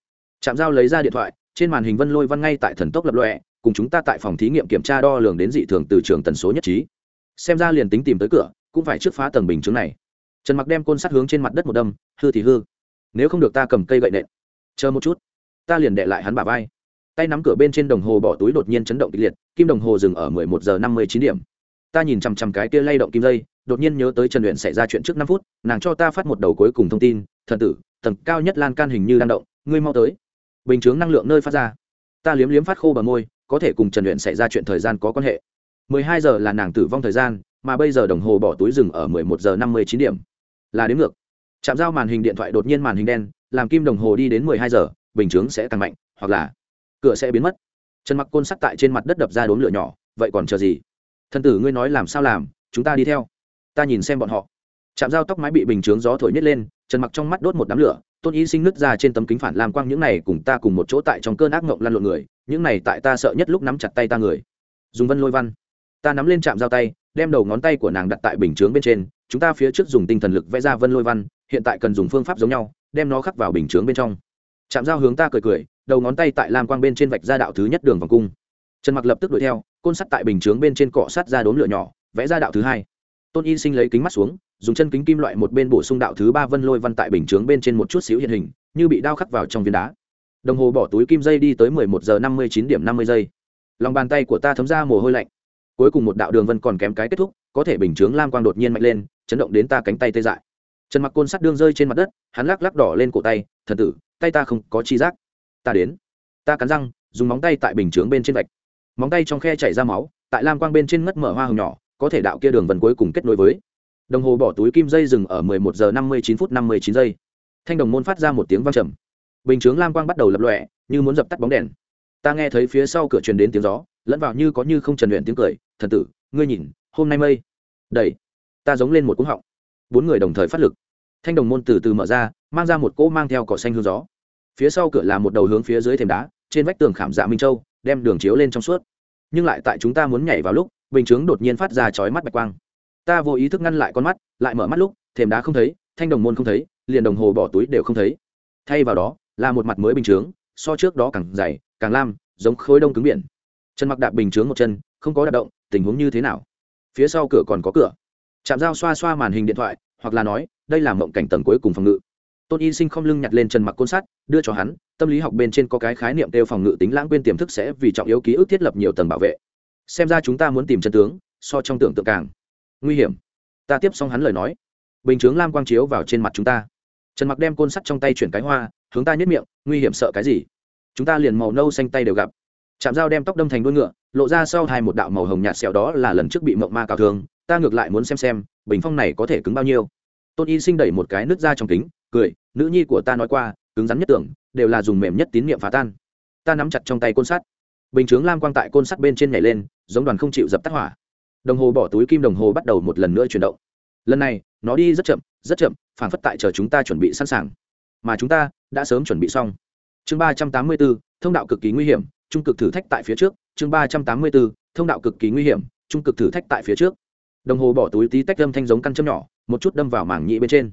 Chạm dao lấy ra điện thoại, trên màn hình vân lôi văn ngay tại thần tốc lập lọe cùng chúng ta tại phòng thí nghiệm kiểm tra đo lường đến dị thường từ trường tần số nhất trí xem ra liền tính tìm tới cửa, cũng phải trước phá tầng bình chứng này. Trần mặc đem côn sắt hướng trên mặt đất một đâm, hư thì hư. Nếu không được ta cầm cây gậy nện. Chờ một chút. Ta liền đệ lại hắn bà vai. Tay nắm cửa bên trên đồng hồ bỏ túi đột nhiên chấn động kịch liệt, kim đồng hồ dừng ở mười một giờ năm mươi chín điểm. Ta nhìn chằm chằm cái kia lay động kim dây, đột nhiên nhớ tới trần luyện xảy ra chuyện trước năm phút, nàng cho ta phát một đầu cuối cùng thông tin, thần tử, tầng cao nhất lan can hình như đang động, ngươi mau tới. Bình chướng năng lượng nơi phát ra. Ta liếm liếm phát khô bờ môi, có thể cùng trần luyện xảy ra chuyện thời gian có quan hệ mười hai giờ là nàng tử vong thời gian, mà bây giờ đồng hồ bỏ túi rừng ở mười một giờ năm mươi chín điểm. Là đến ngược. Chạm giao màn hình điện thoại đột nhiên màn hình đen, làm kim đồng hồ đi đến mười hai giờ, bình chứng sẽ tăng mạnh, hoặc là cửa sẽ biến mất. Trần mặc côn sắt tại trên mặt đất đập ra đốm lửa nhỏ, vậy còn chờ gì? Thân tử ngươi nói làm sao làm, chúng ta đi theo. Ta nhìn xem bọn họ. Chạm giao tóc mái bị bình chướng gió thổi nhất lên, trần mặc trong mắt đốt một đám lửa, tôn y sinh nứt ra trên tấm kính phản làm quang những này cùng ta cùng một chỗ tại trong cơn ác ngộng lăn lộn người, những này tại ta sợ nhất lúc nắm chặt tay ta người. Dùng vân lôi văn ta nắm lên chạm dao tay, đem đầu ngón tay của nàng đặt tại bình chướng bên trên, chúng ta phía trước dùng tinh thần lực vẽ ra vân lôi văn, hiện tại cần dùng phương pháp giống nhau, đem nó khắc vào bình chướng bên trong. Chạm dao hướng ta cười cười, đầu ngón tay tại lam quang bên trên vạch ra đạo thứ nhất đường vòng cung. Trần mặc lập tức đuổi theo, côn sắt tại bình chướng bên trên cọ sắt ra đốn lửa nhỏ, vẽ ra đạo thứ hai. Tôn y sinh lấy kính mắt xuống, dùng chân kính kim loại một bên bổ sung đạo thứ ba vân lôi văn tại bình chướng bên trên một chút xíu hiện hình, như bị đao khắc vào trong viên đá. Đồng hồ bỏ túi kim dây đi tới mười một giờ năm mươi chín điểm năm mươi giây. Lòng bàn tay của ta thấm ra mồ hôi lạnh cuối cùng một đạo đường vân còn kém cái kết thúc, có thể bình chướng lam quang đột nhiên mạnh lên, chấn động đến ta cánh tay tê dại. Trần mặc côn sắt đương rơi trên mặt đất, hắn lắc lắc đỏ lên cổ tay, thần tử, tay ta không có chi giác. Ta đến. Ta cắn răng, dùng móng tay tại bình chướng bên trên vạch. Móng tay trong khe chảy ra máu, tại lam quang bên trên ngất mở hoa hồng nhỏ, có thể đạo kia đường vần cuối cùng kết nối với. Đồng hồ bỏ túi kim dây dừng ở 11 giờ 59 phút 59 giây. Thanh đồng môn phát ra một tiếng vang trầm. Bình chướng lam quang bắt đầu lập lòe, như muốn dập tắt bóng đèn. Ta nghe thấy phía sau cửa truyền đến tiếng gió, lẫn vào như có như không trần luyện tiếng cười thần tử, ngươi nhìn, hôm nay mây. Đẩy. Ta giống lên một cúng họng. Bốn người đồng thời phát lực. Thanh đồng môn từ từ mở ra, mang ra một cỗ mang theo cỏ xanh hương gió. Phía sau cửa là một đầu hướng phía dưới thềm đá, trên vách tường khảm dạ minh châu, đem đường chiếu lên trong suốt. Nhưng lại tại chúng ta muốn nhảy vào lúc, bình chướng đột nhiên phát ra chói mắt bạch quang. Ta vô ý thức ngăn lại con mắt, lại mở mắt lúc, thềm đá không thấy, thanh đồng môn không thấy, liền đồng hồ bỏ túi đều không thấy. Thay vào đó, là một mặt mới bình chướng, so trước đó càng dày, càng lam, giống khối đông cứng biển. Chân mặc đạp bình chướng một chân, không có đạp động tình huống như thế nào? Phía sau cửa còn có cửa. Chạm dao xoa xoa màn hình điện thoại, hoặc là nói, đây là mộng cảnh tầng cuối cùng phòng ngự. Tôn y sinh không lưng nhặt lên trần mặc côn sắt, đưa cho hắn, tâm lý học bên trên có cái khái niệm đeo phòng ngự tính lãng quên tiềm thức sẽ vì trọng yếu ký ức thiết lập nhiều tầng bảo vệ. Xem ra chúng ta muốn tìm chân tướng, so trong tưởng tượng càng nguy hiểm. Ta tiếp xong hắn lời nói. Bình chướng lam quang chiếu vào trên mặt chúng ta. Trần mặc đem côn sắt trong tay chuyển cái hoa, hướng ta nhất miệng, nguy hiểm sợ cái gì? Chúng ta liền màu nâu xanh tay đều gặp chạm dao đem tóc đâm thành đuôi ngựa, lộ ra sau hai một đạo màu hồng nhạt xẹo đó là lần trước bị mộng ma cào thương ta ngược lại muốn xem xem, bình phong này có thể cứng bao nhiêu. Tôn y sinh đẩy một cái nước ra trong kính, cười, nữ nhi của ta nói qua, cứng rắn nhất tưởng, đều là dùng mềm nhất tín niệm phá tan. Ta nắm chặt trong tay côn sắt. Bình chướng lam quang tại côn sắt bên trên nhảy lên, giống đoàn không chịu dập tắt hỏa. Đồng hồ bỏ túi kim đồng hồ bắt đầu một lần nữa chuyển động. Lần này, nó đi rất chậm rất chậm phản phất tại chờ chúng ta chuẩn bị sẵn sàng. Mà chúng ta đã sớm chuẩn bị xong. Chương ba trăm tám mươi bốn, thông đạo cực kỳ nguy hiểm trung cực thử thách tại phía trước, chương ba trăm tám mươi bốn thông đạo cực kỳ nguy hiểm, trung cực thử thách tại phía trước. Đồng hồ bỏ túi tí tách đâm thanh giống căn châm nhỏ, một chút đâm vào mảng nhị bên trên.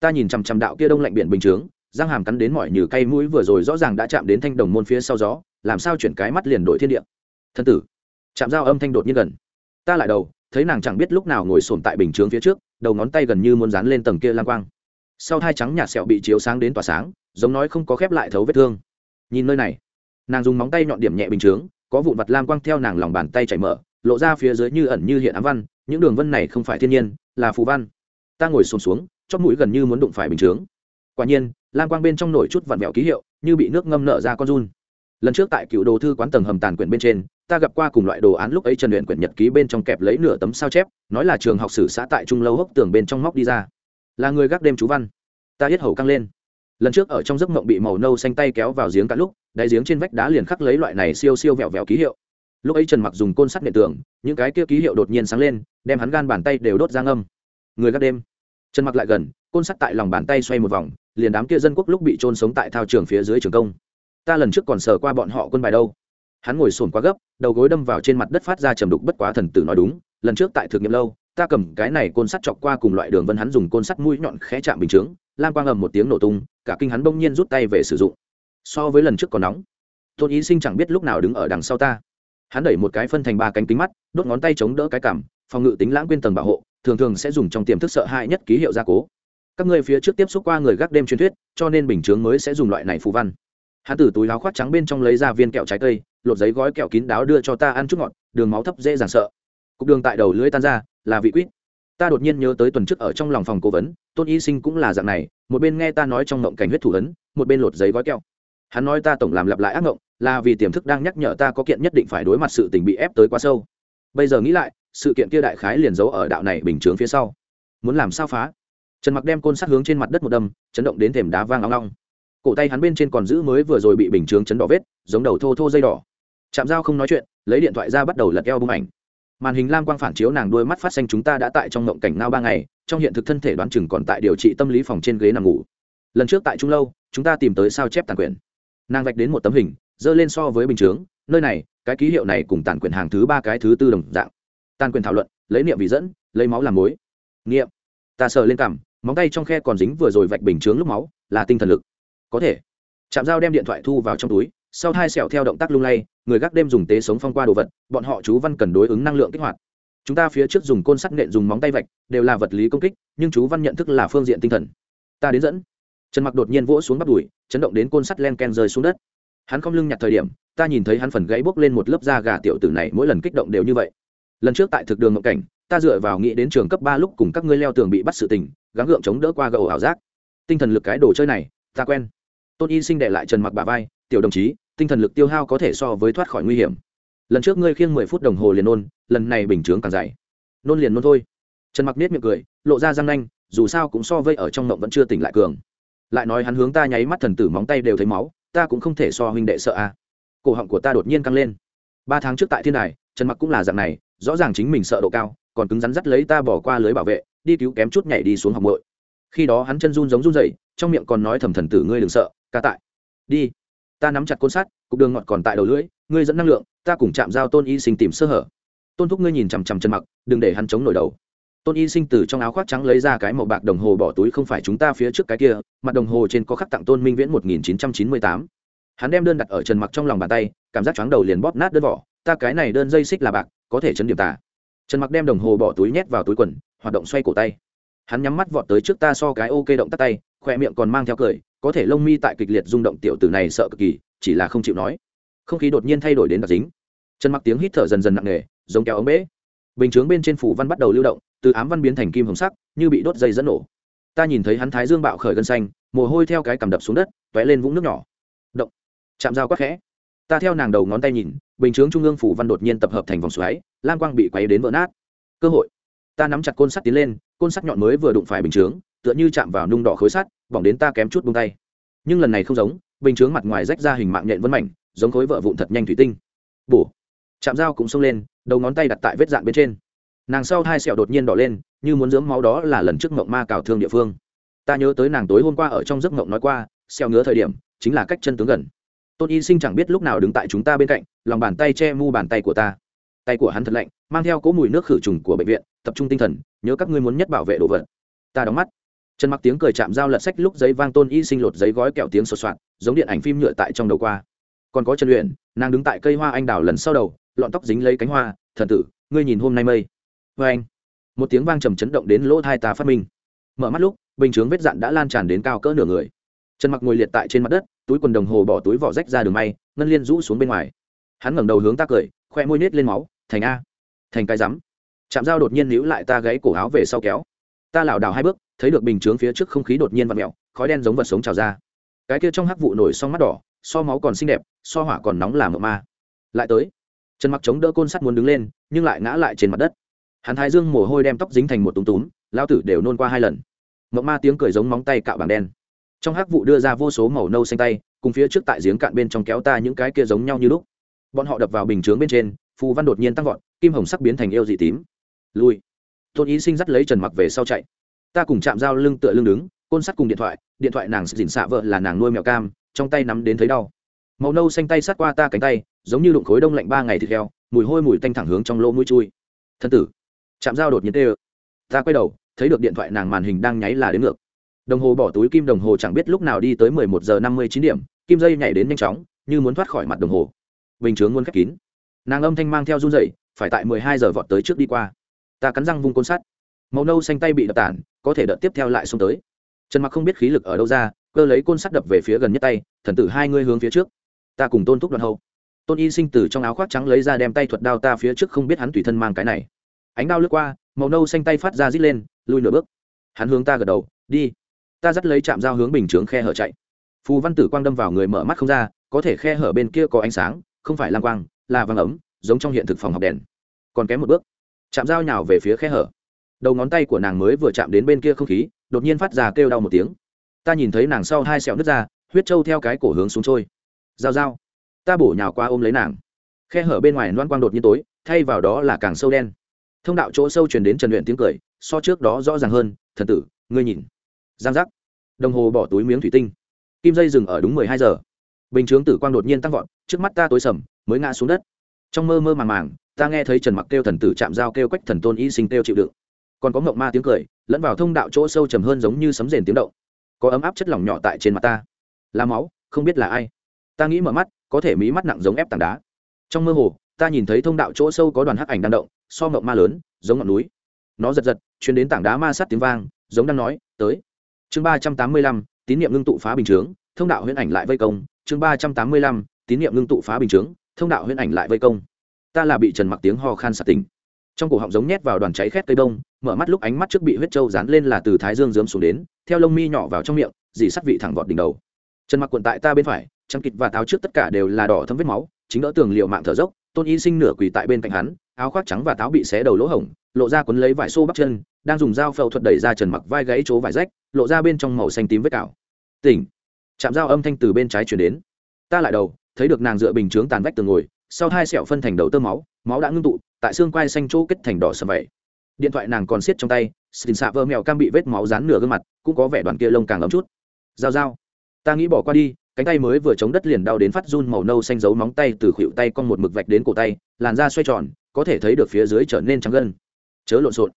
Ta nhìn chằm chằm đạo kia đông lạnh biển bình chướng, răng hàm cắn đến mỏi như cây mũi vừa rồi rõ ràng đã chạm đến thanh đồng môn phía sau gió, làm sao chuyển cái mắt liền đổi thiên địa. Thân tử, chạm dao âm thanh đột nhiên gần. Ta lại đầu, thấy nàng chẳng biết lúc nào ngồi sồn tại bình chướng phía trước, đầu ngón tay gần như muốn dán lên tầng kia lang quang. Sau hai trắng nhạt sẹo bị chiếu sáng đến tỏa sáng, giống nói không có khép lại thấu vết thương. Nhìn nơi này nàng dùng móng tay nhọn điểm nhẹ bình chướng có vụn vặt lam quang theo nàng lòng bàn tay chảy mở lộ ra phía dưới như ẩn như hiện ám văn những đường vân này không phải thiên nhiên là phù văn. Ta ngồi xổm xuống, xuống chóp mũi gần như muốn đụng phải bình chướng. Quả nhiên lam quang bên trong nổi chút vặn vẹo ký hiệu như bị nước ngâm nở ra con run. Lần trước tại cựu đồ thư quán tầng hầm tàn quyển bên trên ta gặp qua cùng loại đồ án lúc ấy trần luyện quyển nhật ký bên trong kẹp lấy nửa tấm sao chép nói là trường học sử xã tại trung lâu hốc tường bên trong móc đi ra. Là người gác đêm chú văn. Ta hết hầu căng lên. Lần trước ở trong giấc mộng bị màu nâu xanh tay kéo vào giếng cả lúc đáy giếng trên vách đá liền khắc lấy loại này siêu siêu vẹo vẹo ký hiệu. Lúc ấy trần mặc dùng côn sắt nhện tường, những cái kia ký hiệu đột nhiên sáng lên, đem hắn gan bàn tay đều đốt ra ngâm. Người gác đêm. Trần mặc lại gần, côn sắt tại lòng bàn tay xoay một vòng, liền đám kia dân quốc lúc bị trôn sống tại thao trường phía dưới trường công. Ta lần trước còn sờ qua bọn họ quân bài đâu. Hắn ngồi sồn quá gấp, đầu gối đâm vào trên mặt đất phát ra trầm đục bất quá thần tử nói đúng, lần trước tại thực nghiệm lâu, ta cầm cái này côn sắt chọc qua cùng loại đường vân hắn dùng côn sắt mũi nhọn khẽ chạm bình chướng lan quang ầm một tiếng nổ tung, cả kinh hắn bỗng nhiên rút tay về sử dụng so với lần trước còn nóng. Tôn ý sinh chẳng biết lúc nào đứng ở đằng sau ta. Hắn đẩy một cái phân thành ba cánh kính mắt, đốt ngón tay chống đỡ cái cảm phòng ngự tính lãng quên tầng bảo hộ, thường thường sẽ dùng trong tiềm thức sợ hãi nhất ký hiệu gia cố. Các ngươi phía trước tiếp xúc qua người gác đêm truyền thuyết, cho nên bình chướng mới sẽ dùng loại này phù văn. Hắn từ túi áo khoác trắng bên trong lấy ra viên kẹo trái cây, lột giấy gói kẹo kín đáo đưa cho ta ăn chút ngọt, đường máu thấp dễ dàng sợ. Cục đường tại đầu lưỡi tan ra, là vị quýt. Ta đột nhiên nhớ tới tuần trước ở trong lòng phòng cố vấn, tôn y sinh cũng là dạng này, một bên nghe ta nói trong ngộng cảnh huyết thủ ấn, một bên lột giấy gói kẹo hắn nói ta tổng làm lặp lại ác ngộng, là vì tiềm thức đang nhắc nhở ta có kiện nhất định phải đối mặt sự tình bị ép tới quá sâu. Bây giờ nghĩ lại, sự kiện kia đại khái liền giấu ở đạo này bình chướng phía sau. Muốn làm sao phá? Trần mặc đem côn sát hướng trên mặt đất một đâm, chấn động đến thềm đá vang long long cổ tay hắn bên trên còn giữ mới vừa rồi bị bình chướng chấn đỏ vết, giống đầu thô thô dây đỏ. Chạm dao không nói chuyện, lấy điện thoại ra bắt đầu lật eo bung ảnh. Màn hình lam quang phản chiếu nàng đôi mắt phát xanh chúng ta đã tại trong ngộng cảnh ngao ba ngày, trong hiện thực thân thể đoán chừng còn tại điều trị tâm lý phòng trên ghế nằm ngủ. Lần trước tại trung lâu, chúng ta tìm tới sao chép tàn quyền nàng vạch đến một tấm hình, dơ lên so với bình chướng, nơi này, cái ký hiệu này cùng tàn quyền hàng thứ ba cái thứ tư đồng dạng. Tàn quyền thảo luận, lấy niệm vị dẫn, lấy máu làm mối. Niệm. Ta sờ lên cằm, móng tay trong khe còn dính vừa rồi vạch bình chướng lúc máu, là tinh thần lực. Có thể. Chạm dao đem điện thoại thu vào trong túi, sau hai sẹo theo động tác lung lay, người gác đêm dùng tế sống phong qua đồ vật, bọn họ chú văn cần đối ứng năng lượng kích hoạt. Chúng ta phía trước dùng côn sắc nện dùng móng tay vạch, đều là vật lý công kích, nhưng chú văn nhận thức là phương diện tinh thần. Ta đến dẫn trần mặc đột nhiên vỗ xuống bắp đùi, chấn động đến côn sắt len ken rơi xuống đất. Hắn không lưng nhặt thời điểm, ta nhìn thấy hắn phần gãy bốc lên một lớp da gà tiểu tử này mỗi lần kích động đều như vậy. Lần trước tại thực đường ngộng cảnh, ta dựa vào nghĩ đến trường cấp ba lúc cùng các ngươi leo tường bị bắt sự tình, gắng gượng chống đỡ qua gậu ảo giác. Tinh thần lực cái đồ chơi này, ta quen. Tôn y sinh đệ lại trần mặc bà vai, tiểu đồng chí, tinh thần lực tiêu hao có thể so với thoát khỏi nguy hiểm. Lần trước ngươi khiêng mười phút đồng hồ liền nôn, lần này bình chướng càng dày. Nôn liền nôn thôi. Trần mặc nết miệng cười, lộ ra răng nanh, dù sao cũng so vây ở trong mộng vẫn chưa tỉnh lại cường lại nói hắn hướng ta nháy mắt thần tử móng tay đều thấy máu, ta cũng không thể so huynh đệ sợ a. À. cổ họng của ta đột nhiên căng lên. Ba tháng trước tại thiên đài, trần mặc cũng là dạng này, rõ ràng chính mình sợ độ cao, còn cứng rắn dắt lấy ta bỏ qua lưới bảo vệ, đi cứu kém chút nhảy đi xuống học bội khi đó hắn chân run giống run dậy trong miệng còn nói thầm thần tử ngươi đừng sợ, ca tại. Đi. Ta nắm chặt côn sắt, cục đường ngọt còn tại đầu lưỡi, ngươi dẫn năng lượng, ta cùng chạm giao tôn y sinh tìm sơ hở. Tôn thúc ngươi nhìn chằm chằm chân mặc, đừng để hắn chống nổi đầu tôn y sinh từ trong áo khoác trắng lấy ra cái màu bạc đồng hồ bỏ túi không phải chúng ta phía trước cái kia, mặt đồng hồ trên có khắc tặng tôn minh viễn một nghìn chín trăm chín mươi tám. Hắn đem đơn đặt ở trần mặc trong lòng bàn tay, cảm giác chóng đầu liền bóp nát đơn vỏ. Ta cái này đơn dây xích là bạc, có thể chấn điểm tả. trần mặc đem đồng hồ bỏ túi nhét vào túi quần, hoạt động xoay cổ tay. Hắn nhắm mắt vọt tới trước ta so cái ok động tắt tay khoe miệng còn mang theo cười, có thể lông mi tại kịch liệt rung động tiểu tử này sợ cực kỳ, chỉ là không chịu nói. Không khí đột nhiên thay đổi đến đặc dính. Trần mặc tiếng hít thở dần dần nặng nề, giống kéo ống bể bình chướng bên trên phủ văn bắt đầu lưu động từ ám văn biến thành kim hồng sắc, như bị đốt dây dẫn nổ. Ta nhìn thấy hắn thái dương bạo khởi gân xanh, mồ hôi theo cái cầm đập xuống đất t lên vũng nước nhỏ. Động. Chạm dao quắc khẽ. Ta theo nàng đầu ngón tay nhìn, bình chướng trung ương phủ văn đột nhiên tập hợp thành vòng xoáy lam quang bị quấy đến vỡ nát. Cơ hội. Ta nắm chặt côn sắt tiến lên, côn sắt nhọn mới vừa đụng phải bình chướng, tựa như chạm vào nung đỏ khối sắt, bỏng đến ta kém chút bông tay. Nhưng lần này không giống, bình chướng mặt ngoài rách ra hình mạng nhện vân mảnh, giống khối vợ vụn thật nhanh thủy tinh. Bổ. Chạm dao cũng xông lên, đầu ngón tay đặt tại vết dạn bên trên nàng sau hai sẹo đột nhiên đỏ lên, như muốn dớm máu đó là lần trước mộng ma cào thương địa phương. Ta nhớ tới nàng tối hôm qua ở trong giấc mộng nói qua, sẹo ngứa thời điểm, chính là cách chân tướng gần. Tôn y sinh chẳng biết lúc nào đứng tại chúng ta bên cạnh, lòng bàn tay che mu bàn tay của ta. Tay của hắn thật lạnh, mang theo cỗ mùi nước khử trùng của bệnh viện, tập trung tinh thần, nhớ các ngươi muốn nhất bảo vệ đồ vật. Ta đóng mắt. Trần mặc tiếng cười chạm dao lật sách lúc giấy vang tôn y sinh lột giấy gói kẹo tiếng sột soạt, giống điện ảnh phim nhựa tại trong đầu qua. Còn có trần luyện nàng đứng tại cây hoa anh đào lần sau đầu, lọn tóc dính lấy cánh hoa, thần tử, ngươi nhìn hôm nay mây vê anh, một tiếng vang trầm chấn động đến lỗ thai ta phát minh. Mở mắt lúc, bình chướng vết dạn đã lan tràn đến cao cỡ nửa người. Trần mặc ngồi liệt tại trên mặt đất, túi quần đồng hồ bỏ túi vỏ rách ra đường may, ngân liên rũ xuống bên ngoài. Hắn ngẩng đầu hướng ta cười, khoe môi nết lên máu, thành a, thành cái rắm. Chạm dao đột nhiên níu lại ta gáy cổ áo về sau kéo. Ta lảo đảo hai bước, thấy được bình chướng phía trước không khí đột nhiên vặn mẹo khói đen giống vật sống trào ra. Cái kia trong hắc vụ nổi xong mắt đỏ, so máu còn xinh đẹp, so hỏa còn nóng làm mợ ma. Lại tới, trần mặc chống đỡ côn sắt muốn đứng lên, nhưng lại ngã lại trên mặt đất hắn thái dương mồ hôi đem tóc dính thành một túng túm, lao tử đều nôn qua hai lần. Mộng ma tiếng cười giống móng tay cạo bảng đen. Trong hắc vụ đưa ra vô số màu nâu xanh tay, cùng phía trước tại giếng cạn bên trong kéo ta những cái kia giống nhau như lúc. Bọn họ đập vào bình chướng bên trên, phù văn đột nhiên tăng vọt, kim hồng sắc biến thành yêu dị tím. Lui. Tôn ý sinh dắt lấy trần mặc về sau chạy. Ta cùng chạm dao lưng tựa lưng đứng, côn sắt cùng điện thoại điện thoại nàng dỉn xạ vợ là nàng nuôi mèo cam, trong tay nắm đến thấy đau. Màu nâu xanh tay sát qua ta cánh tay, giống như đụng khối đông lạnh ba ngày thịt heo, mùi hôi mùi tanh thẳng hướng trong lỗ mũi chui. Thân tử chạm dao đột nhiên tê ơ. Ta quay đầu, thấy được điện thoại nàng màn hình đang nháy là đến ngược. Đồng hồ bỏ túi kim đồng hồ chẳng biết lúc nào đi tới mười một giờ năm mươi chín điểm, kim dây nhảy đến nhanh chóng, như muốn thoát khỏi mặt đồng hồ. Bình chướng muốn khép kín. Nàng âm thanh mang theo run dậy phải tại mười hai giờ vọt tới trước đi qua. Ta cắn răng vung côn sắt. Màu nâu xanh tay bị đập tản, có thể đợt tiếp theo lại xuống tới. Trần mặc không biết khí lực ở đâu ra, cơ lấy côn sắt đập về phía gần nhất tay, thần tử hai ngươi hướng phía trước. Ta cùng tôn thúc đoàn hậu. Tôn y sinh từ trong áo khoác trắng lấy ra đem tay thuật đao ta phía trước không biết hắn tùy thân mang cái này ánh đao lướt qua, màu nâu xanh tay phát ra rít lên, lui nửa bước. Hắn hướng ta gật đầu, đi. Ta dắt lấy chạm dao hướng bình chướng khe hở chạy. Phù văn tử quang đâm vào người mở mắt không ra, có thể khe hở bên kia có ánh sáng, không phải lang quang, là văng ấm, giống trong hiện thực phòng học đèn. Còn kém một bước chạm dao nhào về phía khe hở. Đầu ngón tay của nàng mới vừa chạm đến bên kia không khí, đột nhiên phát ra kêu đau một tiếng. Ta nhìn thấy nàng sau hai sẹo nứt ra, huyết trâu theo cái cổ hướng xuống trôi. Dao dao ta bổ nhào qua ôm lấy nàng. Khe hở bên ngoài loan quang đột nhiên tối, thay vào đó là càng sâu đen thông đạo chỗ sâu truyền đến trần luyện tiếng cười, so trước đó rõ ràng hơn, thần tử, ngươi nhìn. Giang giác. Đồng hồ bỏ túi miếng thủy tinh. Kim dây dừng ở đúng mười hai giờ. Bình chướng tử quang đột nhiên tăng vọt, trước mắt ta tối sầm, mới ngã xuống đất. Trong mơ mơ màng màng, ta nghe thấy trần mặc kêu thần tử chạm dao kêu quách thần tôn y sinh kêu chịu đựng. Còn có mộng ma tiếng cười, lẫn vào thông đạo chỗ sâu trầm hơn giống như sấm rền tiếng động. Có ấm áp chất lỏng nhỏ tại trên mặt ta. Là máu, không biết là ai. Ta nghĩ mở mắt, có thể mí mắt nặng giống ép tảng đá. Trong mơ hồ, ta nhìn thấy thông đạo chỗ sâu có đoàn hắc ảnh đang động so mộng ma lớn, giống ngọn núi. Nó giật giật chuyến đến tảng đá ma sát tiếng vang, giống đang nói, tới. Chương ba trăm tám mươi lăm, tín nhiệm ngưng tụ phá bình chướng, thông đạo huyễn ảnh lại vây công. Chương ba trăm tám mươi lăm, tín nhiệm ngưng tụ phá bình chướng, thông đạo huyễn ảnh lại vây công. Ta là bị trần mặc tiếng ho khan sạt tỉnh. Trong cổ họng giống nhét vào đoàn cháy khét cây đông mở mắt lúc ánh mắt trước bị huyết trâu dán lên là từ thái dương dớm xuống đến, theo lông mi nhỏ vào trong miệng, dì sắt vị thẳng vọt đỉnh đầu. Trần mặc quận tại ta bên phải trăng kịt và táo trước tất cả đều là đỏ thấm vết máu, chính đỡ tường liệu mạng thở dốc, tôn y sinh nửa quỳ tại bên cạnh hắn áo khoác trắng và táo bị xé đầu lỗ hổng, lộ ra quấn lấy vải xô bắp chân, đang dùng dao phẫu thuật đẩy ra trần mặc vai gãy chỗ vải rách, lộ ra bên trong màu xanh tím vết cào. Tỉnh. Chạm dao âm thanh từ bên trái chuyển đến. Ta lại đầu, thấy được nàng dựa bình chướng tàn vách tường ngồi, sau hai sẹo phân thành đầu tơ máu máu đã ngưng tụ, tại xương quai xanh chỗ kết thành đỏ sầm vậy. Điện thoại nàng còn siết trong tay, xin xạ vơ mèo cam bị vết máu dán nửa gương mặt, cũng có vẻ đoàn kia lông càng ấm chút. Dao dao ta nghĩ bỏ qua đi, cánh tay mới vừa chống đất liền đau đến phát run màu nâu xanh giấu móng tay từ khuỷu tay con một mực vạch đến cổ tay, làn da xoay tròn có thể thấy được phía dưới trở nên trắng gân. Chớ lộn xộn.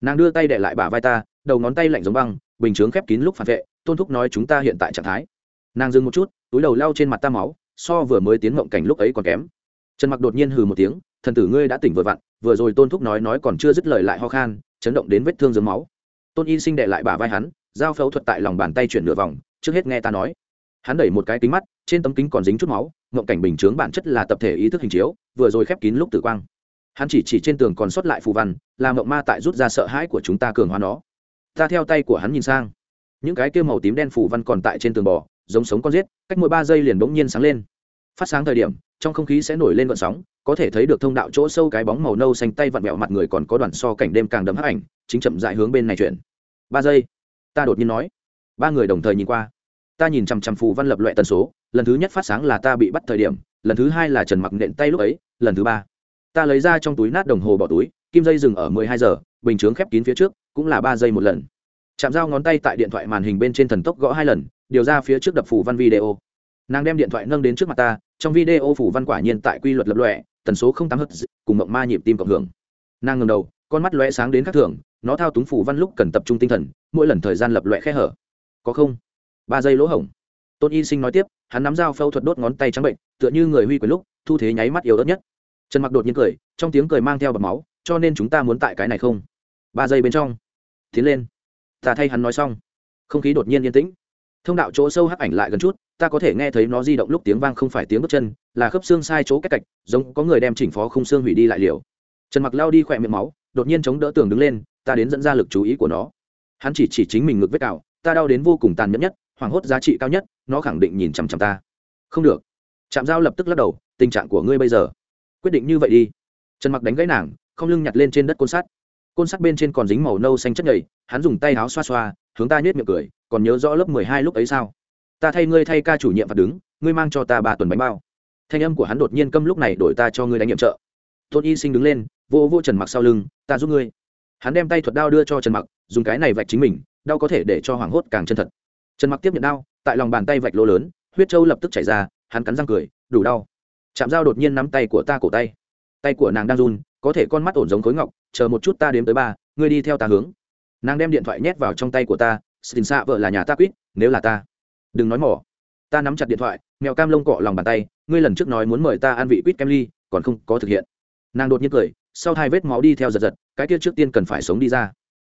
Nàng đưa tay để lại bả vai ta, đầu ngón tay lạnh giống băng, bình chướng khép kín lúc phản vệ, tôn thúc nói chúng ta hiện tại trạng thái. Nàng dừng một chút, túi đầu lau trên mặt ta máu, so vừa mới tiến mộng cảnh lúc ấy còn kém. Trần mặc đột nhiên hừ một tiếng, thần tử ngươi đã tỉnh vừa vặn, vừa rồi tôn thúc nói nói còn chưa dứt lời lại ho khan, chấn động đến vết thương dưới máu. Tôn y sinh đệ lại bả vai hắn, giao phẫu thuật tại lòng bàn tay chuyển nửa vòng, trước hết nghe ta nói. Hắn đẩy một cái kính mắt, trên tấm kính còn dính chút máu, mộng cảnh bình chướng bản chất là tập thể ý thức hình chiếu, vừa rồi khép kín lúc tử quang hắn chỉ chỉ trên tường còn sót lại phù văn làm mộng ma tại rút ra sợ hãi của chúng ta cường hóa nó. Ta theo tay của hắn nhìn sang. Những cái kia màu tím đen phù văn còn tại trên tường bò, giống sống con giết, cách mỗi ba giây liền bỗng nhiên sáng lên. Phát sáng thời điểm, trong không khí sẽ nổi lên vận sóng, có thể thấy được thông đạo chỗ sâu cái bóng màu nâu xanh tay vặn vẹo mặt người còn có đoàn so cảnh đêm càng đấm hấp ảnh, chính chậm dại hướng bên này chuyển. Ba giây. Ta đột nhiên nói. Ba người đồng thời nhìn qua. Ta nhìn chằm chằm phù văn lập loại tần số, lần thứ nhất phát sáng là ta bị bắt thời điểm, lần thứ hai là trần mặc nện tay lúc ấy, lần thứ ba ta lấy ra trong túi nát đồng hồ bỏ túi, kim dây dừng ở mười hai giờ, bình chướng khép kín phía trước, cũng là ba giây một lần. Chạm dao ngón tay tại điện thoại màn hình bên trên thần tốc gõ hai lần, điều ra phía trước đập phủ văn video. Nàng đem điện thoại nâng đến trước mặt ta, trong video phủ văn quả nhiên tại quy luật lập lọe tần số không tám hất cùng mộng ma nhịp tim cộng hưởng. Nàng ngầm đầu, con mắt lóe sáng đến khắc thường nó thao túng phủ văn lúc cần tập trung tinh thần, mỗi lần thời gian lập lọe khe hở. Có không? Ba giây lỗ hổng. Tôn y sinh nói tiếp, hắn nắm dao phẫu thuật đốt ngón tay trắng bệnh, tựa như người huy quyền lúc, thu thế nháy mắt yếu ớt nhất trần mặc đột nhiên cười, trong tiếng cười mang theo bọc máu, cho nên chúng ta muốn tại cái này không. Ba giây bên trong, tiến lên. Ta thay hắn nói xong. Không khí đột nhiên yên tĩnh. Thông đạo chỗ sâu hắc ảnh lại gần chút, ta có thể nghe thấy nó di động lúc tiếng vang không phải tiếng bước chân, là khớp xương sai chỗ cách cạch, giống có người đem chỉnh phó không xương hủy đi lại liều. Trần mặc lao đi khỏe miệng máu, đột nhiên chống đỡ tường đứng lên, ta đến dẫn ra lực chú ý của nó. Hắn chỉ chỉ chính mình ngực vết cào, ta đau đến vô cùng tàn nhẫn nhất, hoảng hốt giá trị cao nhất, nó khẳng định nhìn chằm chằm ta. Không được. Trạm Giao lập tức lắc đầu, tình trạng của ngươi bây giờ quyết định như vậy đi. Trần mặc đánh gãy nàng, không lưng nhặt lên trên đất côn sắt. Côn sắt bên trên còn dính màu nâu xanh chất nhầy, hắn dùng tay áo xoa xoa, hướng ta nhếch miệng cười, còn nhớ rõ lớp mười hai lúc ấy sao? Ta thay ngươi thay ca chủ nhiệm và đứng, ngươi mang cho ta ba tuần bánh bao. Thanh âm của hắn đột nhiên câm lúc này đổi ta cho ngươi đánh nhiệm trợ. Tôn y sinh đứng lên, vô vô trần mặc sau lưng, ta giúp ngươi. Hắn đem tay thuật đao đưa cho trần mặc, dùng cái này vạch chính mình, đau có thể để cho hoảng hốt càng chân thật. Trần mặc tiếp nhận đao, tại lòng bàn tay vạch lỗ lớn, huyết trâu lập tức chảy ra, hắn cắn răng cười, đủ đau chạm dao đột nhiên nắm tay của ta cổ tay. Tay của nàng đang run, có thể con mắt ổn giống khối ngọc, chờ một chút ta đếm tới ba, ngươi đi theo ta hướng. Nàng đem điện thoại nhét vào trong tay của ta, xin xạ vợ là nhà ta quýt, nếu là ta, đừng nói mỏ. Ta nắm chặt điện thoại, mèo cam lông cọ lòng bàn tay, ngươi lần trước nói muốn mời ta ăn vị quýt kem ly, còn không có thực hiện. Nàng đột nhiên cười, sau hai vết máu đi theo giật giật, cái kia trước tiên cần phải sống đi ra.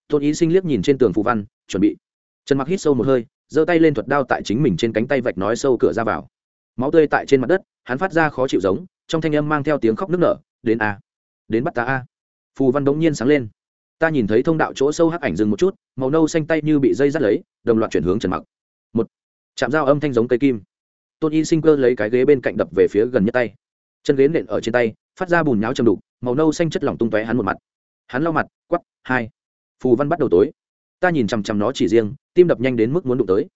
Tôn ý sinh liếc nhìn trên tường phù văn, chuẩn bị. Trần mặc hít sâu một hơi, giơ tay lên thuật đao tại chính mình trên cánh tay vạch nói sâu cửa ra vào máu tươi tại trên mặt đất, hắn phát ra khó chịu giống, trong thanh âm mang theo tiếng khóc nức nở, đến a, đến bắt ta a. Phù văn đống nhiên sáng lên. Ta nhìn thấy thông đạo chỗ sâu hắc ảnh dừng một chút, màu nâu xanh tay như bị dây dắt lấy, đồng loạt chuyển hướng trần mặc. Một, chạm dao âm thanh giống cây kim. Tôn y sinh cơ lấy cái ghế bên cạnh đập về phía gần nhất tay. Chân ghế nện ở trên tay, phát ra bùn nháo chầm đục, màu nâu xanh chất lỏng tung tóe hắn một mặt. Hắn lau mặt quắp hai. Phù văn bắt đầu tối. Ta nhìn chằm chằm nó chỉ riêng, tim đập nhanh đến mức muốn đụng tới.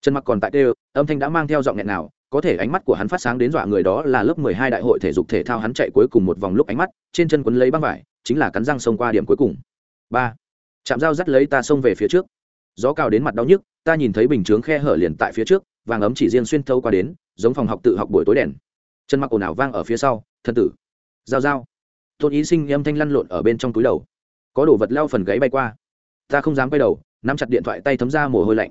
Trần mặc còn tại tê âm thanh đã mang theo giọng nghẹn nào có thể ánh mắt của hắn phát sáng đến dọa người đó là lớp 12 đại hội thể dục thể thao hắn chạy cuối cùng một vòng lúc ánh mắt, trên chân quấn lấy băng vải, chính là cắn răng xông qua điểm cuối cùng. Ba. Chạm dao dắt lấy ta xông về phía trước. Gió cào đến mặt đau nhức, ta nhìn thấy bình chướng khe hở liền tại phía trước, vàng ấm chỉ riêng xuyên thâu qua đến, giống phòng học tự học buổi tối đèn. Chân mặc ồn ào vang ở phía sau, thân tử. Giao dao tôn ý sinh âm thanh lăn lộn ở bên trong túi đầu. Có đồ vật leo phần gáy bay qua. Ta không dám quay đầu, nắm chặt điện thoại tay thấm ra mồ hôi lạnh.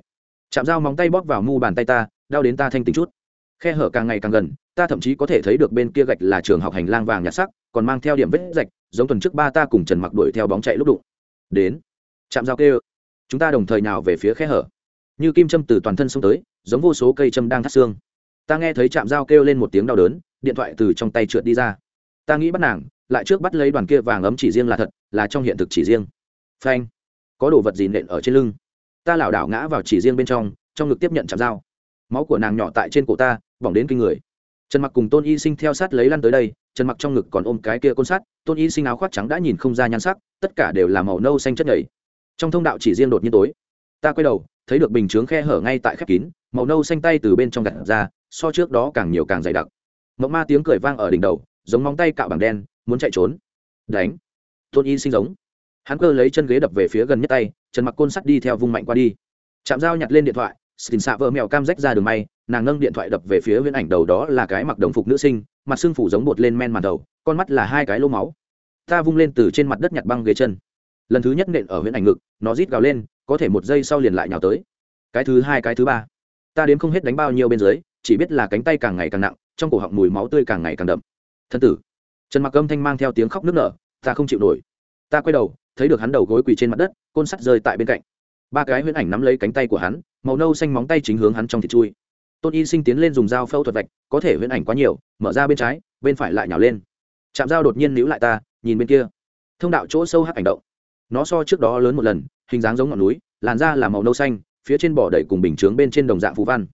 Chạm dao móng tay bóp vào mu bàn tay ta, đau đến ta thanh tính chút khe hở càng ngày càng gần, ta thậm chí có thể thấy được bên kia gạch là trường học hành lang vàng nhạt sắc, còn mang theo điểm vết rạch, giống tuần trước ba ta cùng trần mặc đuổi theo bóng chạy lúc đụng. Đến. Chạm dao kêu. Chúng ta đồng thời nào về phía khe hở. Như kim châm từ toàn thân xông tới, giống vô số cây châm đang thắt xương. Ta nghe thấy chạm dao kêu lên một tiếng đau đớn, điện thoại từ trong tay trượt đi ra. Ta nghĩ bắt nàng, lại trước bắt lấy đoàn kia vàng ấm chỉ riêng là thật, là trong hiện thực chỉ riêng. Phanh. Có đồ vật gì nện ở trên lưng. Ta lảo đảo ngã vào chỉ riêng bên trong trong ngực tiếp nhận chạm dao máu của nàng nhỏ tại trên cổ ta, bỏng đến kinh người. Trần mặc cùng tôn y sinh theo sát lấy lăn tới đây, trần mặc trong ngực còn ôm cái kia côn sắt, tôn y sinh áo khoác trắng đã nhìn không ra nhan sắc, tất cả đều là màu nâu xanh chất nhảy trong thông đạo chỉ riêng đột nhiên tối. Ta quay đầu, thấy được bình chướng khe hở ngay tại khép kín, màu nâu xanh tay từ bên trong gặt ra, so trước đó càng nhiều càng dày đặc. Mộng ma tiếng cười vang ở đỉnh đầu, giống móng tay cạo bằng đen, muốn chạy trốn. Đánh. Tôn y sinh giống. Hắn cơ lấy chân ghế đập về phía gần nhất tay, trần mặc côn sắt đi theo vung mạnh qua đi. Chạm dao nhặt lên điện thoại xin xạ vợ mèo cam rách ra đường may, nàng nâng điện thoại đập về phía viễn ảnh đầu đó là cái mặc đồng phục nữ sinh, mặt xương phủ giống bột lên men màn đầu, con mắt là hai cái lô máu. Ta vung lên từ trên mặt đất nhặt băng ghế chân. Lần thứ nhất nện ở viễn ảnh ngực, nó rít gào lên, có thể một giây sau liền lại nhào tới. Cái thứ hai, cái thứ ba. Ta đếm không hết đánh bao nhiêu bên dưới, chỉ biết là cánh tay càng ngày càng nặng, trong cổ họng mùi máu tươi càng ngày càng đậm. Thân tử. Trần mặc âm thanh mang theo tiếng khóc nức nở, ta không chịu nổi. Ta quay đầu, thấy được hắn đầu gối quỳ trên mặt đất, côn sắt rơi tại bên cạnh ba cái huyễn ảnh nắm lấy cánh tay của hắn, màu nâu xanh móng tay chính hướng hắn trong thịt chui. Tôn y sinh tiến lên dùng dao phẫu thuật vạch, có thể huyễn ảnh quá nhiều, mở ra bên trái, bên phải lại nhào lên. Chạm dao đột nhiên níu lại ta, nhìn bên kia. Thông đạo chỗ sâu hắc ảnh động. Nó so trước đó lớn một lần, hình dáng giống ngọn núi, làn da là màu nâu xanh, phía trên bỏ đầy cùng bình chướng bên trên đồng dạng phú văn.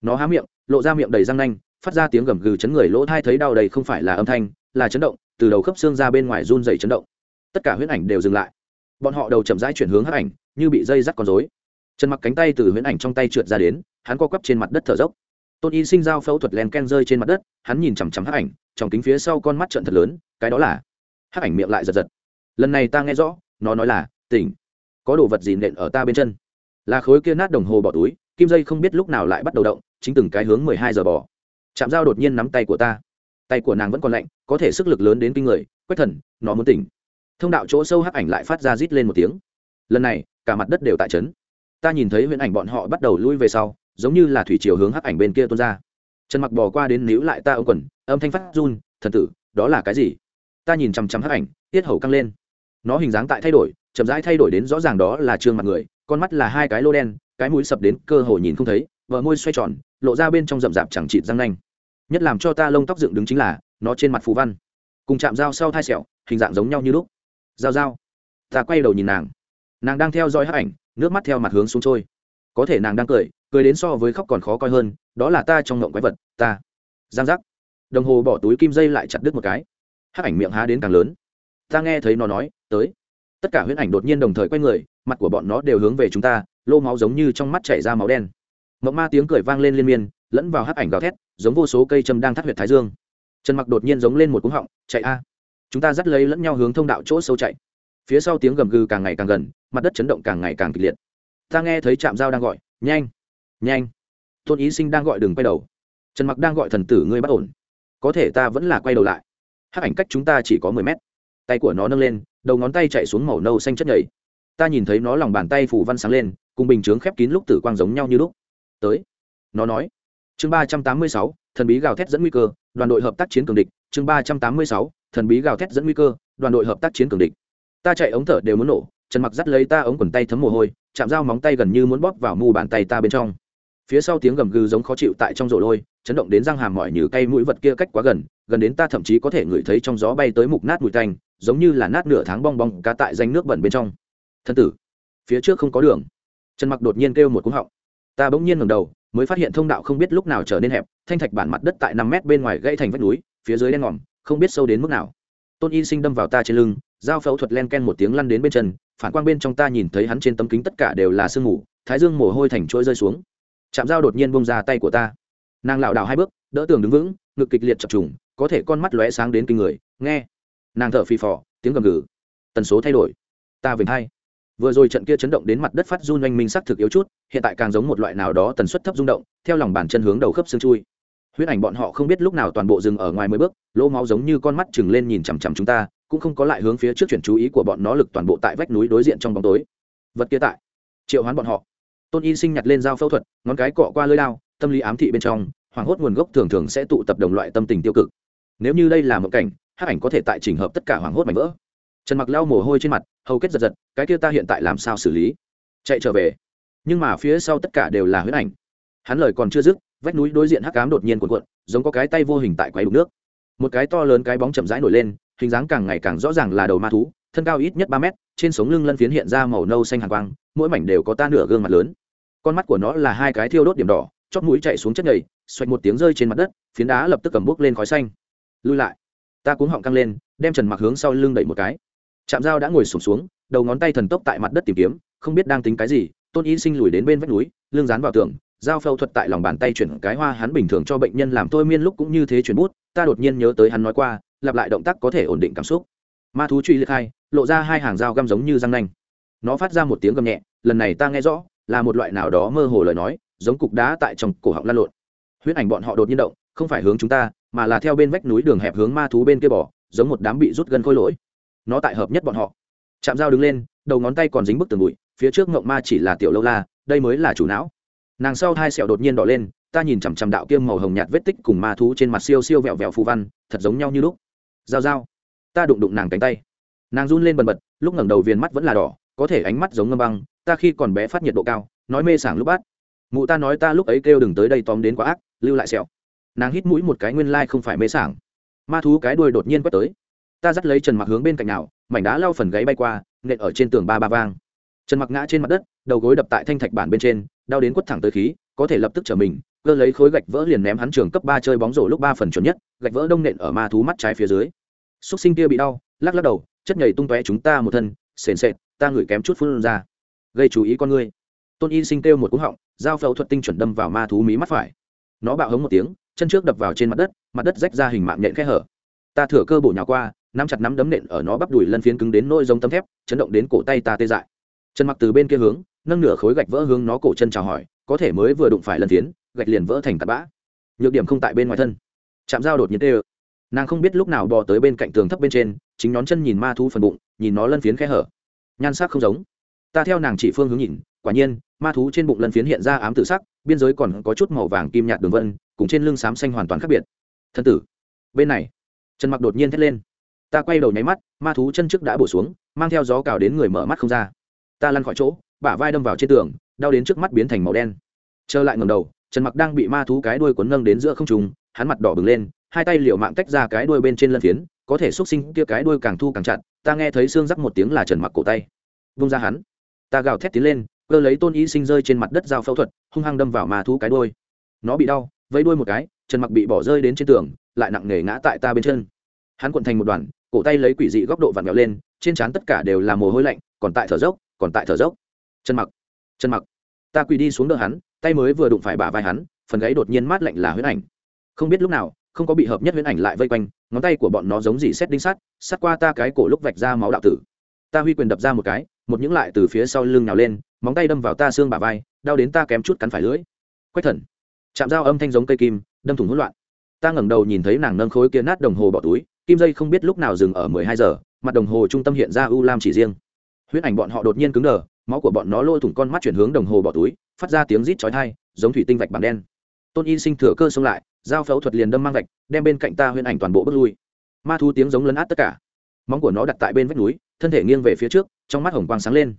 Nó há miệng, lộ ra miệng đầy răng nanh, phát ra tiếng gầm gừ chấn người lỗ thai thấy đau đầy không phải là âm thanh, là chấn động, từ đầu khớp xương ra bên ngoài run dày chấn động. Tất cả huyễn ảnh đều dừng lại. Bọn họ đầu chậm rãi chuyển hướng hắc ảnh như bị dây dắt con rối, trần mặc cánh tay từ huyễn ảnh trong tay trượt ra đến hắn co quắp trên mặt đất thở dốc. Tôn y sinh giao phẫu thuật len ken rơi trên mặt đất hắn nhìn chằm chằm hắc ảnh trong kính phía sau con mắt trận thật lớn cái đó là. Hắc ảnh miệng lại giật giật. Lần này ta nghe rõ nó nói là tỉnh. Có đồ vật gì nện ở ta bên chân? Là khối kia nát đồng hồ bỏ túi kim dây không biết lúc nào lại bắt đầu động chính từng cái hướng mười hai giờ bỏ chạm dao đột nhiên nắm tay của ta. Tay của nàng vẫn còn lạnh có thể sức lực lớn đến kinh người quách thần nó muốn tỉnh. Thông đạo chỗ sâu hắc ảnh lại phát ra rít lên một tiếng lần này, cả mặt đất đều tại trấn. Ta nhìn thấy huyễn ảnh bọn họ bắt đầu lui về sau, giống như là thủy chiều hướng hắc ảnh bên kia tuôn ra. Trần mặc bò qua đến níu lại ta ôm quần, âm thanh phát run, thần tử, đó là cái gì? Ta nhìn chằm chằm hắc ảnh, tiết hầu căng lên. Nó hình dáng tại thay đổi, chậm rãi thay đổi đến rõ ràng đó là trương mặt người, con mắt là hai cái lô đen, cái mũi sập đến cơ hồ nhìn không thấy vợ môi xoay tròn, lộ ra bên trong rậm rạp chẳng chịt răng nanh. Nhất làm cho ta lông tóc dựng đứng chính là, nó trên mặt phù văn, cùng chạm dao sau thai sẹo, hình dạng giống nhau như lúc. Dao dao ta quay đầu nhìn nàng nàng đang theo dõi hắc ảnh, nước mắt theo mặt hướng xuống trôi. Có thể nàng đang cười cười đến so với khóc còn khó coi hơn, đó là ta trong ngộng quái vật, ta. Giang giác. Đồng hồ bỏ túi kim dây lại chặt đứt một cái. Hắc ảnh miệng há đến càng lớn. Ta nghe thấy nó nói, tới. Tất cả huyễn ảnh đột nhiên đồng thời quay người, mặt của bọn nó đều hướng về chúng ta, lô máu giống như trong mắt chảy ra máu đen. Mộng ma tiếng cười vang lên liên miên, lẫn vào hắc ảnh gào thét, giống vô số cây châm đang thắt huyệt thái dương. Trần mặc đột nhiên giống lên một cúng họng, chạy a. Chúng ta dắt lấy lẫn nhau hướng thông đạo chỗ sâu chạy phía sau tiếng gầm gừ càng ngày càng gần, mặt đất chấn động càng ngày càng kịch liệt. Ta nghe thấy trạm dao đang gọi, nhanh nhanh. Tôn ý sinh đang gọi đừng quay đầu. Trần mặc đang gọi thần tử ngươi bắt ổn. Có thể ta vẫn là quay đầu lại. Hắc ảnh cách chúng ta chỉ có mười mét. Tay của nó nâng lên, đầu ngón tay chạy xuống màu nâu xanh chất nhảy ta nhìn thấy nó lòng bàn tay phủ văn sáng lên, cùng bình chướng khép kín lúc tử quang giống nhau như lúc. Tới, nó nói. Chương ba trăm tám mươi sáu, thần bí gào thét dẫn nguy cơ, đoàn đội hợp tác chiến cường địch. Chương ba trăm tám mươi sáu, thần bí gào thét dẫn nguy cơ, đoàn đội hợp tác chiến cường địch ta chạy ống thở đều muốn nổ, trần mặc dắt lấy ta ống quần tay thấm mồ hôi, chạm dao móng tay gần như muốn bóp vào mu bàn tay ta bên trong. Phía sau tiếng gầm gừ giống khó chịu tại trong rổ lôi, chấn động đến răng hàm mỏi như cây mũi vật kia cách quá gần gần đến ta thậm chí có thể ngửi thấy trong gió bay tới mục nát mùi tanh, giống như là nát nửa tháng bong bong cá tại danh nước bẩn bên trong. Thân tử, phía trước không có đường. Trần mặc đột nhiên kêu một cú họng. Ta bỗng nhiên ngẩng đầu, mới phát hiện thông đạo không biết lúc nào trở nên hẹp, thanh thạch bản mặt đất tại năm mét bên ngoài gãy thành vách núi, phía dưới đen ngòm, không biết sâu đến mức nào. Tôn y sinh đâm vào ta trên lưng dao phẫu thuật len ken một tiếng lăn đến bên chân phản quang bên trong ta nhìn thấy hắn trên tấm kính tất cả đều là sương mù thái dương mồ hôi thành chuỗi rơi xuống. Chạm dao đột nhiên bông ra tay của ta. Nàng lảo đảo hai bước đỡ tường đứng vững ngực kịch liệt chập trùng có thể con mắt lóe sáng đến kinh người. Nghe. Nàng thở phì phò tiếng gầm gừ. Tần số thay đổi. Ta vểnh hai, vừa rồi trận kia chấn động đến mặt đất phát run oanh minh sắc thực yếu chút hiện tại càng giống một loại nào đó tần suất thấp rung động theo lòng bàn chân hướng đầu khớp xương chui. Huyết ảnh bọn họ không biết lúc nào toàn bộ dừng ở ngoài mười bước lỗ máu giống như con mắt chừng lên nhìn chằm chằm chúng ta cũng không có lại hướng phía trước chuyển chú ý của bọn nó lực toàn bộ tại vách núi đối diện trong bóng tối. Vật kia tại, triệu hoán bọn họ. Tôn y sinh nhặt lên dao phẫu thuật, ngón cái cọ qua lưới lao, tâm lý ám thị bên trong, hoảng hốt nguồn gốc thường thường sẽ tụ tập đồng loại tâm tình tiêu cực. Nếu như đây là một cảnh hát ảnh có thể tại trình hợp tất cả hoảng hốt mảnh vỡ. Trần mặc lau mồ hôi trên mặt, hầu kết giật giật, cái kia ta hiện tại làm sao xử lý? Chạy trở về. Nhưng mà phía sau tất cả đều là huyết ảnh. Hắn lời còn chưa dứt, vách núi đối diện hắc cám đột nhiên cuộn cuộn, giống có cái tay vô hình tại quái đục nước. Một cái to lớn cái bóng chậm rãi nổi lên hình dáng càng ngày càng rõ ràng là đầu ma thú thân cao ít nhất ba mét trên sống lưng lân phiến hiện ra màu nâu xanh hàng quang mỗi mảnh đều có ta nửa gương mặt lớn. Con mắt của nó là hai cái thiêu đốt điểm đỏ chót mũi chạy xuống chất nhầy xoạch một tiếng rơi trên mặt đất phiến đá lập tức cầm bốc lên khói xanh. Lui lại. Ta cuống họng căng lên đem trần mặc hướng sau lưng đẩy một cái. Chạm dao đã ngồi sụp xuống, xuống đầu ngón tay thần tốc tại mặt đất tìm kiếm không biết đang tính cái gì tôn y sinh lùi đến bên vách núi lưng dán vào tường dao phẫu thuật tại lòng bàn tay chuyển cái hoa hắn bình thường cho bệnh nhân làm thôi miên lúc cũng như thế chuyển bút ta đột nhiên nhớ tới hắn nói qua lặp lại động tác có thể ổn định cảm xúc. Ma thú truy liệt hai, lộ ra hai hàng dao găm giống như răng nanh. Nó phát ra một tiếng gầm nhẹ, lần này ta nghe rõ, là một loại nào đó mơ hồ lời nói, giống cục đá tại trong cổ họng lăn lộn. Huyết ảnh bọn họ đột nhiên động, không phải hướng chúng ta, mà là theo bên vách núi đường hẹp hướng ma thú bên kia bỏ, giống một đám bị rút gân khôi lỗi. Nó tại hợp nhất bọn họ. Chạm dao đứng lên, đầu ngón tay còn dính bức tường bụi, phía trước ngộng ma chỉ là tiểu lâu la, đây mới là chủ não. Nàng sau hai sẹo đột nhiên đỏ lên, ta nhìn chằm chằm đạo kiêm màu hồng nhạt vết tích cùng ma thú trên mặt siêu siêu vẹo vẹo phù văn, thật giống nhau như lúc dao dao ta đụng đụng nàng cánh tay. Nàng run lên bần bật, lúc ngẩng đầu viền mắt vẫn là đỏ, có thể ánh mắt giống ngâm băng, ta khi còn bé phát nhiệt độ cao, nói mê sảng lúc bát. Mụ ta nói ta lúc ấy kêu đừng tới đây tóm đến quá ác, lưu lại sẹo. Nàng hít mũi một cái nguyên lai không phải mê sảng. Ma thú cái đuôi đột nhiên quét tới. Ta dắt lấy trần mặc hướng bên cạnh nào, mảnh đá lau phần gáy bay qua, nện ở trên tường ba ba vang. Trần mặc ngã trên mặt đất, đầu gối đập tại thanh thạch bản bên trên, đau đến quất thẳng tới khí, có thể lập tức trở mình cơ lấy khối gạch vỡ liền ném hắn trường cấp ba chơi bóng rổ lúc ba phần chuẩn nhất, gạch vỡ đông nện ở ma thú mắt trái phía dưới. Súc sinh kia bị đau, lắc lắc đầu, chất nhảy tung tóe chúng ta một thân, sền sệt, ta ngửi kém chút phun ra. Gây chú ý con ngươi. Tôn y sinh kêu một cú họng, dao phẫu thuật tinh chuẩn đâm vào ma thú mí mắt phải. Nó bạo hống một tiếng, chân trước đập vào trên mặt đất mặt đất rách ra hình mạng nhện khe hở. Ta thừa cơ bổ nhào qua, nắm chặt nắm đấm nện ở nó bắp đùi lân phiến cứng đến nỗi giống tấm thép, chấn động đến cổ tay ta tê dại. Chân mặc từ bên kia hướng, nâng nửa khối gạch vỡ hướng nó cổ chân chào hỏi, có thể mới vừa đụng phải lân phiến gạch liền vỡ thành tạt bã. Nhược điểm không tại bên ngoài thân. Chạm dao đột nhiên tê ơ. Nàng không biết lúc nào bò tới bên cạnh tường thấp bên trên, chính nhón chân nhìn ma thú phần bụng, nhìn nó lân phiến khe hở. Nhan sắc không giống. Ta theo nàng chỉ phương hướng nhìn, quả nhiên, ma thú trên bụng lân phiến hiện ra ám tự sắc, biên giới còn có chút màu vàng kim nhạt đường vân, cùng trên lưng xám xanh hoàn toàn khác biệt. Thân tử. Bên này, trần mặc đột nhiên thét lên. Ta quay đầu nháy mắt, ma thú chân trước đã bổ xuống, mang theo gió cào đến người mở mắt không ra. Ta lăn khỏi chỗ, bả vai đâm vào trên tường, đau đến trước mắt biến thành màu đen. Trở lại ngầm đầu trần mặc đang bị ma thú cái đuôi cuốn nâng đến giữa không trùng hắn mặt đỏ bừng lên, hai tay liều mạng tách ra cái đuôi bên trên lân phiến, có thể xúc sinh kia cái đuôi càng thu càng chặt, ta nghe thấy xương rắc một tiếng là trần mặc cổ tay. Vung ra hắn. Ta gào thét tiến lên, cơ lấy tôn y sinh rơi trên mặt đất dao phẫu thuật, hung hăng đâm vào ma thú cái đuôi. Nó bị đau, vẫy đuôi một cái, trần mặc bị bỏ rơi đến trên tường, lại nặng nề ngã tại ta bên chân. Hắn cuộn thành một đoàn, cổ tay lấy quỷ dị góc độ vặn vẹo lên, trên trán tất cả đều là mồ hôi lạnh, còn tại thở dốc, còn tại thở dốc. Trần mặc trần mặc, ta quỳ đi xuống đỡ hắn tay mới vừa đụng phải bả vai hắn, phần gáy đột nhiên mát lạnh là huyễn ảnh. Không biết lúc nào, không có bị hợp nhất huyễn ảnh lại vây quanh, ngón tay của bọn nó giống dỉ xét đinh sắt sắt qua ta cái cổ lúc vạch ra máu đạo tử. Ta huy quyền đập ra một cái, một những lại từ phía sau lưng nhào lên, móng tay đâm vào ta xương bả vai, đau đến ta kém chút cắn phải lưỡi. Quách thần. Chạm dao âm thanh giống cây kim, đâm thủng hỗn loạn. Ta ngẩng đầu nhìn thấy nàng nâng khối kia nát đồng hồ bỏ túi, kim dây không biết lúc nào dừng ở mười hai giờ, mặt đồng hồ trung tâm hiện ra u lam chỉ riêng. Huyết ảnh bọn họ đột nhiên cứng đờ, máu của bọn nó lôi thủng con mắt chuyển hướng đồng hồ bỏ túi phát ra tiếng rít chói tai, giống thủy tinh vạch bằng đen. Tôn y sinh thừa cơ xông lại dao phẫu thuật liền đâm mang vạch, đem bên cạnh ta huyễn ảnh toàn bộ bước lui. Ma thu tiếng giống lấn át tất cả. Móng của nó đặt tại bên vách núi, thân thể nghiêng về phía trước, trong mắt hồng quang sáng lên.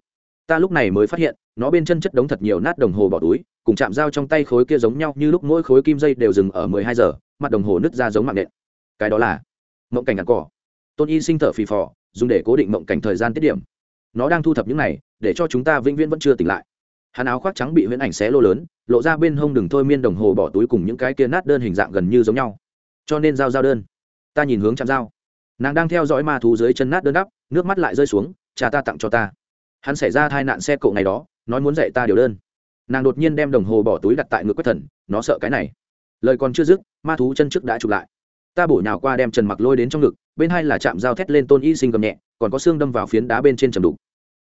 Ta lúc này mới phát hiện, nó bên chân chất đống thật nhiều nát đồng hồ bỏ túi, cùng chạm dao trong tay khối kia giống nhau như lúc mỗi khối kim dây đều dừng ở mười hai giờ, mặt đồng hồ nứt ra giống mạng nện. Cái đó là mộng cảnh ngạt cỏ. Tôn y sinh thở phì phò, dùng để cố định mộng cảnh thời gian tiết điểm. Nó đang thu thập những này, để cho chúng ta vĩnh viễn vẫn chưa tỉnh lại hắn áo khoác trắng bị huyễn ảnh xé lô lớn, lộ ra bên hông đừng thôi miên đồng hồ bỏ túi cùng những cái kia nát đơn hình dạng gần như giống nhau. Cho nên giao giao đơn. Ta nhìn hướng chạm dao nàng đang theo dõi ma thú dưới chân nát đơn đắp, nước mắt lại rơi xuống, cha ta tặng cho ta. Hắn xảy ra tai nạn xe cộ ngày đó, nói muốn dạy ta điều đơn. Nàng đột nhiên đem đồng hồ bỏ túi đặt tại ngực quách thần, nó sợ cái này. Lời còn chưa dứt, ma thú chân trước đã chụp lại. Ta bổ nhào qua đem trần mặc lôi đến trong ngực, bên hai là chạm dao thét lên tôn y sinh gầm nhẹ, còn có xương đâm vào phiến đá bên trên trầm đục.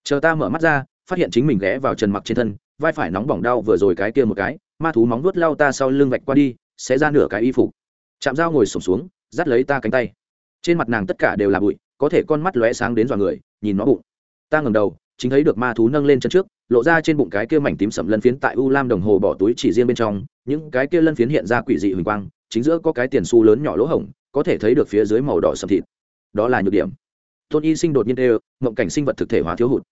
Chờ ta mở mắt ra, phát hiện chính mình ghé vào trần mặc trên thân vai phải nóng bỏng đau vừa rồi cái kia một cái, ma thú móng nuốt lao ta sau lưng vạch qua đi, sẽ ra nửa cái y phục. Chạm dao ngồi sổm xuống, dắt lấy ta cánh tay. Trên mặt nàng tất cả đều là bụi, có thể con mắt lóe sáng đến dọa người, nhìn nó bụng. Ta ngầm đầu, chính thấy được ma thú nâng lên chân trước, lộ ra trên bụng cái kia mảnh tím sầm lân phiến tại u lam đồng hồ bỏ túi chỉ riêng bên trong, những cái kia lân phiến hiện ra quỷ dị huỳnh quang, chính giữa có cái tiền xu lớn nhỏ lỗ hổng, có thể thấy được phía dưới màu đỏ sầm thịt. Đó là nhược điểm. Tôn y sinh đột nhiên đều mộng cảnh sinh vật thực thể hóa thiếu hụt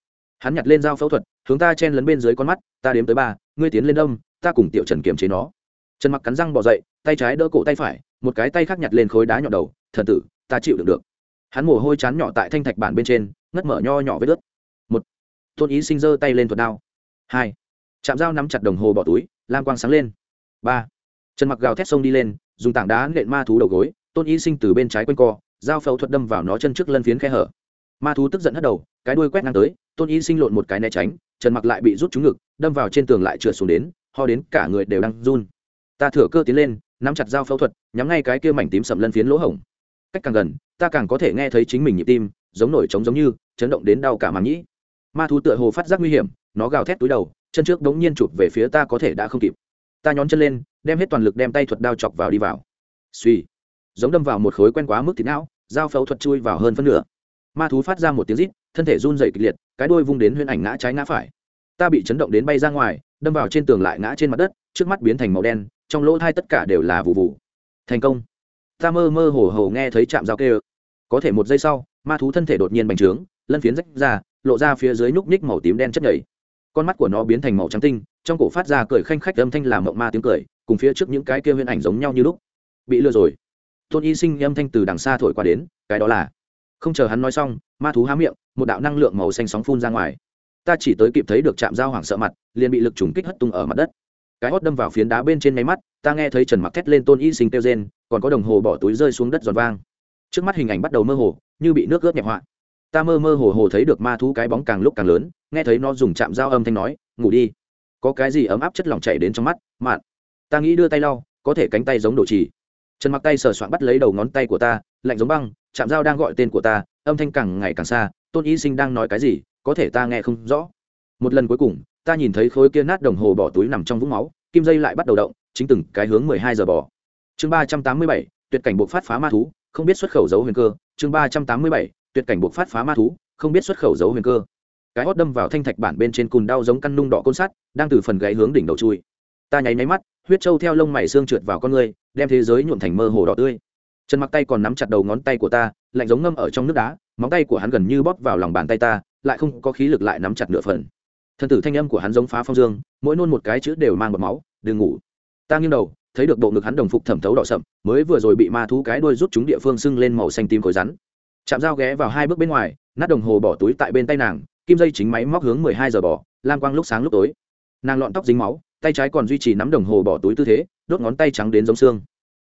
hắn nhặt lên dao phẫu thuật, hướng ta chen lấn bên dưới con mắt, ta đếm tới ba, ngươi tiến lên đông ta cùng tiểu trần kiềm chế nó. Trần mặc cắn răng bỏ dậy, tay trái đỡ cổ tay phải, một cái tay khác nhặt lên khối đá nhọn đầu, thần tử, ta chịu được được. Hắn mồ hôi chán nhỏ tại thanh thạch bản bên trên, ngất mở nho nhỏ với nước một, tôn ý sinh giơ tay lên thuật đao. Hai chạm dao nắm chặt đồng hồ bỏ túi, lam quang sáng lên. Ba, trần mặc gào thét sông đi lên, dùng tảng đá nện ma thú đầu gối, tôn ý sinh từ bên trái quanh co, dao phẫu thuật đâm vào nó chân trước lân phiến khe hở. Ma thú tức giận hất đầu, cái đuôi quét ngang tới tôn Y sinh lộn một cái né tránh, trần mặc lại bị rút trúng ngực, đâm vào trên tường lại trượt xuống đến, ho đến cả người đều đang run. Ta thừa cơ tiến lên, nắm chặt dao phẫu thuật, nhắm ngay cái kia mảnh tím sầm lân phiến lỗ hổng. Cách càng gần, ta càng có thể nghe thấy chính mình nhịp tim, giống nổi trống giống như, chấn động đến đau cả màng nhĩ. Ma thú tựa hồ phát giác nguy hiểm, nó gào thét túi đầu, chân trước đống nhiên chụp về phía ta có thể đã không kịp. Ta nhón chân lên, đem hết toàn lực đem tay thuật đao chọc vào đi vào. Suy giống đâm vào một khối quen quá mức thịt não, dao phẫu thuật chui vào hơn phân nửa. Ma thú phát ra một tiếng rít thân thể run dày kịch liệt, cái đuôi vung đến huyễn ảnh ngã trái ngã phải. Ta bị chấn động đến bay ra ngoài, đâm vào trên tường lại ngã trên mặt đất, trước mắt biến thành màu đen, trong lỗ thai tất cả đều là vụ vụ thành công. Ta mơ mơ hồ hồ nghe thấy chạm dao kêu. Có thể một giây sau, ma thú thân thể đột nhiên bành trướng, lân phiến rách ra, lộ ra phía dưới nhúc nhích màu tím đen chất nhảy con mắt của nó biến thành màu trắng tinh, trong cổ phát ra cười khanh khách âm thanh làm mộng ma tiếng cười, cùng phía trước những cái kia huyễn ảnh giống nhau như lúc. Bị lừa rồi. Tôn y sinh âm thanh từ đằng xa thổi qua đến, cái đó là không chờ hắn nói xong, ma thú há miệng, một đạo năng lượng màu xanh sóng phun ra ngoài. Ta chỉ tới kịp thấy được chạm dao hoảng sợ mặt, liền bị lực trùng kích hất tung ở mặt đất. Cái hót đâm vào phiến đá bên trên máy mắt, ta nghe thấy trần mặc thét lên tôn y sinh kêu rên, còn có đồng hồ bỏ túi rơi xuống đất giòn vang. Trước mắt hình ảnh bắt đầu mơ hồ, như bị nước ướt nhẹp họa. Ta mơ mơ hồ hồ thấy được ma thú cái bóng càng lúc càng lớn, nghe thấy nó dùng chạm dao âm thanh nói, ngủ đi. Có cái gì ấm áp chất lỏng chảy đến trong mắt, mạn. Ta nghĩ đưa tay lau, có thể cánh tay giống đồ trì. Trần mặc tay sờ soạn bắt lấy đầu ngón tay của ta lạnh giống băng chạm dao đang gọi tên của ta, âm thanh càng ngày càng xa, tôn y sinh đang nói cái gì, có thể ta nghe không rõ. Một lần cuối cùng, ta nhìn thấy khối kia nát đồng hồ bỏ túi nằm trong vũng máu, kim dây lại bắt đầu động, chính từng cái hướng mười hai giờ bỏ chương ba trăm tám mươi bảy, tuyệt cảnh buộc phát phá ma thú, không biết xuất khẩu dấu huyền cơ. Chương ba trăm tám mươi bảy, tuyệt cảnh buộc phát phá ma thú, không biết xuất khẩu dấu huyền cơ. Cái hót đâm vào thanh thạch bản bên trên cùn đau giống căn nung đỏ côn sắt, đang từ phần gáy hướng đỉnh đầu chui. Ta nháy máy mắt, huyết trâu theo lông mày xương trượt vào con người, đem thế giới nhuộm thành mơ hồ đỏ tươi chân mặc tay còn nắm chặt đầu ngón tay của ta, lạnh giống ngâm ở trong nước đá, móng tay của hắn gần như bóp vào lòng bàn tay ta, lại không có khí lực lại nắm chặt nửa phần. Thân tử thanh âm của hắn giống phá phong dương, mỗi nôn một cái chữ đều mang bọt máu, đừng ngủ. Ta nghiêng đầu, thấy được bộ ngực hắn đồng phục thẩm thấu đỏ sậm, mới vừa rồi bị ma thú cái đuôi rút chúng địa phương sưng lên màu xanh tím khối rắn. Chạm dao ghé vào hai bước bên ngoài, nát đồng hồ bỏ túi tại bên tay nàng, kim dây chính máy móc hướng mười hai giờ bỏ, lam quang lúc sáng lúc tối. Nàng lọn tóc dính máu, tay trái còn duy trì nắm đồng hồ bỏ túi tư thế, đốt ngón tay trắng đến giống xương.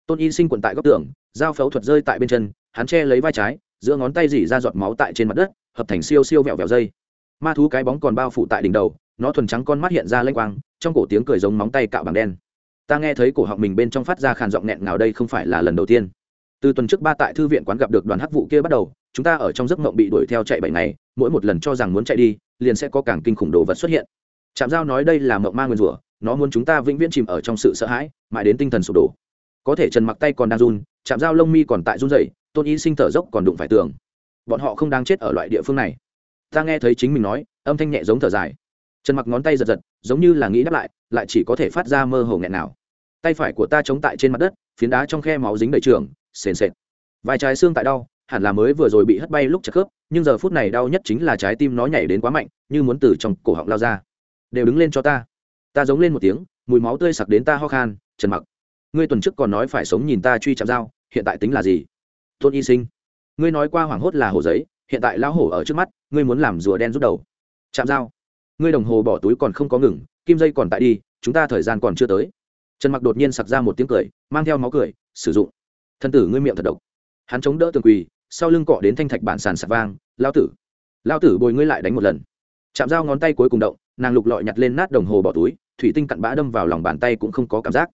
Tôn y sinh quận tại góc tường dao phẫu thuật rơi tại bên chân, hắn che lấy vai trái, giữa ngón tay dỉ ra giọt máu tại trên mặt đất, hợp thành siêu siêu vẹo vẹo dây. Ma thú cái bóng còn bao phủ tại đỉnh đầu, nó thuần trắng con mắt hiện ra lênh quang, trong cổ tiếng cười giống móng tay cạo bằng đen. Ta nghe thấy cổ họng mình bên trong phát ra khàn giọng nghẹn ngào đây không phải là lần đầu tiên. Từ tuần trước ba tại thư viện quán gặp được đoàn hắc vụ kia bắt đầu, chúng ta ở trong giấc mộng bị đuổi theo chạy bảy ngày, mỗi một lần cho rằng muốn chạy đi, liền sẽ có càng kinh khủng đồ vật xuất hiện. Trạm giao nói đây là mộng ma nguyên rủa, nó muốn chúng ta vĩnh viễn chìm ở trong sự sợ hãi, mãi đến tinh thần sụp đổ. Có thể trần mặc tay còn đang run chạm dao lông mi còn tại run rẩy, tôn y sinh thở dốc còn đụng phải tường. Bọn họ không đang chết ở loại địa phương này. Ta nghe thấy chính mình nói, âm thanh nhẹ giống thở dài. Trần mặc ngón tay giật giật, giống như là nghĩ đáp lại lại chỉ có thể phát ra mơ hồ nghẹn nào. Tay phải của ta chống tại trên mặt đất, phiến đá trong khe máu dính đầy trường, sền sệt. Vài trái xương tại đau, hẳn là mới vừa rồi bị hất bay lúc chặt khớp, nhưng giờ phút này đau nhất chính là trái tim nó nhảy đến quá mạnh, như muốn từ trong cổ họng lao ra. Đều đứng lên cho ta. Ta giống lên một tiếng, mùi máu tươi sặc đến ta ho khan, trần mặc ngươi tuần trước còn nói phải sống nhìn ta truy chạm dao, hiện tại tính là gì? Tôn y sinh, ngươi nói qua hoảng hốt là hồ giấy, hiện tại lão hổ ở trước mắt, ngươi muốn làm rùa đen rút đầu. Chạm dao, ngươi đồng hồ bỏ túi còn không có ngừng, kim dây còn tại đi, chúng ta thời gian còn chưa tới. Trần mặc đột nhiên sặc ra một tiếng cười, mang theo máu cười, sử dụng. Thân tử ngươi miệng thật độc. Hắn chống đỡ tường quỳ, sau lưng cọ đến thanh thạch bản sàn sạc vang lao tử lao tử bồi ngươi lại đánh một lần. Chạm dao ngón tay cuối cùng động, nàng lục lọi nhặt lên nát đồng hồ bỏ túi, thủy tinh cặn bã đâm vào lòng bàn tay cũng không có cảm giác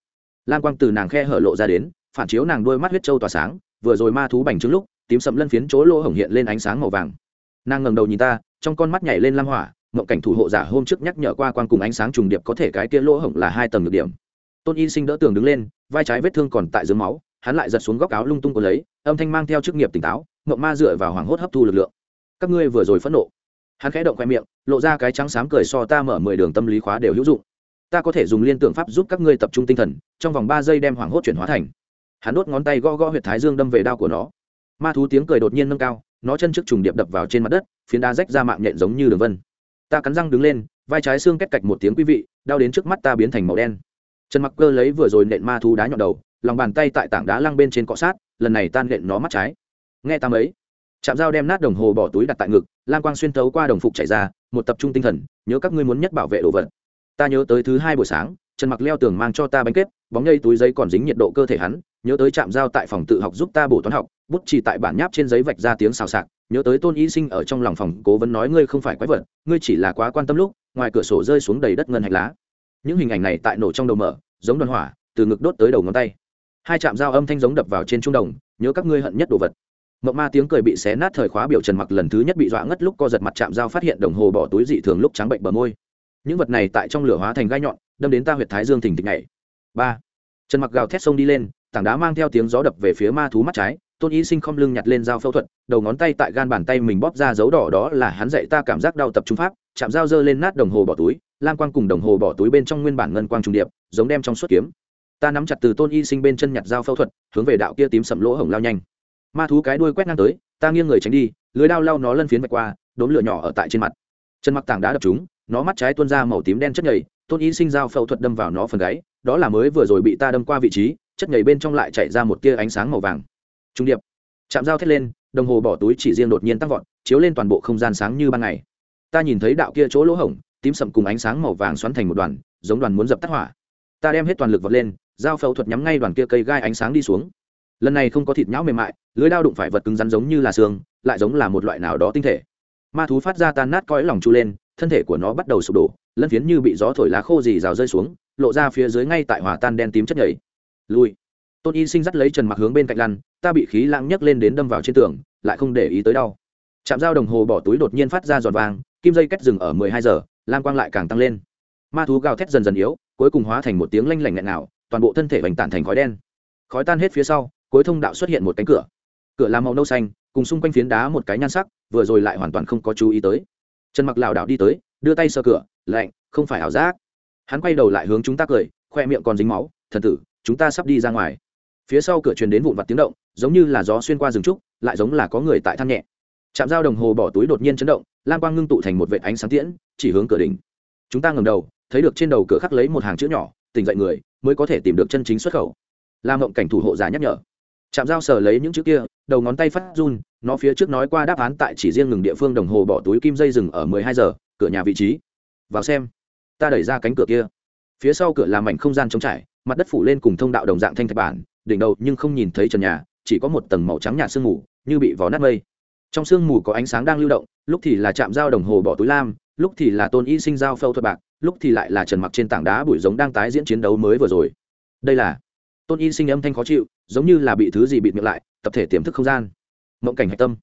lam quang từ nàng khe hở lộ ra đến, phản chiếu nàng đôi mắt huyết trâu tỏa sáng, vừa rồi ma thú bành trướng lúc, tím sậm lân phiến chỗ lỗ hổng hiện lên ánh sáng màu vàng. Nàng ngẩng đầu nhìn ta, trong con mắt nhảy lên lam hỏa, mộng cảnh thủ hộ giả hôm trước nhắc nhở qua quang cùng ánh sáng trùng điệp có thể cái kia lỗ hổng là hai tầng được điểm. Tôn y sinh đỡ tường đứng lên, vai trái vết thương còn tại dưới máu, hắn lại giật xuống góc áo lung tung của lấy, âm thanh mang theo chức nghiệp tỉnh táo, mộng ma dựa vào hoàng hốt hấp thu lực lượng. Các ngươi vừa rồi phẫn nộ. Hắn khẽ động khoe miệng, lộ ra cái trắng xám cười so ta mở mười đường tâm lý khóa đều hữu dụng ta có thể dùng liên tưởng pháp giúp các ngươi tập trung tinh thần, trong vòng ba giây đem hoảng hốt chuyển hóa thành. Hắn đốt ngón tay gõ gõ huyệt thái dương đâm về đao của nó. Ma thú tiếng cười đột nhiên nâng cao, nó chân trước trùng điệp đập vào trên mặt đất, phiến đá rách ra mạng nhện giống như đường vân. Ta cắn răng đứng lên, vai trái xương kết cạch một tiếng quý vị, đau đến trước mắt ta biến thành màu đen. Trần mặc cơ lấy vừa rồi nện ma thú đá nhọn đầu, lòng bàn tay tại tảng đá lăng bên trên cọ sát, lần này tan nện nó mắt trái. Nghe ta mấy chạm dao đem nát đồng hồ bỏ túi đặt tại ngực lan quang xuyên thấu qua đồng phục chảy ra, một tập trung tinh thần, nhớ các ngươi muốn nhất bảo vệ đồ vật ta nhớ tới thứ hai buổi sáng, trần mặc leo tường mang cho ta bánh kết bóng nhây túi giấy còn dính nhiệt độ cơ thể hắn, nhớ tới trạm giao tại phòng tự học giúp ta bổ toán học, bút chỉ tại bản nháp trên giấy vạch ra tiếng xào xạc, nhớ tới tôn y sinh ở trong lòng phòng cố vấn nói ngươi không phải quái vật, ngươi chỉ là quá quan tâm lúc, ngoài cửa sổ rơi xuống đầy đất ngân hạch lá. Những hình ảnh này tại nổ trong đầu mở, giống đoàn hỏa, từ ngực đốt tới đầu ngón tay. Hai trạm giao âm thanh giống đập vào trên trung đồng, nhớ các ngươi hận nhất đồ vật. Mộng ma tiếng cười bị xé nát thời khóa biểu trần mặc lần thứ nhất bị dọa ngất lúc co giật mặt chạm dao phát hiện đồng hồ bỏ túi dị thường lúc trắng bệnh bờ môi những vật này tại trong lửa hóa thành gai nhọn, đâm đến ta huyệt thái dương thỉnh thịch nhảy. Ba. Trần mặc gào thét sông đi lên, tảng đá mang theo tiếng gió đập về phía ma thú mắt trái, tôn y sinh không lưng nhặt lên dao phẫu thuật, đầu ngón tay tại gan bàn tay mình bóp ra dấu đỏ đó là hắn dạy ta cảm giác đau tập trung pháp, chạm dao dơ lên nát đồng hồ bỏ túi Lan quang cùng đồng hồ bỏ túi bên trong nguyên bản ngân quang trung điệp, giống đem trong suốt kiếm. Ta nắm chặt từ tôn y sinh bên chân nhặt dao phẫu thuật, hướng về đạo kia tím sầm lỗ hổng lao nhanh. Ma thú cái đuôi quét ngang tới, ta nghiêng người tránh đi, lưới đao lao nó lân phiến vạch qua đốn lửa nhỏ ở tại trên mặt. Chân mặc tảng đá đập chúng nó mắt trái tuôn ra màu tím đen chất nhầy, tôn y sinh dao phẫu thuật đâm vào nó phần gáy, đó là mới vừa rồi bị ta đâm qua vị trí, chất nhầy bên trong lại chạy ra một tia ánh sáng màu vàng. Trung điệp. Chạm dao thét lên, đồng hồ bỏ túi chỉ riêng đột nhiên tăng vọt, chiếu lên toàn bộ không gian sáng như ban ngày. Ta nhìn thấy đạo kia chỗ lỗ hổng, tím sậm cùng ánh sáng màu vàng xoắn thành một đoàn, giống đoàn muốn dập tắt hỏa. Ta đem hết toàn lực vọt lên dao phẫu thuật nhắm ngay đoàn kia cây gai ánh sáng đi xuống. Lần này không có thịt nhão mềm mại, lưới đao đụng phải vật cứng rắn giống như là xương, lại giống là một loại nào đó tinh thể. Ma thú phát ra tan nát cõi lòng chu lên thân thể của nó bắt đầu sụp đổ, lân phiến như bị gió thổi lá khô dì rào rơi xuống, lộ ra phía dưới ngay tại hòa tan đen tím chất nhảy lui tôn y sinh dắt lấy trần mặc hướng bên cạnh lăn, ta bị khí lãng nhấc lên đến đâm vào trên tường, lại không để ý tới đau. Chạm dao đồng hồ bỏ túi đột nhiên phát ra giọt vàng, kim dây cách dừng ở mười hai giờ, lam quang lại càng tăng lên. Ma thú gào thét dần dần yếu, cuối cùng hóa thành một tiếng lanh lảnh nghẹn nào toàn bộ thân thể vành tản thành khói đen. Khói tan hết phía sau, cuối thông đạo xuất hiện một cánh cửa. Cửa là màu nâu xanh, cùng xung quanh phiến đá một cái nhan sắc, vừa rồi lại hoàn toàn không có chú ý tới trần mặc lảo đảo đi tới, đưa tay sờ cửa, lạnh, không phải ảo giác. Hắn quay đầu lại hướng chúng ta cười, khoe miệng còn dính máu, thần tử, chúng ta sắp đi ra ngoài. Phía sau cửa truyền đến vụn vặt tiếng động, giống như là gió xuyên qua rừng trúc, lại giống là có người tại than nhẹ. Chạm dao đồng hồ bỏ túi đột nhiên chấn động, lam quang ngưng tụ thành một vệ ánh sáng tiễn, chỉ hướng cửa đỉnh. Chúng ta ngầm đầu, thấy được trên đầu cửa khắc lấy một hàng chữ nhỏ, tỉnh dậy người, mới có thể tìm được chân chính xuất khẩu. Làm mộng cảnh thủ hộ giả nhắc nhở chạm dao sờ lấy những chữ kia, đầu ngón tay phát run, nó phía trước nói qua đáp án tại chỉ riêng ngừng địa phương đồng hồ bỏ túi kim dây rừng ở mười hai giờ, cửa nhà vị trí. Vào xem. Ta đẩy ra cánh cửa kia. Phía sau cửa là mảnh không gian trống trải, mặt đất phủ lên cùng thông đạo đồng dạng thanh thạch bản, đỉnh đầu nhưng không nhìn thấy trần nhà, chỉ có một tầng màu trắng nhạt sương mù, như bị vó nát mây. Trong sương mù có ánh sáng đang lưu động, lúc thì là chạm dao đồng hồ bỏ túi lam, lúc thì là tôn y sinh dao phâu thuật bạc, lúc thì lại là trần mặc trên tảng đá bụi giống đang tái diễn chiến đấu mới vừa rồi. Đây là tôn y sinh âm thanh khó chịu, giống như là bị thứ gì bịt miệng lại, tập thể tiềm thức không gian. Mộng cảnh hạch tâm.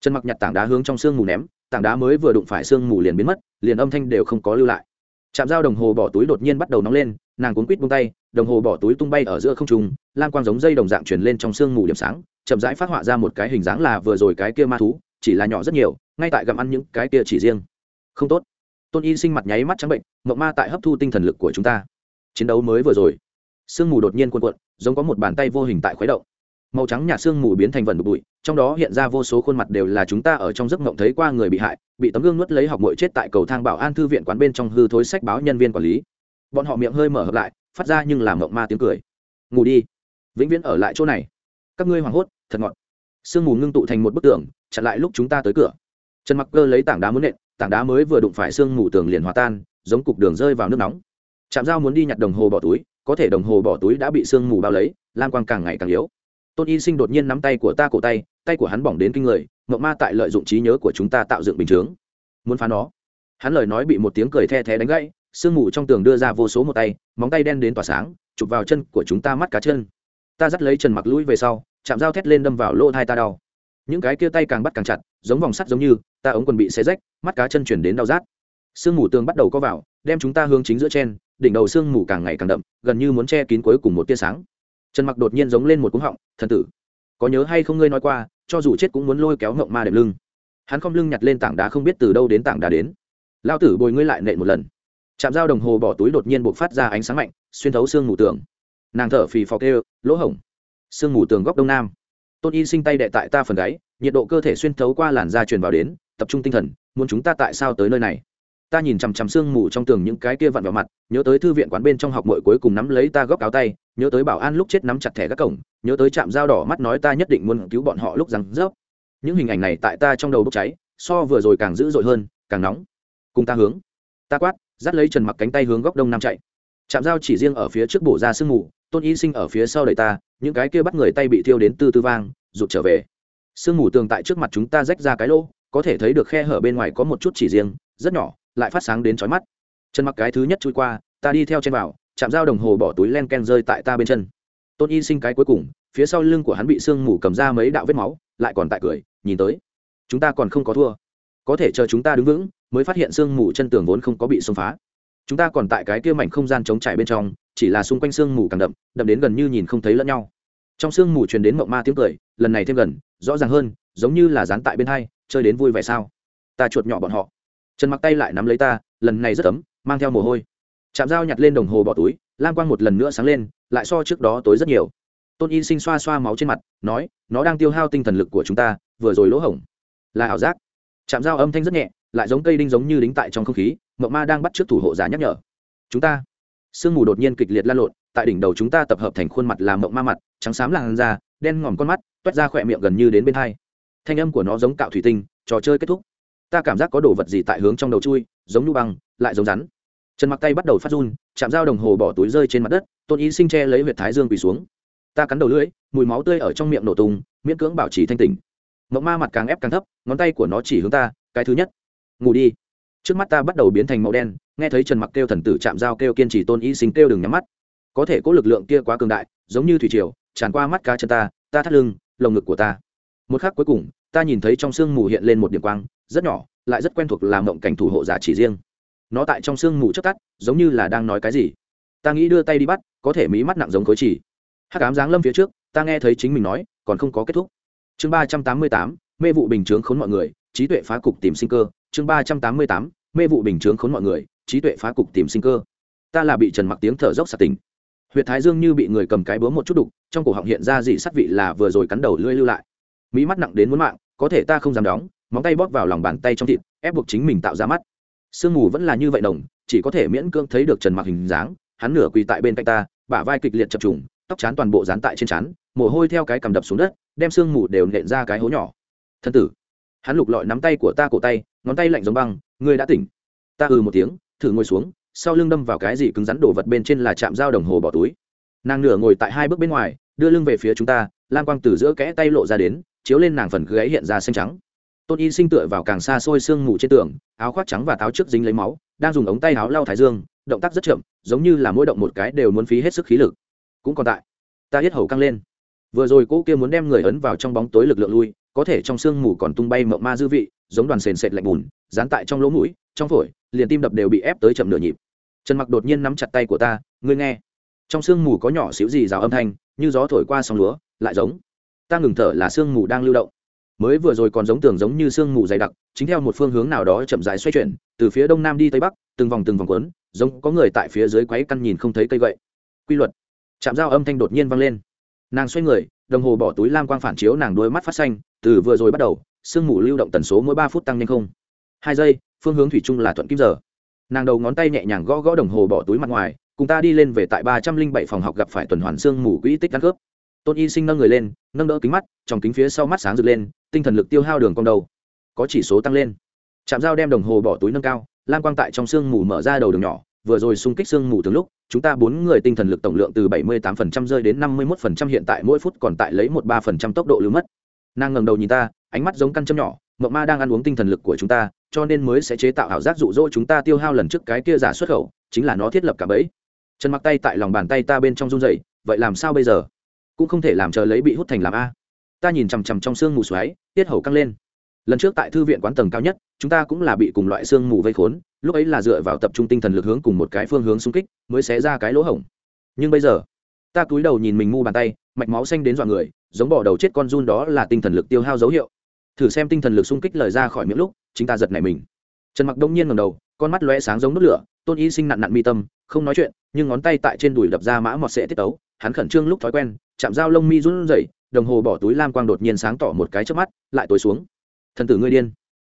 Trần mặc nhặt tảng đá hướng trong sương mù ném, tảng đá mới vừa đụng phải sương mù liền biến mất, liền âm thanh đều không có lưu lại. Chạm dao đồng hồ bỏ túi đột nhiên bắt đầu nóng lên, nàng cuốn quít buông tay, đồng hồ bỏ túi tung bay ở giữa không trung lan quang giống dây đồng dạng truyền lên trong sương mù điểm sáng, chậm rãi phát họa ra một cái hình dáng là vừa rồi cái kia ma thú, chỉ là nhỏ rất nhiều, ngay tại gặm ăn những cái kia chỉ riêng. Không tốt. Tôn y sinh mặt nháy mắt trắng bệnh, mộng ma tại hấp thu tinh thần lực của chúng ta. Chiến đấu mới vừa rồi sương mù đột nhiên cuộn cuộn, giống có một bàn tay vô hình tại khuấy động. Màu trắng nhạt sương mù biến thành vần bụi, trong đó hiện ra vô số khuôn mặt đều là chúng ta ở trong giấc mộng thấy qua người bị hại, bị tấm gương nuốt lấy học mội chết tại cầu thang bảo an thư viện quán bên trong hư thối sách báo nhân viên quản lý. Bọn họ miệng hơi mở hợp lại, phát ra nhưng làm mộng ma tiếng cười. Ngủ đi. Vĩnh viễn ở lại chỗ này. Các ngươi hoảng hốt, thật ngọt. Sương mù ngưng tụ thành một bức tường, chặn lại lúc chúng ta tới cửa. Trần mặc cơ lấy tảng đá muốn nện, tảng đá mới vừa đụng phải sương mù tường liền hòa tan, giống cục đường rơi vào nước nóng. Chạm dao muốn đi nhặt đồng hồ bỏ túi có thể đồng hồ bỏ túi đã bị sương mù bao lấy, lam quang càng ngày càng yếu. Tôn y sinh đột nhiên nắm tay của ta cổ tay tay của hắn bỏng đến kinh người mộng ma tại lợi dụng trí nhớ của chúng ta tạo dựng bình chướng. Muốn phá nó. Hắn lời nói bị một tiếng cười the thé đánh gãy, sương mù trong tường đưa ra vô số một tay, móng tay đen đến tỏa sáng, chụp vào chân của chúng ta mắt cá chân. Ta dắt lấy trần mặc lũi về sau, chạm dao thét lên đâm vào lỗ hai ta đau. Những cái kia tay càng bắt càng chặt, giống vòng sắt giống như, ta ống quần bị xé rách, mắt cá chân chuyển đến đau rát. Sương mù tường bắt đầu có vào, đem chúng ta hướng chính giữa trên đỉnh đầu sương mù càng ngày càng đậm, gần như muốn che kín cuối cùng một tia sáng. Trần mặc đột nhiên giống lên một cúng họng, thần tử, có nhớ hay không ngươi nói qua, cho dù chết cũng muốn lôi kéo ngộng ma đệm lưng. Hắn không lưng nhặt lên tảng đá không biết từ đâu đến tảng đá đến. Lao tử bồi ngươi lại nện một lần. Chạm dao đồng hồ bỏ túi đột nhiên buộc phát ra ánh sáng mạnh, xuyên thấu xương mù tường. Nàng thở phì phò kêu, lỗ hổng, sương mù tường góc đông nam. Tôn y sinh tay đệ tại ta phần gáy, nhiệt độ cơ thể xuyên thấu qua làn da truyền vào đến, tập trung tinh thần, muốn chúng ta tại sao tới nơi này? Ta nhìn chằm chằm sương mù trong tường những cái kia vặn vào mặt, nhớ tới thư viện quán bên trong học mội cuối cùng nắm lấy ta góc áo tay, nhớ tới bảo an lúc chết nắm chặt thẻ các cổng, nhớ tới trạm dao đỏ mắt nói ta nhất định muốn cứu bọn họ lúc rằng rớp. Những hình ảnh này tại ta trong đầu bốc cháy, so vừa rồi càng dữ dội hơn, càng nóng. Cùng ta hướng. Ta quát, dắt lấy trần mặc cánh tay hướng góc đông nam chạy. Trạm dao chỉ riêng ở phía trước bổ ra sương mù, tôn y sinh ở phía sau đẩy ta, những cái kia bắt người tay bị thiêu đến tư tư vang, rụt trở về. Sương mù tường tại trước mặt chúng ta rách ra cái lỗ, có thể thấy được khe hở bên ngoài có một chút chỉ riêng, rất nhỏ lại phát sáng đến chói mắt. Chân mặc cái thứ nhất chui qua, ta đi theo trên vào, chạm dao đồng hồ bỏ túi len ken rơi tại ta bên chân. Tôn y sinh cái cuối cùng, phía sau lưng của hắn bị sương mù cầm ra mấy đạo vết máu, lại còn tại cười, nhìn tới. Chúng ta còn không có thua. Có thể chờ chúng ta đứng vững, mới phát hiện sương mù chân tường vốn không có bị xông phá. Chúng ta còn tại cái kia mảnh không gian trống trải bên trong, chỉ là xung quanh sương mù càng đậm đậm đến gần như nhìn không thấy lẫn nhau. Trong sương mù truyền đến mộng ma tiếng cười, lần này thêm gần, rõ ràng hơn, giống như là dán tại bên hai, chơi đến vui vẻ sao? Ta chuột nhỏ bọn họ trần mặc tay lại nắm lấy ta, lần này rất ấm, mang theo mồ hôi. Chạm dao nhặt lên đồng hồ bỏ túi lam quang một lần nữa sáng lên, lại so trước đó tối rất nhiều. Tôn y sinh xoa xoa máu trên mặt, nói, nó đang tiêu hao tinh thần lực của chúng ta, vừa rồi lỗ hổng. Là ảo giác. Chạm dao âm thanh rất nhẹ, lại giống cây đinh giống như đính tại trong không khí mậu ma đang bắt trước thủ hộ giả nhắc nhở. Chúng ta. Sương mù đột nhiên kịch liệt lan lộn, tại đỉnh đầu chúng ta tập hợp thành khuôn mặt làm mậu ma mặt, trắng xám làn da, đen ngòm con mắt, toét ra khỏe miệng gần như đến bên hai. Thanh âm của nó giống cạo thủy tinh, trò chơi kết thúc ta cảm giác có đồ vật gì tại hướng trong đầu chui, giống nhu băng, lại giống rắn. Trần mặc tay bắt đầu phát run, chạm dao đồng hồ bỏ túi rơi trên mặt đất, tôn ý sinh che lấy huyệt thái dương quỳ xuống. Ta cắn đầu lưỡi, mùi máu tươi ở trong miệng nổ tung, miễn cưỡng bảo trì thanh tỉnh. Mộng ma mặt càng ép càng thấp, ngón tay của nó chỉ hướng ta, cái thứ nhất. Ngủ đi. Trước mắt ta bắt đầu biến thành màu đen, nghe thấy trần mặc kêu thần tử chạm dao kêu kiên trì tôn y sinh kêu đừng nhắm mắt. Có thể có lực lượng kia quá cường đại, giống như thủy triều, tràn qua mắt cá chân ta ta thắt lưng, lồng ngực của ta. Một khắc cuối cùng ta nhìn thấy trong sương mù hiện lên một điểm quang, rất nhỏ, lại rất quen thuộc làm mộng cảnh thủ hộ giả chỉ riêng. Nó tại trong sương mù chất tắt, giống như là đang nói cái gì. Ta nghĩ đưa tay đi bắt, có thể mí mắt nặng giống khối chỉ. Hắc ám giáng lâm phía trước, ta nghe thấy chính mình nói, còn không có kết thúc. Chương ba trăm tám mươi tám, mê vụ bình chướng khốn mọi người, trí tuệ phá cục tìm sinh cơ. Chương ba trăm tám mươi tám, mê vụ bình chướng khốn mọi người, trí tuệ phá cục tìm sinh cơ. Ta là bị trần mặc tiếng thở dốc sạt tỉnh. Huyệt thái dương như bị người cầm cái búa một chút đục, trong cổ họng hiện ra dị sát vị là vừa rồi cắn đầu lưỡi lưu lại. Mỹ mắt nặng đến muốn mạng có thể ta không dám đóng, móng tay bóp vào lòng bàn tay trong thịt, ép buộc chính mình tạo ra mắt. Sương mù vẫn là như vậy đồng chỉ có thể miễn cưỡng thấy được trần mặc hình dáng, hắn nửa quỳ tại bên cạnh ta, bả vai kịch liệt chập trùng, tóc chán toàn bộ dán tại trên chán mồ hôi theo cái cầm đập xuống đất, đem xương mù đều nện ra cái hố nhỏ. Thân tử, hắn lục lọi nắm tay của ta cổ tay, ngón tay lạnh giống băng, ngươi đã tỉnh. Ta ừ một tiếng, thử ngồi xuống, sau lưng đâm vào cái gì cứng rắn đổ vật bên trên là chạm dao đồng hồ bỏ túi. Nàng nửa ngồi tại hai bước bên ngoài, đưa lưng về phía chúng ta lan quang từ giữa kẽ tay lộ ra đến chiếu lên nàng phần gáy hiện ra xanh trắng. Tôn y sinh tựa vào càng xa xôi sương mù trên tường, áo khoác trắng và táo trước dính lấy máu, đang dùng ống tay áo lau thái dương, động tác rất chậm, giống như là mỗi động một cái đều muốn phí hết sức khí lực. Cũng còn tại. Ta hết hầu căng lên. Vừa rồi cô kia muốn đem người ấn vào trong bóng tối lực lượng lui, có thể trong sương mù còn tung bay mộng ma dư vị, giống đoàn sền sệt lạnh bùn, dán tại trong lỗ mũi, trong phổi, liền tim đập đều bị ép tới chậm nửa nhịp. Trần mặc đột nhiên nắm chặt tay của ta, ngươi nghe. Trong sương mù có nhỏ xíu gì rào âm thanh, như gió thổi qua sóng lúa, lại giống ta ngừng thở là sương mù đang lưu động. Mới vừa rồi còn giống tường giống như sương mù dày đặc, chính theo một phương hướng nào đó chậm rãi xoay chuyển, từ phía đông nam đi tây bắc, từng vòng từng vòng quấn giống có người tại phía dưới quấy căn nhìn không thấy cây gậy. Quy luật. Chạm dao âm thanh đột nhiên vang lên. Nàng xoay người, đồng hồ bỏ túi lam quang phản chiếu nàng đôi mắt phát xanh, từ vừa rồi bắt đầu, sương mù lưu động tần số mỗi ba phút tăng nhanh không. Hai giây, phương hướng thủy chung là thuận kim giờ. Nàng đầu ngón tay nhẹ nhàng gõ gõ đồng hồ bỏ túi mặt ngoài, cùng ta đi lên về tại ba trăm linh bảy phòng học gặp phải tuần hoàn sương mù quỹ tích ăn cướp tôn y sinh nâng người lên, nâng đỡ kính mắt, trong kính phía sau mắt sáng rực lên, tinh thần lực tiêu hao đường cong đầu. Có chỉ số tăng lên. Chạm dao đem đồng hồ bỏ túi nâng cao lan quang tại trong sương mù mở ra đầu đường nhỏ, vừa rồi xung kích sương mù từ lúc, chúng ta bốn người tinh thần lực tổng lượng từ bảy mươi 78% rơi đến năm mươi 51% hiện tại mỗi phút còn tại lấy một ba phần trăm tốc độ lưu mất. Nàng ngẩng đầu nhìn ta, ánh mắt giống căn châm nhỏ mộng ma đang ăn uống tinh thần lực của chúng ta, cho nên mới sẽ chế tạo ảo giác dụ dỗ chúng ta tiêu hao lần trước cái kia giả xuất khẩu, chính là nó thiết lập cả bẫy. Chân mặc tay tại lòng bàn tay ta bên trong run dậy vậy làm sao bây giờ? Cũng không thể làm chờ lấy bị hút thành làm a. Ta nhìn chằm chằm trong sương mù xoáy, tiết hầu căng lên. Lần trước tại thư viện quán tầng cao nhất, chúng ta cũng là bị cùng loại sương mù vây khốn, lúc ấy là dựa vào tập trung tinh thần lực hướng cùng một cái phương hướng xung kích, mới xé ra cái lỗ hổng. Nhưng bây giờ, ta cúi đầu nhìn mình mu bàn tay, mạch máu xanh đến dọa người, giống bỏ đầu chết con run đó là tinh thần lực tiêu hao dấu hiệu. Thử xem tinh thần lực xung kích lời ra khỏi miệng lúc, chính ta giật nảy mình. Trần mặc đông nhiên ngầm đầu, con mắt lóe sáng giống nút lửa, tôn y sinh nặn nặn mi tâm, không nói chuyện, nhưng ngón tay tại trên đùi đập ra mã mọt sệ tiết tấu, hắn khẩn trương lúc thói quen chạm dao lông mi run rẩy, đồng hồ bỏ túi lam quang đột nhiên sáng tỏ một cái trước mắt, lại tối xuống. Thần tử ngươi điên.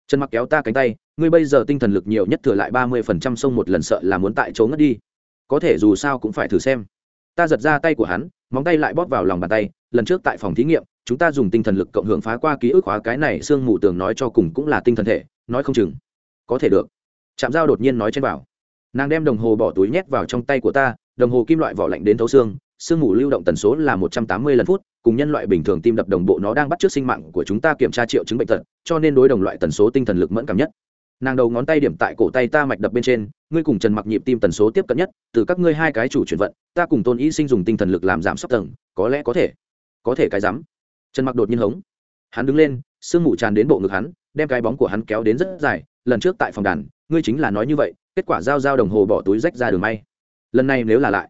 Trần mặc kéo ta cánh tay, ngươi bây giờ tinh thần lực nhiều nhất thừa lại ba mươi phần trăm sông một lần sợ là muốn tại chỗ ngất đi. Có thể dù sao cũng phải thử xem. Ta giật ra tay của hắn, móng tay lại bóp vào lòng bàn tay, lần trước tại phòng thí nghiệm, chúng ta dùng tinh thần lực cộng hưởng phá qua ký ức hóa cái này xương mù tường nói cho cùng cũng là tinh thần thể, nói không chừng. Có thể được. Chạm dao đột nhiên nói trên bảo. Nàng đem đồng hồ bỏ túi nhét vào trong tay của ta, đồng hồ kim loại vỏ lạnh đến thấu xương sương mù lưu động tần số là một trăm tám mươi lần phút, cùng nhân loại bình thường tim đập đồng bộ nó đang bắt t r ư ớ c sinh mạng của chúng ta kiểm tra triệu chứng bệnh tật, cho nên đối đồng loại tần số tinh thần lực mẫn cảm nhất. Nàng đầu ngón tay điểm tại cổ tay ta mạch đập bên trên, ngươi cùng trần mặc nhịp tim tần số tiếp cận nhất, từ các ngươi hai cái chủ chuyển vận, ta cùng tôn ý sinh dùng tinh thần lực làm giảm sốc tầng, có lẽ có thể có thể cái rắm trần mặc đột nhiên hống. Hắn đứng lên, sương mù tràn đến bộ ngực hắn, đem cái bóng của hắn kéo đến rất dài, lần trước tại phòng đàn, ngươi chính là nói như vậy, kết quả giao giao đồng hồ bỏ túi rách ra đường may. Lần này nếu là lại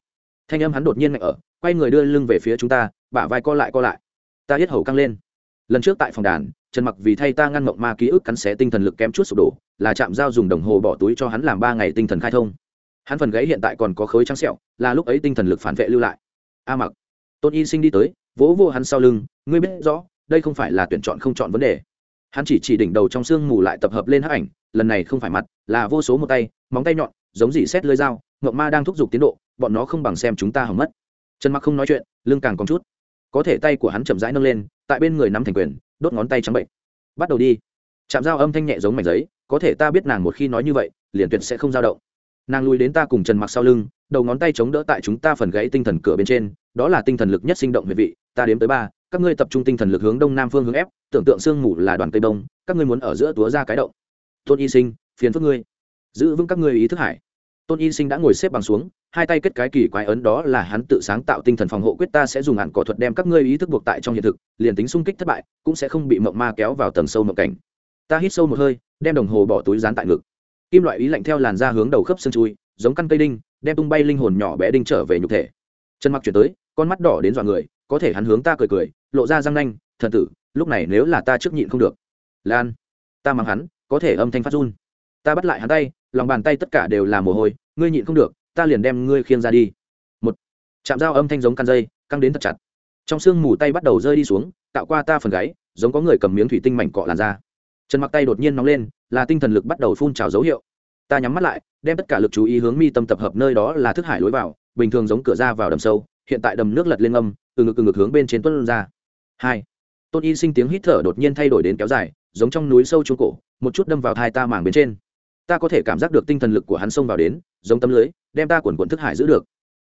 thanh âm hắn đột nhiên mạnh ở, quay người đưa lưng về phía chúng ta, bả vai co lại co lại. Ta hết hầu căng lên. Lần trước tại phòng đàn, trần mặc vì thay ta ngăn mộng ma ký ức cắn xé tinh thần lực kém chút sụp đổ, là chạm dao dùng đồng hồ bỏ túi cho hắn làm ba ngày tinh thần khai thông. Hắn phần gãy hiện tại còn có khối trắng sẹo, là lúc ấy tinh thần lực phản vệ lưu lại. A mặc, tôn y sinh đi tới, vỗ vô hắn sau lưng, ngươi biết rõ, đây không phải là tuyển chọn không chọn vấn đề. Hắn chỉ chỉ đỉnh đầu trong xương mù lại tập hợp lên hắc ảnh, lần này không phải mặt, là vô số một tay, móng tay nhọn, giống dỉ xét lơi dao ngậm ma đang thúc giục tiến độ bọn nó không bằng xem chúng ta hỏng mất. Trần mặc không nói chuyện, lưng càng còn chút. Có thể tay của hắn chậm rãi nâng lên, tại bên người nắm thành quyền, đốt ngón tay trắng bệnh. Bắt đầu đi. Chạm dao âm thanh nhẹ giống mảnh giấy, có thể ta biết nàng một khi nói như vậy, liền tuyệt sẽ không dao động. Nàng lùi đến ta cùng trần mặc sau lưng, đầu ngón tay chống đỡ tại chúng ta phần gãy tinh thần cửa bên trên, đó là tinh thần lực nhất sinh động về vị, ta đếm tới ba, các ngươi tập trung tinh thần lực hướng đông nam phương hướng ép tưởng tượng sương mù là đoàn cây đông các ngươi muốn ở giữa túa ra cái động. Tôn y sinh, phiền phức ngươi. Giữ vững các ngươi ý thức hải. Tôn y sinh đã ngồi xếp bằng xuống hai tay kết cái kỳ quái ấn đó là hắn tự sáng tạo tinh thần phòng hộ quyết ta sẽ dùng hạn cỏ thuật đem các ngươi ý thức buộc tại trong hiện thực, liền tính xung kích thất bại, cũng sẽ không bị mộng ma kéo vào tầng sâu mộng cảnh. Ta hít sâu một hơi, đem đồng hồ bỏ túi dán tại ngực. Kim loại ý lạnh theo làn da hướng đầu khớp xương chui, giống căn cây đinh, đem tung bay linh hồn nhỏ bé đinh trở về nhục thể. Chân mặc chuyển tới, con mắt đỏ đến dọa người, có thể hắn hướng ta cười cười, lộ ra răng nanh, thần tử, lúc này nếu là ta trước nhịn không được. Lan, ta mang hắn, có thể âm thanh phát run. Ta bắt lại hắn tay, lòng bàn tay tất cả đều là mồ hôi, ngươi nhịn không được ta liền đem ngươi khiêng ra đi. Một, chạm dao âm thanh giống căn dây, căng đến thật chặt. Trong sương mù tay bắt đầu rơi đi xuống, tạo qua ta phần gáy, giống có người cầm miếng thủy tinh mảnh cọ làn ra. Trần mặc tay đột nhiên nóng lên, là tinh thần lực bắt đầu phun trào dấu hiệu. Ta nhắm mắt lại, đem tất cả lực chú ý hướng mi tâm tập hợp nơi đó là thức hải lối vào, bình thường giống cửa ra vào đầm sâu, hiện tại đầm nước lật lên âm, từ ngực từ ngực hướng bên trên tuân ra. Hai, tôn y sinh tiếng hít thở đột nhiên thay đổi đến kéo dài, giống trong núi sâu trung cổ, một chút đâm vào thai ta màng bên trên. Ta có thể cảm giác được tinh thần lực của hắn xông vào đến, giống tấm lưới đem ta quần quần thức hải giữ được.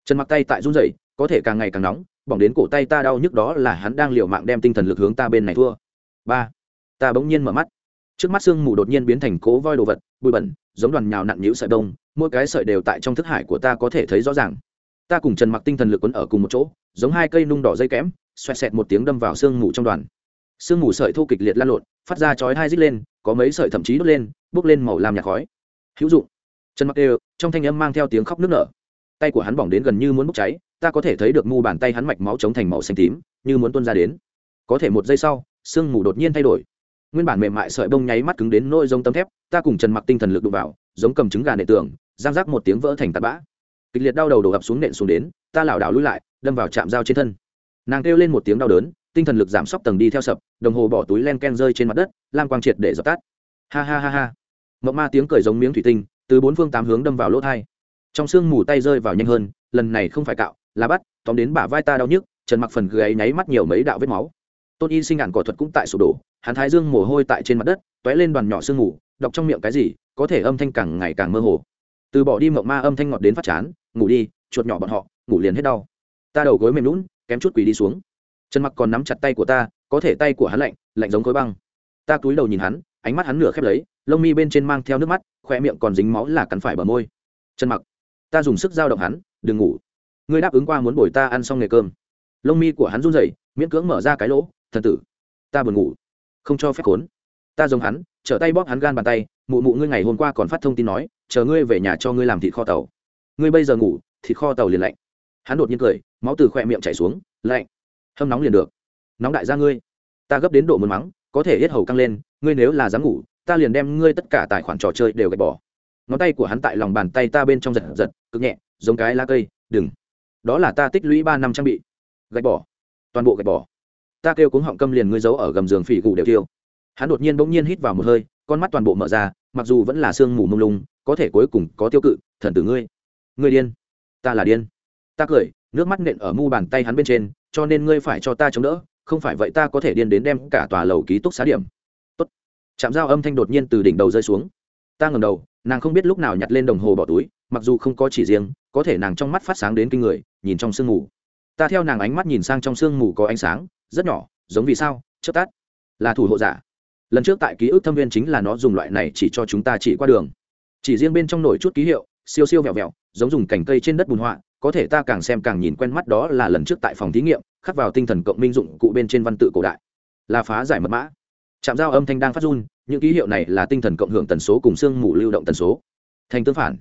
Chân mặc tay tại run rẩy, có thể càng ngày càng nóng, bỏng đến cổ tay ta đau nhức đó là hắn đang liều mạng đem tinh thần lực hướng ta bên này thua. Ba, ta bỗng nhiên mở mắt. Trước mắt sương mù đột nhiên biến thành cố voi đồ vật, bụi bẩn, giống đoàn nhào nặn nhũ sợi đông, mỗi cái sợi đều tại trong thức hải của ta có thể thấy rõ ràng. Ta cùng trần mặc tinh thần lực quấn ở cùng một chỗ, giống hai cây nung đỏ dây kẽm, xoẹt xẹt một tiếng đâm vào sương mù trong đoàn. Sương mù sợi thu kịch liệt lan lộn, phát ra chói hai rít lên, có mấy sợi thậm chí đốt lên, bốc lên màu làm nhạt khói. Hữu dụng trần mặc đều trong thanh âm mang theo tiếng khóc nức nở. Tay của hắn bỏng đến gần như muốn bốc cháy, ta có thể thấy được mu bàn tay hắn mạch máu chống thành màu xanh tím, như muốn tuôn ra đến. Có thể một giây sau, sương mù đột nhiên thay đổi. Nguyên bản mềm mại sợi bông nháy mắt cứng đến nỗi giống tấm thép, ta cùng trần mặc tinh thần lực đụng vào, giống cầm trứng gà nệ tường, giang rác một tiếng vỡ thành tạt bã. Kịch liệt đau đầu đổ ập xuống nện xuống đến, ta lảo đảo lui lại, đâm vào chạm dao trên thân. Nàng kêu lên một tiếng đau đớn, tinh thần lực giảm sốc tầng đi theo sập, đồng hồ bỏ túi len ken rơi trên mặt đất, lam quang triệt để dập tắt. Ha ha ha ha. Mộng ma tiếng cười giống miếng thủy tinh từ bốn phương tám hướng đâm vào lỗ thai. Trong sương mù tay rơi vào nhanh hơn, lần này không phải cạo, là bắt, tóm đến bả vai ta đau nhức, trần mặc phần gáy nháy mắt nhiều mấy đạo vết máu. Tôn y sinh ngạn cỏ thuật cũng tại sụp đổ, hắn thái dương mồ hôi tại trên mặt đất t ó é lên đoàn nhỏ sương mù, đọc trong miệng cái gì, có thể âm thanh càng ngày càng mơ hồ. Từ bỏ đi mộng ma âm thanh ngọt đến phát chán, ngủ đi, chuột nhỏ bọn họ, ngủ liền hết đau. Ta đầu gối mềm lún kém chút quỳ đi xuống. Trần mặc còn nắm chặt tay của ta, có thể tay của hắn lạnh lạnh giống khối băng. Ta cúi đầu nhìn hắn, ánh mắt hắn nửa khép lấy lông mi bên trên mang theo nước mắt khoe miệng còn dính máu là cắn phải bờ môi. Trần mặc, ta dùng sức giao động hắn, đừng ngủ. Ngươi đáp ứng qua muốn bồi ta ăn xong nghề cơm. Lông mi của hắn run rẩy, miễn cưỡng mở ra cái lỗ, thần tử, ta buồn ngủ, không cho phép khốn. Ta giống hắn, trở tay bóp hắn gan bàn tay, mụ mụ ngươi ngày hôm qua còn phát thông tin nói, chờ ngươi về nhà cho ngươi làm thịt kho tàu. Ngươi bây giờ ngủ, thịt kho tàu liền lạnh. Hắn đột nhiên cười, máu từ khoe miệng chảy xuống, lạnh, hâm nóng liền được. Nóng đại ra ngươi, ta gấp đến độ muốn mắng, có thể hết hầu căng lên, ngươi nếu là dám ngủ ta liền đem ngươi tất cả tài khoản trò chơi đều gạch bỏ. Ngón tay của hắn tại lòng bàn tay ta bên trong giật giật, cực nhẹ, giống cái lá cây, đừng. Đó là ta tích lũy ba năm trang bị. Gạch bỏ. Toàn bộ gạch bỏ. Ta kêu cuống họng câm liền ngươi giấu ở gầm giường phỉ gù đều tiêu hắn đột nhiên bỗng nhiên hít vào một hơi, con mắt toàn bộ mở ra, mặc dù vẫn là sương mù mông lung, có thể cuối cùng có tiêu cự, thần tử ngươi. Ngươi điên. Ta là điên. Ta cười, nước mắt nện ở mu bàn tay hắn bên trên, cho nên ngươi phải cho ta chống đỡ, không phải vậy ta có thể điên đến đem cả tòa lầu ký túc xá điểm chạm dao âm thanh đột nhiên từ đỉnh đầu rơi xuống. Ta ngầm đầu, nàng không biết lúc nào nhặt lên đồng hồ bỏ túi, mặc dù không có chỉ riêng, có thể nàng trong mắt phát sáng đến kinh người, nhìn trong sương mù. Ta theo nàng ánh mắt nhìn sang trong sương mù có ánh sáng, rất nhỏ, giống vì sao, chớp tắt. Là thủ hộ giả. Lần trước tại ký ức thâm viên chính là nó dùng loại này chỉ cho chúng ta chỉ qua đường. Chỉ riêng bên trong nổi chút ký hiệu, siêu siêu vẹo vẹo, giống dùng cành cây trên đất bùn họa, có thể ta càng xem càng nhìn quen mắt đó là lần trước tại phòng thí nghiệm, khắc vào tinh thần cộng minh dụng cụ bên trên văn tự cổ đại. Là phá giải mật mã chạm giao âm thanh đang phát run, những ký hiệu này là tinh thần cộng hưởng tần số cùng xương mù lưu động tần số. Thành tương phản.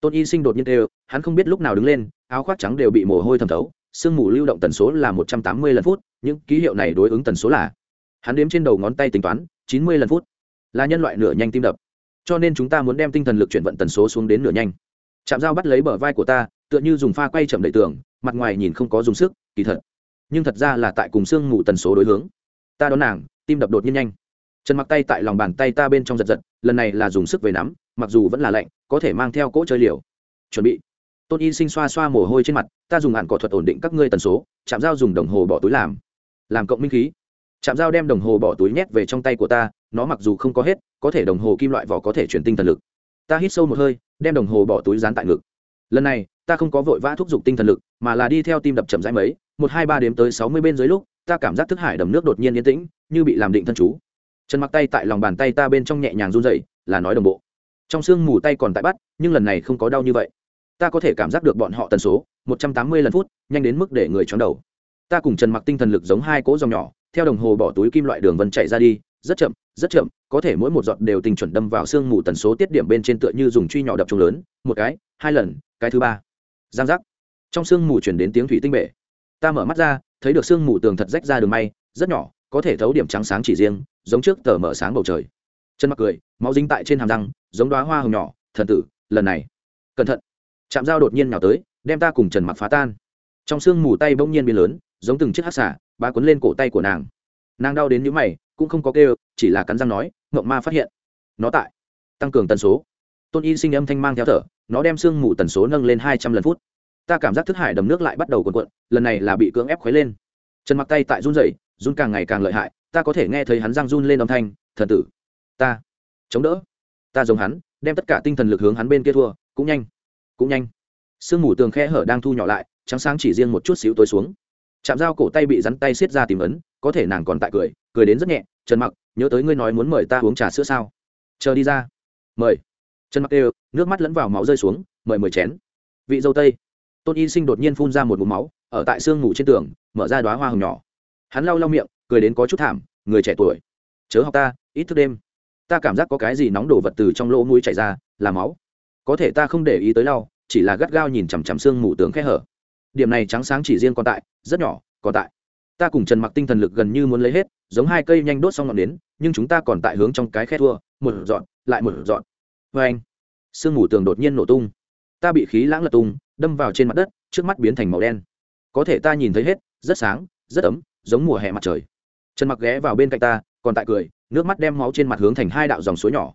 Tôn y sinh đột nhiên đều hắn không biết lúc nào đứng lên, áo khoác trắng đều bị mồ hôi thẩm thấu, xương mù lưu động tần số là một trăm tám mươi lần phút, những ký hiệu này đối ứng tần số là, hắn đếm trên đầu ngón tay tính toán, chín mươi lần phút. Là nhân loại nửa nhanh tim đập. Cho nên chúng ta muốn đem tinh thần lực chuyển vận tần số xuống đến nửa nhanh. Chạm dao bắt lấy bờ vai của ta, tựa như dùng pha quay chậm đẩy tường, mặt ngoài nhìn không có dùng sức, kỳ thật. Nhưng thật ra là tại cùng xương mù tần số đối hướng. Ta đón nàng, tim đập đột nhiên nhanh trần mặc tay tại lòng bàn tay ta bên trong giật giật, lần này là dùng sức về nắm, mặc dù vẫn là lạnh, có thể mang theo cỗ chơi liều. Chuẩn bị. Tôn y sinh xoa xoa mồ hôi trên mặt, ta dùng hạn cỏ thuật ổn định các ngươi tần số chạm dao dùng đồng hồ bỏ túi làm. Làm cộng minh khí. Chạm dao đem đồng hồ bỏ túi nhét về trong tay của ta, nó mặc dù không có hết, có thể đồng hồ kim loại vỏ có thể chuyển tinh thần lực. Ta hít sâu một hơi, đem đồng hồ bỏ túi dán tại ngực. Lần này, ta không có vội vã thúc giục tinh thần lực, mà là đi theo tim đập chậm rãi mấy, một, hai, ba đếm tới sáu mươi bên dưới lúc, ta cảm giác thức hải đầm nước đột nhiên yên tĩnh, như bị làm định thân chú. Trần mặc tay tại lòng bàn tay ta bên trong nhẹ nhàng run dậy là nói đồng bộ. Trong xương mù tay còn tại bắt, nhưng lần này không có đau như vậy. Ta có thể cảm giác được bọn họ tần số, một trăm tám mươi lần phút, nhanh đến mức để người chóng đầu. Ta cùng trần mặc tinh thần lực giống hai cỗ dòng nhỏ, theo đồng hồ bỏ túi kim loại đường vân chạy ra đi, rất chậm rất chậm, có thể mỗi một giọt đều tình chuẩn đâm vào xương mù tần số tiết điểm bên trên tựa như dùng truy nhỏ đập trùng lớn, một cái, hai lần, cái thứ ba. Giang giác. Trong xương mù chuyển đến tiếng thủy tinh bể. Ta mở mắt ra, thấy được xương mù tường thật rách ra đường may, rất nhỏ, có thể thấu điểm trắng sáng chỉ riêng giống trước tờ mở sáng bầu trời. Chân mặc cười, máu dính tại trên hàm răng, giống đoá hoa hồng nhỏ, thần tử, lần này, cẩn thận. Chạm dao đột nhiên nào tới, đem ta cùng trần mặc phá tan. Trong xương mù tay bỗng nhiên biến lớn, giống từng chiếc hát xả ba cuốn lên cổ tay của nàng. Nàng đau đến những mày, cũng không có kêu, chỉ là cắn răng nói, ngộng ma phát hiện, nó tại, tăng cường tần số. Tôn y sinh âm thanh mang theo thở, nó đem sương mù tần số nâng lên hai trăm lần phút. Ta cảm giác thức hải đầm nước lại bắt đầu cuộn cuộn, lần này là bị cưỡng ép khuấy lên. Trần mặc tay tại run rẩy, run càng ngày càng lợi hại ta có thể nghe thấy hắn răng run lên âm thanh, thần tử, ta chống đỡ. Ta giống hắn, đem tất cả tinh thần lực hướng hắn bên kia thua, cũng nhanh cũng nhanh. Sương mù tường khe hở đang thu nhỏ lại, trắng sáng chỉ riêng một chút xíu tối xuống. Chạm dao cổ tay bị rắn tay xiết ra tìm ấn, có thể nàng còn tại cười cười đến rất nhẹ, trần mặc, nhớ tới ngươi nói muốn mời ta uống trà sữa sao? Chờ đi ra. Mời. Trần mặc đều, nước mắt lẫn vào máu rơi xuống, mời mời chén. Vị dâu tây, tôn y sinh đột nhiên phun ra một mũ máu, ở tại sương ngủ trên tường, mở ra đóa hoa hồng nhỏ. Hắn lau lau miệng cười đến có chút thảm, người trẻ tuổi. Chớ học ta, ít thức đêm. Ta cảm giác có cái gì nóng đổ vật từ trong lỗ mũi chảy ra, là máu. Có thể ta không để ý tới lau, chỉ là gắt gao nhìn chằm chằm xương mù tường khe hở. Điểm này trắng sáng chỉ riêng còn tại, rất nhỏ, còn tại. Ta cùng trần mặc tinh thần lực gần như muốn lấy hết, giống hai cây nhanh đốt xong ngọn đến nhưng chúng ta còn tại hướng trong cái khe thua, một dọn, lại một dọn. Vê anh. Sương mù tường đột nhiên nổ tung. Ta bị khí lãng lật tung, đâm vào trên mặt đất, trước mắt biến thành màu đen. Có thể ta nhìn thấy hết, rất sáng, rất ấm, giống mùa hè mặt trời trần mặc ghé vào bên cạnh ta, còn tại cười, nước mắt đem máu trên mặt hướng thành hai đạo dòng suối nhỏ.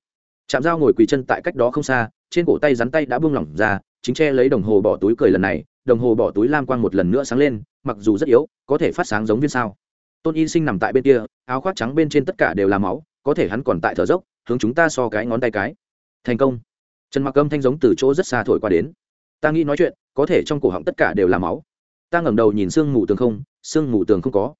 Chạm dao ngồi quỳ chân tại cách đó không xa, trên cổ tay rắn tay đã buông lỏng ra, chính che lấy đồng hồ bỏ túi cười lần này, đồng hồ bỏ túi lam quang một lần nữa sáng lên, mặc dù rất yếu, có thể phát sáng giống viên sao. Tôn y sinh nằm tại bên kia, áo khoác trắng bên trên tất cả đều là máu, có thể hắn còn tại thở dốc, hướng chúng ta so cái ngón tay cái. Thành công. Trần mặc âm thanh giống từ chỗ rất xa thổi qua đến. Ta nghĩ nói chuyện, có thể trong cổ họng tất cả đều là máu. Ta ngẩng đầu nhìn sương mù tường không, sương mù tường không có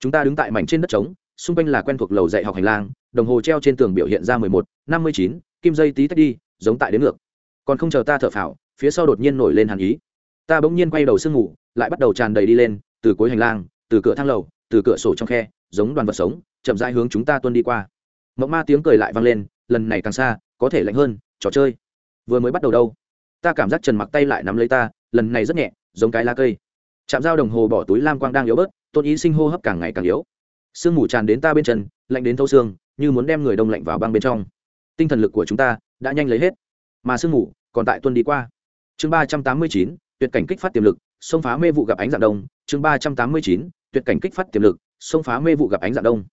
chúng ta đứng tại mảnh trên đất trống, xung quanh là quen thuộc lầu dạy học hành lang, đồng hồ treo trên tường biểu hiện ra mười một, năm mươi chín, kim dây tí tách đi, giống tại đến ngược. Còn không chờ ta thở phào, phía sau đột nhiên nổi lên hàn ý. Ta bỗng nhiên quay đầu sương ngủ, lại bắt đầu tràn đầy đi lên, từ cuối hành lang, từ cửa thang lầu, từ cửa sổ trong khe, giống đoàn vật sống, chậm rãi hướng chúng ta tuân đi qua. Mộng ma tiếng cười lại vang lên, lần này càng xa, có thể lạnh hơn, trò chơi. Vừa mới bắt đầu đâu? Ta cảm giác trần mặc tay lại nắm lấy ta, lần này rất nhẹ, giống cái lá cây chạm dao đồng hồ bỏ túi lam quang đang yếu bớt, tôn ý sinh hô hấp càng ngày càng yếu. Sương mù tràn đến ta bên chân, lạnh đến thâu xương, như muốn đem người đông lạnh vào băng bên trong. Tinh thần lực của chúng ta đã nhanh lấy hết. Mà sương mù còn tại tuân đi qua. Chương ba trăm tám mươi chín, tuyệt cảnh kích phát tiềm lực xông phá mê vụ gặp ánh dạng đông. Chương ba trăm tám mươi chín, tuyệt cảnh kích phát tiềm lực xông phá mê vụ gặp ánh dạng đông.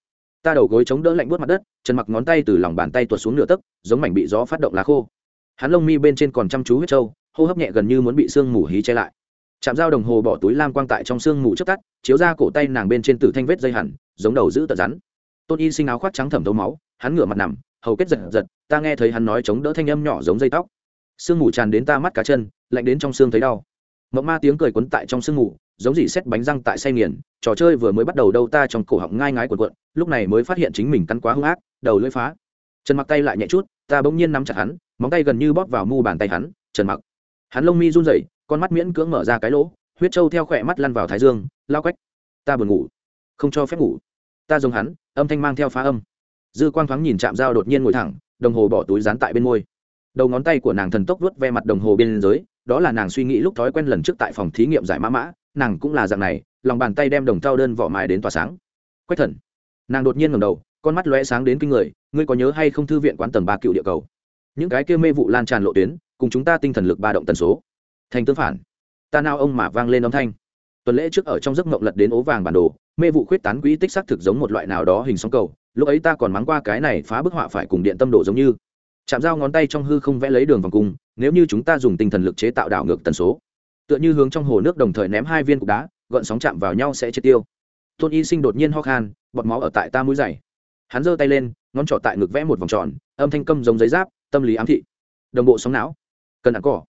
Ta đầu gối chống đỡ lạnh buốt mặt đất, chân mặc ngón tay từ lòng bàn tay tuột xuống nửa tấc, giống mảnh bị gió phát động lá khô. Hắn lông mi bên trên còn chăm chú huyết trâu, hô hấp nhẹ gần như muốn bị sương mù hí che lại chạm dao đồng hồ bỏ túi lam quang tại trong sương mù chớp tắt, chiếu ra cổ tay nàng bên trên tử thanh vết dây hẳn, giống đầu giữ tật rắn. Tôn y sinh áo khoác trắng thẩm thấu máu, hắn ngửa mặt nằm, hầu kết giật giật, ta nghe thấy hắn nói chống đỡ thanh âm nhỏ giống dây tóc. Sương mù tràn đến ta mắt cá chân, lạnh đến trong xương thấy đau. Mộng ma tiếng cười quấn tại trong sương mù, giống dỉ xét bánh răng tại say nghiền, trò chơi vừa mới bắt đầu đâu ta trong cổ họng ngai ngái cuộn cuộn, lúc này mới phát hiện chính mình cắn quá hung ác, đầu lưỡi phá. Trần mặc tay lại nhẹ chút, ta bỗng nhiên nắm chặt hắn, móng tay gần như bóp vào mu bàn tay hắn, trần mặc. Hắn lông mi run rẩy con mắt miễn cưỡng mở ra cái lỗ, huyết trâu theo khỏe mắt lăn vào thái dương, lao quách. Ta buồn ngủ. Không cho phép ngủ. Ta giống hắn, âm thanh mang theo phá âm. Dư quang thoáng nhìn chạm dao đột nhiên ngồi thẳng, đồng hồ bỏ túi dán tại bên môi. Đầu ngón tay của nàng thần tốc vuốt ve mặt đồng hồ bên dưới, đó là nàng suy nghĩ lúc thói quen lần trước tại phòng thí nghiệm giải mã mã, nàng cũng là dạng này, lòng bàn tay đem đồng thao đơn vỏ mài đến tỏa sáng. Quách thần. Nàng đột nhiên ngầm đầu, con mắt lóe sáng đến kinh người, ngươi có nhớ hay không thư viện quán tầng ba cựu địa cầu? Những cái kia mê vụ lan tràn lộ tuyến, cùng chúng ta tinh thần lực ba động tần số thành tương phản. Ta nao ông mà vang lên âm thanh. Tuần lễ trước ở trong giấc mộng lật đến ố vàng bản đồ, mê vụ khuyết tán quỹ tích xác thực giống một loại nào đó hình sóng cầu. Lúc ấy ta còn mắng qua cái này phá bức họa phải cùng điện tâm đồ giống như. Chạm dao ngón tay trong hư không vẽ lấy đường vòng cung, nếu như chúng ta dùng tinh thần lực chế tạo đảo ngược tần số. Tựa như hướng trong hồ nước đồng thời ném hai viên cục đá gợn sóng chạm vào nhau sẽ chết tiêu. Tôn y sinh đột nhiên ho khan, bọt máu ở tại ta mũi dày hắn giơ tay lên, ngón trỏ tại ngực vẽ một vòng tròn, âm thanh câm giống giấy giáp, tâm lý ám thị. Đồng bộ sóng não. Cần ăn cỏ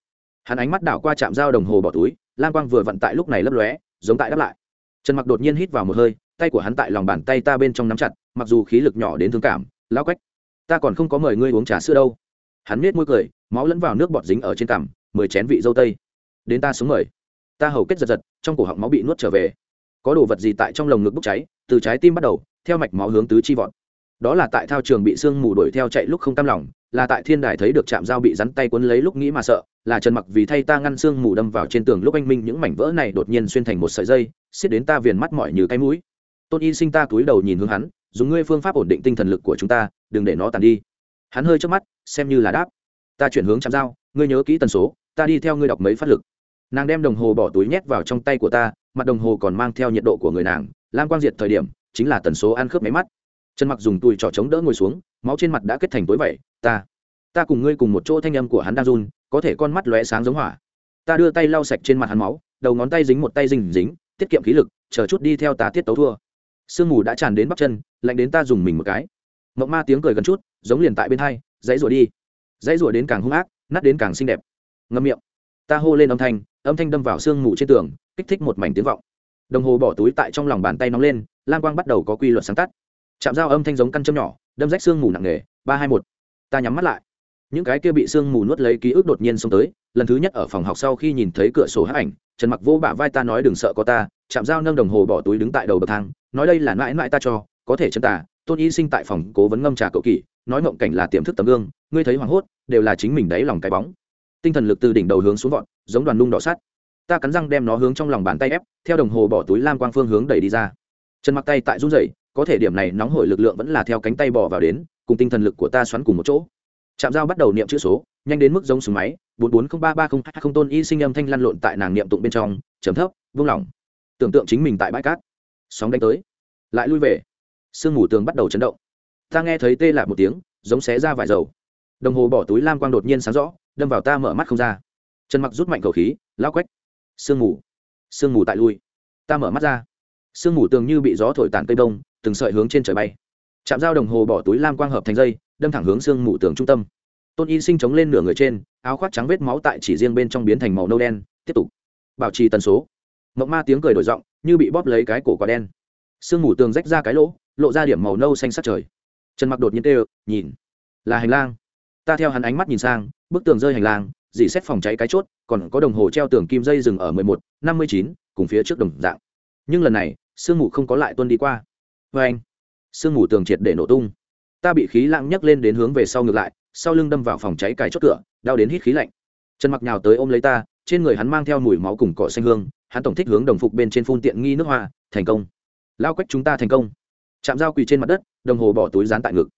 hắn ánh mắt đảo qua trạm dao đồng hồ bỏ túi lan quang vừa vận tại lúc này lấp lóe, giống tại đáp lại. Trần mặc đột nhiên hít vào một hơi, tay của hắn tại lòng bàn tay ta bên trong nắm chặt, mặc dù khí lực nhỏ đến thương cảm lao quách, ta còn không có mời ngươi uống trà sữa đâu. Hắn nết môi cười, máu lẫn vào nước bọt dính ở trên cằm, mười chén vị dâu tây. Đến ta xuống mời. Ta hầu kết giật giật, trong cổ họng máu bị nuốt trở về. Có đồ vật gì tại trong lồng ngực bốc cháy, từ trái tim bắt đầu, theo mạch máu hướng tứ chi vọt. Đó là tại thao trường bị sương mù đuổi theo chạy lúc không tam lòng, là tại thiên đài thấy được chạm dao bị rắn tay quấn lấy lúc nghĩ mà sợ là trần mặc vì thay ta ngăn xương mù đâm vào trên tường lúc anh minh những mảnh vỡ này đột nhiên xuyên thành một sợi dây, xiết đến ta viền mắt mỏi như cái mũi. Tôn y sinh ta cúi đầu nhìn hướng hắn, dùng ngươi phương pháp ổn định tinh thần lực của chúng ta, đừng để nó tàn đi. Hắn hơi trước mắt, xem như là đáp. Ta chuyển hướng chạm dao, ngươi nhớ kỹ tần số, ta đi theo ngươi đọc mấy phát lực. Nàng đem đồng hồ bỏ túi nhét vào trong tay của ta, mặt đồng hồ còn mang theo nhiệt độ của người nàng. Lam quang diệt thời điểm, chính là tần số ăn khớp máy mắt. Trần mặc dùng tùi trò chống đỡ ngồi xuống, máu trên mặt đã kết thành tối vậy, ta ta cùng ngươi cùng một chỗ thanh âm của hắn đang run, có thể con mắt lóe sáng giống hỏa. Ta đưa tay lau sạch trên mặt hắn máu, đầu ngón tay dính một tay dính dính, tiết kiệm khí lực, chờ chút đi theo ta tiết tấu thua. Sương mù đã tràn đến bắp chân, lạnh đến ta dùng mình một cái. Mộng ma tiếng cười gần chút, giống liền tại bên hai, dãy rủa đi. Dãy rủa đến càng hung ác, nát đến càng xinh đẹp. Ngâm miệng. Ta hô lên âm thanh âm thanh đâm vào sương mù trên tường, kích thích một mảnh tiếng vọng. Đồng hồ bỏ túi tại trong lòng bàn tay nóng lên lan quang bắt đầu có quy luật sáng tắt chạm dao âm thanh giống căn châm nhỏ, đâm rách sương mù nặng nề, ba hai một. Ta nhắm mắt lại những cái kia bị sương mù nuốt lấy ký ức đột nhiên xông tới, lần thứ nhất ở phòng học sau khi nhìn thấy cửa sổ hát ảnh, trần mặc vô bả vai ta nói đừng sợ có ta, chạm dao nâng đồng hồ bỏ túi đứng tại đầu bậc thang, nói đây là mãi mãi ta cho, có thể chân ta tôn y sinh tại phòng cố vấn ngâm trà cậu kỷ, nói mộng cảnh là tiềm thức tấm gương, ngươi thấy hoảng hốt, đều là chính mình đáy lòng cái bóng. Tinh thần lực từ đỉnh đầu hướng xuống vọt, giống đoàn nung đỏ sắt. Ta cắn răng đem nó hướng trong lòng bàn tay ép, theo đồng hồ bỏ túi lam quang phương hướng đẩy đi ra. Chân mặc tay tại run rẩy, có thể điểm này nóng hổi lực lượng vẫn là theo cánh tay bỏ vào đến, cùng tinh thần lực của ta xoắn cùng một chỗ chạm dao bắt đầu niệm chữ số, nhanh đến mức giống súng máy, bốn bốn không ba ba không hai không tôn y sinh âm thanh lăn lộn tại nàng niệm tụng bên trong chấm thấp, vung lỏng tưởng tượng chính mình tại bãi cát. Sóng đánh tới. Lại lui về. Sương mù tường bắt đầu chấn động. Ta nghe thấy tê lại một tiếng, giống xé ra vải dầu. Đồng hồ bỏ túi lam quang đột nhiên sáng rõ, đâm vào ta mở mắt không ra. Chân mặc rút mạnh cầu khí, lao quách. Sương mù. Sương mù tại lui. Ta mở mắt ra. Sương mù tường như bị gió thổi tàn cây đông từng sợi hướng trên trời bay. Chạm dao đồng hồ bỏ túi lam quang hợp thành dây đâm thẳng hướng xương mù tường trung tâm. Tôn y sinh chống lên nửa người trên, áo khoác trắng vết máu tại chỉ riêng bên trong biến thành màu nâu đen, tiếp tục. Bảo trì tần số. Mộng ma tiếng cười đổi giọng, như bị bóp lấy cái cổ quả đen. Sương mù tường rách ra cái lỗ, lộ ra điểm màu nâu xanh sát trời. Trần mặc đột nhiên tê nhìn, là hành lang. Ta theo hắn ánh mắt nhìn sang, bức tường rơi hành lang, dì xét phòng cháy cái chốt, còn có đồng hồ treo tường kim dây dừng ở mười một, năm mươi chín, cùng phía trước đồng dạng. Nhưng lần này sương mù không có lại tuân đi qua. Vâng. Vê anh sương mù tường triệt để nổ tung ta bị khí lặng nhấc lên đến hướng về sau ngược lại, sau lưng đâm vào phòng cháy cài chốt cửa, đau đến hít khí lạnh. Trần mặc nhào tới ôm lấy ta, trên người hắn mang theo mùi máu cùng cỏ xanh hương, hắn tổng thích hướng đồng phục bên trên phun tiện nghi nước hoa, thành công. Lao quách chúng ta thành công. Chạm dao quỳ trên mặt đất, đồng hồ bỏ túi dán tại ngực.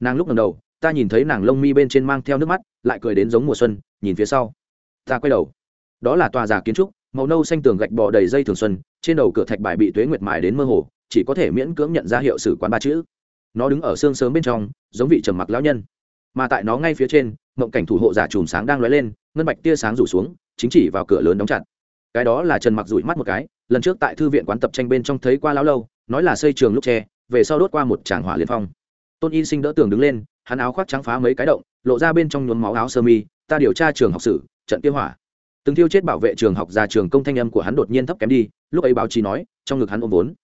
Nàng lúc lần đầu, ta nhìn thấy nàng lông mi bên trên mang theo nước mắt, lại cười đến giống mùa xuân, nhìn phía sau. Ta quay đầu. Đó là tòa giả kiến trúc, màu nâu xanh tường gạch bò đầy dây thường xuân, trên đầu cửa thạch bài bị tuế nguyệt mài đến mơ hồ, chỉ có thể miễn cưỡng nhận ra hiệu sử quán ba chữ nó đứng ở xương sớm bên trong, giống vị trầm mặc lão nhân. Mà tại nó ngay phía trên, mộng cảnh thủ hộ giả chùm sáng đang lóe lên, ngân bạch tia sáng rủ xuống, chính chỉ vào cửa lớn đóng chặt. Cái đó là trần mặc rủi mắt một cái, lần trước tại thư viện quán tập tranh bên trong thấy qua lão lâu, nói là xây trường lúc tre về sau đốt qua một tràng hỏa liên phong. Tôn y sinh đỡ tường đứng lên, hắn áo khoác trắng phá mấy cái động, lộ ra bên trong nhuốm máu áo sơ mi, ta điều tra trường học sử trận tiêu hỏa. Từng thiêu chết bảo vệ trường học ra trường công thanh âm của hắn đột nhiên thấp kém đi, lúc ấy báo chí nói, trong ngực hắn ôm vốn.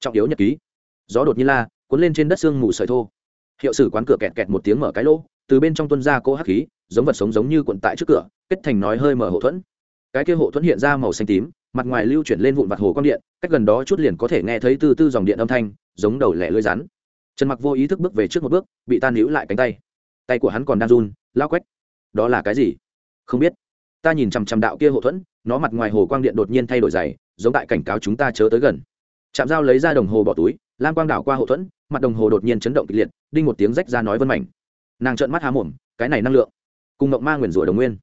Trọng yếu nhật ký. Gió đột nhiên la cuốn lên trên đất xương mù sợi thô. Hiệu sử quán cửa kẹt kẹt một tiếng mở cái lỗ, từ bên trong tuân ra cỗ hắc khí, giống vật sống giống như quận tại trước cửa, kết thành nói hơi mở hộ thuẫn. Cái kia hộ thuẫn hiện ra màu xanh tím, mặt ngoài lưu chuyển lên vụn vặt hồ quang điện, cách gần đó chút liền có thể nghe thấy từ tư dòng điện âm thanh, giống đầu lẻ lưới rắn. Trần mặc vô ý thức bước về trước một bước, bị tan níu lại cánh tay. Tay của hắn còn đang run, lao quách. Đó là cái gì? Không biết. Ta nhìn chằm chằm đạo kia hộ thuẫn, nó mặt ngoài hồ quang điện đột nhiên thay đổi dày, giống tại cảnh cáo chúng ta chớ tới gần. Chạm dao lấy ra đồng hồ bỏ túi, lam quang đảo qua hộ thuẫn mặt đồng hồ đột nhiên chấn động kịch liệt, đinh một tiếng rách ra nói vân mảnh. Nàng trợn mắt há mồm, cái này năng lượng. Cùng ngộng ma nguyền rủa đồng nguyên.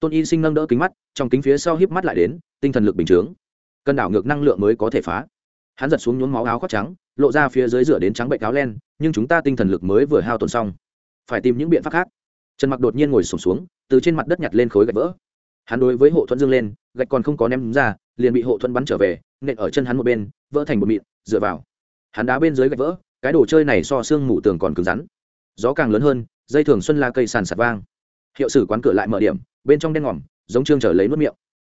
Tôn y sinh nâng đỡ kính mắt, trong kính phía sau híp mắt lại đến, tinh thần lực bình chướng. Cân đảo ngược năng lượng mới có thể phá. Hắn giật xuống nhuốm máu áo khoác trắng, lộ ra phía dưới rửa đến trắng bệnh áo len, nhưng chúng ta tinh thần lực mới vừa hao tổn xong. Phải tìm những biện pháp khác. Trần mặc đột nhiên ngồi sổm xuống, từ trên mặt đất nhặt lên khối gạch vỡ. Hắn đối với hộ thuẫn dương lên, gạch còn không có ném ra, liền bị hộ thuẫn bắn trở về, nện ở chân hắn một bên, vỡ thành một mịn, dựa vào. Hắn đá bên dưới gạch vỡ cái đồ chơi này so xương mủ tường còn cứng rắn. Gió càng lớn hơn, dây thường xuân la cây sàn sạt vang. Hiệu sử quán cửa lại mở điểm, bên trong đen ngòm, giống trương trở lấy nuốt miệng.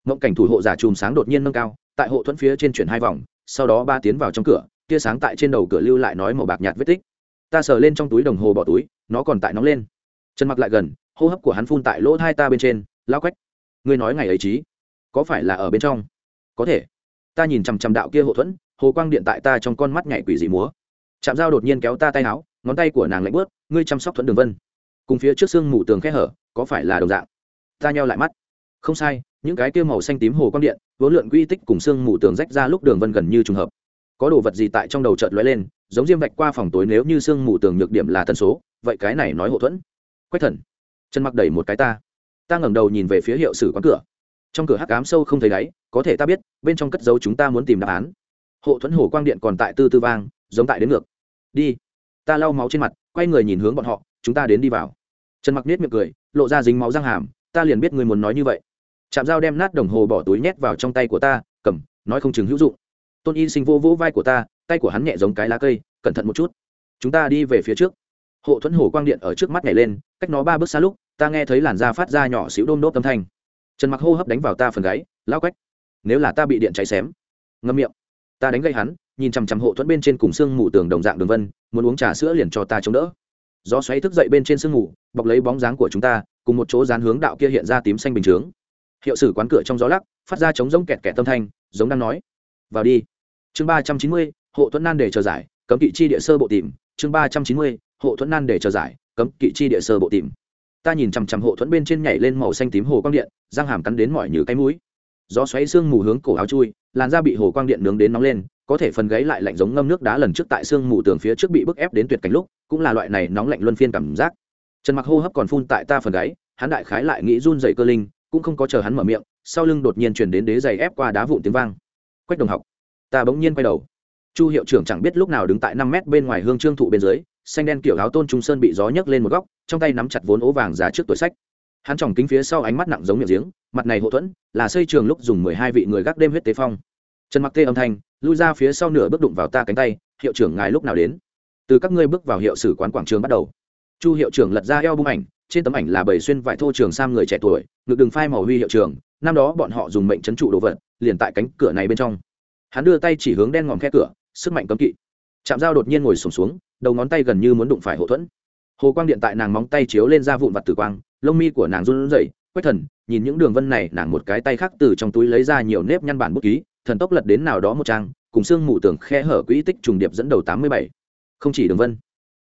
Mộng cảnh thủ hộ giả chùm sáng đột nhiên nâng cao, tại hộ thuẫn phía trên chuyển hai vòng, sau đó ba tiến vào trong cửa, tia sáng tại trên đầu cửa lưu lại nói màu bạc nhạt vết tích. Ta sờ lên trong túi đồng hồ bỏ túi, nó còn tại nóng lên. Chân mặc lại gần, hô hấp của hắn phun tại lỗ hai ta bên trên, lao quách. Ngươi nói ngày ấy chí, có phải là ở bên trong? Có thể. Ta nhìn chằm chằm đạo kia hộ thuẫn, hồ quang điện tại ta trong con mắt nhảy quỷ dị múa chạm dao đột nhiên kéo ta tay áo, ngón tay của nàng lạnh bớt ngươi chăm sóc thuẫn đường vân. Cùng phía trước xương mù tường khe hở, có phải là đồng dạng? Ta nheo lại mắt. Không sai, những cái kia màu xanh tím hồ quang điện, vốn lượn quy tích cùng xương mù tường rách ra lúc đường vân gần như trùng hợp. Có đồ vật gì tại trong đầu chợt lóe lên, giống diêm vạch qua phòng tối nếu như xương mù tường nhược điểm là tần số, vậy cái này nói hộ thuẫn. Quách thần, chân mặc đẩy một cái ta. Ta ngẩng đầu nhìn về phía hiệu sử quán cửa. Trong cửa hắc ám sâu không thấy đáy, có thể ta biết, bên trong cất dấu chúng ta muốn tìm đáp án. Hộ thuẫn hồ quang điện còn tại tư tư vang giống tại đến ngược. Đi. Ta lau máu trên mặt, quay người nhìn hướng bọn họ, chúng ta đến đi vào. Trần mặc nết miệng cười, lộ ra dính máu răng hàm, ta liền biết người muốn nói như vậy. Chạm dao đem nát đồng hồ bỏ túi nhét vào trong tay của ta, cầm, nói không chừng hữu dụng. Tôn y sinh vô vỗ vai của ta, tay của hắn nhẹ giống cái lá cây, cẩn thận một chút. Chúng ta đi về phía trước. Hộ thuẫn hồ quang điện ở trước mắt nhảy lên, cách nó ba bước xa lúc, ta nghe thấy làn da phát ra nhỏ xíu đôm đốt âm thanh. Trần mặc hô hấp đánh vào ta phần gáy, lao quách. Nếu là ta bị điện cháy xém. Ngâm miệng. Ta đánh gây hắn nhìn chằm chằm hộ thuẫn bên trên cùng xương mù tường đồng dạng đường vân, muốn uống trà sữa liền cho ta chống đỡ. Gió xoáy thức dậy bên trên sương mù, bọc lấy bóng dáng của chúng ta, cùng một chỗ dán hướng đạo kia hiện ra tím xanh bình chướng. Hiệu sử quán cửa trong gió lắc, phát ra chống giống kẹt kẹt tâm thanh, giống đang nói. Vào đi. Chương ba trăm chín mươi, hộ thuẫn nan để chờ giải, cấm kỵ chi địa sơ bộ tìm. Chương ba trăm chín mươi, hộ thuẫn nan để chờ giải, cấm kỵ chi địa sơ bộ tìm. Ta nhìn chằm chằm hộ thuẫn bên trên nhảy lên màu xanh tím hồ quang điện, răng hàm cắn đến mỏi như cái mũi. Gió xoáy sương mù hướng cổ áo chui, làn da bị hồ quang điện nướng đến nóng lên có thể phần gáy lại lạnh giống ngâm nước đá lần trước tại xương mù tường phía trước bị bức ép đến tuyệt cảnh lúc, cũng là loại này nóng lạnh luân phiên cảm giác. Trần mặc hô hấp còn phun tại ta phần gáy, hắn đại khái lại nghĩ run dậy cơ linh, cũng không có chờ hắn mở miệng, sau lưng đột nhiên chuyển đến đế giày ép qua đá vụn tiếng vang. Quách đồng học, ta bỗng nhiên quay đầu. Chu hiệu trưởng chẳng biết lúc nào đứng tại năm mét bên ngoài hương trương thụ bên dưới, xanh đen kiểu áo tôn trung sơn bị gió nhấc lên một góc, trong tay nắm chặt vốn ố vàng giá trước tuổi sách. Hắn tròng kính phía sau ánh mắt nặng giống miệng giếng, mặt này hậu thuẫn, là xây trường lúc dùng mười hai vị người gác đêm huyết tế phong trần mặc tê âm thanh lui ra phía sau nửa bước đụng vào ta cánh tay hiệu trưởng ngài lúc nào đến? Từ các ngươi bước vào hiệu sử quán quảng trường bắt đầu. Chu hiệu trưởng lật ra eo bung ảnh trên tấm ảnh là bầy xuyên vải thô trường sam người trẻ tuổi ngực đường phai màu huy hiệu trưởng năm đó bọn họ dùng mệnh trấn trụ đồ vật liền tại cánh cửa này bên trong. Hắn đưa tay chỉ hướng đen ngòm khe cửa sức mạnh cấm kỵ. Chạm dao đột nhiên ngồi sùng xuống, xuống đầu ngón tay gần như muốn đụng phải hậu thuẫn. Hồ quang điện tại nàng móng tay chiếu lên ra vụn vặt tử quang lông mi của nàng run rẩy quét thần nhìn những đường vân này nàng một cái tay khác từ trong túi lấy ra nhiều nếp nhăn bản bút ký thần tốc lật đến nào đó một trang, cùng xương mù tưởng khe hở quỹ tích trùng điệp dẫn đầu tám mươi bảy. Không chỉ đường vân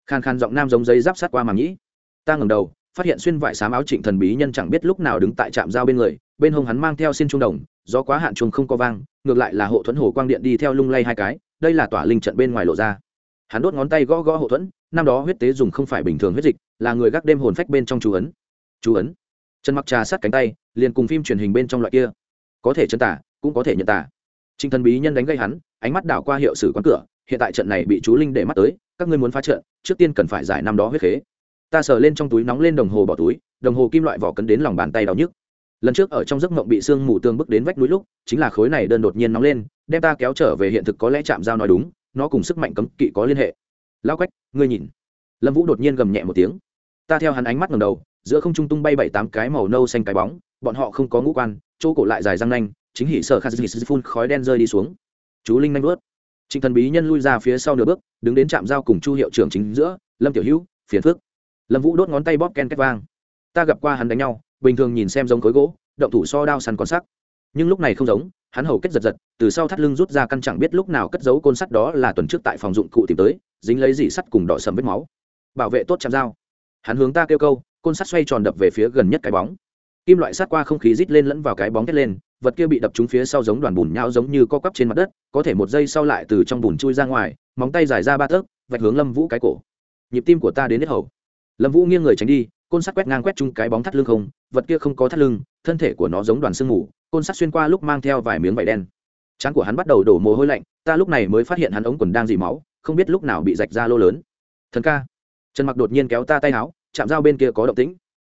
khan khan giọng nam giống dây giáp sát qua màng nhĩ. Ta ngầm đầu, phát hiện xuyên vải xám áo trịnh thần bí nhân chẳng biết lúc nào đứng tại trạm giao bên người, bên hông hắn mang theo xin trung đồng do quá hạn chuông không có vang, ngược lại là hộ thuẫn hồ quang điện đi theo lung lay hai cái, đây là tỏa linh trận bên ngoài lộ ra. Hắn đốt ngón tay gõ gõ hộ thuẫn, năm đó huyết tế dùng không phải bình thường huyết dịch, là người gác đêm hồn phách bên trong chú ấn. Chú ấn. Chân mặc trà sát cánh tay, liền cùng phim truyền hình bên trong loại kia. Có thể chân tả, cũng có thể nhận tả. Trình thần bí nhân đánh gây hắn, ánh mắt đảo qua hiệu sử quán cửa, hiện tại trận này bị chú linh để mắt tới, các ngươi muốn phá trận, trước tiên cần phải giải năm đó huyết khế. Ta sờ lên trong túi nóng lên đồng hồ bỏ túi, đồng hồ kim loại vỏ cấn đến lòng bàn tay đau nhức. Lần trước ở trong giấc mộng bị sương mù tương bước đến vách núi lúc, chính là khối này đơn đột nhiên nóng lên, đem ta kéo trở về hiện thực có lẽ chạm giao nói đúng, nó cùng sức mạnh cấm kỵ có liên hệ. Lão quách, ngươi nhìn. Lâm vũ đột nhiên gầm nhẹ một tiếng. Ta theo hắn ánh mắt ngẩng đầu, giữa không trung tung bay bảy tám cái màu nâu xanh cái bóng, bọn họ không có ngũ quan, chỗ cổ lại dài răng nanh chính hỉ sợ khát phun khói đen rơi đi xuống. Chú linh nhanh vớt trịnh thần bí nhân lui ra phía sau nửa bước, đứng đến trạm giao cùng chu hiệu trưởng chính giữa, lâm tiểu hữu, phiền phước lâm vũ đốt ngón tay bóp ken két vang. Ta gặp qua hắn đánh nhau, bình thường nhìn xem giống khối gỗ, động thủ so đao săn còn sắc. Nhưng lúc này không giống, hắn hầu kết giật giật, từ sau thắt lưng rút ra căn chẳng biết lúc nào cất giấu côn sắt đó là tuần trước tại phòng dụng cụ tìm tới, dính lấy dỉ sắt cùng đỏ sầm vết máu. Bảo vệ tốt chạm dao hắn hướng ta kêu câu, côn sắt xoay tròn đập về phía gần nhất cái bóng. Kim loại sắt qua không khí rít lên lẫn vào cái bóng thét lên vật kia bị đập trúng phía sau giống đoàn bùn nhão giống như co quắp trên mặt đất, có thể một giây sau lại từ trong bùn chui ra ngoài, móng tay dài ra ba tấc vạch hướng lâm vũ cái cổ. Nhịp tim của ta đến hết hầu. Lâm vũ nghiêng người tránh đi, côn sắt quét ngang quét chung cái bóng thắt lưng không, vật kia không có thắt lưng, thân thể của nó giống đoàn sương mù, côn sắt xuyên qua lúc mang theo vài miếng vải đen. Trán của hắn bắt đầu đổ mồ hôi lạnh, ta lúc này mới phát hiện hắn ống quần đang dì máu, không biết lúc nào bị rạch ra lô lớn. Thần ca. Trần mặc đột nhiên kéo ta tay áo, chạm dao bên kia có động tĩnh.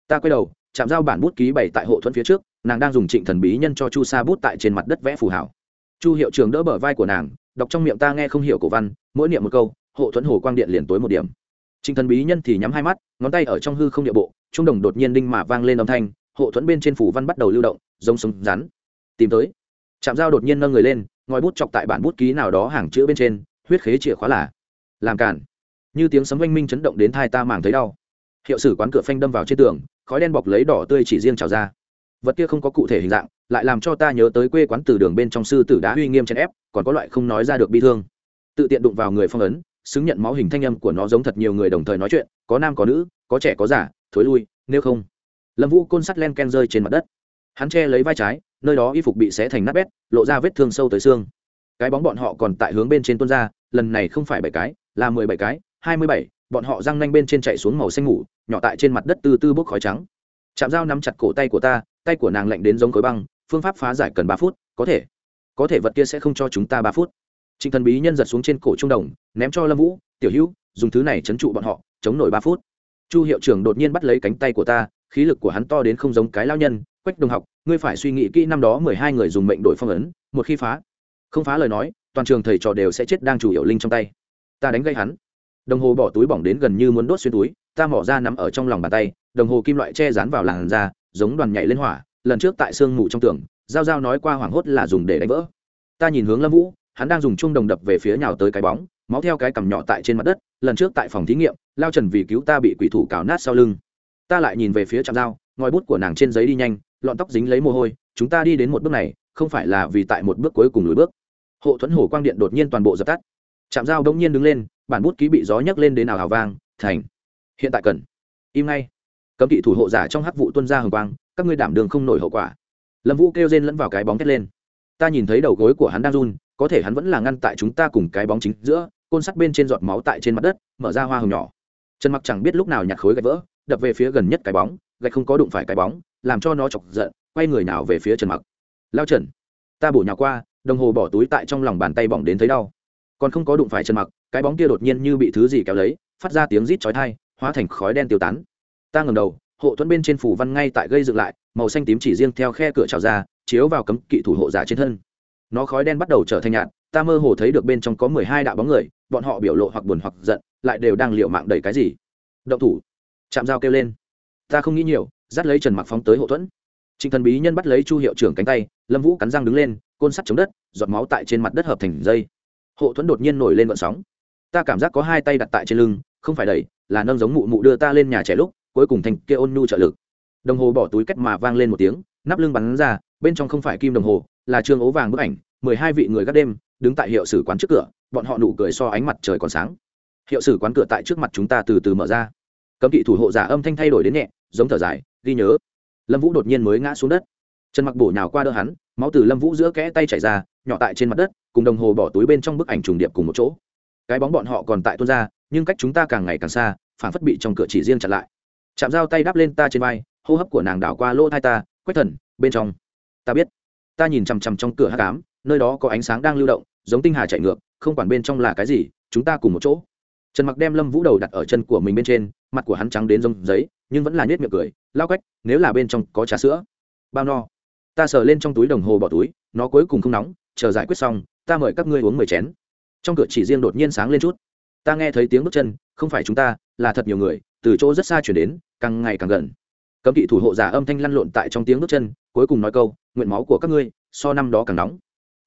Ta quay đầu, chạm dao bản bút ký bày tại hộ thuẫn phía trước nàng đang dùng trịnh thần bí nhân cho chu sa bút tại trên mặt đất vẽ phù hảo. Chu hiệu trường đỡ bờ vai của nàng, đọc trong miệng ta nghe không hiểu cổ văn, mỗi niệm một câu, hộ thuẫn hồ quang điện liền tối một điểm. Trịnh thần bí nhân thì nhắm hai mắt, ngón tay ở trong hư không địa bộ, trung đồng đột nhiên đinh mà vang lên âm thanh, hộ thuẫn bên trên phủ văn bắt đầu lưu động, giống sống rắn. Tìm tới. Chạm dao đột nhiên nâng người lên, ngòi bút chọc tại bản bút ký nào đó hàng chữ bên trên, huyết khế chìa khóa là, làm cản. Như tiếng sấm oanh minh chấn động đến thai ta màng thấy đau. Hiệu sử quán cửa phanh đâm vào trên tường, khói đen bọc lấy đỏ tươi chỉ riêng trào ra vật kia không có cụ thể hình dạng, lại làm cho ta nhớ tới quê quán từ đường bên trong sư tử đá uy nghiêm chèn ép, còn có loại không nói ra được bi thương. Tự tiện đụng vào người phong ấn, xứng nhận máu hình thanh âm của nó giống thật nhiều người đồng thời nói chuyện, có nam có nữ, có trẻ có già, thối lui, nếu không. Lâm vũ côn sắt len ken rơi trên mặt đất. Hắn che lấy vai trái, nơi đó y phục bị xé thành nát bét, lộ ra vết thương sâu tới xương. Cái bóng bọn họ còn tại hướng bên trên tuôn ra, lần này không phải bảy cái, là mười bảy cái, hai mươi bảy, bọn họ răng nanh bên trên chạy xuống màu xanh ngủ, nhỏ tại trên mặt đất tư tư bốc khói trắng. Chạm dao nắm chặt cổ tay của ta tay của nàng lạnh đến giống khối băng, phương pháp phá giải cần ba phút, có thể. Có thể vật kia sẽ không cho chúng ta ba phút. Trịnh thần bí nhân giật xuống trên cổ trung đồng, ném cho lâm vũ, tiểu hữu, dùng thứ này chấn trụ bọn họ, chống nổi ba phút. Chu hiệu trưởng đột nhiên bắt lấy cánh tay của ta, khí lực của hắn to đến không giống cái lao nhân, quách đồng học, ngươi phải suy nghĩ kỹ năm đó mười hai người dùng mệnh đổi phong ấn, một khi phá, không phá lời nói, toàn trường thầy trò đều sẽ chết đang chủ hiệu linh trong tay. Ta đánh gây hắn. Đồng hồ bỏ túi bỏng đến gần như muốn đốt xuyên túi, ta mỏ ra nằm ở trong lòng bàn tay, đồng hồ kim loại che dán vào làn da giống đoàn nhảy lên hỏa, lần trước tại sương mù trong tường, giao giao nói qua hoảng hốt là dùng để đánh vỡ. Ta nhìn hướng lâm vũ, hắn đang dùng chung đồng đập về phía nhào tới cái bóng, máu theo cái cằm nhỏ tại trên mặt đất, lần trước tại phòng thí nghiệm, lao trần vì cứu ta bị quỷ thủ cào nát sau lưng. Ta lại nhìn về phía trạm dao ngòi bút của nàng trên giấy đi nhanh, lọn tóc dính lấy mồ hôi, chúng ta đi đến một bước này, không phải là vì tại một bước cuối cùng lùi bước. Hộ thuẫn hồ quang điện đột nhiên toàn bộ dập tắt. Trạm dao đông nhiên đứng lên, bản bút ký bị gió nhấc lên đến nào hào vang, thành. Hiện tại cần. Im ngay cấm kỵ thủ hộ giả trong hắc vụ tuân ra hồng quang, các ngươi đảm đường không nổi hậu quả. Lâm vũ kêu rên lẫn vào cái bóng thét lên. Ta nhìn thấy đầu gối của hắn đang run, có thể hắn vẫn là ngăn tại chúng ta cùng cái bóng chính giữa, côn sắt bên trên giọt máu tại trên mặt đất, mở ra hoa hồng nhỏ. Trần mặc chẳng biết lúc nào nhặt khối gạch vỡ, đập về phía gần nhất cái bóng, gạch không có đụng phải cái bóng, làm cho nó chọc giận, quay người nào về phía trần mặc. Lao trần, ta bổ nhào qua, đồng hồ bỏ túi tại trong lòng bàn tay bỏng đến thấy đau. Còn không có đụng phải trần mặc, cái bóng kia đột nhiên như bị thứ gì kéo lấy, phát ra tiếng rít chói tai, hóa thành khói đen tiêu tán ta ngẩng đầu, hộ thuẫn bên trên phủ văn ngay tại gây dựng lại, màu xanh tím chỉ riêng theo khe cửa trào ra, chiếu vào cấm kỵ thủ hộ giả trên thân. Nó khói đen bắt đầu trở thành nhạt, ta mơ hồ thấy được bên trong có mười hai đạo bóng người, bọn họ biểu lộ hoặc buồn hoặc giận, lại đều đang liệu mạng đẩy cái gì. Động thủ. Chạm dao kêu lên. Ta không nghĩ nhiều, dắt lấy trần mặc phóng tới hộ thuẫn. Trịnh thần bí nhân bắt lấy chu hiệu trưởng cánh tay, lâm vũ cắn răng đứng lên, côn sắt chống đất, giọt máu tại trên mặt đất hợp thành dây. Hộ thuẫn đột nhiên nổi lên vận sóng. Ta cảm giác có hai tay đặt tại trên lưng, không phải đẩy, là nâng giống mụ mụ đưa ta lên nhà trẻ lúc cuối cùng thành kia ôn nhu trợ lực. Đồng hồ bỏ túi cách mà vang lên một tiếng, nắp lưng bắn ra, bên trong không phải kim đồng hồ, là trương ố vàng bức ảnh, mười hai vị người gác đêm, đứng tại hiệu sử quán trước cửa, bọn họ nụ cười so ánh mặt trời còn sáng. Hiệu sử quán cửa tại trước mặt chúng ta từ từ mở ra. Cấm kỵ thủ hộ giả âm thanh thay đổi đến nhẹ, giống thở dài, ghi nhớ. Lâm vũ đột nhiên mới ngã xuống đất. Trần mặc bổ nhào qua đỡ hắn, máu từ lâm vũ giữa kẽ tay chảy ra, nhỏ tại trên mặt đất, cùng đồng hồ bỏ túi bên trong bức ảnh trùng điệp cùng một chỗ. Cái bóng bọn họ còn tại tuôn ra, nhưng cách chúng ta càng ngày càng xa, phản phất bị trong cửa chỉ riêng chặn lại chạm dao tay đắp lên ta trên vai, hô hấp của nàng đảo qua lỗ thai ta, quách thần, bên trong. Ta biết. Ta nhìn chằm chằm trong cửa hát cám nơi đó có ánh sáng đang lưu động, giống tinh hà chạy ngược, không quản bên trong là cái gì, chúng ta cùng một chỗ. Trần mặc đem lâm vũ đầu đặt ở chân của mình bên trên, mặt của hắn trắng đến rông giấy nhưng vẫn là nhét miệng cười lao quách, nếu là bên trong có trà sữa, bao no. Ta sờ lên trong túi đồng hồ bỏ túi, nó cuối cùng không nóng, chờ giải quyết xong, ta mời các ngươi uống mười chén. Trong cửa chỉ riêng đột nhiên sáng lên chút. Ta nghe thấy tiếng bước chân, không phải chúng ta, là thật nhiều người từ chỗ rất xa chuyển đến, càng ngày càng gần. Cấm kỵ thủ hộ giả âm thanh lăn lộn tại trong tiếng bước chân, cuối cùng nói câu, nguyện máu của các ngươi, so năm đó càng nóng.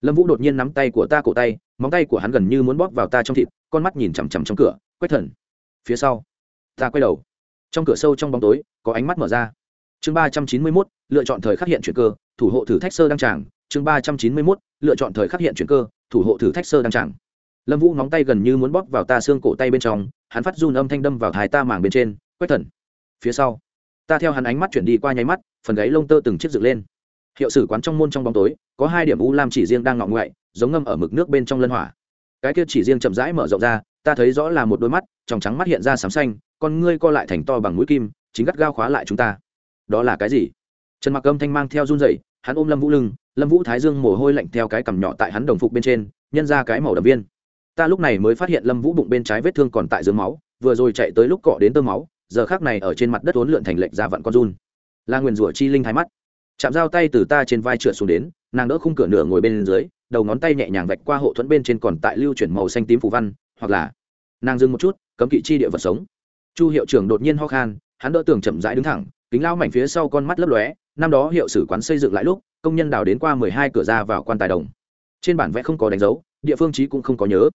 Lâm vũ đột nhiên nắm tay của ta cổ tay, móng tay của hắn gần như muốn bóp vào ta trong thịt, con mắt nhìn chằm chằm trong cửa quét thần. Phía sau, ta quay đầu. Trong cửa sâu trong bóng tối, có ánh mắt mở ra. Chương ba trăm chín mươi mốt, lựa chọn thời khắc hiện chuyển cơ, thủ hộ thử thách sơ đăng tràng. Chương ba trăm chín mươi mốt, lựa chọn thời khắc hiện chuyển cơ, thủ hộ thử thách sơ đăng tràng lâm vũ ngóng tay gần như muốn bóp vào ta xương cổ tay bên trong, hắn phát run âm thanh đâm vào thái ta màng bên trên quét thần, phía sau. Ta theo hắn ánh mắt chuyển đi qua nháy mắt, phần gáy lông tơ từng chiếc dựng lên. Hiệu sử quán trong môn trong bóng tối, có hai điểm u lam chỉ riêng đang ngọng ngoại, giống ngâm ở mực nước bên trong lân hỏa. Cái kia chỉ riêng chậm rãi mở rộng ra, ta thấy rõ là một đôi mắt tròng trắng mắt hiện ra sám xanh, con ngươi co lại thành to bằng mũi kim, chính gắt gao khóa lại chúng ta. Đó là cái gì? Trần mặc âm thanh mang theo run dậy hắn ôm lâm vũ lưng, lâm vũ thái dương mồ hôi lạnh theo cái cằm nhỏ tại hắn đồng phục bên trên, nhân ra cái màu đầm viên ta lúc này mới phát hiện lâm vũ bụng bên trái vết thương còn tại dưới máu, vừa rồi chạy tới lúc cọ đến tơ máu, giờ khác này ở trên mặt đất uốn lượn thành lệnh ra vặn con run. Là nguyền rủa chi linh thái mắt, chạm dao tay từ ta trên vai trượt xuống đến, nàng đỡ khung cửa nửa ngồi bên dưới, đầu ngón tay nhẹ nhàng vạch qua hộ thuẫn bên trên còn tại lưu chuyển màu xanh tím phù văn, hoặc là nàng dừng một chút, cấm kỵ chi địa vật sống. Chu hiệu trưởng đột nhiên ho khan, hắn đỡ tường chậm rãi đứng thẳng, kính lao mảnh phía sau con mắt lấp lóe, năm đó hiệu sử quán xây dựng lại lúc, công nhân đào đến qua mười hai cửa ra vào quan tài đồng. Trên bản vẽ không có đánh dấu, địa phương trí cũng không có nhớ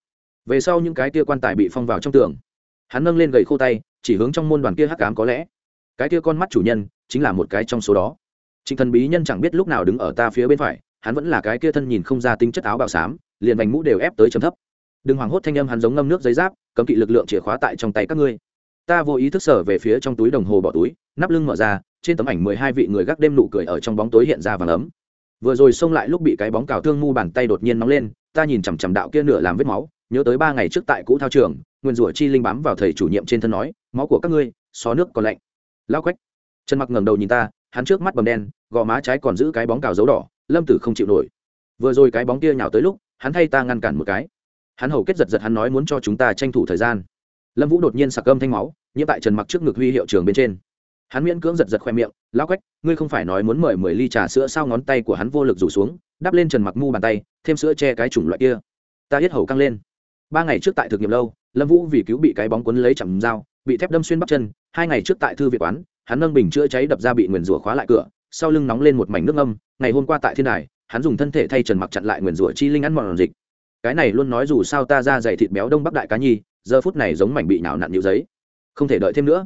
về sau những cái kia quan tài bị phong vào trong tường, hắn nâng lên gậy khô tay, chỉ hướng trong môn đoàn kia hắc cám có lẽ. Cái kia con mắt chủ nhân chính là một cái trong số đó. Trịnh thần bí nhân chẳng biết lúc nào đứng ở ta phía bên phải, hắn vẫn là cái kia thân nhìn không ra tính chất áo bào xám, liền vành mũ đều ép tới trầm thấp. Đừng hoảng hốt thanh âm hắn giống ngâm nước giấy giáp, cấm kỵ lực lượng chìa khóa tại trong tay các ngươi. Ta vô ý thức sở về phía trong túi đồng hồ bỏ túi, nắp lưng mở ra, trên tấm ảnh mười hai vị người gác đêm nụ cười ở trong bóng tối hiện ra vàng ấm. Vừa rồi xông lại lúc bị cái bóng cào thương mu bàn tay đột nhiên nóng lên, ta nhìn chằm chằm đạo kia nửa làm vết máu nhớ tới ba ngày trước tại cũ thao trường, nguyên rủa chi linh bám vào thầy chủ nhiệm trên thân nói, máu của các ngươi, xó nước còn lạnh. Lao quách, trần mặc ngẩng đầu nhìn ta, hắn trước mắt bầm đen, gò má trái còn giữ cái bóng cào dấu đỏ, lâm tử không chịu nổi. Vừa rồi cái bóng kia nhào tới lúc, hắn thay ta ngăn cản một cái. Hắn hầu kết giật giật hắn nói muốn cho chúng ta tranh thủ thời gian. Lâm vũ đột nhiên sặc âm thanh máu, nhiễm tại trần mặc trước ngực huy hiệu trường bên trên. Hắn miễn cưỡng giật giật khoe miệng, lão quách, ngươi không phải nói muốn mời mười ly trà sữa sao ngón tay của hắn vô lực rủ xuống, đắp lên trần mặc mu bàn tay, thêm sữa che cái chủng loại kia. Ta hết hầu căng lên ba ngày trước tại thực nghiệm lâu, lâm vũ vì cứu bị cái bóng quấn lấy chầm dao, bị thép đâm xuyên bắp chân. Hai ngày trước tại thư viện quán, hắn nâng bình chữa cháy đập ra bị nguyền rủa khóa lại cửa, sau lưng nóng lên một mảnh nước âm ngày hôm qua tại thiên đài, hắn dùng thân thể thay trần mặc chặn lại nguyền rủa chi linh ăn mòn dịch. Cái này luôn nói dù sao ta ra dày thịt béo đông bắc đại cá nhi, giờ phút này giống mảnh bị nào nặn nhịu giấy. Không thể đợi thêm nữa.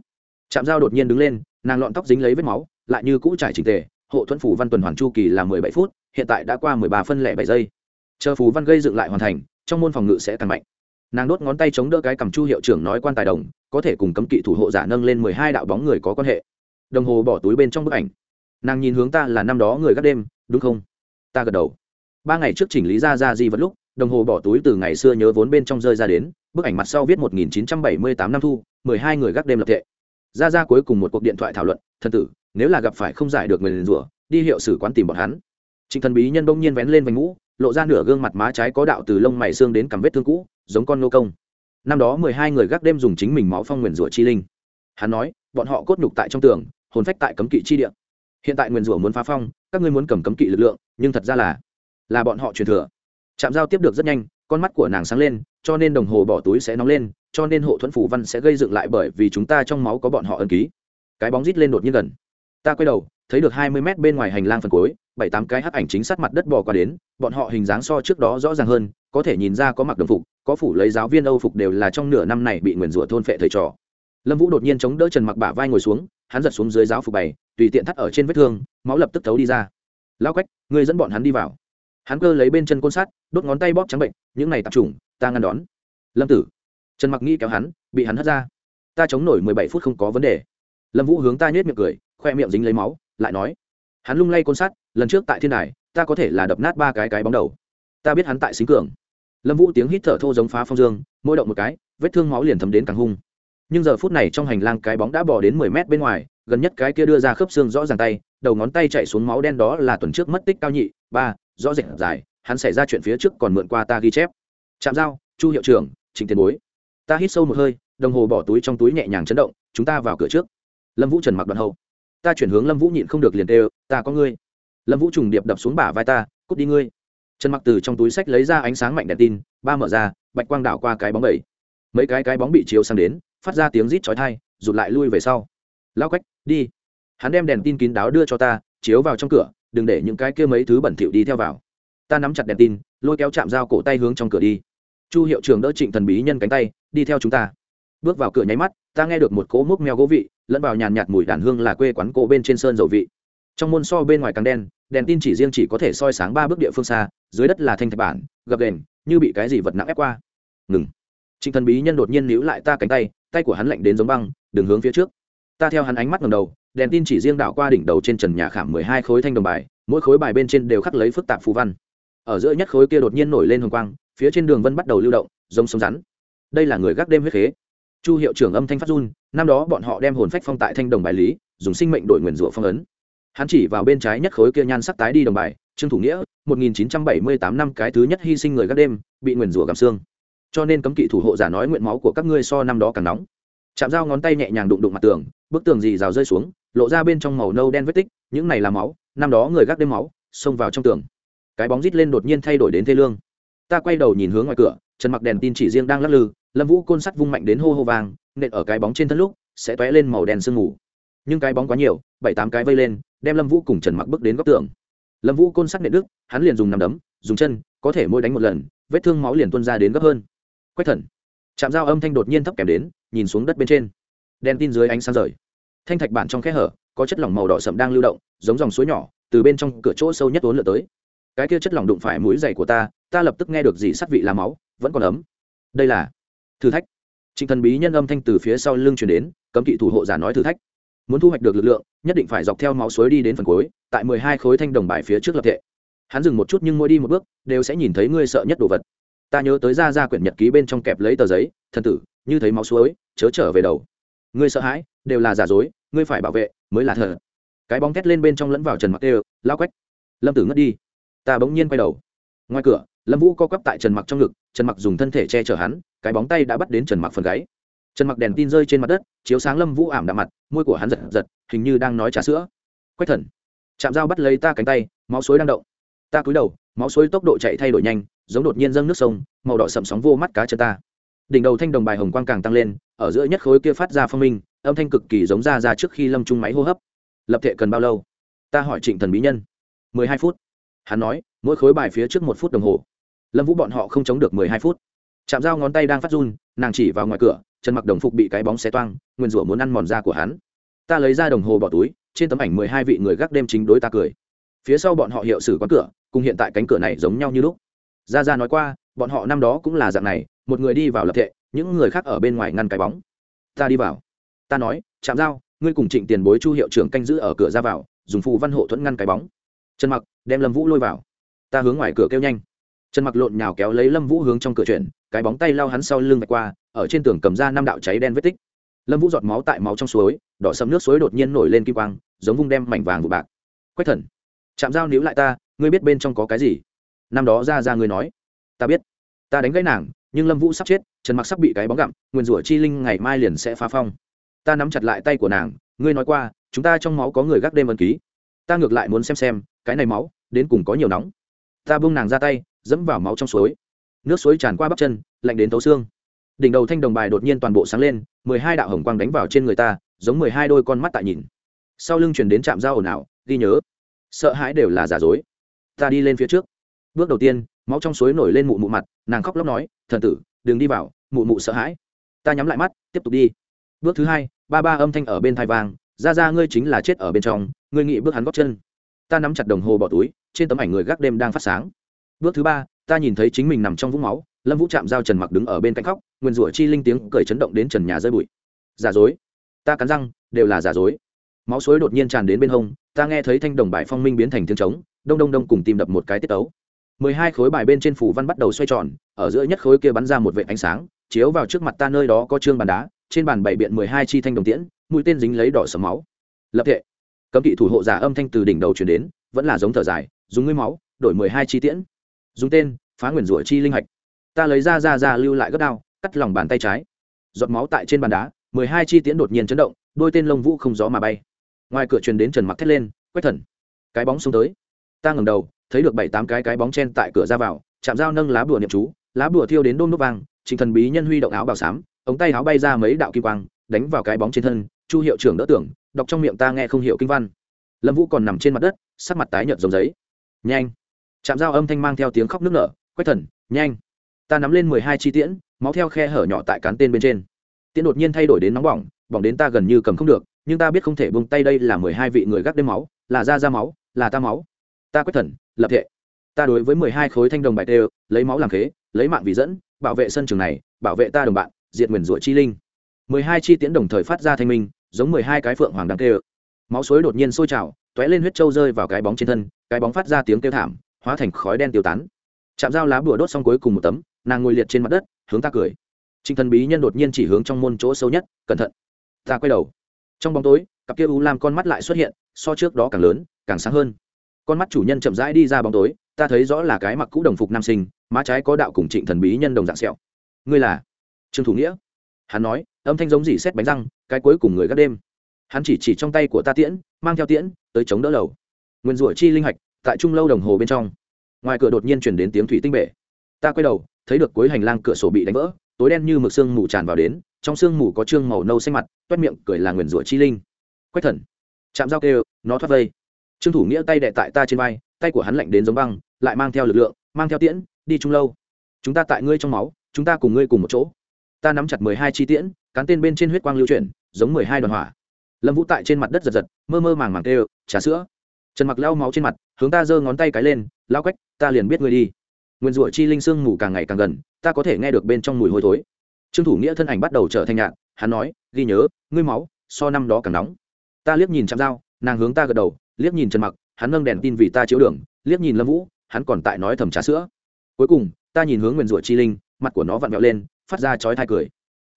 Chạm dao đột nhiên đứng lên, nàng lọn tóc dính lấy vết máu, lại như cũ trải trình tề. Hộ thuẫn phủ văn tuần hoàn chu kỳ là mười bảy phút, hiện tại đã qua mười ba phân lẻ bảy giây. Chờ phù văn gây dựng lại hoàn thành, trong môn phòng ngự sẽ càng mạnh nàng đốt ngón tay chống đỡ cái cầm chu hiệu trưởng nói quan tài đồng, có thể cùng cấm kỵ thủ hộ giả nâng lên mười hai đạo bóng người có quan hệ. Đồng hồ bỏ túi bên trong bức ảnh. Nàng nhìn hướng ta là năm đó người gác đêm, đúng không? Ta gật đầu. Ba ngày trước chỉnh lý ra ra di vật lúc, đồng hồ bỏ túi từ ngày xưa nhớ vốn bên trong rơi ra đến, bức ảnh mặt sau viết một nghìn chín trăm bảy mươi tám năm thu, mười hai người gác đêm lập tệ ra ra cuối cùng một cuộc điện thoại thảo luận thân tử, nếu là gặp phải không giải được người liền rủa, đi hiệu sử quán tìm bọn hắn. Trịnh thần bí nhân bỗng nhiên vén lên vành ngũ lộ ra nửa gương mặt má trái có đạo từ lông mày xương đến cằm vết thương cũ, giống con nô công. Năm đó mười hai người gác đêm dùng chính mình máu phong nguyền rủa chi linh. Hắn nói, bọn họ cốt nhục tại trong tường, hồn phách tại cấm kỵ chi địa. Hiện tại nguyền rủa muốn phá phong, các ngươi muốn cầm cấm kỵ lực lượng, nhưng thật ra là là bọn họ truyền thừa. Chạm giao tiếp được rất nhanh, con mắt của nàng sáng lên, cho nên đồng hồ bỏ túi sẽ nóng lên, cho nên hộ thuẫn phủ văn sẽ gây dựng lại bởi vì chúng ta trong máu có bọn họ ân ký. Cái bóng rít lên đột nhiên gần. Ta quay đầu, thấy được hai mươi mét bên ngoài hành lang phần cuối bảy tám cái hắc ảnh chính sát mặt đất bò qua đến, bọn họ hình dáng so trước đó rõ ràng hơn, có thể nhìn ra có mặc đồng phục, có phủ lấy giáo viên âu phục đều là trong nửa năm này bị nguyền rủa thôn phệ thầy trò. Lâm vũ đột nhiên chống đỡ trần mặc bả vai ngồi xuống, hắn giật xuống dưới giáo phục bày, tùy tiện thắt ở trên vết thương, máu lập tức thấu đi ra. Lao quách người dẫn bọn hắn đi vào. Hắn cơ lấy bên chân côn sát, đốt ngón tay bóp trắng bệnh, những này tạp trùng ta ngăn đón. Lâm tử. Trần mặc nghĩ kéo hắn, bị hắn hất ra. Ta chống nổi mười bảy phút không có vấn đề. Lâm vũ hướng ta nhét miệng cười, khoe miệng dính lấy máu, lại nói. Hắn lung lay côn sắt lần trước tại thiên đài, ta có thể là đập nát ba cái cái bóng đầu. Ta biết hắn tại xính cường. Lâm vũ tiếng hít thở thô giống phá phong dương, mỗi động một cái, vết thương máu liền thấm đến càng hung. Nhưng giờ phút này trong hành lang cái bóng đã bỏ đến mười mét bên ngoài, gần nhất cái kia đưa ra khớp xương rõ ràng tay, đầu ngón tay chạy xuống máu đen đó là tuần trước mất tích cao nhị, ba, rõ rệt dài, hắn xảy ra chuyện phía trước còn mượn qua ta ghi chép. Chạm dao chu hiệu trưởng trình tiền bối. Ta hít sâu một hơi, đồng hồ bỏ túi trong túi nhẹ nhàng chấn động, chúng ta vào cửa trước. Lâm vũ trần mặc đoạn hậu. Ta chuyển hướng lâm vũ nhịn không được liền đều ta có ngươi lâm vũ trùng điệp đập xuống bả vai ta cút đi ngươi. Trần mặc từ trong túi sách lấy ra ánh sáng mạnh đèn tin ba mở ra bạch quang đảo qua cái bóng bảy mấy cái cái bóng bị chiếu sang đến phát ra tiếng rít chói thai rụt lại lui về sau. Lao Cách, đi. Hắn đem đèn tin kín đáo đưa cho ta chiếu vào trong cửa đừng để những cái kia mấy thứ bẩn thỉu đi theo vào. Ta nắm chặt đèn tin lôi kéo chạm dao cổ tay hướng trong cửa đi. Chu hiệu trưởng đỡ trịnh thần bí nhân cánh tay đi theo chúng ta. Bước vào cửa nháy mắt ta nghe được một cỗ múc meo gỗ vị lẫn vào nhàn nhạt mùi đàn hương là quê quán cỗ bên trên sơn dầu vị trong môn so bên ngoài càng đen, đèn tin chỉ riêng chỉ có thể soi sáng ba bước địa phương xa, dưới đất là thanh thạch bản, gập đền như bị cái gì vật nặng ép qua. Ngừng. Trịnh thần bí nhân đột nhiên níu lại ta cánh tay tay của hắn lạnh đến giống băng, đừng hướng phía trước. Ta theo hắn ánh mắt ngầm đầu, đèn tin chỉ riêng đảo qua đỉnh đầu trên trần nhà khảm mười hai khối thanh đồng bài, mỗi khối bài bên trên đều khắc lấy phức tạp phù văn. Ở giữa nhất khối kia đột nhiên nổi lên hồng quang, phía trên đường vân bắt đầu lưu động, giống sống rắn. Đây là người gác đêm huyết khế. Chu hiệu trưởng âm thanh phát run, năm đó bọn họ đem hồn phách phong tại thanh đồng bài lý, dùng sinh mệnh đổi nguyền rủa phong ấn hắn chỉ vào bên trái nhất khối kia nhan sắc tái đi đồng bài, trương thủ nghĩa, một nghìn chín trăm bảy mươi tám năm cái thứ nhất hy sinh người gác đêm, bị nguyền rủa gặm xương. Cho nên cấm kỵ thủ hộ giả nói nguyện máu của các ngươi so năm đó càng nóng. Chạm dao ngón tay nhẹ nhàng đụng đụng mặt tường, bức tường dì rào rơi xuống, lộ ra bên trong màu nâu đen vết tích, những này là máu, năm đó người gác đêm máu, xông vào trong tường. Cái bóng rít lên đột nhiên thay đổi đến thê lương. Ta quay đầu nhìn hướng ngoài cửa, trần mặc đèn tin chỉ riêng đang lắc lư, lâm vũ côn sắt vung mạnh đến hô hô vàng nện ở cái bóng trên thân lúc, sẽ t lên màu đen sương mù. Nhưng cái bóng quá nhiều, bảy tám cái vây lên đem lâm vũ cùng trần mặc bước đến góc tường. Lâm vũ côn sắc nện đức hắn liền dùng nằm đấm, dùng chân, có thể môi đánh một lần, vết thương máu liền tuân ra đến gấp hơn. Quách thần. Chạm dao âm thanh đột nhiên thấp kèm đến, nhìn xuống đất bên trên. Đèn tin dưới ánh sáng rời. Thanh thạch bản trong kẽ hở, có chất lỏng màu đỏ sậm đang lưu động, giống dòng suối nhỏ, từ bên trong cửa chỗ sâu nhất vốn lửa tới. Cái kia chất lỏng đụng phải mũi giày của ta ta lập tức nghe được gì sắt vị là máu, vẫn còn ấm. Đây là thử thách. Trịnh thần bí nhân âm thanh từ phía sau lưng chuyển đến, cấm kỵ thủ hộ giả nói thử thách muốn thu hoạch được lực lượng, nhất định phải dọc theo máu suối đi đến phần cuối, tại mười hai khối thanh đồng bài phía trước lập thệ hắn dừng một chút nhưng mỗi đi một bước, đều sẽ nhìn thấy ngươi sợ nhất đồ vật. Ta nhớ tới ra ra quyển nhật ký bên trong kẹp lấy tờ giấy, thần tử, như thấy máu suối, chớ trở về đầu. Ngươi sợ hãi, đều là giả dối, ngươi phải bảo vệ, mới là thờ cái bóng thét lên bên trong lẫn vào trần mặc đều lao quách, lâm tử ngất đi. Ta bỗng nhiên quay đầu. Ngoài cửa, lâm vũ co quắp tại trần mặc trong ngực, trần mặc dùng thân thể che chở hắn, cái bóng tay đã bắt đến trần mặc phần gáy trần mặc đèn tin rơi trên mặt đất, chiếu sáng lâm vũ ảm đạm mặt, môi của hắn giật giật, hình như đang nói trà sữa. Quách thần chạm dao bắt lấy ta cánh tay, máu suối đang động. Ta cúi đầu, máu suối tốc độ chạy thay đổi nhanh, giống đột nhiên dâng nước sông, màu đỏ sậm sóng vô mắt cá chân ta. Đỉnh đầu thanh đồng bài hồng quang càng tăng lên, ở giữa nhất khối kia phát ra phong minh, âm thanh cực kỳ giống ra ra trước khi lâm trung máy hô hấp. Lập thể cần bao lâu? Ta hỏi trịnh thần bí nhân. Mười hai phút. Hắn nói, mỗi khối bài phía trước một phút đồng hồ. Lâm vũ bọn họ không chống được mười hai phút chạm dao ngón tay đang phát run, nàng chỉ vào ngoài cửa trần mặc đồng phục bị cái bóng xé toang, nguyên rủa muốn ăn mòn da của hắn. Ta lấy ra đồng hồ bỏ túi, trên tấm ảnh mười hai vị người gác đêm chính đối ta cười. Phía sau bọn họ hiệu sử quán cửa, cùng hiện tại cánh cửa này giống nhau như lúc. Ra ra nói qua, bọn họ năm đó cũng là dạng này, một người đi vào lập thệ, những người khác ở bên ngoài ngăn cái bóng. Ta đi vào. Ta nói, chạm dao, ngươi cùng trịnh tiền bối chu hiệu trưởng canh giữ ở cửa ra vào, dùng phù văn hộ thuẫn ngăn cái bóng. Trần mặc đem lâm vũ lôi vào. Ta hướng ngoài cửa kêu nhanh trần mặc lộn nhào kéo lấy lâm vũ hướng trong cửa chuyển, cái bóng tay lao hắn sau lưng vạch qua, ở trên tường cầm ra năm đạo cháy đen vết tích. Lâm vũ giọt máu tại máu trong suối, đỏ sầm nước suối đột nhiên nổi lên kim quang, giống vung đem mảnh vàng vụ bạc. Quách thần chạm dao níu lại ta, ngươi biết bên trong có cái gì? Năm đó ra ra ngươi nói. Ta biết. Ta đánh gãy nàng, nhưng lâm vũ sắp chết, trần mặc sắp bị cái bóng gặm nguyền rủa chi linh ngày mai liền sẽ phá phong. Ta nắm chặt lại tay của nàng, ngươi nói qua, chúng ta trong máu có người gác đêm ân ký. Ta ngược lại muốn xem xem, cái này máu, đến cùng có nhiều nóng. Ta buông nàng ra tay dẫm vào máu trong suối. Nước suối tràn qua bắp chân, lạnh đến tấu xương. Đỉnh đầu thanh đồng bài đột nhiên toàn bộ sáng lên, mười hai đạo hồng quang đánh vào trên người ta, giống mười hai đôi con mắt tại nhìn. Sau lưng chuyển đến trạm giao ồn ào, ghi nhớ. Sợ hãi đều là giả dối. Ta đi lên phía trước. Bước đầu tiên, máu trong suối nổi lên mụ mụ mặt, nàng khóc lóc nói, thần tử, đừng đi vào, mụ mụ sợ hãi. Ta nhắm lại mắt, tiếp tục đi. Bước thứ hai, ba ba âm thanh ở bên thai vàng ra ra, ngươi chính là chết ở bên trong, ngươi nghĩ bước hắn góp chân. Ta nắm chặt đồng hồ bỏ túi, trên tấm ảnh người gác đêm đang phát sáng bước thứ ba, ta nhìn thấy chính mình nằm trong vũng máu, lâm vũ chạm giao trần mặc đứng ở bên cạnh khóc nguyên rủa chi linh tiếng cười chấn động đến trần nhà rơi bụi. Giả dối. Ta cắn răng, đều là giả dối. Máu suối đột nhiên tràn đến bên hông, ta nghe thấy thanh đồng bài phong minh biến thành tiếng trống, đông đông đông cùng tìm đập một cái tiết tấu. Mười hai khối bài bên trên phủ văn bắt đầu xoay tròn, ở giữa nhất khối kia bắn ra một vệ ánh sáng, chiếu vào trước mặt ta nơi đó có trương bàn đá, trên bàn bảy biện mười hai chi thanh đồng tiễn, mũi tên dính lấy đỏ sầm máu. Lập tệ cấm kỵ thủ hộ giả âm thanh từ đỉnh đầu chuyển đến, vẫn là giống thở dài, dùng ngươi máu, đổi mười hai chi tiễn dùng tên, phá nguyền rủa chi linh hạch. Ta lấy ra ra ra lưu lại gấp đao, cắt lòng bàn tay trái. Giọt máu tại trên bàn đá, mười hai chi tiễn đột nhiên chấn động, đôi tên lông vũ không gió mà bay. Ngoài cửa truyền đến trần mặc thét lên quét thần, cái bóng xuống tới. Ta ngẩng đầu, thấy được bảy tám cái cái bóng chen tại cửa ra vào, chạm dao nâng lá bùa niệm chú, lá bùa thiêu đến đôm nốt vàng trịnh thần bí nhân huy động áo bào xám, ống tay áo bay ra mấy đạo kim quang, đánh vào cái bóng trên thân, chu hiệu trưởng đỡ tưởng, đọc trong miệng ta nghe không hiểu kinh văn. Lâm vũ còn nằm trên mặt đất, sắc mặt tái nhợt giống giấy. Nhanh chạm dao âm thanh mang theo tiếng khóc nức nở, quách thần, nhanh, ta nắm lên mười hai chi tiễn, máu theo khe hở nhỏ tại cán tên bên trên. Tiễn đột nhiên thay đổi đến nóng bỏng bỏng đến ta gần như cầm không được, nhưng ta biết không thể bông tay đây là mười hai vị người gác đêm máu, là da da máu, là ta máu. Ta quách thần, lập thệ. Ta đối với mười hai khối thanh đồng bài tê lấy máu làm khế, lấy mạng vì dẫn, bảo vệ sân trường này, bảo vệ ta đồng bạn, diệt nguyền rủa chi linh. mười hai chi tiễn đồng thời phát ra thanh minh, giống mười hai cái phượng hoàng đang tê máu suối đột nhiên sôi trào t ó é lên huyết trâu rơi vào cái bóng trên thân, cái bóng phát ra tiếng kêu thảm hóa thành khói đen tiêu tán. Chạm dao lá bùa đốt xong cuối cùng một tấm, nàng ngồi liệt trên mặt đất, hướng ta cười. Trinh thần bí nhân đột nhiên chỉ hướng trong môn chỗ sâu nhất, cẩn thận. Ta quay đầu. Trong bóng tối, cặp kia u lam con mắt lại xuất hiện, so trước đó càng lớn, càng sáng hơn. Con mắt chủ nhân chậm rãi đi ra bóng tối, ta thấy rõ là cái mặc cũ đồng phục nam sinh, má trái có đạo cùng trịnh thần bí nhân đồng dạng sẹo. Ngươi là? Trương thủ nghĩa. Hắn nói, âm thanh giống dỉ xét bánh răng, cái cuối cùng người gác đêm. Hắn chỉ chỉ trong tay của ta tiễn, mang theo tiễn, tới chống đỡ lầu. Nguyên rủa chi linh hạch tại trung lâu đồng hồ bên trong. Ngoài cửa đột nhiên chuyển đến tiếng thủy tinh bể. Ta quay đầu, thấy được cuối hành lang cửa sổ bị đánh vỡ, tối đen như mực sương mù tràn vào đến, trong sương mù có trương màu nâu xanh mặt, toét miệng cười là nguyền rủa chi linh. Quách thần, chạm dao kêu, nó thoát vây. Trương thủ nghĩa tay đệ tại ta trên vai, tay của hắn lạnh đến giống băng, lại mang theo lực lượng, mang theo tiễn, đi trung lâu. Chúng ta tại ngươi trong máu, chúng ta cùng ngươi cùng một chỗ. Ta nắm chặt mười hai chi tiễn, cán tên bên trên huyết quang lưu chuyển, giống mười hai đoàn hỏa. Lâm vũ tại trên mặt đất giật giật, mơ mơ màng màng kêu, trà sữa trần mặc lau máu trên mặt, hướng ta giơ ngón tay cái lên lao quách, ta liền biết ngươi đi. Nguyên rủa chi linh sương mù càng ngày càng gần, ta có thể nghe được bên trong mùi hôi thối. Trương thủ nghĩa thân ảnh bắt đầu trở thành nhạn hắn nói, ghi nhớ, ngươi máu, so năm đó càng nóng. Ta liếc nhìn chạm dao nàng hướng ta gật đầu, liếc nhìn trần mặc, hắn nâng đèn tin vì ta chiếu đường, liếc nhìn lâm vũ, hắn còn tại nói thầm trà sữa. Cuối cùng, ta nhìn hướng nguyên rủa chi linh, mặt của nó vặn vẹo lên, phát ra chói thai cười.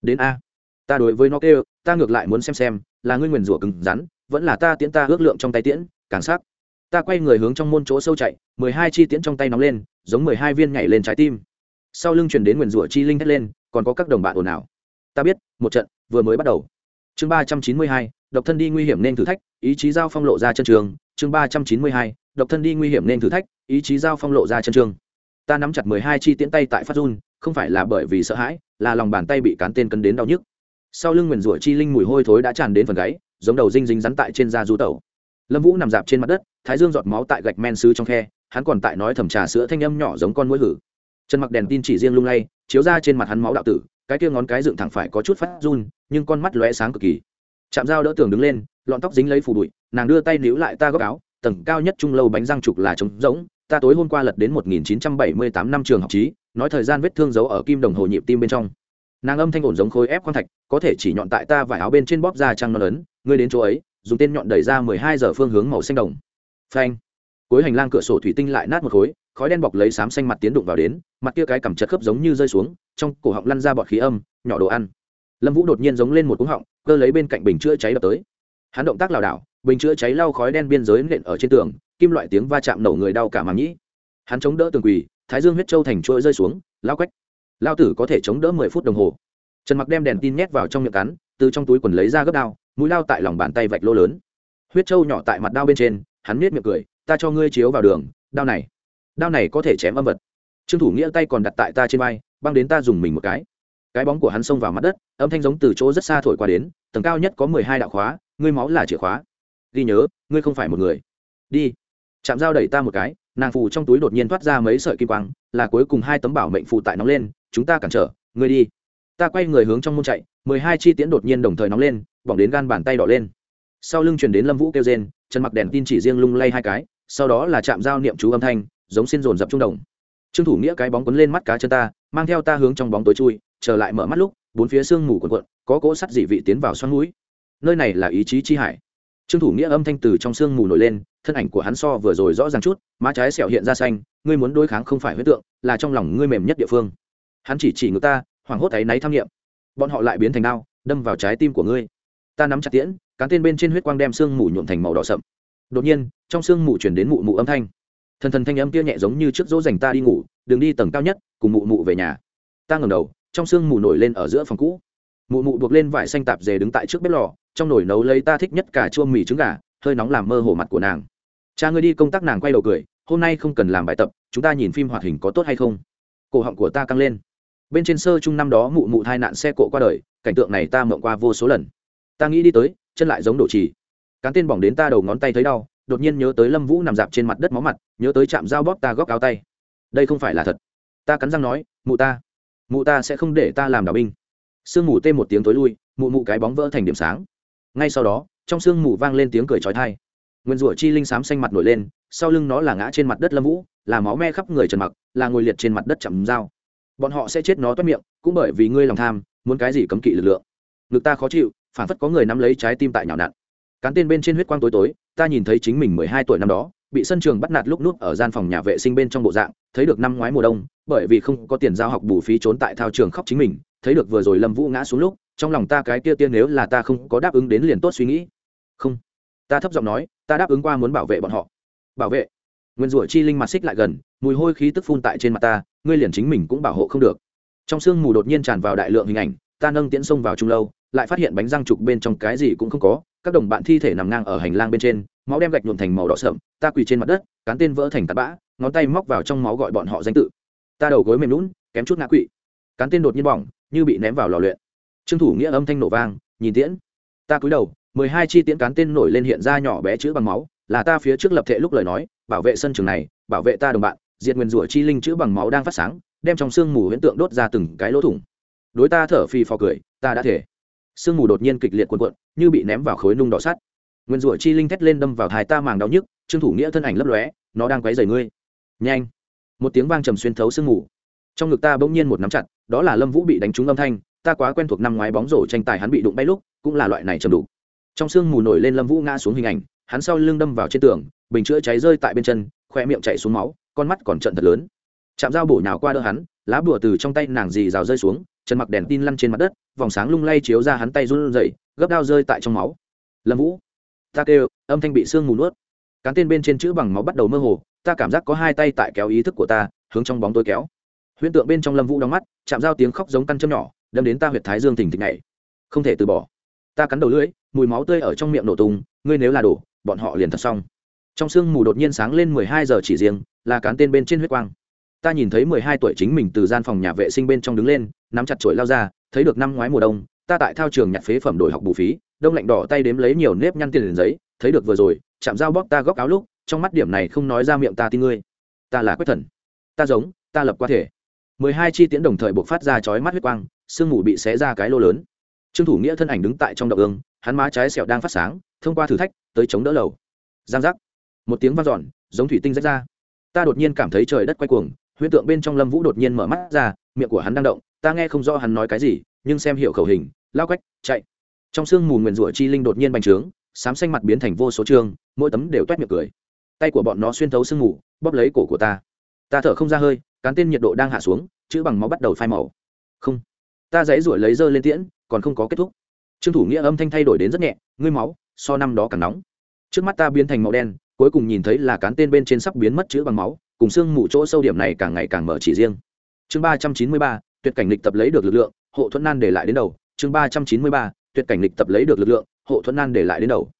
Đến a, ta đối với nó kêu, ta ngược lại muốn xem xem, là ngươi nguyền rủa cứng rắn, vẫn là ta tiễn ta ước lượng trong tay tiễn, càng sắc ta quay người hướng trong môn chỗ sâu chạy, mười hai chi tiễn trong tay nóng lên, giống mười hai viên nhảy lên trái tim. Sau lưng chuyển đến nguyền rủa chi linh hét lên, còn có các đồng bạn ồn ào. Ta biết, một trận, vừa mới bắt đầu. Chương ba trăm chín mươi hai, độc thân đi nguy hiểm nên thử thách, ý chí giao phong lộ ra chân trường. Chương ba trăm chín mươi hai, độc thân đi nguy hiểm nên thử thách, ý chí giao phong lộ ra chân trường. Ta nắm chặt mười hai chi tiễn tay tại phát run, không phải là bởi vì sợ hãi, là lòng bàn tay bị cán tên cấn đến đau nhức. Sau lưng nguyền rủa chi linh mùi hôi thối đã tràn đến phần gáy, giống đầu dinh dính rắn tại trên da du tẩu lâm vũ nằm dạp trên mặt đất, thái dương giọt máu tại gạch men xứ trong khe, hắn còn tại nói thầm trà sữa thanh âm nhỏ giống con mũi hử. Chân mặc đèn tin chỉ riêng lung lay, chiếu ra trên mặt hắn máu đạo tử, cái kia ngón cái dựng thẳng phải có chút phát run, nhưng con mắt lóe sáng cực kỳ. Chạm dao đỡ tường đứng lên, lọn tóc dính lấy phù bụi, nàng đưa tay níu lại ta góc áo, tầng cao nhất trung lâu bánh răng trục là trống rỗng, ta tối hôm qua lật đến 1978 năm trường học trí, nói thời gian vết thương giấu ở kim đồng hồ nhịp tim bên trong. Nàng âm thanh ổn giống khối ép khoan thạch, có thể chỉ nhọn tại ta vải áo bên trên bóp ra trăng non lớn, ngươi đến chỗ ấy dùng tên nhọn đẩy ra 12 giờ phương hướng màu xanh đồng. Phanh. Cuối hành lang cửa sổ thủy tinh lại nát một khối, khói đen bọc lấy xám xanh mặt tiến đụng vào đến, mặt kia cái cằm chật khớp giống như rơi xuống, trong cổ họng lăn ra bọt khí âm, nhỏ đồ ăn. Lâm vũ đột nhiên giống lên một cúng họng, cơ lấy bên cạnh bình chữa cháy đập tới. Hắn động tác lảo đảo, bình chữa cháy lau khói đen biên giới nện ở trên tường, kim loại tiếng va chạm nổ người đau cả màng nhĩ. Hắn chống đỡ tường quỳ, thái dương huyết trâu thành chuỗi rơi xuống, lao quách. Lao tử có thể chống đỡ mười phút đồng hồ. Trần mặc đem đèn tin nhét vào trong miệng cắn, từ trong túi quần lấy ra gấp đao mũi lao tại lòng bàn tay vạch lô lớn. Huyết trâu nhỏ tại mặt đao bên trên, hắn nết miệng cười, ta cho ngươi chiếu vào đường, đao này đao này có thể chém âm vật. Trương thủ nghĩa tay còn đặt tại ta trên vai, băng đến ta dùng mình một cái. Cái bóng của hắn xông vào mặt đất, âm thanh giống từ chỗ rất xa thổi qua đến, tầng cao nhất có mười hai đạo khóa, ngươi máu là chìa khóa. Ghi nhớ, ngươi không phải một người. Đi. Chạm dao đẩy ta một cái, nàng phù trong túi đột nhiên thoát ra mấy sợi kim quang, là cuối cùng hai tấm bảo mệnh phù tại nóng lên, chúng ta cản trở, ngươi đi. Ta quay người hướng trong môn chạy, mười hai chi tiễn đột nhiên đồng thời nóng lên bỏng đến gan bàn tay đỏ lên. Sau lưng truyền đến lâm vũ kêu rên chân mặc đèn tin chỉ riêng lung lay hai cái, sau đó là chạm dao niệm chú âm thanh, giống xin dồn dập trung đồng trương thủ nghĩa cái bóng quấn lên mắt cá chân ta, mang theo ta hướng trong bóng tối chui, trở lại mở mắt lúc, bốn phía sương mù quần quận có cỗ sắt dị vị tiến vào xoắn mũi. Nơi này là ý chí chi hải. Trương thủ nghĩa âm thanh từ trong sương mù nổi lên, thân ảnh của hắn so vừa rồi rõ ràng chút, má trái sẹo hiện ra xanh, ngươi muốn đối kháng không phải huyết tượng, là trong lòng ngươi mềm nhất địa phương. Hắn chỉ chỉ ngược ta, hoảng hốt thấy náy tham nghiệm. Bọn họ lại biến thành đao, đâm vào trái tim của ngươi ta nắm chặt tiễn, cán tên bên trên huyết quang đem sương mù nhuộm thành màu đỏ sậm. Đột nhiên, trong sương mù chuyển đến mụ mụ âm thanh. Thần thần thanh âm kia nhẹ giống như trước dỗ dành ta đi ngủ đường đi tầng cao nhất, cùng mụ mụ về nhà. Ta ngẩng đầu, trong sương mù nổi lên ở giữa phòng cũ. Mụ mụ buộc lên vải xanh tạp dề đứng tại trước bếp lò, trong nồi nấu lấy ta thích nhất cả chua mì trứng gà, hơi nóng làm mơ hồ mặt của nàng. Cha ngươi đi công tác nàng quay đầu cười, hôm nay không cần làm bài tập, chúng ta nhìn phim hoạt hình có tốt hay không? Cổ họng của ta căng lên. Bên trên sơ chung năm đó mụ mụ thai nạn xe cộ qua đời, cảnh tượng này ta mộng qua vô số lần ta nghĩ đi tới, chân lại giống đổ trì. Cán tên bỏng đến ta đầu ngón tay thấy đau, đột nhiên nhớ tới lâm vũ nằm dạp trên mặt đất máu mặt, nhớ tới chạm dao bóp ta góc áo tay. Đây không phải là thật. Ta cắn răng nói, mụ ta mụ ta sẽ không để ta làm đảo binh. Sương mù tê một tiếng tối lui, mụ mụ cái bóng vỡ thành điểm sáng. Ngay sau đó, trong sương mù vang lên tiếng cười trói thai nguyên rủa chi linh xám xanh mặt nổi lên, sau lưng nó là ngã trên mặt đất lâm vũ, là máu me khắp người trần mặc, là ngồi liệt trên mặt đất chậm dao. Bọn họ sẽ chết nó toát miệng, cũng bởi vì ngươi lòng tham, muốn cái gì cấm kỵ lực lượng. Ngực ta khó chịu phản phất có người nắm lấy trái tim tại nhào nặn. Cán tên bên trên huyết quang tối tối, ta nhìn thấy chính mình mười hai tuổi năm đó, bị sân trường bắt nạt lúc nuốt ở gian phòng nhà vệ sinh bên trong bộ dạng, thấy được năm ngoái mùa đông, bởi vì không có tiền giao học bù phí trốn tại thao trường khóc chính mình, thấy được vừa rồi lâm vũ ngã xuống lúc, trong lòng ta cái kia tiên nếu là ta không có đáp ứng đến liền tốt suy nghĩ. Không. Ta thấp giọng nói, ta đáp ứng qua muốn bảo vệ bọn họ. Bảo vệ. Nguyên rủa chi linh mặt xích lại gần, mùi hôi khí tức phun tại trên mặt ta, ngươi liền chính mình cũng bảo hộ không được. Trong sương mù đột nhiên tràn vào đại lượng hình ảnh, ta nâng tiễn sông vào trung lâu lại phát hiện bánh răng trục bên trong cái gì cũng không có, các đồng bạn thi thể nằm ngang ở hành lang bên trên, máu đem gạch nhuộm thành màu đỏ sậm, ta quỳ trên mặt đất, cán tên vỡ thành tạt bã, ngón tay móc vào trong máu gọi bọn họ danh tự. Ta đầu gối mềm lún kém chút ngã quỵ. Cán tên đột nhiên bỏng, như bị ném vào lò luyện. Trương thủ nghĩa âm thanh nổ vang, nhìn tiễn, ta cúi đầu, mười hai chi tiễn cán tên nổi lên hiện ra nhỏ bé chữ bằng máu, là ta phía trước lập thể lúc lời nói, bảo vệ sân trường này, bảo vệ ta đồng bạn, diệt nguyên rủa chi linh chữ bằng máu đang phát sáng, đem trong sương mù huyễn tượng đốt ra từng cái lỗ thủng. Đối ta thở phì phò cười, ta đã thể sương mù đột nhiên kịch liệt cuộn cuộn, như bị ném vào khối nung đỏ sắt. Nguyên rủa chi linh thét lên đâm vào thái ta màng đau nhức, trương thủ nghĩa thân ảnh lấp lóe, nó đang quấy rầy ngươi. Nhanh! Một tiếng vang trầm xuyên thấu sương mù. Trong ngực ta bỗng nhiên một nắm chặt, đó là lâm vũ bị đánh trúng âm thanh, ta quá quen thuộc năm ngoái bóng rổ tranh tài hắn bị đụng bay lúc, cũng là loại này trầm đủ trong sương mù nổi lên lâm vũ ngã xuống hình ảnh, hắn sau lưng đâm vào trên tường, bình chữa cháy rơi tại bên chân, khoe miệng chạy xuống máu, con mắt còn trận thật lớn. Chạm dao bổ nhào qua đỡ hắn, lá bùa từ trong tay nàng dì rào rơi xuống trần mặc đèn tin lăn trên mặt đất, vòng sáng lung lay chiếu ra hắn tay run rẩy, gấp đao rơi tại trong máu. Lâm vũ, ta kêu, âm thanh bị sương mù nuốt. Cán tên bên trên chữ bằng máu bắt đầu mơ hồ, ta cảm giác có hai tay tại kéo ý thức của ta, hướng trong bóng tối kéo. Huyễn tượng bên trong lâm vũ đóng mắt, chạm dao tiếng khóc giống căn châm nhỏ, đâm đến ta huyệt thái dương thỉnh thịch này không thể từ bỏ. Ta cắn đầu lưỡi, mùi máu tươi ở trong miệng nổ tung, ngươi nếu là đổ, bọn họ liền thật xong. Trong sương mù đột nhiên sáng lên mười hai giờ chỉ riêng, là cán tên bên trên huyết quang ta nhìn thấy mười hai tuổi chính mình từ gian phòng nhà vệ sinh bên trong đứng lên, nắm chặt chổi lao ra, thấy được năm ngoái mùa đông, ta tại thao trường nhặt phế phẩm đổi học bù phí, đông lạnh đỏ tay đếm lấy nhiều nếp nhăn tiền giấy, thấy được vừa rồi, chạm dao bóp ta góc áo lúc, trong mắt điểm này không nói ra miệng ta tin ngươi. Ta là quách thần. Ta giống, ta lập qua thể. Mười hai chi tiễn đồng thời buộc phát ra chói mắt huyết quang, sương mù bị xé ra cái lô lớn. Trương thủ nghĩa thân ảnh đứng tại trong động ương, hắn má trái sẹo đang phát sáng, thông qua thử thách, tới chống đỡ lầu. Giang giác. Một tiếng vang dọn, giống thủy tinh rách ra. Ta đột nhiên cảm thấy trời đất quay cuồng huyễn tượng bên trong lâm vũ đột nhiên mở mắt ra, miệng của hắn đang động, ta nghe không rõ hắn nói cái gì, nhưng xem hiểu khẩu hình, lao quách, chạy. Trong sương mù nguyền rủa chi linh đột nhiên bành trướng, sám xanh mặt biến thành vô số trương mỗi tấm đều toét miệng cười. Tay của bọn nó xuyên thấu sương mù, bóp lấy cổ của ta. Ta thở không ra hơi, cán tên nhiệt độ đang hạ xuống, chữ bằng máu bắt đầu phai màu. Không. Ta dãy ruổi lấy dơ lên tiễn, còn không có kết thúc. Trương thủ nghĩa âm thanh thay đổi đến rất nhẹ, ngươi máu, so năm đó càng nóng. Trước mắt ta biến thành màu đen, cuối cùng nhìn thấy là cán tên bên trên sắp biến mất chữ bằng máu cùng xương mù chỗ sâu điểm này càng ngày càng mở chỉ riêng. Chương ba trăm chín mươi ba, tuyệt cảnh lịch tập lấy được lực lượng, hộ thuẫn nan để lại đến đầu. Chương ba trăm chín mươi ba, tuyệt cảnh lịch tập lấy được lực lượng, hộ thuẫn nan để lại đến đầu.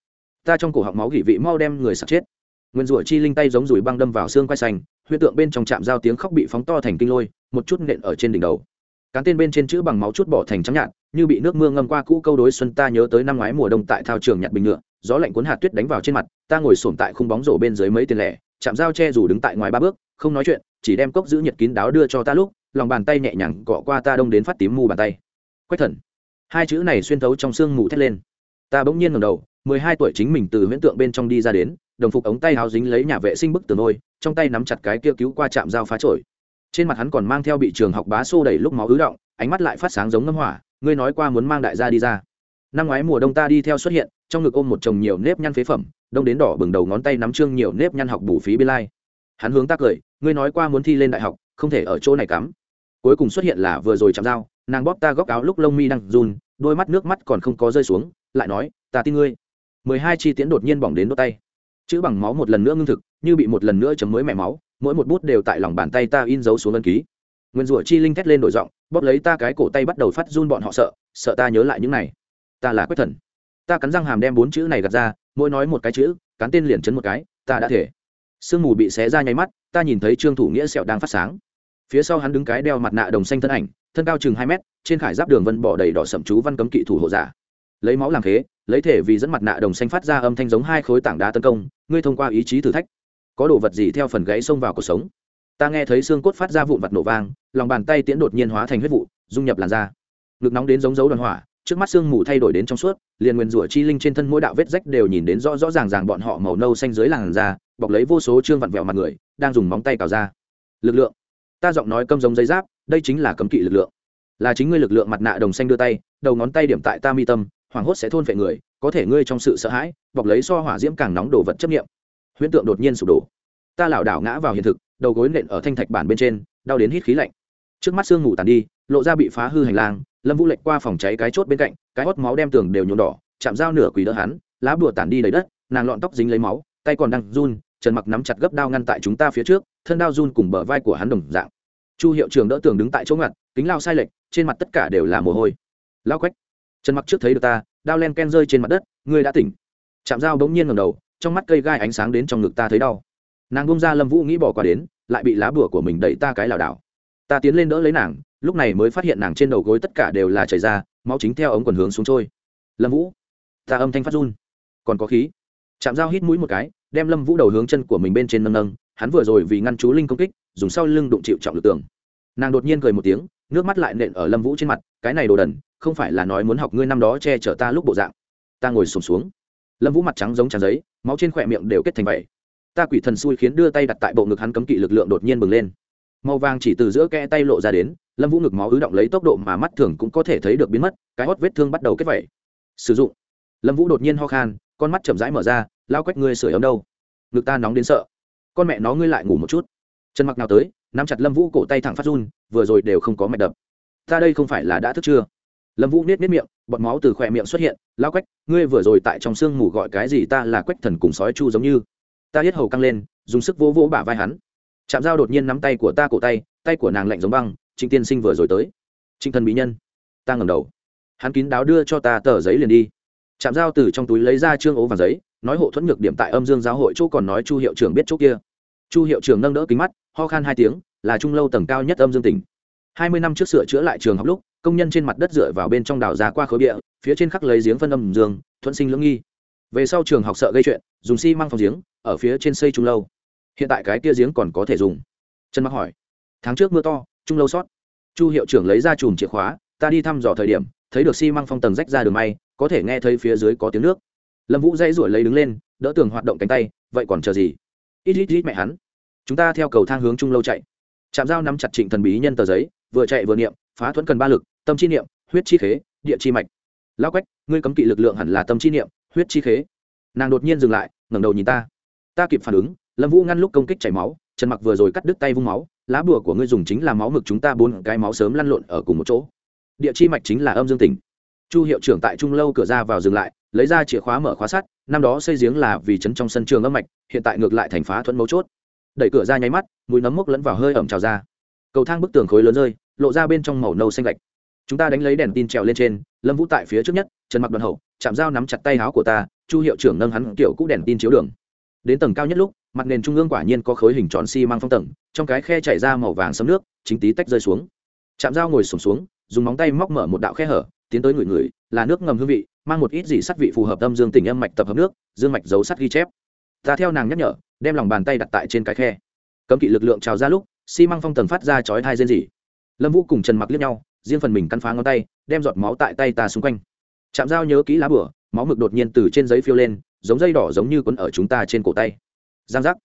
Ta trong cổ họng máu gỉ vị mau đem người sặc chết. Nguyên rủa chi linh tay giống rủi băng đâm vào xương quai xanh huyết tượng bên trong trạm giao tiếng khóc bị phóng to thành kinh lôi, một chút nện ở trên đỉnh đầu. Cán tên bên trên chữ bằng máu chút bỏ thành trắng nhạt, như bị nước mưa ngâm qua cũ câu đối xuân ta nhớ tới năm ngoái mùa đông tại thao trường nhặt bình ngựa, gió lạnh cuốn hạt tuyết đánh vào trên mặt, ta ngồi sổm tại khung bóng rổ bên dưới mấy tiền lẻ chạm dao che dù đứng tại ngoài ba bước, không nói chuyện, chỉ đem cốc giữ nhiệt kín đáo đưa cho ta lúc, lòng bàn tay nhẹ nhàng cọ qua ta đông đến phát tím mù bàn tay. Quách thần. Hai chữ này xuyên thấu trong sương mù thét lên. Ta bỗng nhiên ngầm đầu, mười hai tuổi chính mình từ huyễn tượng bên trong đi ra đến, đồng phục ống tay áo dính lấy nhà vệ sinh bức tường nôi, trong tay nắm chặt cái kia cứu qua chạm dao phá trội trên mặt hắn còn mang theo bị trường học bá xô đẩy lúc máu ứ động, ánh mắt lại phát sáng giống ngâm hỏa, ngươi nói qua muốn mang đại gia đi ra. Năm ngoái mùa đông ta đi theo xuất hiện, trong ngực ôm một chồng nhiều nếp nhăn phế phẩm đông đến đỏ bừng đầu ngón tay nắm trương nhiều nếp nhăn học bù phí bi lai. Hắn hướng ta cười, ngươi nói qua muốn thi lên đại học, không thể ở chỗ này cắm. Cuối cùng xuất hiện là vừa rồi chạm dao, nàng bóp ta góc áo lúc lông mi đang run, đôi mắt nước mắt còn không có rơi xuống, lại nói, ta tin ngươi. Mười hai chi tiễn đột nhiên bỏng đến đốt tay. Chữ bằng máu một lần nữa ngưng thực, như bị một lần nữa chấm mới mẹ máu, mỗi một bút đều tại lòng bàn tay ta in dấu xuống ân ký. Nguyên rủa chi linh thét lên đổi giọng, bóp lấy ta cái cổ tay bắt đầu phát run bọn họ sợ sợ ta nhớ lại những này. Ta là quyết thần ta cắn răng hàm đem bốn chữ này gạt ra, mỗi nói một cái chữ cắn tên liền chấn một cái, ta đã thể. Sương mù bị xé ra nháy mắt, ta nhìn thấy trương thủ nghĩa sẹo đang phát sáng. Phía sau hắn đứng cái đeo mặt nạ đồng xanh thân ảnh, thân cao chừng hai mét, trên khải giáp đường vân bỏ đầy đỏ sậm chú văn cấm kỵ thủ hộ giả. Lấy máu làm khế, lấy thể vì dẫn mặt nạ đồng xanh phát ra âm thanh giống hai khối tảng đá tấn công, ngươi thông qua ý chí thử thách. Có đồ vật gì theo phần gãy xông vào cuộc sống? Ta nghe thấy xương cốt phát ra vụn vật nổ vang, lòng bàn tay tiễn đột nhiên hóa thành huyết vụ, dung nhập làn da. Ngực nóng đến giống dấu đoàn hỏa trước mắt sương mù thay đổi đến trong suốt, liền nguyên rủa chi linh trên thân mỗi đạo vết rách đều nhìn đến rõ rõ ràng ràng bọn họ màu nâu xanh dưới làn da, bọc lấy vô số trương vặn vẹo mặt người, đang dùng móng tay cào ra. Lực lượng. Ta giọng nói câm giống giấy giáp, đây chính là cấm kỵ lực lượng. Là chính ngươi lực lượng mặt nạ đồng xanh đưa tay, đầu ngón tay điểm tại ta mi tâm, hoảng hốt sẽ thôn vệ người, có thể ngươi trong sự sợ hãi, bọc lấy so hỏa diễm càng nóng đồ vật chấp nghiệm huyễn tượng đột nhiên sụp đổ. Ta lảo đảo ngã vào hiện thực, đầu gối nện ở thanh thạch bản bên trên, đau đến hít khí lạnh. Trước mắt sương ngủ tàn đi, lộ ra bị phá hư hành lang lâm vũ lệnh qua phòng cháy cái chốt bên cạnh, cái hót máu đem tường đều nhuộm đỏ, chạm dao nửa quỳ đỡ hắn, lá bùa tản đi đầy đất, nàng lọn tóc dính lấy máu, tay còn đang run, trần mặc nắm chặt gấp đao ngăn tại chúng ta phía trước, thân đao run cùng bờ vai của hắn đồng dạng. Chu hiệu trường đỡ tường đứng tại chỗ ngặt, kính lao sai lệch, trên mặt tất cả đều là mồ hôi. Lao quách. Trần mặc trước thấy được ta, đao len ken rơi trên mặt đất, ngươi đã tỉnh. Chạm dao bỗng nhiên ngầm đầu, trong mắt cây gai ánh sáng đến trong ngực ta thấy đau. Nàng bông ra lâm vũ nghĩ bỏ qua đến, lại bị lá bùa của mình đẩy ta cái lảo đảo. Ta tiến lên đỡ lấy nàng lúc này mới phát hiện nàng trên đầu gối tất cả đều là chảy ra máu chính theo ống quần hướng xuống trôi. Lâm vũ ta âm thanh phát run. Còn có khí. Chạm dao hít mũi một cái đem lâm vũ đầu hướng chân của mình bên trên nâng nâng hắn vừa rồi vì ngăn chú linh công kích dùng sau lưng đụng chịu trọng lực tường nàng đột nhiên cười một tiếng nước mắt lại nện ở lâm vũ trên mặt cái này đồ đần không phải là nói muốn học ngươi năm đó che chở ta lúc bộ dạng. Ta ngồi sùng xuống, xuống. Lâm vũ mặt trắng giống tràn giấy máu trên khỏe miệng đều kết thành vậy. Ta quỷ thần xui khiến đưa tay đặt tại bộ ngực hắn cấm kỵ lực lượng đột nhiên bừng lên. Màu vàng chỉ từ giữa kẽ tay lộ ra đến lâm vũ ngực máu ứ động lấy tốc độ mà mắt thường cũng có thể thấy được biến mất, cái hót vết thương bắt đầu kết vẩy. Sử dụng. Lâm vũ đột nhiên ho khan, con mắt chậm rãi mở ra, lao quách ngươi sửa ấm đâu? Ngực ta nóng đến sợ. Con mẹ nó ngươi lại ngủ một chút. Chân mặc nào tới, nắm chặt lâm vũ cổ tay thẳng phát run, vừa rồi đều không có mạch đập. Ta đây không phải là đã thức chưa lâm vũ nết nết miệng, bọt máu từ khỏe miệng xuất hiện, lao quách, ngươi vừa rồi tại trong sương mù gọi cái gì ta là quách thần cùng sói chu giống như. Ta hết hầu căng lên, dùng sức vỗ vỗ bả vai hắn. Chạm dao đột nhiên nắm tay của ta cổ tay tay của nàng lạnh giống băng trịnh tiên sinh vừa rồi tới. Trịnh thần bí nhân, ta ngầm đầu. Hắn kín đáo đưa cho ta tờ giấy liền đi. Chạm dao từ trong túi lấy ra trương ố và giấy, nói hộ thuẫn nhược điểm tại âm dương giáo hội chỗ còn nói chu hiệu trưởng biết chỗ kia. Chu hiệu trưởng nâng đỡ kính mắt, ho khan hai tiếng, là trung lâu tầng cao nhất âm dương tỉnh. Hai mươi năm trước sửa chữa lại trường học lúc, công nhân trên mặt đất dựa vào bên trong đảo ra qua khối địa phía trên khắc lấy giếng phân âm dương thuận sinh lưỡng nghi. Về sau trường học sợ gây chuyện, dùng xi măng phòng giếng, ở phía trên xây trung lâu. Hiện tại cái kia giếng còn có thể dùng? Trần mặc hỏi. Tháng trước mưa to trung lâu sót. Chu hiệu trưởng lấy ra chùm chìa khóa, ta đi thăm dò thời điểm, thấy được xi măng phong tầng rách ra đường may, có thể nghe thấy phía dưới có tiếng nước. Lâm vũ dây ruổi lấy đứng lên, đỡ tường hoạt động cánh tay, vậy còn chờ gì? Ít ít ít mẹ hắn. Chúng ta theo cầu thang hướng trung lâu chạy. Chạm dao nắm chặt trịnh thần bí nhân tờ giấy, vừa chạy vừa niệm, phá thuẫn cần ba lực, tâm chi niệm, huyết chi khế, địa chi mạch. Lao quách, ngươi cấm kỵ lực lượng hẳn là tâm chi niệm, huyết chi khế. Nàng đột nhiên dừng lại, ngẩng đầu nhìn ta. Ta kịp phản ứng, lâm vũ ngăn lúc công kích chảy máu trần mặc vừa rồi cắt đứt tay vung máu lá bùa của ngươi dùng chính là máu mực chúng ta bốn cái máu sớm lăn lộn ở cùng một chỗ. Địa chi mạch chính là âm dương tỉnh. Chu hiệu trưởng tại trung lâu cửa ra vào dừng lại, lấy ra chìa khóa mở khóa sắt, năm đó xây giếng là vì chấn trong sân trường âm mạch, hiện tại ngược lại thành phá thuẫn mấu chốt. Đẩy cửa ra nháy mắt, mùi nấm mốc lẫn vào hơi ẩm trào ra. Cầu thang bức tường khối lớn rơi, lộ ra bên trong màu nâu xanh gạch chúng ta đánh lấy đèn tin trèo lên trên, lâm vũ tại phía trước nhất, trần mặc đoàn hậu, chạm dao nắm chặt tay áo của ta, chu hiệu trưởng nâng hắn kiểu cũ đèn tin chiếu đường. Đến tầng cao nhất lúc mặt nền trung ương quả nhiên có khối hình tròn xi、si、măng phong tầng trong cái khe chảy ra màu vàng sấm nước chính tí tách rơi xuống. Chạm dao ngồi sùng xuống, xuống dùng móng tay móc mở một đạo khe hở tiến tới ngửi ngửi là nước ngầm hương vị mang một ít gì sắt vị phù hợp âm dương tình âm mạch tập hợp nước dương mạch dấu sắt ghi chép. Ta theo nàng nhắc nhở đem lòng bàn tay đặt tại trên cái khe. Cấm kỵ lực lượng trào ra lúc xi、si、măng phong tầng phát ra chói thai rên rỉ. Lâm vũ cùng trần mặc liếc nhau riêng phần mình căn phá ngón tay đem giọt máu tại tay ta xung quanh. Chạm dao nhớ kỹ lá bửa máu mực đột nhiên từ trên giấy phiêu lên giống dây đỏ giống như quấn ở chúng ta trên cổ tay giang dác,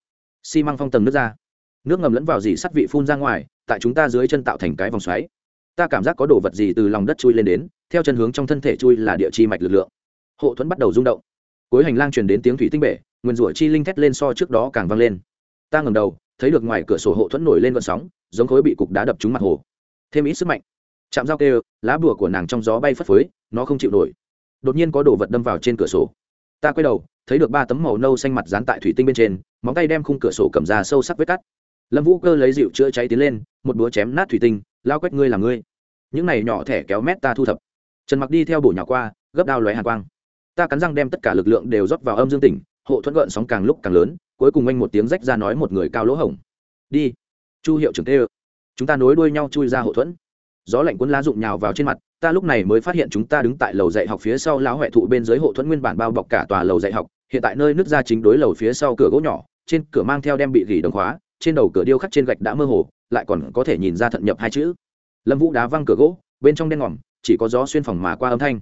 xi măng phong tầng nước ra. Nước ngầm lẫn vào dì sắt vị phun ra ngoài tại chúng ta dưới chân tạo thành cái vòng xoáy. Ta cảm giác có đồ vật gì từ lòng đất chui lên đến theo chân hướng trong thân thể chui là địa chi mạch lực lượng. Hộ thuẫn bắt đầu rung động. Cuối hành lang truyền đến tiếng thủy tinh bể nguyên rủa chi linh thét lên so trước đó càng vang lên. Ta ngầm đầu thấy được ngoài cửa sổ hộ thuẫn nổi lên vận sóng giống khối bị cục đá đập trúng mặt hồ. Thêm ít sức mạnh. Chạm dao kêu lá bùa của nàng trong gió bay phất phới nó không chịu nổi. Đột nhiên có đồ vật đâm vào trên cửa sổ. Ta quay đầu thấy được ba tấm màu nâu xanh mặt dán tại thủy tinh bên trên, móng tay đem khung cửa sổ cầm ra sâu sắc vết cắt. Lâm vũ cơ lấy dịu chữa cháy tiến lên, một búa chém nát thủy tinh, lao quét ngươi làm ngươi. Những này nhỏ thẻ kéo mét ta thu thập. Trần mặc đi theo bổ nhỏ qua, gấp đao lóe hàn quang. Ta cắn răng đem tất cả lực lượng đều rót vào âm dương tỉnh, hộ thuẫn gợn sóng càng lúc càng lớn, cuối cùng anh một tiếng rách ra nói một người cao lỗ hổng. Đi, chu hiệu trưởng tê chúng ta nối đuôi nhau chui ra hộ thuẫn. Gió lạnh cuốn lá rụng nhào vào trên mặt, ta lúc này mới phát hiện chúng ta đứng tại lầu dạy học phía sau lão huệ thụ bên dưới hộ thuẫn nguyên bản bao bọc cả tòa lầu dạy học hiện tại nơi nước ra chính đối lầu phía sau cửa gỗ nhỏ, trên cửa mang theo đem bị gỉ đồng khóa, trên đầu cửa điêu khắc trên gạch đã mơ hồ, lại còn có thể nhìn ra thận nhập hai chữ. Lâm vũ đá văng cửa gỗ, bên trong đen ngòm, chỉ có gió xuyên phòng mà qua âm thanh.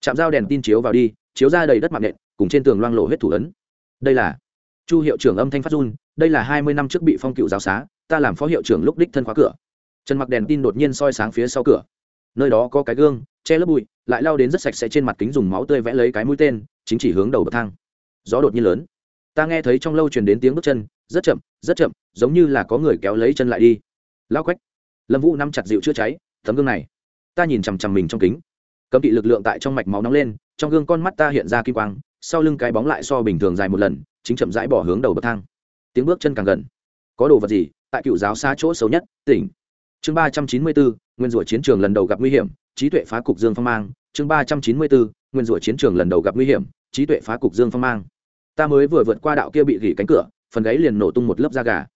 Chạm dao đèn tin chiếu vào đi, chiếu ra đầy đất mạng nện, cùng trên tường loang lộ hết thủ ấn. Đây là chu hiệu trưởng âm thanh phát run, đây là hai mươi năm trước bị phong cựu giáo xá, ta làm phó hiệu trưởng lúc đích thân khóa cửa. Trần mặc đèn tin đột nhiên soi sáng phía sau cửa. Nơi đó có cái gương, che lớp bụi, lại lao đến rất sạch sẽ trên mặt kính dùng máu tươi vẽ lấy cái mũi tên, chính chỉ hướng đầu bậc thang gió đột nhiên lớn. Ta nghe thấy trong lâu truyền đến tiếng bước chân, rất chậm rất chậm, giống như là có người kéo lấy chân lại đi. Lao quách, lâm vũ nắm chặt dịu chữa cháy, tấm gương này, ta nhìn chằm chằm mình trong kính. Cấm kỵ lực lượng tại trong mạch máu nóng lên, trong gương con mắt ta hiện ra kim quang, sau lưng cái bóng lại so bình thường dài một lần, chính chậm rãi bỏ hướng đầu bậc thang. Tiếng bước chân càng gần. Có đồ vật gì? Tại cựu giáo xa chỗ xấu nhất, tỉnh. Chương ba trăm chín mươi bốn, nguyên rủa chiến trường lần đầu gặp nguy hiểm, trí tuệ phá cục dương phong mang. Chương ba trăm chín mươi bốn, nguyên rủa chiến trường lần đầu gặp nguy hiểm, trí tuệ phá cục dương phong mang ta mới vừa vượt qua đạo kia bị gỉ cánh cửa, phần gáy liền nổ tung một lớp da gà.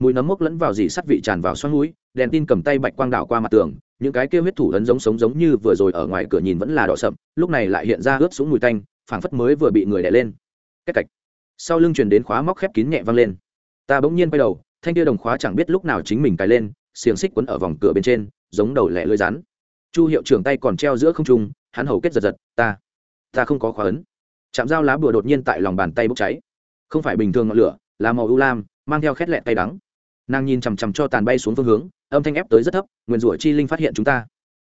Mùi nấm mốc lẫn vào dì sắt vị tràn vào xoắn núi đèn tin cầm tay bạch quang đảo qua mặt tường, những cái kia huyết thủ ấn giống sống giống như vừa rồi ở ngoài cửa nhìn vẫn là đỏ sậm, lúc này lại hiện ra ướt xuống mùi tanh, phảng phất mới vừa bị người đè lên. Cách cạch sau lưng truyền đến khóa móc khép kín nhẹ văng lên. Ta bỗng nhiên quay đầu, thanh kia đồng khóa chẳng biết lúc nào chính mình cài lên, xiềng xích quấn ở vòng cửa bên trên, giống đầu lẹ lưới rắn. Chu hiệu trưởng tay còn treo giữa không trung, hắn hầu kết giật giật, ta ta không có khóa ấn chạm dao lá bùa đột nhiên tại lòng bàn tay bốc cháy. Không phải bình thường ngọn lửa, là màu u lam, mang theo khét lẹ tay đắng. Nàng nhìn chằm chằm cho tàn bay xuống phương hướng, âm thanh ép tới rất thấp, nguyền rủa chi linh phát hiện chúng ta.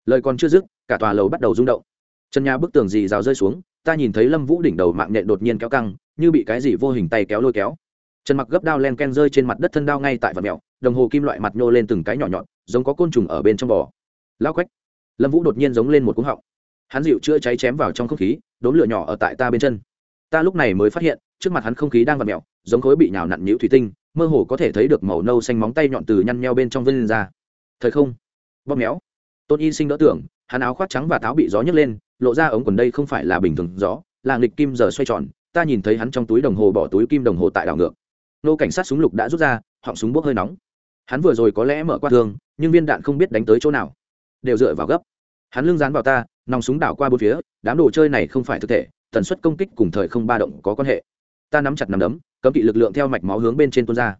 Lời còn chưa dứt, cả tòa lầu bắt đầu rung động. Chân nhà bức tường dì rào rơi xuống, ta nhìn thấy lâm vũ đỉnh đầu mạng nhện đột nhiên kéo căng, như bị cái gì vô hình tay kéo lôi kéo. Trần mặc gấp đao len ken rơi trên mặt đất thân đao ngay tại vật mẹo, đồng hồ kim loại mặt nhô lên từng cái nhỏ nhọn, giống có côn trùng ở bên trong bò. Lao quách. Lâm vũ đột nhiên giống lên một cúng họng hắn dịu chữa cháy chém vào trong không khí đốn lửa nhỏ ở tại ta bên chân. Ta lúc này mới phát hiện, trước mặt hắn không khí đang vặn mẹo giống khối bị nhào nặn nhũ thủy tinh, mơ hồ có thể thấy được màu nâu xanh móng tay nhọn từ nhăn nheo bên trong vân lên ra. Thời không, bóp méo. Tôn y sinh đỡ tưởng, hắn áo khoác trắng và táo bị gió nhấc lên, lộ ra ống quần đây không phải là bình thường gió, là nghịch kim giờ xoay tròn, ta nhìn thấy hắn trong túi đồng hồ bỏ túi kim đồng hồ tại đảo ngược. Nô cảnh sát súng lục đã rút ra, họng súng bốc hơi nóng. Hắn vừa rồi có lẽ mở qua thương nhưng viên đạn không biết đánh tới chỗ nào. Đều dựa vào gấp. Hắn lưng dán vào ta nòng súng đảo qua bốn phía, đám đồ chơi này không phải thực thể, tần suất công kích cùng thời không ba động có quan hệ. Ta nắm chặt nắm đấm, cấm kỵ lực lượng theo mạch máu hướng bên trên tuôn ra.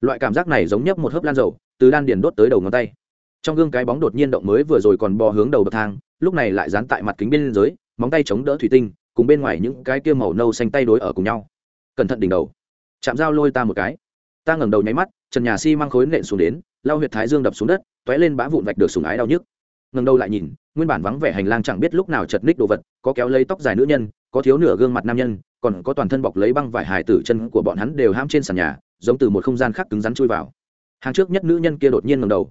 Loại cảm giác này giống nhấp một hớp lan dầu, từ đan điền đốt tới đầu ngón tay. Trong gương cái bóng đột nhiên động mới vừa rồi còn bò hướng đầu bậc thang, lúc này lại dán tại mặt kính bên dưới, móng tay chống đỡ thủy tinh, cùng bên ngoài những cái kia màu nâu xanh tay đối ở cùng nhau. Cẩn thận đỉnh đầu. Chạm dao lôi ta một cái. Ta ngẩng đầu nháy mắt, trần nhà xi mang khối nện xuống đến lao huyệt thái dương đập xuống đất t ó é lên bã vụn vạch được sùng ái đau nhức ngẩng đầu lại nhìn, nguyên bản vắng vẻ hành lang chẳng biết lúc nào chật ních đồ vật, có kéo lấy tóc dài nữ nhân, có thiếu nửa gương mặt nam nhân, còn có toàn thân bọc lấy băng vải hài tử chân của bọn hắn đều ham trên sàn nhà, giống từ một không gian khác cứng rắn chui vào. Hàng trước nhất nữ nhân kia đột nhiên ngẩng đầu.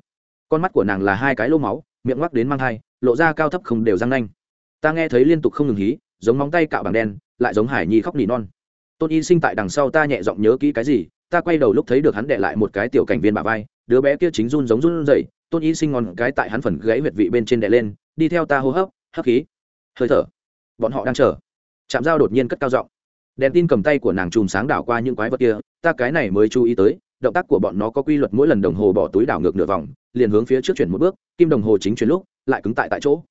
Con mắt của nàng là hai cái lô máu, miệng ngoắc đến mang hai lộ ra cao thấp không đều răng nanh. Ta nghe thấy liên tục không ngừng hí, giống móng tay cạo bằng đen, lại giống hải nhi khóc nỉ non. Tôn y sinh tại đằng sau ta nhẹ giọng nhớ kỹ cái gì, ta quay đầu lúc thấy được hắn đệ lại một cái tiểu cảnh viên bà vai, đứa bé kia chính run giống run rẩy tôn y sinh ngon cái tại hắn phần gãy huyệt vị bên trên đè lên, đi theo ta hô hấp hấp khí. Hơi thở. Bọn họ đang chờ. Chạm dao đột nhiên cất cao giọng. Đèn tin cầm tay của nàng chùm sáng đảo qua những quái vật kia, ta cái này mới chú ý tới, động tác của bọn nó có quy luật mỗi lần đồng hồ bỏ túi đảo ngược nửa vòng, liền hướng phía trước chuyển một bước, kim đồng hồ chính chuyển lúc, lại cứng tại tại chỗ.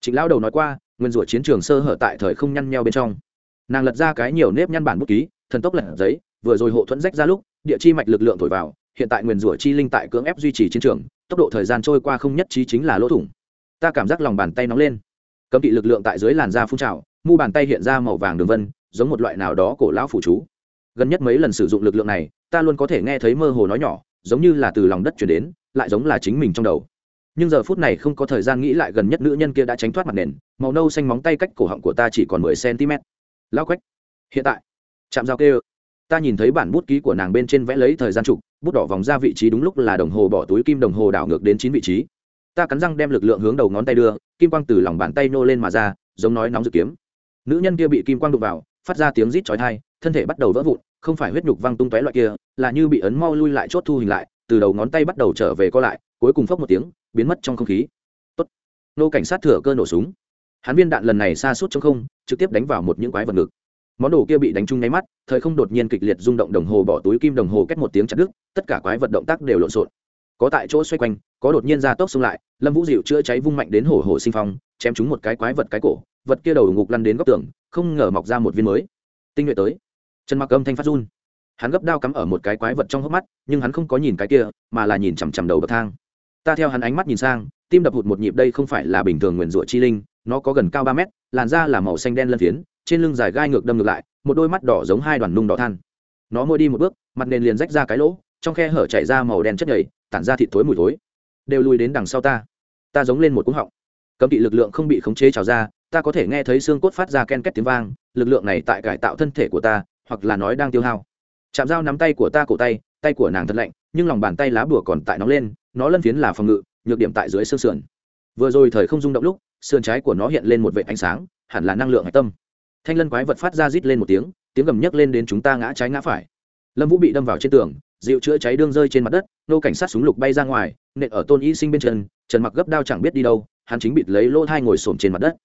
Chính lão đầu nói qua, nguyên rủa chiến trường sơ hở tại thời không nhăn nheo bên trong. Nàng lật ra cái nhiều nếp nhăn bản bút ký, thần tốc lật giấy, vừa rồi hộ thuẫn rách ra lúc, địa chi mạch lực lượng thổi vào, hiện tại nguyên rủa chi linh tại cưỡng ép duy trì chiến trường tốc độ thời gian trôi qua không nhất trí chính là lỗ thủng. Ta cảm giác lòng bàn tay nóng lên. Cấm kỵ lực lượng tại dưới làn da phun trào, mu bàn tay hiện ra màu vàng đường vân, giống một loại nào đó cổ lão phủ chú. Gần nhất mấy lần sử dụng lực lượng này, ta luôn có thể nghe thấy mơ hồ nói nhỏ, giống như là từ lòng đất chuyển đến, lại giống là chính mình trong đầu. Nhưng giờ phút này không có thời gian nghĩ lại gần nhất nữ nhân kia đã tránh thoát mặt nền, màu nâu xanh móng tay cách cổ họng của ta chỉ còn mười cm Lão quách, hiện tại, chạm dao kêu ta nhìn thấy bản bút ký của nàng bên trên vẽ lấy thời gian trục, bút đỏ vòng ra vị trí đúng lúc là đồng hồ bỏ túi kim đồng hồ đảo ngược đến chín vị trí. Ta cắn răng đem lực lượng hướng đầu ngón tay đưa, kim quang từ lòng bàn tay nô lên mà ra, giống nói nóng dự kiếm. Nữ nhân kia bị kim quang đụng vào, phát ra tiếng rít chói thai thân thể bắt đầu vỡ vụn, không phải huyết nhục văng tung tóe loại kia, là như bị ấn mau lui lại chốt thu hình lại, từ đầu ngón tay bắt đầu trở về co lại, cuối cùng phốc một tiếng, biến mất trong không khí. Tốt. nô cảnh sát thừa cơ nổ súng. Hắn viên đạn lần này xa suốt trong không, trực tiếp đánh vào một những quái vật ngực món đồ kia bị đánh trúng nháy mắt, thời không đột nhiên kịch liệt rung động đồng hồ bỏ túi kim đồng hồ cách một tiếng chặt đứt, tất cả quái vật động tác đều lộn xộn. Có tại chỗ xoay quanh, có đột nhiên ra tốc xông lại, lâm vũ dịu chữa cháy vung mạnh đến hổ hổ sinh phong, chém chúng một cái quái vật cái cổ, vật kia đầu ngục lăn đến góc tường, không ngờ mọc ra một viên mới. Tinh nhuệ tới. Trần mặc âm thanh phát run. Hắn gấp đao cắm ở một cái quái vật trong hốc mắt, nhưng hắn không có nhìn cái kia, mà là nhìn chằm chằm đầu bậc thang. Ta theo hắn ánh mắt nhìn sang, tim đập hụt một nhịp đây không phải là bình thường nguyền rủa chi linh, nó có gần cao ba mét, làn da là màu xanh đen lân phiến trên lưng dài gai ngược đâm ngược lại, một đôi mắt đỏ giống hai đoàn nung đỏ than. Nó môi đi một bước, mặt nền liền rách ra cái lỗ, trong khe hở chảy ra màu đen chất nhầy, tản ra thịt thối mùi thối. Đều lùi đến đằng sau ta. Ta giống lên một cúng họng. Cấm kỵ lực lượng không bị khống chế trào ra, ta có thể nghe thấy xương cốt phát ra ken két tiếng vang, lực lượng này tại cải tạo thân thể của ta, hoặc là nói đang tiêu hao. Chạm dao nắm tay của ta cổ tay tay của nàng thật lạnh, nhưng lòng bàn tay lá bùa còn tại nóng lên, nó lân phiến là phòng ngự, nhược điểm tại dưới xương sườn. Vừa rồi thời không rung động lúc, sườn trái của nó hiện lên một vệ ánh sáng, hẳn là năng lượng hạch tâm thanh lân quái vật phát ra rít lên một tiếng tiếng gầm nhấc lên đến chúng ta ngã trái ngã phải. Lâm vũ bị đâm vào trên tường dịu chữa cháy đương rơi trên mặt đất, nô cảnh sát súng lục bay ra ngoài, nện ở tôn y sinh bên chân, trần mặc gấp đao chẳng biết đi đâu, hắn chính bịt lấy lỗ hai ngồi xổm trên mặt đất.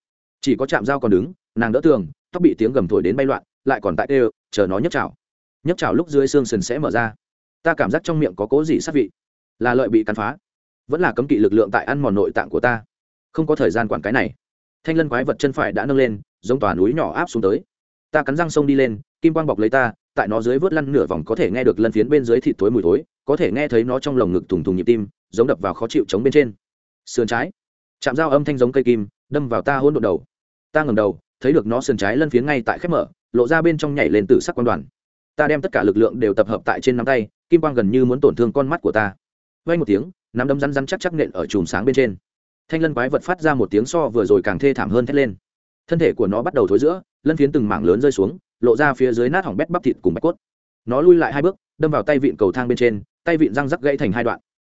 Chỉ có chạm dao còn đứng, nàng đỡ tường, tóc bị tiếng gầm thổi đến bay loạn, lại còn tại tê, chờ nó nhấc chảo. Nhấc chảo lúc dưới xương sườn sẽ mở ra. Ta cảm giác trong miệng có cố gì sát vị. Là lợi bị cắn phá. Vẫn là cấm kỵ lực lượng tại ăn mòn nội tạng của ta. Không có thời gian quản cái này. Thanh lân quái vật chân phải đã nâng lên giống tòa núi nhỏ áp xuống tới. Ta cắn răng sông đi lên, kim quang bọc lấy ta, tại nó dưới vớt lăn nửa vòng có thể nghe được lân phiến bên dưới thịt thối mùi thối, có thể nghe thấy nó trong lồng ngực thùng thùng nhịp tim, giống đập vào khó chịu chống bên trên. Sườn trái. Chạm dao âm thanh giống cây kim, đâm vào ta hôn đột đầu. Ta ngầm đầu, thấy được nó sườn trái lân phiến ngay tại khép mở, lộ ra bên trong nhảy lên từ sắc quan đoàn. Ta đem tất cả lực lượng đều tập hợp tại trên nắm tay, kim quang gần như muốn tổn thương con mắt của ta. Vay một tiếng, nắm đấm rắn rắn chắc chắc nện ở chùm sáng bên trên. Thanh lân quái vật phát ra một tiếng so vừa rồi càng thê thảm hơn thét lên thân thể của nó bắt đầu thối giữa lân phiến từng mảng lớn rơi xuống lộ ra phía dưới nát hỏng bét bắp thịt cùng bạch cốt. Nó lui lại hai bước đâm vào tay vịn cầu thang bên trên tay vịn răng rắc gãy thành hai đoạn.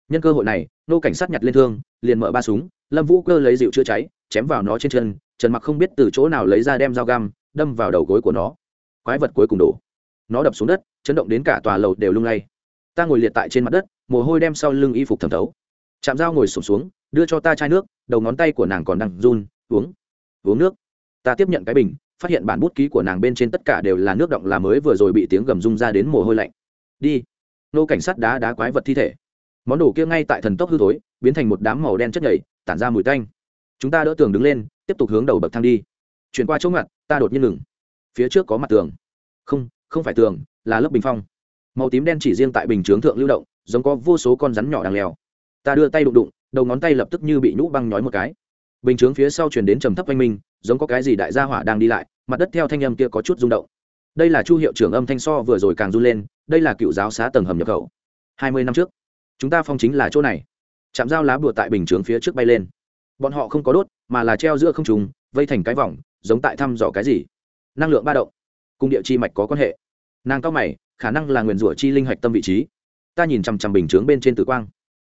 Nhân cơ hội này nô cảnh sát nhặt lên thương liền mở ba súng lâm vũ cơ lấy dịu chữa cháy chém vào nó trên chân trần mặc không biết từ chỗ nào lấy ra đem dao găm đâm vào đầu gối của nó. Quái vật cuối cùng đổ. Nó đập xuống đất chấn động đến cả tòa lầu đều lung lay. Ta ngồi liệt tại trên mặt đất mồ hôi đem sau lưng y phục thẩm thấu. Chạm dao ngồi sụp xuống, xuống đưa cho ta chai nước đầu ngón tay của nàng còn đang run uống. Uống nước ta tiếp nhận cái bình, phát hiện bản bút ký của nàng bên trên tất cả đều là nước động là mới vừa rồi bị tiếng gầm rung ra đến mồ hôi lạnh. Đi. Nô cảnh sát đá đá quái vật thi thể. Món đồ kia ngay tại thần tốc hư thối, biến thành một đám màu đen chất nhảy tản ra mùi tanh. Chúng ta đỡ tường đứng lên, tiếp tục hướng đầu bậc thang đi. Chuyển qua chỗ ngặt, ta đột nhiên ngừng. Phía trước có mặt tường. Không không phải tường, là lớp bình phong. Màu tím đen chỉ riêng tại bình chướng thượng lưu động, giống có vô số con rắn nhỏ đang leo. Ta đưa tay đụng đụng, đầu ngón tay lập tức như bị nhũ băng nhói một cái bình chướng phía sau chuyển đến trầm thấp oanh minh, giống có cái gì đại gia hỏa đang đi lại, mặt đất theo thanh âm kia có chút rung động. Đây là chu hiệu trưởng âm thanh so vừa rồi càng run lên, đây là cựu giáo xá tầng hầm nhập khẩu. Hai mươi năm trước, chúng ta phong chính là chỗ này. Chạm dao lá bùa tại bình chướng phía trước bay lên. Bọn họ không có đốt, mà là treo giữa không trùng vây thành cái vòng, giống tại thăm dò cái gì. Năng lượng ba động cung địa chi mạch có quan hệ. Nàng cao mày, khả năng là nguyền rủa chi linh hạch tâm vị trí. Ta nhìn chằm chằm bình chướng bên trên tử quang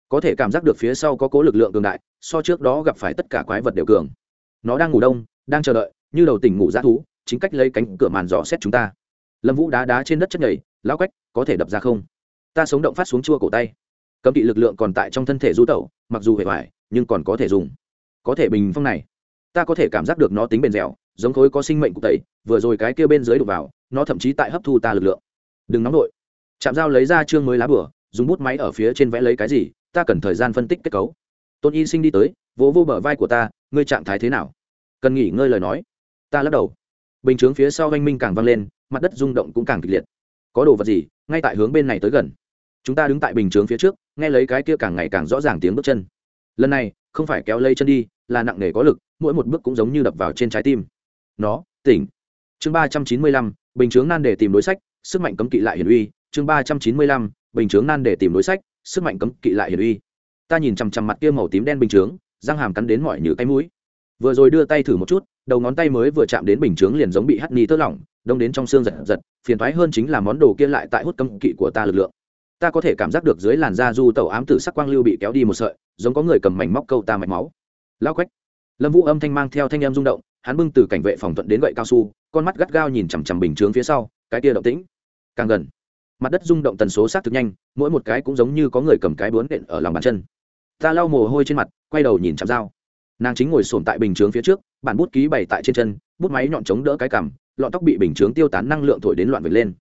có thể cảm giác được phía sau có cố lực lượng cường đại, so trước đó gặp phải tất cả quái vật đều cường. Nó đang ngủ đông, đang chờ đợi, như đầu tỉnh ngủ g thú, chính cách lấy cánh cửa màn dò xét chúng ta. Lâm vũ đá đá trên đất chất nhảy lao quách, có thể đập ra không? Ta sống động phát xuống chua cổ tay. Cấm kỵ lực lượng còn tại trong thân thể du tẩu, mặc dù hề hoài, nhưng còn có thể dùng. Có thể bình phong này. Ta có thể cảm giác được nó tính bền dẻo, giống khối có sinh mệnh cụ tẩy, vừa rồi cái kia bên dưới đục vào, nó thậm chí tại hấp thu ta lực lượng. Đừng nóng đội chạm dao lấy ra chương mới lá bửa dùng bút máy ở phía trên vẽ lấy cái gì ta cần thời gian phân tích kết cấu. Tôn y sinh đi tới, vỗ vô bờ vai của ta, ngươi trạng thái thế nào? Cần nghỉ ngơi lời nói. Ta lắc đầu. Bình chướng phía sau oanh minh càng vang lên, mặt đất rung động cũng càng kịch liệt. Có đồ vật gì, ngay tại hướng bên này tới gần. Chúng ta đứng tại bình chướng phía trước, nghe lấy cái kia càng ngày càng rõ ràng tiếng bước chân. Lần này, không phải kéo lây chân đi, là nặng nề có lực, mỗi một bước cũng giống như đập vào trên trái tim. Nó, tỉnh. Chương ba trăm chín mươi lăm, bình chướng nan để tìm đối sách, sức mạnh cấm kỵ lại hiển uy. Chương ba trăm chín mươi lăm, bình chướng nan để tìm đối sách sức mạnh cấm kỵ lại hiển uy. Ta nhìn chằm chằm mặt kia màu tím đen bình chướng, răng hàm cắn đến mọi như cái mũi. Vừa rồi đưa tay thử một chút, đầu ngón tay mới vừa chạm đến bình chướng liền giống bị hắt ni tơ lỏng, đông đến trong xương giật giật, phiền thoái hơn chính là món đồ kia lại tại hút cấm kỵ của ta lực lượng. Ta có thể cảm giác được dưới làn da du tẩu ám tử sắc quang lưu bị kéo đi một sợi, giống có người cầm mảnh móc câu ta mạch máu. Lao quách. Lâm vũ âm thanh mang theo thanh em rung động, hắn bưng từ cảnh vệ phòng thuận đến gậy cao su, con mắt gắt gao nhìn chằm chằm bình chướng phía sau, cái kia động tĩnh. Càng gần mặt đất rung động tần số xác thực nhanh, mỗi một cái cũng giống như có người cầm cái bướn đện ở lòng bàn chân. Ta lau mồ hôi trên mặt, quay đầu nhìn chằm dao nàng chính ngồi sổm tại bình chướng phía trước, bản bút ký bày tại trên chân, bút máy nhọn chống đỡ cái cằm, lọn tóc bị bình chướng tiêu tán năng lượng thổi đến loạn vệt lên.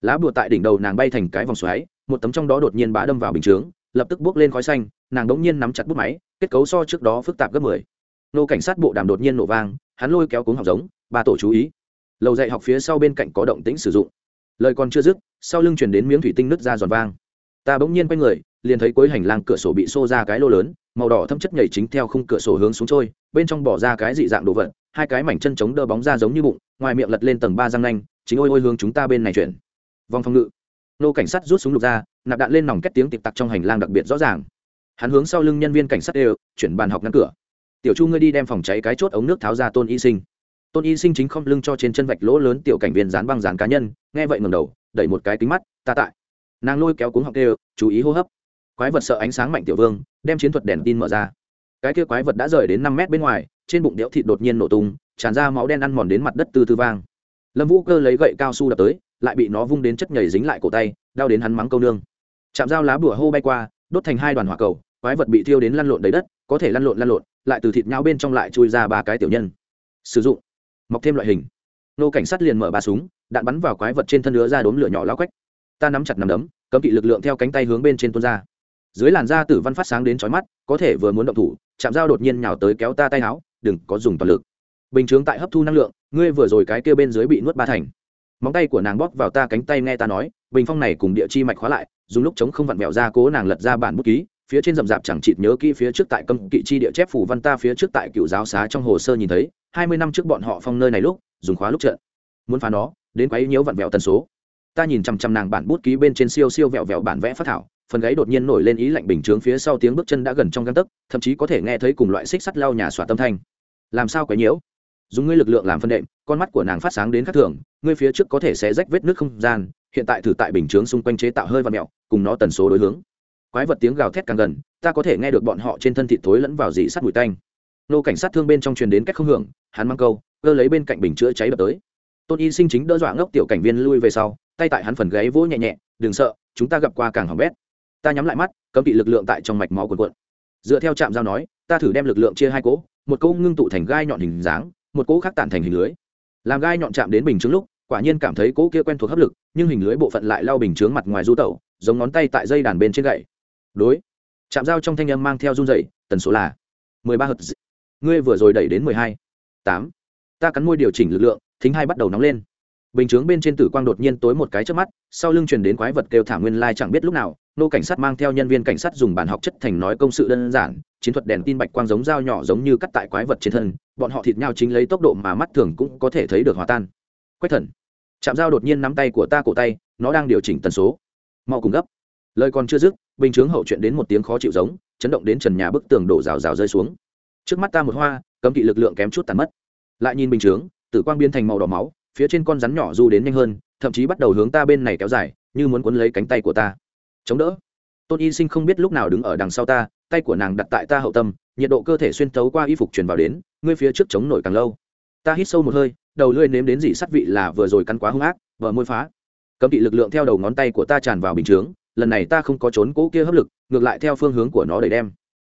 Lá bùa tại đỉnh đầu nàng bay thành cái vòng xoáy, một tấm trong đó đột nhiên bá đâm vào bình chướng, lập tức bước lên khói xanh, nàng đống nhiên nắm chặt bút máy, kết cấu so trước đó phức tạp gấp mười. Nô cảnh sát bộ đàm đột nhiên nổ vang, hắn lôi kéo cuống học giống ba tổ chú ý. Lầu dạy học phía sau bên cạnh có động tĩnh sử dụng lời còn chưa dứt, sau lưng chuyển đến miếng thủy tinh nứt ra giòn vang. Ta bỗng nhiên quay người, liền thấy cuối hành lang cửa sổ bị xô ra cái lô lớn, màu đỏ thâm chất nhảy chính theo khung cửa sổ hướng xuống trôi, bên trong bỏ ra cái dị dạng đồ vật, hai cái mảnh chân chống đỡ bóng ra giống như bụng, ngoài miệng lật lên tầng ba răng nanh, chính ôi ôi hướng chúng ta bên này chuyển. Vòng phòng ngự. Nô cảnh sát rút súng lục ra, nạp đạn lên nòng két tiếng tịp tặc trong hành lang đặc biệt rõ ràng. Hắn hướng sau lưng nhân viên cảnh sát đều, chuyển bàn học ngăn cửa. Tiểu chu ngươi đi đem phòng cháy cái chốt ống nước tháo ra tôn y sinh tôn y sinh chính không lưng cho trên chân vạch lỗ lớn tiểu cảnh viên dán băng dán cá nhân, nghe vậy ngầm đầu, đẩy một cái kính mắt, ta tại. Nàng lôi kéo cuống học đều chú ý hô hấp. Quái vật sợ ánh sáng mạnh tiểu vương, đem chiến thuật đèn tin mở ra. Cái kia quái vật đã rời đến năm mét bên ngoài, trên bụng đẽo thịt đột nhiên nổ tung, tràn ra máu đen ăn mòn đến mặt đất tư tư vang. Lâm vũ cơ lấy gậy cao su đập tới, lại bị nó vung đến chất nhảy dính lại cổ tay, đau đến hắn mắng câu nương. Chạm dao lá bùa hô bay qua, đốt thành hai đoàn hỏa cầu, quái vật bị thiêu đến lăn lộn đầy đất, có thể lăn lộn lăn lộn, lại từ thịt nhau bên trong lại chui ra ba cái tiểu nhân. Sử dụng mọc thêm loại hình. Nô cảnh sát liền mở ba súng, đạn bắn vào quái vật trên thân đứa ra đốm lửa nhỏ lao quách. Ta nắm chặt nằm đấm, cấm kỵ lực lượng theo cánh tay hướng bên trên tuôn ra. Dưới làn da tử văn phát sáng đến chói mắt, có thể vừa muốn động thủ chạm dao đột nhiên nhào tới kéo ta tay áo, đừng có dùng toàn lực. Bình chướng tại hấp thu năng lượng, ngươi vừa rồi cái kia bên dưới bị nuốt ba thành. Móng tay của nàng bóp vào ta cánh tay nghe ta nói, bình phong này cùng địa chi mạch khóa lại, dùng lúc chống không vặn vẹo ra cố nàng lật ra bản bút ký phía trên rậm rạp chẳng chịt nhớ kỹ phía trước tại cấm kỵ chi địa chép phủ văn ta phía trước tại cựu giáo xá trong hồ sơ nhìn thấy, hai mươi năm trước bọn họ phong nơi này lúc, dùng khóa lúc trận. Muốn phá nó, đến quấy nhiễu vặn vẹo tần số. Ta nhìn chằm chằm nàng bản bút ký bên trên siêu siêu vẹo vẹo bản vẽ phát thảo, phần gáy đột nhiên nổi lên ý lạnh bình chướng phía sau tiếng bước chân đã gần trong găng tấc, thậm chí có thể nghe thấy cùng loại xích sắt lao nhà xỏa tâm thanh. Làm sao quấy nhiễu? Dùng ngươi lực lượng làm phân đệm, con mắt của nàng phát sáng đến khắc thường, ngươi phía trước có thể sẽ rách vết nước không gian, hiện tại thử tại bình chướng xung quanh chế tạo hơi và mẹo, cùng nó tần số đối hướng quái vật tiếng gào thét càng gần, ta có thể nghe được bọn họ trên thân thịt thối lẫn vào dị sắt mùi tanh. Nô cảnh sát thương bên trong truyền đến cách không hưởng, hắn mang câu, cơ lấy bên cạnh bình chữa cháy đập tới. Tôn y sinh chính đỡ dọa ngốc tiểu cảnh viên lui về sau, tay tại hắn phần gáy vỗ nhẹ nhẹ, đừng sợ, chúng ta gặp qua càng hỏng bét. Ta nhắm lại mắt, cấm kỵ lực lượng tại trong mạch máu cuồn cuộn. Dựa theo trạm giao nói, ta thử đem lực lượng chia hai cỗ, một cỗ ngưng tụ thành gai nhọn hình dáng, một cỗ khác tản thành hình lưới. Làm gai nhọn chạm đến bình chứng lúc, quả nhiên cảm thấy cỗ kia quen thuộc hấp lực, nhưng hình lưới bộ phận lại lao bình chướng mặt ngoài du tẩu, giống ngón tay tại dây đàn bên trên gậy đối. Chạm dao trong thanh âm mang theo run dày tần số là mười ba hật ngươi vừa rồi đẩy đến mười hai, tám. Ta cắn môi điều chỉnh lực lượng, thính hai bắt đầu nóng lên. Bình chướng bên trên tử quang đột nhiên tối một cái trước mắt, sau lưng truyền đến quái vật kêu thả nguyên lai chẳng biết lúc nào, nô cảnh sát mang theo nhân viên cảnh sát dùng bàn học chất thành nói công sự đơn giản, chiến thuật đèn tin bạch quang giống dao nhỏ giống như cắt tại quái vật trên thân, bọn họ thịt nhau chính lấy tốc độ mà mắt thường cũng có thể thấy được hòa tan. Quách thần. Chạm dao đột nhiên nắm tay của ta cổ tay, nó đang điều chỉnh tần số. Mau cùng gấp. Lời còn chưa dứt bình chướng hậu chuyện đến một tiếng khó chịu giống, chấn động đến trần nhà bức tường đổ rào rào rơi xuống. Trước mắt ta một hoa, cấm kỵ lực lượng kém chút tàn mất. Lại nhìn bình chướng, tử quang biến thành màu đỏ máu, phía trên con rắn nhỏ du đến nhanh hơn, thậm chí bắt đầu hướng ta bên này kéo dài, như muốn cuốn lấy cánh tay của ta. Chống đỡ. Tôn y sinh không biết lúc nào đứng ở đằng sau ta, tay của nàng đặt tại ta hậu tâm, nhiệt độ cơ thể xuyên thấu qua y phục truyền vào đến, ngươi phía trước chống nổi càng lâu. Ta hít sâu một hơi, đầu lưỡi nếm đến dị sắt vị là vừa rồi cắn quá hung ác vợ môi phá. Cấm kỵ lực lượng theo đầu ngón tay của ta tràn vào bình chướng lần này ta không có trốn cỗ kia hấp lực, ngược lại theo phương hướng của nó đẩy đem.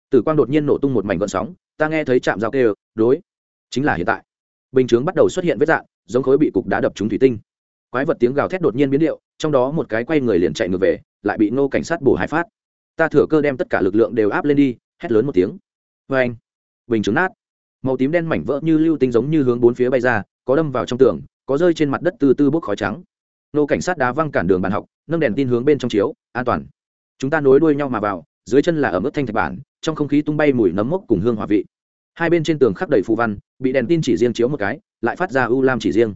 Tử quang đột nhiên nổ tung một mảnh gọn sóng, ta nghe thấy chạm dao kêu, đối. Chính là hiện tại. Bình chướng bắt đầu xuất hiện vết dạng, giống khối bị cục đá đập trúng thủy tinh. Quái vật tiếng gào thét đột nhiên biến điệu, trong đó một cái quay người liền chạy ngược về, lại bị nô cảnh sát bổ hai phát. Ta thừa cơ đem tất cả lực lượng đều áp lên đi, hét lớn một tiếng. Vê anh bình chướng nát. Màu tím đen mảnh vỡ như lưu tinh giống như hướng bốn phía bay ra, có đâm vào trong tường, có rơi trên mặt đất từ từ bốc khói trắng nô cảnh sát đá văng cản đường bàn học, nâng đèn tin hướng bên trong chiếu, an toàn. Chúng ta nối đuôi nhau mà vào, dưới chân là ở mức thanh thạch bản, trong không khí tung bay mùi nấm mốc cùng hương hòa vị. Hai bên trên tường khắc đầy phù văn, bị đèn tin chỉ riêng chiếu một cái, lại phát ra u lam chỉ riêng.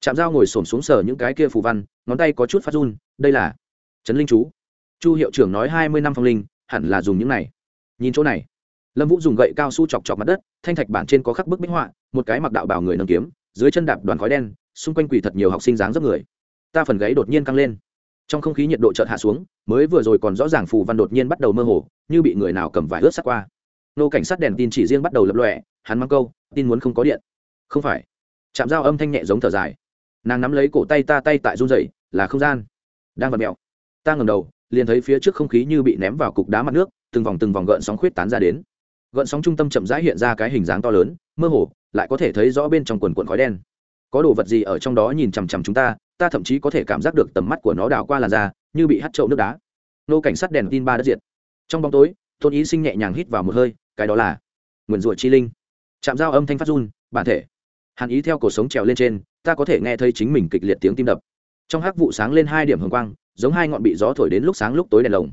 Chạm dao ngồi xổm xuống sờ những cái kia phù văn, ngón tay có chút phát run, đây là trấn linh chú. Chu hiệu trưởng nói hai mươi năm phong linh, hẳn là dùng những này. Nhìn chỗ này. Lâm vũ dùng gậy cao su chọc chọc mặt đất, thanh thạch bản trên có khắc bức bích họa, một cái mặc đạo bào người nâng kiếm, dưới chân đạp đoàn khói đen, xung quanh quỷ thật nhiều học sinh dáng dấp người ta phần gáy đột nhiên căng lên. Trong không khí nhiệt độ chợt hạ xuống, mới vừa rồi còn rõ ràng phù văn đột nhiên bắt đầu mơ hồ, như bị người nào cầm vải ướt sát qua. Nô cảnh sát đèn tin chỉ riêng bắt đầu lập lòe, hắn mang câu, tin muốn không có điện. Không phải. Chạm dao âm thanh nhẹ giống thở dài. Nàng nắm lấy cổ tay ta, tay tại run dậy là không gian. Đang vặt mẹo. Ta ngầm đầu, liền thấy phía trước không khí như bị ném vào cục đá mặt nước, từng vòng từng vòng gợn sóng khuyết tán ra đến. Gợn sóng trung tâm chậm rãi hiện ra cái hình dáng to lớn, mơ hồ, lại có thể thấy rõ bên trong quần quần khói đen có đồ vật gì ở trong đó nhìn chằm chằm chúng ta ta thậm chí có thể cảm giác được tầm mắt của nó đảo qua làn da, như bị hắt trậu nước đá. Nô cảnh sát đèn tin ba đất diệt. Trong bóng tối, tôn ý sinh nhẹ nhàng hít vào một hơi, cái đó là nguyền rủa chi linh. Chạm dao âm thanh phát run, bản thể. Hàn ý theo cổ sống trèo lên trên, ta có thể nghe thấy chính mình kịch liệt tiếng tim đập. Trong hắc vụ sáng lên hai điểm hồng quang, giống hai ngọn bị gió thổi đến lúc sáng lúc tối đèn lồng.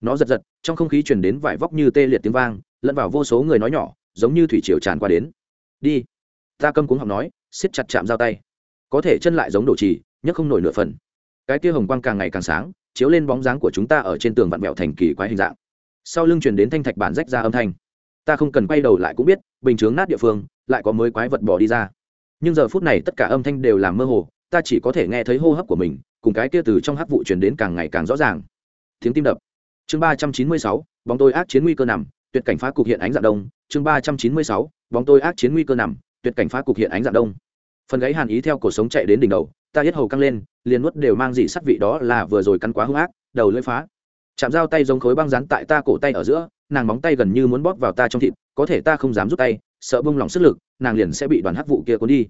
Nó giật giật, trong không khí truyền đến vải vóc như tê liệt tiếng vang, lẫn vào vô số người nói nhỏ, giống như thủy triều tràn qua đến. Đi. Ta câm cuống học nói siết chặt chạm giao tay. Có thể chân lại giống đổ trì, nhấc không nổi nửa phần. Cái kia hồng quang càng ngày càng sáng, chiếu lên bóng dáng của chúng ta ở trên tường vặn vẹo thành kỳ quái hình dạng. Sau lưng truyền đến thanh thạch bản rách ra âm thanh. Ta không cần quay đầu lại cũng biết, bình chướng nát địa phương, lại có mới quái vật bỏ đi ra. Nhưng giờ phút này tất cả âm thanh đều làm mơ hồ, ta chỉ có thể nghe thấy hô hấp của mình, cùng cái kia từ trong hắc vụ truyền đến càng ngày càng rõ ràng. Tiếng tim đập. Chương ba trăm chín mươi sáu, bóng tôi ác chiến nguy cơ nằm, tuyệt cảnh phá cục hiện ánh dạng đông. Chương ba trăm chín mươi sáu, bóng tôi ác chiến nguy cơ nằm tuyệt cảnh phá cục hiện ánh dạng đông. Phần gáy hàn ý theo cổ sống chạy đến đỉnh đầu, ta hết hầu căng lên, liền nuốt đều mang dị sắt vị đó là vừa rồi cắn quá hung ác, đầu lưỡi phá. Chạm dao tay giống khối băng rán tại ta cổ tay ở giữa, nàng móng tay gần như muốn bóp vào ta trong thịt, có thể ta không dám rút tay, sợ bông lòng sức lực, nàng liền sẽ bị đoàn hắc vụ kia cuốn đi.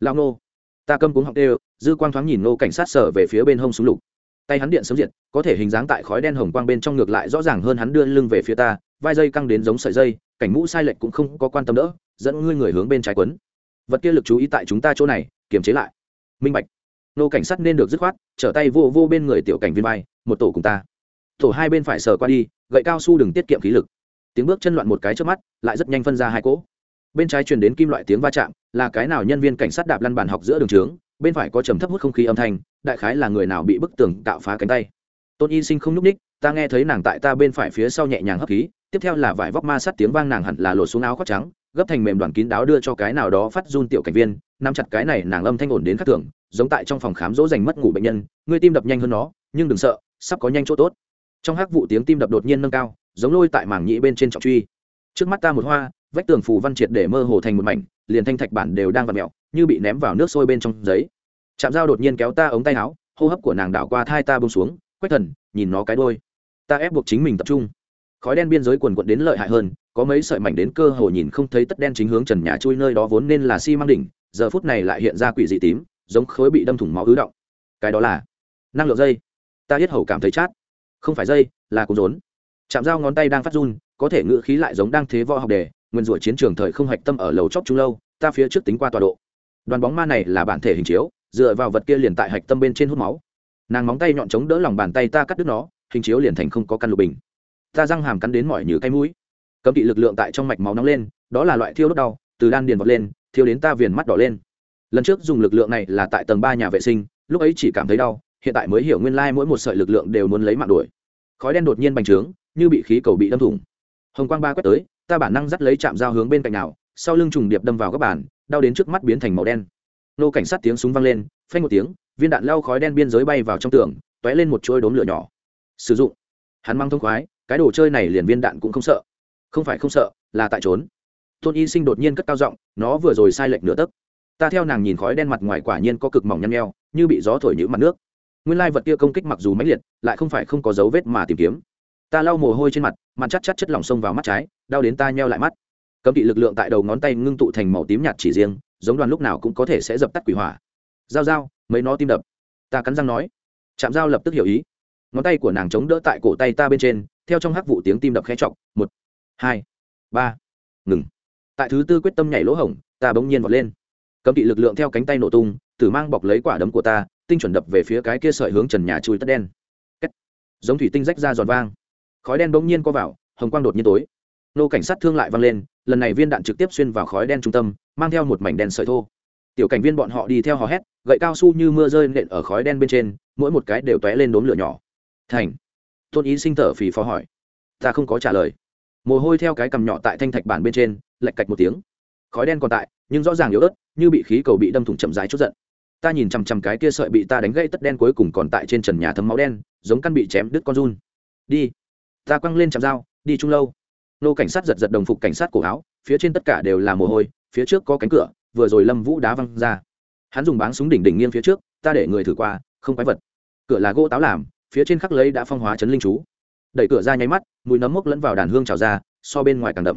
Lao nô, ta câm cuống học đều dư quang thoáng nhìn nô cảnh sát sở về phía bên hông súng lục. Tay hắn điện sấm diệt, có thể hình dáng tại khói đen hồng quang bên trong ngược lại rõ ràng hơn hắn đưa lưng về phía ta, vai dây căng đến giống sợi dây, cảnh mũ sai lệch cũng không có quan tâm đỡ dẫn ngươi người hướng bên trái quấn. Vật kia lực chú ý tại chúng ta chỗ này, kiềm chế lại. Minh bạch. Nô cảnh sát nên được dứt khoát, trở tay vô vô bên người tiểu cảnh viên vai, một tổ cùng ta. Tổ hai bên phải sờ qua đi, gậy cao su đừng tiết kiệm khí lực. Tiếng bước chân loạn một cái trước mắt, lại rất nhanh phân ra hai cỗ. Bên trái truyền đến kim loại tiếng va chạm, là cái nào nhân viên cảnh sát đạp lăn bàn học giữa đường trướng, bên phải có trầm thấp hút không khí âm thanh, đại khái là người nào bị bức tường tạo phá cánh tay. Tôn y sinh không nhúc ních ta nghe thấy nàng tại ta bên phải phía sau nhẹ nhàng hấp khí, tiếp theo là vải vóc ma sát tiếng vang nàng hẳn là lột xuống áo khoác trắng gấp thành mềm đoàn kín đáo đưa cho cái nào đó phát run tiểu cảnh viên, nắm chặt cái này nàng âm thanh ổn đến khắc thường, giống tại trong phòng khám dỗ dành mất ngủ bệnh nhân ngươi tim đập nhanh hơn nó, nhưng đừng sợ, sắp có nhanh chỗ tốt. Trong hắc vụ tiếng tim đập đột nhiên nâng cao, giống lôi tại mảng nhĩ bên trên trọng truy. Trước mắt ta một hoa, vách tường phù văn triệt để mơ hồ thành một mảnh, liền thanh thạch bản đều đang vặt mẹo như bị ném vào nước sôi bên trong giấy. Chạm dao đột nhiên kéo ta ống tay áo, hô hấp của nàng đảo qua thai ta bông xuống, quách thần, nhìn nó cái đôi ta ép buộc chính mình tập trung khói đen biên giới quần quận đến lợi hại hơn, có mấy sợi mảnh đến cơ hồ nhìn không thấy tất đen chính hướng trần nhà chui nơi đó vốn nên là xi、si、măng đỉnh, giờ phút này lại hiện ra quỷ dị tím, giống khối bị đâm thủng máu ứ động. Cái đó là năng lượng dây. Ta hết hầu cảm thấy chát. Không phải dây, là cú rốn. Chạm dao ngón tay đang phát run, có thể ngự khí lại giống đang thế võ học đề, nguyên rủa chiến trường thời không hạch tâm ở lầu chóc trung lâu, ta phía trước tính qua tọa độ. Đoàn bóng ma này là bản thể hình chiếu, dựa vào vật kia liền tại hạch tâm bên trên hút máu. Nàng móng tay nhọn chống đỡ lòng bàn tay ta cắt đứt nó, hình chiếu liền thành không có căn lục bình ta răng hàm cắn đến mỏi như cái mũi. Cấm kỵ lực lượng tại trong mạch máu nóng lên, đó là loại thiêu đốt đau, từ đan điền vọt lên, thiêu đến ta viền mắt đỏ lên. Lần trước dùng lực lượng này là tại tầng ba nhà vệ sinh, lúc ấy chỉ cảm thấy đau, hiện tại mới hiểu nguyên lai mỗi một sợi lực lượng đều muốn lấy mạng đuổi. Khói đen đột nhiên bành trướng, như bị khí cầu bị đâm thủng. Hồng quang ba quét tới, ta bản năng dắt lấy chạm dao hướng bên cạnh nào, sau lưng trùng điệp đâm vào các bàn, đau đến trước mắt biến thành màu đen. Nô cảnh sát tiếng súng vang lên, phanh một tiếng, viên đạn lao khói đen biên giới bay vào trong tường t lên một chuôi đốm lửa nhỏ. Sử dụng. Hắn mang thông khoái cái đồ chơi này liền viên đạn cũng không sợ. Không phải không sợ, là tại trốn. Tôn y sinh đột nhiên cất cao giọng, nó vừa rồi sai lệch nửa tấc. Ta theo nàng nhìn khói đen mặt ngoài quả nhiên có cực mỏng nhăn nheo, như bị gió thổi nhữ mặt nước. Nguyên lai vật kia công kích mặc dù mãnh liệt, lại không phải không có dấu vết mà tìm kiếm. Ta lau mồ hôi trên mặt mặt chắc chắc chất lỏng sông vào mắt trái, đau đến ta nheo lại mắt. Cấm kỵ lực lượng tại đầu ngón tay ngưng tụ thành màu tím nhạt chỉ riêng, giống đoàn lúc nào cũng có thể sẽ dập tắt quỷ hỏa. Dao dao mấy nó tim đập. Ta cắn răng nói. Chạm dao lập tức hiểu ý. Ngón tay của nàng chống đỡ tại cổ tay ta bên trên theo trong hắc vụ tiếng tim đập khẽ chọc, một, hai, ba, ngừng. Tại thứ tư quyết tâm nhảy lỗ hổng, ta bỗng nhiên vọt lên. Cấm kỵ lực lượng theo cánh tay nổ tung, tử mang bọc lấy quả đấm của ta, tinh chuẩn đập về phía cái kia sợi hướng trần nhà chui tất đen. Kết. giống thủy tinh rách ra giòn vang. Khói đen bỗng nhiên co vào, hồng quang đột nhiên tối. Nô cảnh sát thương lại văng lên, lần này viên đạn trực tiếp xuyên vào khói đen trung tâm, mang theo một mảnh đen sợi thô. Tiểu cảnh viên bọn họ đi theo hò hét, gậy cao su như mưa rơi nện ở khói đen bên trên, mỗi một cái đều tóe lên đốm lửa nhỏ. Thành tôn ý sinh thở phì phò hỏi. Ta không có trả lời. Mồ hôi theo cái cằm nhỏ tại thanh thạch bản bên trên lạch cạch một tiếng. Khói đen còn tại, nhưng rõ ràng yếu ớt, như bị khí cầu bị đâm thủng chậm rãi chút giận. Ta nhìn chằm chằm cái kia sợi bị ta đánh gãy tất đen cuối cùng còn tại trên trần nhà thấm máu đen, giống căn bị chém đứt con run. Đi. Ta quăng lên chạm dao, đi chung lâu. Nô cảnh sát giật giật đồng phục cảnh sát cổ áo, phía trên tất cả đều là mồ hôi, phía trước có cánh cửa, vừa rồi lâm vũ đá văng ra. Hắn dùng báng súng đỉnh đỉnh nghiêng phía trước, ta để người thử qua, không quái vật. Cửa là gỗ táo làm phía trên khắc lấy đã phong hóa chấn linh chú. Đẩy cửa ra nháy mắt, mùi nấm mốc lẫn vào đàn hương trào ra, so bên ngoài càng đậm.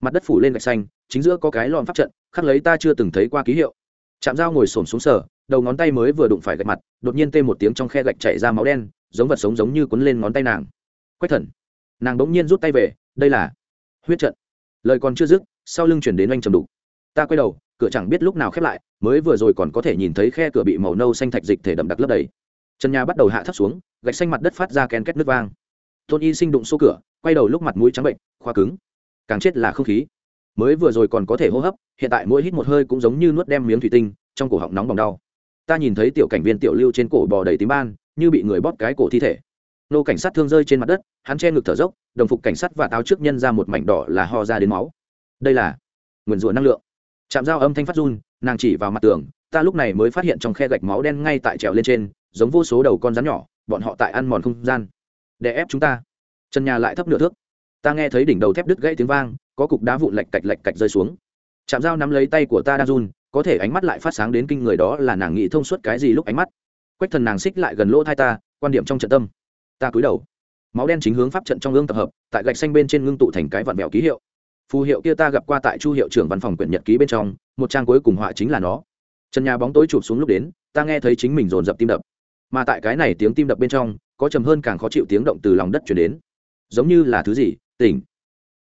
Mặt đất phủ lên gạch xanh, chính giữa có cái lọn pháp trận, khắc lấy ta chưa từng thấy qua ký hiệu. Chạm dao ngồi xổm xuống sở đầu ngón tay mới vừa đụng phải gạch mặt, đột nhiên tê một tiếng trong khe gạch chảy ra máu đen, giống vật sống giống như quấn lên ngón tay nàng. Quách thần. Nàng bỗng nhiên rút tay về, đây là huyết trận. Lời còn chưa dứt, sau lưng chuyển đến anh trầm đục. Ta quay đầu, cửa chẳng biết lúc nào khép lại, mới vừa rồi còn có thể nhìn thấy khe cửa bị màu nâu xanh thạch dịch thể đậm đặc lấp đầy. Trần nhà bắt đầu hạ thấp xuống gạch xanh mặt đất phát ra ken két nước vang. Tôn y sinh đụng xô cửa, quay đầu lúc mặt mũi trắng bệnh, khoa cứng. Càng chết là không khí. Mới vừa rồi còn có thể hô hấp, hiện tại mỗi hít một hơi cũng giống như nuốt đem miếng thủy tinh, trong cổ họng nóng bỏng đau. Ta nhìn thấy tiểu cảnh viên tiểu lưu trên cổ bò đầy tím ban, như bị người bóp cái cổ thi thể. Nô cảnh sát thương rơi trên mặt đất, hắn che ngực thở dốc, đồng phục cảnh sát và táo trước nhân ra một mảnh đỏ là ho ra đến máu. Đây là nguyền rủa năng lượng. Chạm dao âm thanh phát run, nàng chỉ vào mặt tường, ta lúc này mới phát hiện trong khe gạch máu đen ngay tại trèo lên trên, giống vô số đầu con rắn nhỏ bọn họ tại ăn mòn không gian. Để ép chúng ta. Trần nhà lại thấp nửa thước. Ta nghe thấy đỉnh đầu thép đứt gãy tiếng vang, có cục đá vụn lạch cạch lạch cạch rơi xuống. Chạm dao nắm lấy tay của ta đang run, có thể ánh mắt lại phát sáng đến kinh người đó là nàng nghĩ thông suốt cái gì lúc ánh mắt. Quách thần nàng xích lại gần lỗ thai ta, quan điểm trong trận tâm. Ta cúi đầu. Máu đen chính hướng pháp trận trong gương tập hợp, tại gạch xanh bên trên ngưng tụ thành cái vạn mèo ký hiệu. Phù hiệu kia ta gặp qua tại chu hiệu trưởng văn phòng quyển nhật ký bên trong, một trang cuối cùng họa chính là nó. Trần nhà bóng tối chụp xuống lúc đến, ta nghe thấy chính mình dồn dập tim đập mà tại cái này tiếng tim đập bên trong, có trầm hơn càng khó chịu tiếng động từ lòng đất chuyển đến. Giống như là thứ gì? Tỉnh.